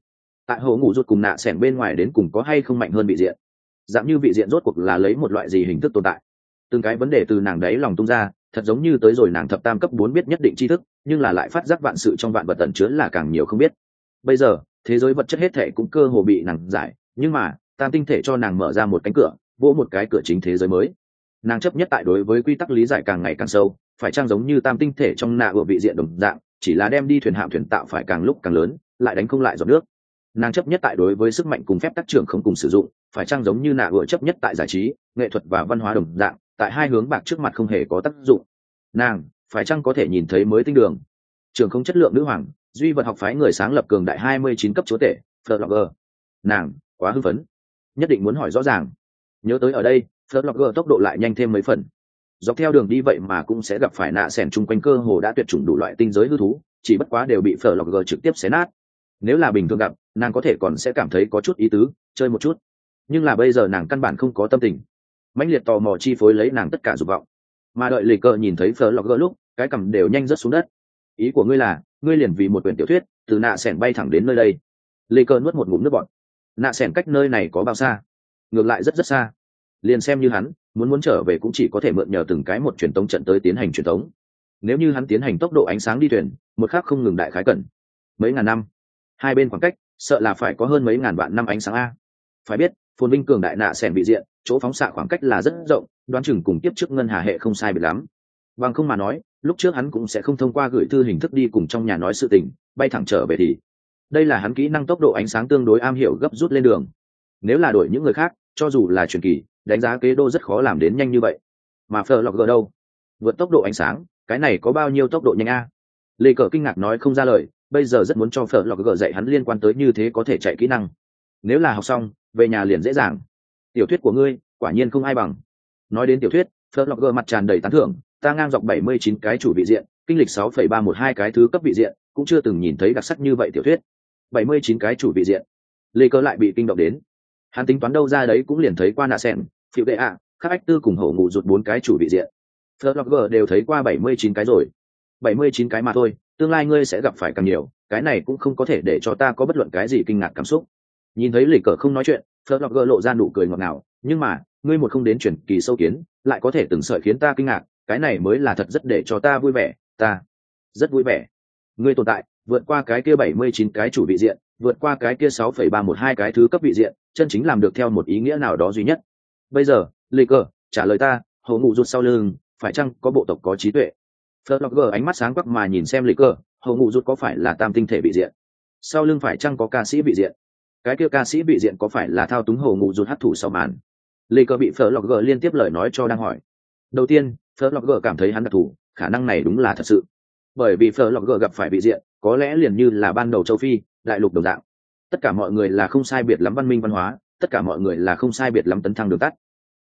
tại hồ ngủ rút cùng nạ sẻn bên ngoài đến cùng có hay không mạnh hơn vị diện? Dạng như vị diện rốt cuộc là lấy một loại gì hình thức tồn tại? Từng cái vấn đề từ nàng đấy lòng tung ra thật giống như tới rồi nàng thập tam cấp bốn biết nhất định tri thức, nhưng là lại phát giác vạn sự trong vạn vật tận chứa là càng nhiều không biết. Bây giờ, thế giới vật chất hết thể cũng cơ hồ bị nàng giải, nhưng mà, tam tinh thể cho nàng mở ra một cánh cửa, vỗ một cái cửa chính thế giới mới. Nàng chấp nhất tại đối với quy tắc lý giải càng ngày càng sâu, phải trang giống như tam tinh thể trong nạ ở vị diện đồng dạng, chỉ là đem đi thuyền hạm thuyền tạo phải càng lúc càng lớn, lại đánh không lại giọt nước. Nàng chấp nhất tại đối với sức mạnh cùng phép tác trưởng không cùng sử dụng, phải trang giống như nạ ở chấp nhất tại giải trí, nghệ thuật và văn hóa đồng dạng tại hai hướng bạc trước mặt không hề có tác dụng. Nàng, phải chăng có thể nhìn thấy mới tinh đường? Trường không chất lượng nữ hoàng, duy vật học phái người sáng lập cường đại hai mươi chín cấp chúa tể Flogger. nàng, quá hưng phấn. Nhất định muốn hỏi rõ ràng. Nhớ tới ở đây Flogger tốc độ lại nhanh thêm mấy phần. Dọc theo đường đi vậy mà cũng sẽ gặp phải nạ sẻn chung quanh cơ hồ đã tuyệt chủng đủ loại tinh giới hư thú, chỉ bất quá đều bị phở lọc trực tiếp xé nát. Nếu là bình thường gặp, nàng có thể còn sẽ cảm thấy có chút ý tứ, chơi một chút. Nhưng là bây giờ nàng căn bản không có tâm tình mãnh liệt tò mò chi phối lấy nàng tất cả dục vọng. Mà đợi lì cờ nhìn thấy phở lọc lúc, cái cầm đều nhanh rớt xuống đất. Ý của ngươi là, ngươi liền vì một quyển tiểu thuyết, từ nạ sẻn bay thẳng đến nơi đây. Lì cờ nuốt một ngụm nước bọt. Nạ sẻn cách nơi này có bao xa? Ngược lại rất rất xa. Liền xem như hắn, muốn muốn trở về cũng chỉ có thể mượn nhờ từng cái một truyền tống trận tới tiến hành truyền tống. Nếu như hắn tiến hành tốc độ ánh sáng đi thuyền, một khác không ngừng đại khái cẩn. Mấy ngàn năm. Hai bên khoảng cách, sợ là phải có hơn mấy ngàn vạn năm ánh sáng a. Phải biết phồn vinh cường đại nạ sẻn bị diện, chỗ phóng xạ khoảng cách là rất rộng, đoán chừng cùng tiếp trước ngân hà hệ không sai biệt lắm. Bằng không mà nói, lúc trước hắn cũng sẽ không thông qua gửi thư hình thức đi cùng trong nhà nói sự tình, bay thẳng trở về thì đây là hắn kỹ năng tốc độ ánh sáng tương đối am hiểu gấp rút lên đường. Nếu là đổi những người khác, cho dù là truyền kỳ, đánh giá kế đô rất khó làm đến nhanh như vậy. Mà phờ lọc gờ đâu? Vượt tốc độ ánh sáng, cái này có bao nhiêu tốc độ nhanh a? Lê cờ kinh ngạc nói không ra lời, bây giờ rất muốn cho phở lọc gờ dạy hắn liên quan tới như thế có thể chạy kỹ năng. Nếu là học xong về nhà liền dễ dàng. Tiểu thuyết của ngươi, quả nhiên không ai bằng. Nói đến tiểu thuyết phở lọc gờ mặt tràn đầy tán thưởng, ta ngang dọc bảy mươi chín cái chủ vị diện, kinh lịch sáu phẩy ba một hai cái thứ cấp vị diện, cũng chưa từng nhìn thấy đặc sắc như vậy tiểu thuyết. bảy mươi chín cái chủ vị diện. Lê cơ lại bị kinh động đến. Hắn tính toán đâu ra đấy cũng liền thấy qua nạ sen phiệu đệ ạ các ách tư cùng hổ ngủ rụt bốn cái chủ vị diện. Phớt log đều thấy qua bảy mươi chín cái rồi. bảy mươi chín cái mà thôi, tương lai ngươi sẽ gặp phải càng nhiều, cái này cũng không có thể để cho ta có bất luận cái gì kinh ngạc cảm xúc nhìn thấy lịch cờ không nói chuyện, phớt gỡ lộ ra nụ cười ngọt ngào, nhưng mà, ngươi một không đến chuyển kỳ sâu kiến, lại có thể từng sợi khiến ta kinh ngạc, cái này mới là thật rất để cho ta vui vẻ, ta rất vui vẻ. Ngươi tồn tại, vượt qua cái kia bảy mươi chín cái chủ vị diện, vượt qua cái kia sáu phẩy ba một hai cái thứ cấp vị diện, chân chính làm được theo một ý nghĩa nào đó duy nhất. Bây giờ lê cờ trả lời ta hầu ngụ rụt sau lưng, phải chăng có bộ tộc có trí tuệ? Phớt log ánh mắt sáng quắc mà nhìn xem lê cờ hầu ngụ rụt có phải là tam tinh thể vị diện? Sau lưng phải chăng có ca sĩ vị diện? Cái kia ca sĩ bị diện có phải là thao túng hồ ngụ rụt hấp thụ sau màn? Lê cờ bị Lọt Gờ liên tiếp lời nói cho đang hỏi. Đầu tiên, phở lọc gờ cảm thấy hắn đặc thù, khả năng này đúng là thật sự. Bởi vì phở lọc gờ gặp phải bị diện, có lẽ liền như là ban đầu châu phi, đại lục đồng dạng. Tất cả mọi người là không sai biệt lắm văn minh văn hóa, tất cả mọi người là không sai biệt lắm tấn thăng đường tắt.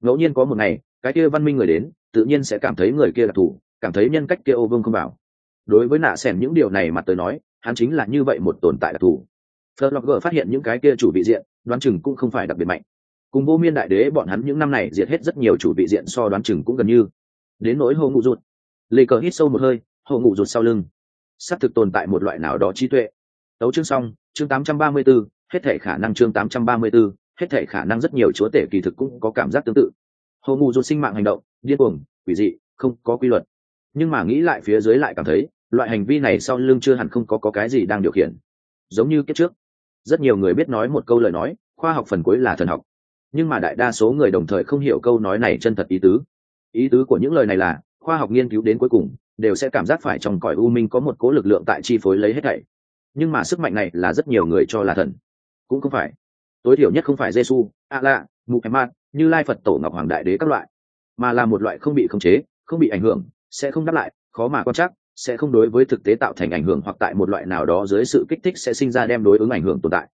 Ngẫu nhiên có một ngày, cái kia văn minh người đến, tự nhiên sẽ cảm thấy người kia đặc thù, cảm thấy nhân cách kia ô vương không bảo. Đối với nạ xẻn những điều này mà tới nói, hắn chính là như vậy một tồn tại đặc thù phở lọc gờ phát hiện những cái kia chủ vị diện đoán chừng cũng không phải đặc biệt mạnh. Cùng vô miên đại đế bọn hắn những năm này diệt hết rất nhiều chủ vị diện so đoán chừng cũng gần như. Đến nỗi hồ ngụ rụt lê cờ hít sâu một hơi hồ ngụ rụt sau lưng. Xác thực tồn tại một loại nào đó trí tuệ. Tấu chương xong chương 834, hết thể khả năng chương 834, hết thể khả năng rất nhiều chúa tể kỳ thực cũng có cảm giác tương tự. Hồ ngụ rụt sinh mạng hành động điên cuồng quỷ dị không có quy luật. Nhưng mà nghĩ lại phía dưới lại cảm thấy loại hành vi này sau lưng chưa hẳn không có, có cái gì đang điều khiển. Giống như kiếp trước rất nhiều người biết nói một câu lời nói, khoa học phần cuối là thần học. Nhưng mà đại đa số người đồng thời không hiểu câu nói này chân thật ý tứ. Ý tứ của những lời này là, khoa học nghiên cứu đến cuối cùng, đều sẽ cảm giác phải trong cõi u minh có một cố lực lượng tại chi phối lấy hết thảy. Nhưng mà sức mạnh này là rất nhiều người cho là thần. Cũng không phải. Tối thiểu nhất không phải giê-xu a la muhammad như lai phật tổ ngọc hoàng đại đế các loại. Mà là một loại không bị khống chế, không bị ảnh hưởng, sẽ không đáp lại, khó mà quan trắc sẽ không đối với thực tế tạo thành ảnh hưởng hoặc tại một loại nào đó dưới sự kích thích sẽ sinh ra đem đối ứng ảnh hưởng tồn tại.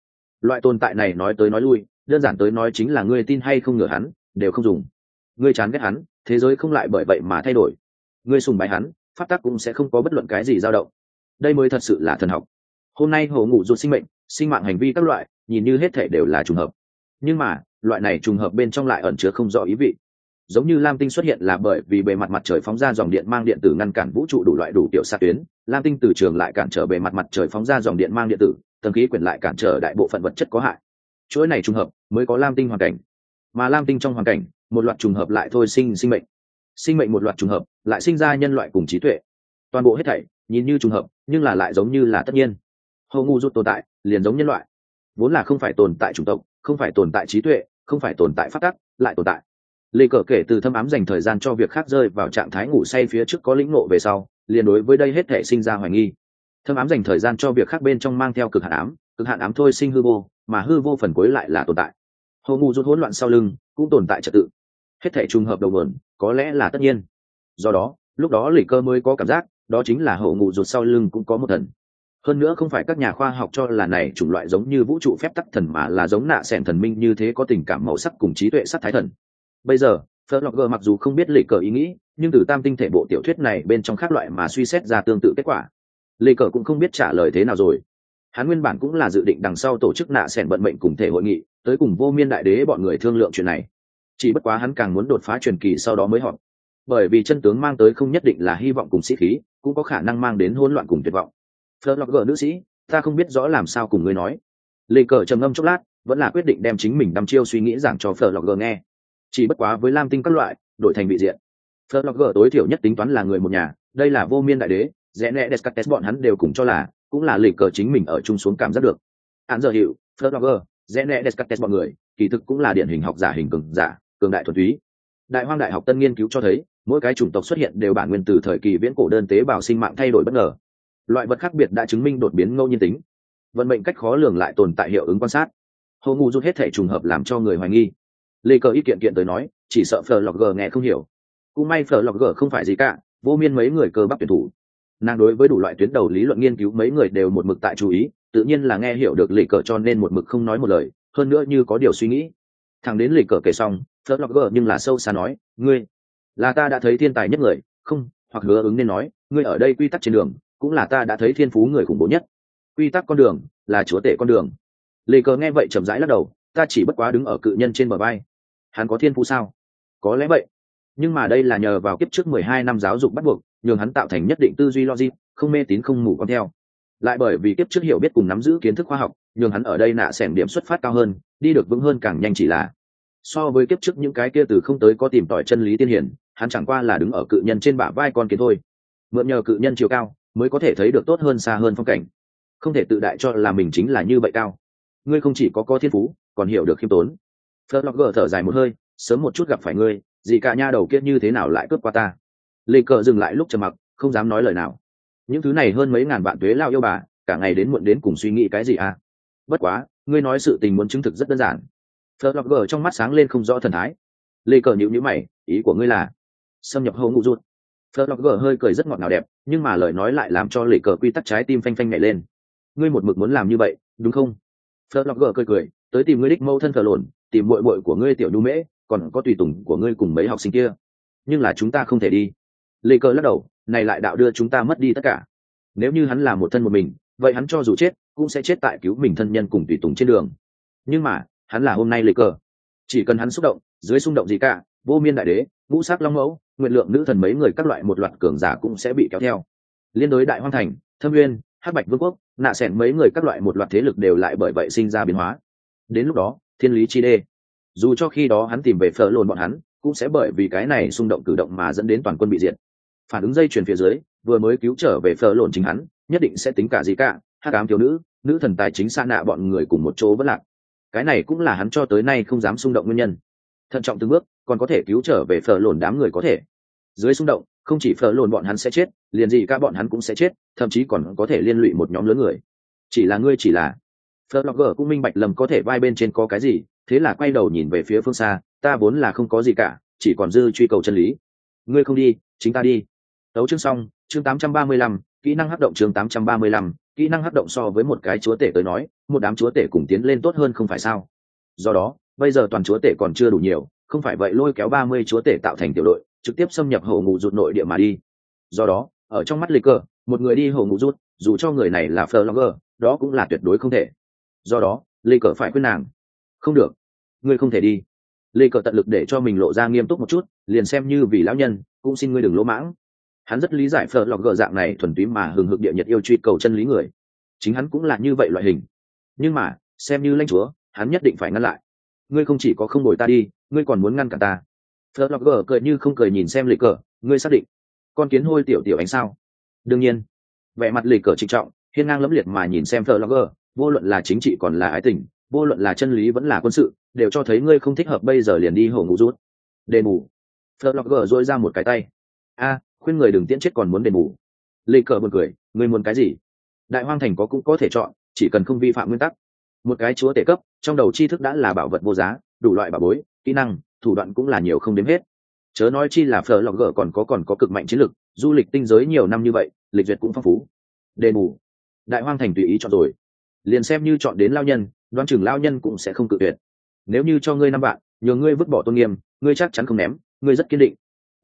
Loại tồn tại này nói tới nói lui, đơn giản tới nói chính là ngươi tin hay không ngờ hắn, đều không dùng. Ngươi chán ghét hắn, thế giới không lại bởi vậy mà thay đổi. Ngươi sùng bái hắn phát tác cũng sẽ không có bất luận cái gì dao động. Đây mới thật sự là thần học. Hôm nay hồ ngủ ruột sinh mệnh, sinh mạng hành vi các loại, nhìn như hết thể đều là trùng hợp. Nhưng mà, loại này trùng hợp bên trong lại ẩn chứa không rõ ý vị giống như lam tinh xuất hiện là bởi vì bề mặt mặt trời phóng ra dòng điện mang điện tử ngăn cản vũ trụ đủ loại đủ tiểu xa tuyến. Lam tinh từ trường lại cản trở bề mặt mặt trời phóng ra dòng điện mang điện tử, tầng khí quyển lại cản trở đại bộ phận vật chất có hại. Chuỗi này trùng hợp mới có lam tinh hoàn cảnh. Mà lam tinh trong hoàn cảnh, một loạt trùng hợp lại thôi sinh sinh mệnh. Sinh mệnh một loạt trùng hợp, lại sinh ra nhân loại cùng trí tuệ. Toàn bộ hết thảy, nhìn như trùng hợp, nhưng là lại giống như là tất nhiên. Hầu ngu rút tồn tại, liền giống nhân loại. Vốn là không phải tồn tại chủng tộc, không phải tồn tại trí tuệ, không phải tồn tại phát tắc, lại tồn tại lê cờ kể từ thâm ám dành thời gian cho việc khác rơi vào trạng thái ngủ say phía trước có lĩnh ngộ về sau, liền đối với đây hết thể sinh ra hoài nghi. Thâm ám dành thời gian cho việc khác bên trong mang theo cực hạn ám, cực hạn ám thôi sinh hư vô, mà hư vô phần cuối lại là tồn tại. Hồ ngu rút hỗn loạn sau lưng, cũng tồn tại trật tự. Hết thể trùng hợp đầu nguồn, có lẽ là tất nhiên. Do đó, lúc đó lì cơ mới có cảm giác, đó chính là hậu ngụ ruột sau lưng cũng có một thần. Hơn nữa không phải các nhà khoa học cho là này chủng loại giống như vũ trụ phép tắc thần mà là giống nạ sẻn thần minh như thế có tình cảm màu sắc cùng trí tuệ sắc thái thần bây giờ phớt lọc gờ mặc dù không biết lì cờ ý nghĩ, nhưng từ tam tinh thể bộ tiểu thuyết này bên trong khác loại mà suy xét ra tương tự kết quả. Lì cờ cũng không biết trả lời thế nào rồi. Hắn nguyên bản cũng là dự định đằng sau tổ chức nạ sẻn vận mệnh cùng thể hội nghị, tới cùng vô miên đại đế bọn người thương lượng chuyện này. Chỉ bất quá hắn càng muốn đột phá truyền kỳ sau đó mới họp. Bởi vì chân tướng mang tới không nhất định là hy vọng cùng sĩ khí, cũng có khả năng mang đến hỗn loạn cùng tuyệt vọng. Phớt lọc gờ nữ sĩ, ta không biết rõ làm sao cùng ngươi nói. Lê cờ trầm ngâm chốc lát, vẫn là quyết định đem chính mình đăm chiêu suy nghĩ giảng cho phở lọc gờ nghe chỉ bất quá với lam tinh các loại, đổi thành vị diện. Thơ lọc gờ tối thiểu nhất tính toán là người một nhà, đây là vô miên đại đế, rẽ nẹ descartes bọn hắn đều cùng cho là, cũng là lịch cờ chính mình ở chung xuống cảm giác được. Hạn giờ hiệu thơ lọc gờ rẽ nẹ descartes bọn người, kỳ thực cũng là điển hình học giả hình cường giả, cường đại thuần túy. Đại hoang đại học tân nghiên cứu cho thấy, mỗi cái chủng tộc xuất hiện đều bản nguyên từ thời kỳ viễn cổ đơn tế bào sinh mạng thay đổi bất ngờ. Loại vật khác biệt đã chứng minh đột biến ngẫu nhiên tính. Vận mệnh cách khó lường lại tồn tại hiệu ứng quan sát. Hồ ngu rút hết thể trùng hợp làm cho người hoài nghi lê cờ ít kiện kiện tới nói, chỉ sợ phờ lọc gờ nghe không hiểu. Cũng may phờ lọc gờ không phải gì cả, vô miên mấy người cơ bắp tuyển thủ. Nàng đối với đủ loại tuyến đầu lý luận nghiên cứu mấy người đều một mực tại chú ý, tự nhiên là nghe hiểu được lê cờ cho nên một mực không nói một lời, hơn nữa như có điều suy nghĩ. Thằng đến lê cờ kể xong phờ lọc gờ nhưng là sâu xa nói, ngươi là ta đã thấy thiên tài nhất người, không, hoặc hứa ứng nên nói, ngươi ở đây quy tắc trên đường, cũng là ta đã thấy thiên phú người khủng bố nhất. Quy tắc con đường là chúa tể con đường. Lê cờ nghe vậy chậm rãi lắc đầu, ta chỉ bất quá đứng ở cự nhân trên bờ vai hắn có thiên phú sao? Có lẽ vậy. Nhưng mà đây là nhờ vào kiếp trước mười hai năm giáo dục bắt buộc, nhường hắn tạo thành nhất định tư duy logic, không mê tín không mù con theo. Lại bởi vì kiếp trước hiểu biết cùng nắm giữ kiến thức khoa học, nhường hắn ở đây nạ s điểm xuất phát cao hơn, đi được vững hơn càng nhanh chỉ là. So với kiếp trước những cái kia từ không tới có tìm tỏi chân lý tiên hiển, hắn chẳng qua là đứng ở cự nhân trên bả vai con kiến thôi. Mượn nhờ cự nhân chiều cao, mới có thể thấy được tốt hơn xa hơn phong cảnh. Không thể tự đại cho là mình chính là như vậy cao. Ngươi không chỉ có có thiên phú, còn hiểu được khiêm tốn phớt lọc gờ thở dài một hơi, sớm một chút gặp phải ngươi, gì cả nha đầu kiết như thế nào lại cướp qua ta? Lê cờ dừng lại lúc trầm mặc, không dám nói lời nào. Những thứ này hơn mấy ngàn bạn tuế lao yêu bà, cả ngày đến muộn đến cùng suy nghĩ cái gì à? Bất quá, ngươi nói sự tình muốn chứng thực rất đơn giản. Phớt lọc gờ trong mắt sáng lên không rõ thần thái. Lê cờ nhịu nhữ mày, ý của ngươi là? Xâm nhập hầu ngụ rút phớt lọc gờ hơi cười rất ngọt ngào đẹp, nhưng mà lời nói lại làm cho lê cờ quy tắc trái tim phanh phanh nhảy lên. Ngươi một mực muốn làm như vậy, đúng không? Phớt lọc gờ cười cười, tới tìm ngươi đích mâu thân thờ lồn tìm muội muội của ngươi tiểu nhu mễ, còn có tùy tùng của ngươi cùng mấy học sinh kia. Nhưng là chúng ta không thể đi. Lê cơ lắc đầu, này lại đạo đưa chúng ta mất đi tất cả. Nếu như hắn là một thân một mình, vậy hắn cho dù chết, cũng sẽ chết tại cứu mình thân nhân cùng tùy tùng trên đường. Nhưng mà, hắn là hôm nay lê cơ. Chỉ cần hắn xúc động, dưới xung động gì cả, vô miên đại đế, ngũ sắc long mẫu, nguyện lượng nữ thần mấy người các loại một loạt cường giả cũng sẽ bị kéo theo. Liên đối đại hoang thành, thâm nguyên hắc bạch vương quốc, nạ xẻn mấy người các loại một loạt thế lực đều lại bởi vậy sinh ra biến hóa. Đến lúc đó thiên lý chi đê. Dù cho khi đó hắn tìm về phở lồn bọn hắn, cũng sẽ bởi vì cái này xung động cử động mà dẫn đến toàn quân bị diệt. Phản ứng dây chuyền phía dưới, vừa mới cứu trở về phở lồn chính hắn, nhất định sẽ tính cả gì cả hát cám thiếu nữ nữ thần tài chính xa nạ bọn người cùng một chỗ vẫn lạc. Cái này cũng là hắn cho tới nay không dám xung động nguyên nhân. Thận trọng từng bước, còn có thể cứu trở về phở lồn đám người có thể. Dưới xung động, không chỉ phở lồn bọn hắn sẽ chết, liền gì cả bọn hắn cũng sẽ chết, thậm chí còn có thể liên lụy một nhóm lớn người. Chỉ là ngươi chỉ là Flogger cũng minh bạch lầm có thể vai bên trên có cái gì, thế là quay đầu nhìn về phía phương xa, ta vốn là không có gì cả, chỉ còn dư truy cầu chân lý. Ngươi không đi, chính ta đi. Tấu chương xong, chương 835, kỹ năng hấp động chương 835, kỹ năng hấp động so với một cái chúa tể tới nói, một đám chúa tể cùng tiến lên tốt hơn không phải sao? Do đó, bây giờ toàn chúa tể còn chưa đủ nhiều, không phải vậy lôi kéo 30 chúa tể tạo thành tiểu đội, trực tiếp xâm nhập hậu ngụ rụt nội địa mà đi. Do đó, ở trong mắt lịch cơ, một người đi hậu ngụ rút, dù cho người này là Flogger, đó cũng là tuyệt đối không thể do đó, lê cờ phải khuyên nàng. Không được. Ngươi không thể đi. Lê cờ tận lực để cho mình lộ ra nghiêm túc một chút, liền xem như vì lão nhân, cũng xin ngươi đừng lỗ mãng. Hắn rất lý giải phở lọc gờ dạng này thuần túy mà hừng hực địa nhiệt yêu truy cầu chân lý người. Chính hắn cũng là như vậy loại hình. Nhưng mà, xem như lãnh chúa, hắn nhất định phải ngăn lại. Ngươi không chỉ có không đổi ta đi, ngươi còn muốn ngăn cả ta. Phở lọc gờ cười như không cười nhìn xem lê cờ, ngươi xác định. Con kiến hôi tiểu tiểu ánh sao? Đương nhiên. Vẻ mặt lê cờ trịnh trọng, hiên ngang lẫm liệt mà nhìn xem phở lọc gờ vô luận là chính trị còn là ái tình, vô luận là chân lý vẫn là quân sự, đều cho thấy ngươi không thích hợp bây giờ liền đi hổ ngủ rút. Đền bù. Thợ lọc gờ dôi ra một cái tay. A, khuyên người đừng tiễn chết còn muốn đền bù. Lê cờ buồn cười, ngươi muốn cái gì? Đại hoang thành có cũng có thể chọn, chỉ cần không vi phạm nguyên tắc. Một cái chúa tể cấp, trong đầu tri thức đã là bảo vật vô giá, đủ loại bảo bối, kỹ năng, thủ đoạn cũng là nhiều không đếm hết. Chớ nói chi là phở lọc gở còn có còn có cực mạnh chiến lực, du lịch tinh giới nhiều năm như vậy, lịch duyệt cũng phong phú. Đền bù. Đại hoang thành tùy ý chọn rồi liền xem như chọn đến lao nhân đoan chừng lao nhân cũng sẽ không cự tuyệt. Nếu như cho ngươi năm vạn nhờ ngươi vứt bỏ tôn nghiêm, ngươi chắc chắn không ném, ngươi rất kiên định.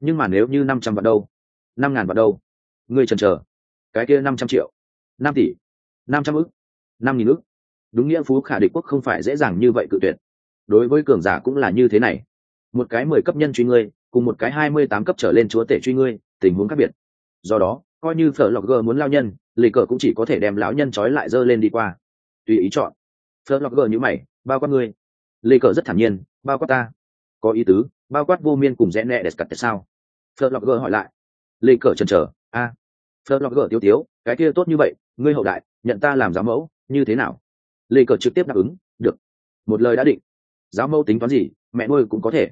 Nhưng mà nếu như năm trăm vạn đâu? năm ngàn vạn đâu? Ngươi trần chờ. Cái kia năm trăm triệu. năm tỷ. năm trăm ức. năm nghìn ức. Đúng nghĩa phú khả địch quốc không phải dễ dàng như vậy cự tuyệt. Đối với cường giả cũng là như thế này. Một cái mười cấp nhân truy ngươi, cùng một cái hai mươi tám cấp trở lên chúa tể truy ngươi, tình huống khác biệt. Do đó, coi như phở lọc gờ muốn lao nhân, lì cờ cũng chỉ có thể đem lão nhân trói lại dơ lên đi qua tùy ý chọn. Thơ lọc gờ như mày, bao quát ngươi. Lê cờ rất thản nhiên, bao quát ta. Có ý tứ, bao quát vô miên cùng rẽ nẹ đẹp cặt tại sao? Thơ lọc gờ hỏi lại. Lê cờ chần chờ, a. À. phớt lọc gờ tiêu tiếu, cái kia tốt như vậy, ngươi hậu đại, nhận ta làm giáo mẫu, như thế nào? Lê cờ trực tiếp đáp ứng, được. Một lời đã định. Giáo mẫu tính toán gì, mẹ nuôi cũng có thể.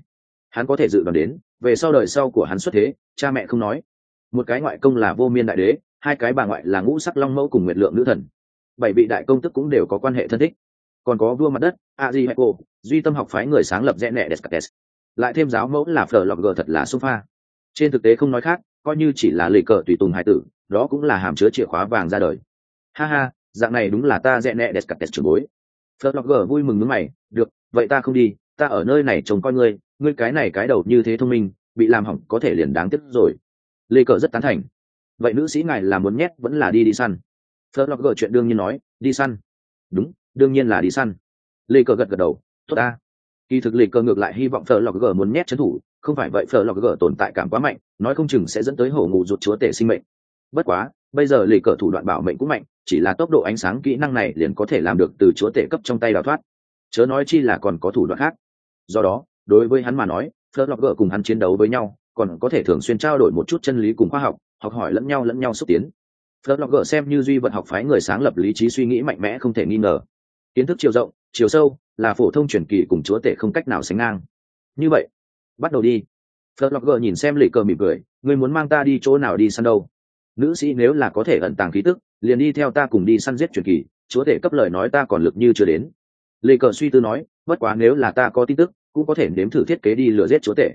Hắn có thể dự đoán đến, về sau đời sau của hắn xuất thế, cha mẹ không nói. Một cái ngoại công là vô miên đại đế, hai cái bà ngoại là ngũ sắc long mẫu cùng nguyệt lượng nữ thần bảy vị đại công tức cũng đều có quan hệ thân thích. Còn có vua mặt đất, a di heco duy tâm học phái người sáng lập rẽ nẹ e descartes. Lại thêm giáo mẫu là phở lọc gờ thật là sofa trên thực tế không nói khác, coi như chỉ là lì cờ tùy tùng hải tử, đó cũng là hàm chứa chìa khóa vàng ra đời. Ha ha, dạng này đúng là ta rẽ nẹ e descartes trường bối. Phở lọc gờ vui mừng nước mày, được, vậy ta không đi, ta ở nơi này trông coi ngươi ngươi cái này cái đầu như thế thông minh, bị làm hỏng có thể liền đáng tiếc rồi. Lê cờ rất tán thành. Vậy nữ sĩ ngài là muốn nhét vẫn là đi đi săn? Phớt lọc gờ chuyện đương nhiên nói, đi săn. Đúng, đương nhiên là đi săn. Lê cờ gật gật đầu, tốt ta. Kỳ thực lê cờ ngược lại hy vọng phở lọc gờ muốn nhét trấn thủ, không phải vậy phở lọc gờ tồn tại cảm quá mạnh, nói không chừng sẽ dẫn tới hổ ngụ rụt chúa tể sinh mệnh. Bất quá, bây giờ lê cờ thủ đoạn bảo mệnh cũng mạnh, chỉ là tốc độ ánh sáng kỹ năng này liền có thể làm được từ chúa tể cấp trong tay đào thoát. Chớ nói chi là còn có thủ đoạn khác. Do đó, đối với hắn mà nói, phớt lọc gờ cùng hắn chiến đấu với nhau, còn có thể thường xuyên trao đổi một chút chân lý cùng khoa học học hỏi lẫn nhau lẫn nhau xúc tiến. Phật lọc gờ xem như duy vật học phái người sáng lập lý trí suy nghĩ mạnh mẽ không thể nghi ngờ. Kiến thức chiều rộng, chiều sâu, là phổ thông truyền kỳ cùng chúa tể không cách nào sánh ngang. Như vậy, bắt đầu đi. Phật lọc gờ nhìn xem lì cờ mỉm cười người muốn mang ta đi chỗ nào đi săn đâu? Nữ sĩ nếu là có thể ẩn tàng khí tức, liền đi theo ta cùng đi săn giết truyền kỳ, chúa tể cấp lời nói ta còn lực như chưa đến. Lì cờ suy tư nói, bất quá nếu là ta có tin tức, cũng có thể nếm thử thiết kế đi lừa giết chúa tể.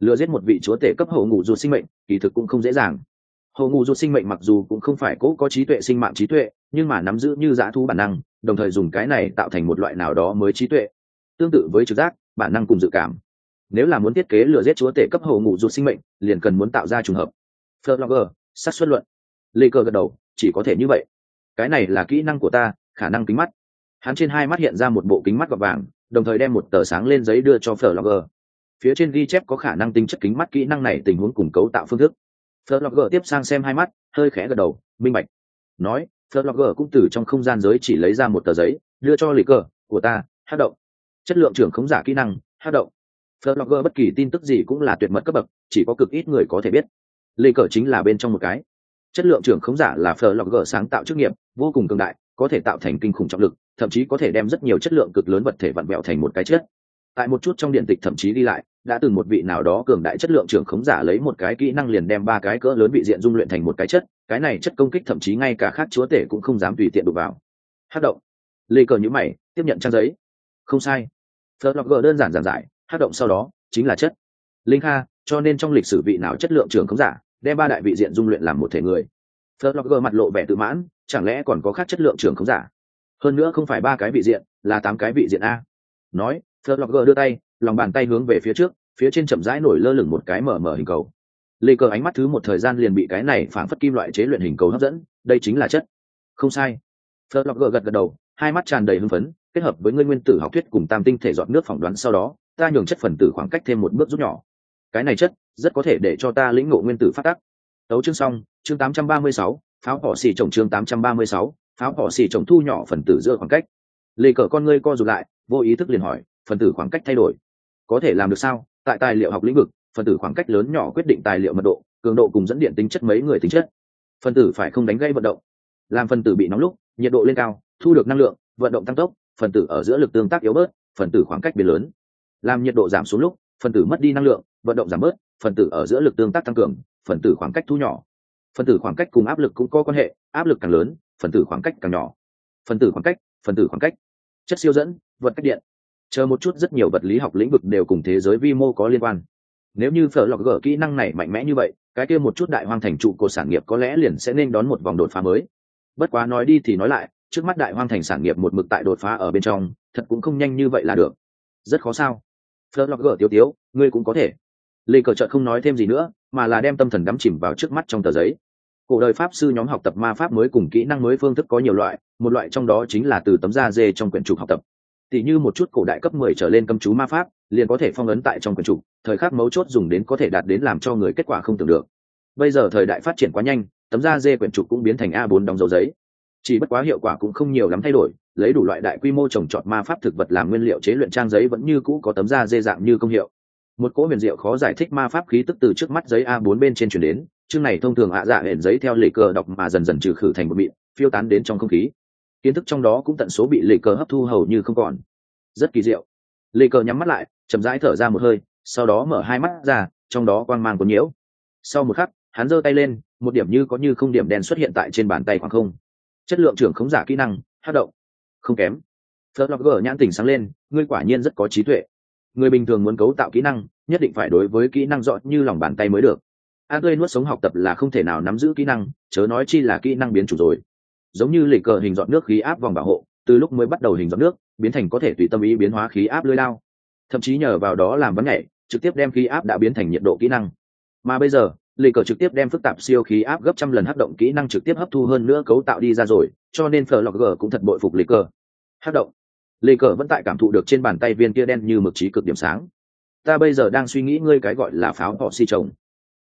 Lừa giết một vị chúa tể cấp hậu ngủ ruột sinh mệnh, kỳ thực cũng không dễ dàng. Hồ ngủ ruột sinh mệnh mặc dù cũng không phải cố có trí tuệ sinh mạng trí tuệ nhưng mà nắm giữ như dã thu bản năng đồng thời dùng cái này tạo thành một loại nào đó mới trí tuệ. Tương tự với trực giác bản năng cùng dự cảm. Nếu là muốn thiết kế lừa giết chúa tể cấp Hồ ngủ ruột sinh mệnh liền cần muốn tạo ra trùng hợp. Flogger, sát suất luận. Lê cơ gật đầu chỉ có thể như vậy. Cái này là kỹ năng của ta khả năng kính mắt. Hắn trên hai mắt hiện ra một bộ kính mắt gọt vàng đồng thời đem một tờ sáng lên giấy đưa cho Flogger. Phía trên ghi chép có khả năng tính chất kính mắt kỹ năng này tình huống cùng cấu tạo phương thức. Flogger tiếp sang xem hai mắt, hơi khẽ gật đầu, minh bạch. Nói, Flogger cũng từ trong không gian giới chỉ lấy ra một tờ giấy, đưa cho lì cờ của ta, hát động. Chất lượng trưởng khống giả kỹ năng, hát động. Flogger bất kỳ tin tức gì cũng là tuyệt mật cấp bậc, chỉ có cực ít người có thể biết. Lì cờ chính là bên trong một cái. Chất lượng trưởng khống giả là Flogger sáng tạo chức nghiệp, vô cùng cường đại, có thể tạo thành kinh khủng trọng lực, thậm chí có thể đem rất nhiều chất lượng cực lớn vật thể vặn vẹo thành một cái chết. tại một chút trong điện tịch thậm chí đi lại đã từng một vị nào đó cường đại chất lượng trưởng khống giả lấy một cái kỹ năng liền đem ba cái cỡ lớn bị diện dung luyện thành một cái chất, cái này chất công kích thậm chí ngay cả khác chúa tể cũng không dám tùy tiện đụng vào. Hát động. Lê cờ nhữ mày, tiếp nhận trang giấy. Không sai. Thơ lọc gờ đơn giản giản giải, hát động sau đó chính là chất. Linh kha, cho nên trong lịch sử vị nào chất lượng trưởng khống giả, đem ba đại vị diện dung luyện làm một thể người. Thơ lọc gờ mặt lộ vẻ tự mãn, chẳng lẽ còn có khác chất lượng trưởng khống giả? Hơn nữa không phải ba cái vị diện, là tám cái vị diện a. Nói thơ lọc gờ đưa tay lòng bàn tay hướng về phía trước phía trên chậm rãi nổi lơ lửng một cái mở mở hình cầu. Lê cờ ánh mắt thứ một thời gian liền bị cái này phản phất kim loại chế luyện hình cầu hấp dẫn đây chính là chất. Không sai. Thơ lọc gờ gật gật đầu hai mắt tràn đầy hưng phấn kết hợp với nguyên nguyên tử học thuyết cùng tam tinh thể dọn nước phỏng đoán sau đó ta nhường chất phần tử khoảng cách thêm một bước rút nhỏ. Cái này chất rất có thể để cho ta lĩnh ngộ nguyên tử phát tắc tấu chương xong chương 836, pháo họ xì trồng chương 836, pháo họ xì trồng thu nhỏ phần tử giữa khoảng cách. Lê cờ con ngươi co rụt lại vô ý thức liền hỏi phần tử khoảng cách thay đổi có thể làm được sao? Tại tài liệu học lĩnh vực, phần tử khoảng cách lớn nhỏ quyết định tài liệu mật độ, cường độ cùng dẫn điện tính chất mấy người tính chất. Phần tử phải không đánh gây vận động. Làm phần tử bị nóng lúc, nhiệt độ lên cao, thu được năng lượng, vận động tăng tốc, phần tử ở giữa lực tương tác yếu bớt, phần tử khoảng cách biến lớn. Làm nhiệt độ giảm xuống lúc, phần tử mất đi năng lượng, vận động giảm bớt, phần tử ở giữa lực tương tác tăng cường, phần tử khoảng cách thu nhỏ. Phần tử khoảng cách cùng áp lực cũng có quan hệ, áp lực càng lớn, phần tử khoảng cách càng nhỏ. Phần tử khoảng cách, phần tử khoảng cách. Chất siêu dẫn vật cách điện chờ một chút rất nhiều vật lý học lĩnh vực đều cùng thế giới vi mô có liên quan. Nếu như phở lọc gở kỹ năng này mạnh mẽ như vậy, cái kia một chút đại hoang thành trụ cột sản nghiệp có lẽ liền sẽ nên đón một vòng đột phá mới. Bất quá nói đi thì nói lại, trước mắt đại hoang thành sản nghiệp một mực tại đột phá ở bên trong, thật cũng không nhanh như vậy là được. Rất khó sao? Phở lọc gở tiêu tiếu ngươi cũng có thể. Lê cờ trợt không nói thêm gì nữa, mà là đem tâm thần đắm chìm vào trước mắt trong tờ giấy. Cổ đời pháp sư nhóm học tập ma pháp mới cùng kỹ năng mới phương thức có nhiều loại, một loại trong đó chính là từ tấm da dê trong quyển trục học tập tỉ như một chút cổ đại cấp mười trở lên cấm chú ma pháp, liền có thể phong ấn tại trong quyển trục thời khắc mấu chốt dùng đến có thể đạt đến làm cho người kết quả không tưởng được. Bây giờ thời đại phát triển quá nhanh, tấm da dê quyển trục cũng biến thành a 4 đóng dấu giấy. Chỉ bất quá hiệu quả cũng không nhiều lắm thay đổi, lấy đủ loại đại quy mô trồng trọt ma pháp thực vật làm nguyên liệu chế luyện trang giấy vẫn như cũ có tấm da dê dạng như công hiệu. Một cỗ huyền diệu khó giải thích ma pháp khí tức từ trước mắt giấy a 4 bên trên chuyển đến, chương này thông thường ạ dạ hển giấy theo lệ cờ đọc mà dần dần trừ khử thành một mịn phiêu tán đến trong không khí kiến thức trong đó cũng tận số bị lệ cờ hấp thu hầu như không còn rất kỳ diệu lệ cờ nhắm mắt lại chậm rãi thở ra một hơi sau đó mở hai mắt ra trong đó quang mang có nhiễu sau một khắc hắn giơ tay lên một điểm như có như không điểm đen xuất hiện tại trên bàn tay khoảng không chất lượng trưởng khống giả kỹ năng hát động không kém Flogger nhãn tỉnh sáng lên, ngươi quả nhiên rất có trí tuệ. Người bình thường muốn cấu tạo kỹ năng, nhất định phải đối với kỹ năng dọn như lòng bàn tay mới được. a tươi nuốt sống học tập là không thể nào nắm giữ kỹ năng, chớ nói chi là kỹ năng biến chủ rồi. Giống như lì cờ hình dọn nước khí áp vòng bảo hộ, từ lúc mới bắt đầu hình dọn nước, biến thành có thể tùy tâm ý biến hóa khí áp lưới lao. Thậm chí nhờ vào đó làm vấn nhảy, trực tiếp đem khí áp đã biến thành nhiệt độ kỹ năng. Mà bây giờ, lì cờ trực tiếp đem phức tạp siêu khí áp gấp trăm lần hấp động kỹ năng trực tiếp hấp thu hơn nữa cấu tạo đi ra rồi, cho nên Flogger cũng thật bội phục lì cờ. Hấp động lê cờ vẫn tại cảm thụ được trên bàn tay viên kia đen như mực trí cực điểm sáng ta bây giờ đang suy nghĩ ngươi cái gọi là pháo họ si trồng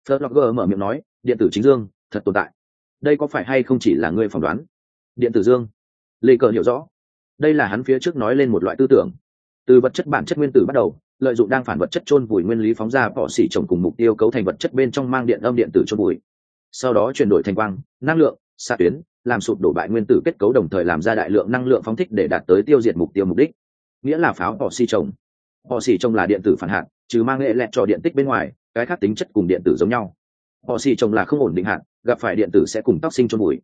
phờ lọc g mở miệng nói điện tử chính dương thật tồn tại đây có phải hay không chỉ là ngươi phỏng đoán điện tử dương. Lê cờ hiểu rõ. Đây là hắn phía trước nói lên một loại tư tưởng. Từ vật chất bản chất nguyên tử bắt đầu lợi dụng đang phản vật chất chôn vùi nguyên lý phóng ra bỏ xỉ trồng cùng mục tiêu cấu thành vật chất bên trong mang điện âm điện tử chôn vùi. Sau đó chuyển đổi thành quang năng lượng xạ tuyến làm sụp đổ bại nguyên tử kết cấu đồng thời làm ra đại lượng năng lượng phóng thích để đạt tới tiêu diệt mục tiêu mục đích. Nghĩa là pháo bỏ xỉ trồng bỏ xỉ trồng là điện tử phản hạt trừ mang nghệ lẹt cho điện tích bên ngoài cái khác tính chất cùng điện tử giống nhau. Bỏ xỉ trồng là không ổn định hạn, gặp phải điện tử sẽ cùng tóc sinh trôn vùi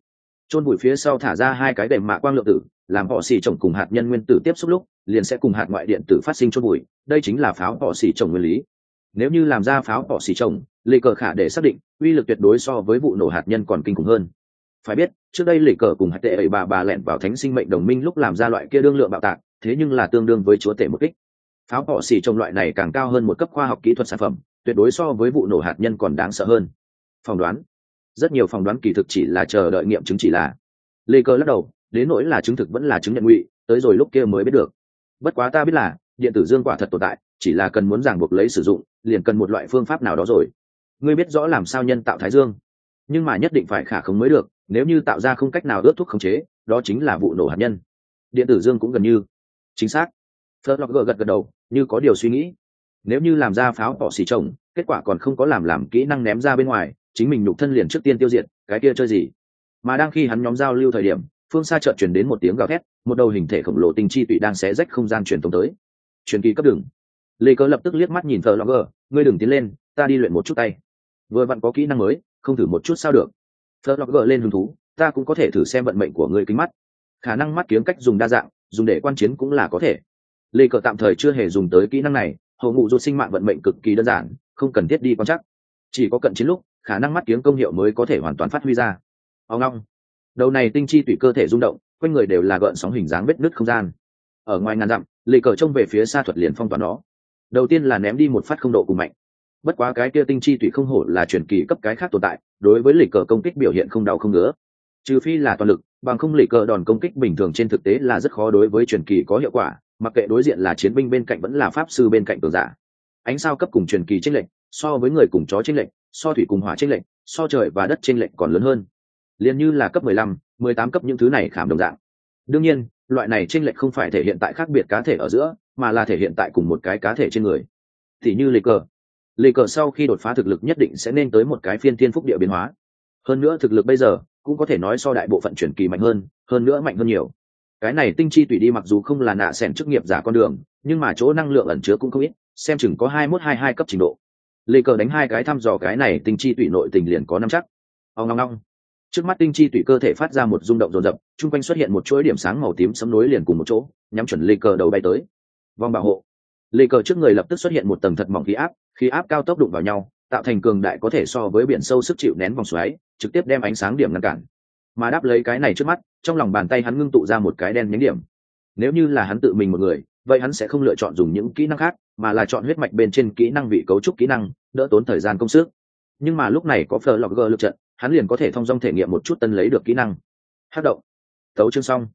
chôn bụi phía sau thả ra hai cái đệm mạ quang lượng tử, làm họ xỉ trồng cùng hạt nhân nguyên tử tiếp xúc lúc, liền sẽ cùng hạt ngoại điện tử phát sinh chôn bụi đây chính là pháo họ xỉ trồng nguyên lý. Nếu như làm ra pháo họ xỉ trồng lì cờ khả để xác định, uy lực tuyệt đối so với vụ nổ hạt nhân còn kinh khủng hơn. Phải biết, trước đây lì cờ cùng hạt tệ ấy bà bà lẹn vào thánh sinh mệnh đồng minh lúc làm ra loại kia đương lượng bạo tạc, thế nhưng là tương đương với chúa tể một kích. Pháo họ xỉ trồng loại này càng cao hơn một cấp khoa học kỹ thuật sản phẩm, tuyệt đối so với vụ nổ hạt nhân còn đáng sợ hơn. Phỏng đoán rất nhiều phỏng đoán kỳ thực chỉ là chờ đợi nghiệm chứng chỉ là. Lê cơ lắc đầu, đến nỗi là chứng thực vẫn là chứng nhận ngụy, tới rồi lúc kia mới biết được. Bất quá ta biết là, điện tử dương quả thật tồn tại, chỉ là cần muốn ràng buộc lấy sử dụng, liền cần một loại phương pháp nào đó rồi. Ngươi biết rõ làm sao nhân tạo thái dương. Nhưng mà nhất định phải khả khống mới được, nếu như tạo ra không cách nào ướt thuốc khống chế, đó chính là vụ nổ hạt nhân. Điện tử dương cũng gần như. Chính xác. Thơ lọc gật gật đầu, như có điều suy nghĩ. Nếu như làm ra pháo bỏ xì trồng, kết quả còn không có làm làm kỹ năng ném ra bên ngoài chính mình nhục thân liền trước tiên tiêu diệt, cái kia chơi gì? Mà đang khi hắn nhóm giao lưu thời điểm, phương xa chợt chuyển đến một tiếng gào thét, một đầu hình thể khổng lồ tinh chi tụy đang xé rách không gian truyền tống tới. Truyền kỳ cấp đường. Lê cơ lập tức liếc mắt nhìn thờ log ngươi đừng tiến lên, ta đi luyện một chút tay. Vừa vặn có kỹ năng mới, không thử một chút sao được. Thờ log lên hứng thú, ta cũng có thể thử xem vận mệnh của ngươi kính mắt. Khả năng mắt kiếm cách dùng đa dạng, dùng để quan chiến cũng là có thể. Lê cờ tạm thời chưa hề dùng tới kỹ năng này, hầu ngụ rút sinh mạng vận mệnh cực kỳ đơn giản, không cần thiết đi quan chắc. Chỉ có cận chiến lúc khả năng mắt kiếm công hiệu mới có thể hoàn toàn phát huy ra. Ao ngong. Đầu này tinh chi tùy cơ thể rung động, quanh người đều là gợn sóng hình dáng vết nứt không gian. Ở ngoài ngàn dặm lê cờ trông về phía xa thuật liền phong toàn nó. Đầu tiên là ném đi một phát không độ cùng mạnh. Bất quá cái kia tinh chi tùy không hổ là truyền kỳ cấp cái khác tồn tại, đối với lịch cờ công kích biểu hiện không đau không ngứa. Trừ phi là toàn lực, bằng không lịch cờ đòn công kích bình thường trên thực tế là rất khó đối với truyền kỳ có hiệu quả, mặc kệ đối diện là chiến binh bên cạnh vẫn là pháp sư bên cạnh cường giả. Ánh sao cấp cùng truyền kỳ tranh lệnh so với người cùng chó tranh lệnh so thủy cùng hỏa tranh lệnh so trời và đất tranh lệnh còn lớn hơn. Liền như là cấp mười lăm, mười tám cấp những thứ này khảm đồng dạng. Đương nhiên, loại này tranh lệnh không phải thể hiện tại khác biệt cá thể ở giữa, mà là thể hiện tại cùng một cái cá thể trên người. Thì như lê cờ. Lê cờ sau khi đột phá thực lực nhất định sẽ nên tới một cái phiên thiên phúc địa biến hóa. Hơn nữa thực lực bây giờ cũng có thể nói so đại bộ phận chuyển kỳ mạnh hơn hơn nữa mạnh hơn nhiều. Cái này tinh chi tùy đi mặc dù không là nạ sẻn chức nghiệp giả con đường, nhưng mà chỗ năng lượng ẩn chứa cũng không ít, xem chừng có hai mốt hai hai cấp trình độ lê cờ đánh hai cái thăm dò cái này tinh chi tụy nội tình liền có năm chắc. Ông ngong ngong trước mắt tinh chi tụy cơ thể phát ra một rung động rồn rập chung quanh xuất hiện một chuỗi điểm sáng màu tím sấm nối liền cùng một chỗ, nhắm chuẩn lê cờ đầu bay tới. Vòng bảo hộ. Lê cờ trước người lập tức xuất hiện một tầng thật mỏng khí áp khí áp cao tốc đụng vào nhau, tạo thành cường đại có thể so với biển sâu sức chịu nén vòng xoáy, trực tiếp đem ánh sáng điểm ngăn cản. Mà đáp lấy cái này trước mắt, trong lòng bàn tay hắn ngưng tụ ra một cái đen nhánh điểm. Nếu như là hắn tự mình một người vậy hắn sẽ không lựa chọn dùng những kỹ năng khác, mà là chọn huyết mạch bên trên kỹ năng vị cấu trúc kỹ năng, đỡ tốn thời gian công sức. Nhưng mà lúc này có phờ lọc gờ lực trận, hắn liền có thể thông dong thể nghiệm một chút tân lấy được kỹ năng. Hát động. Tấu chương xong.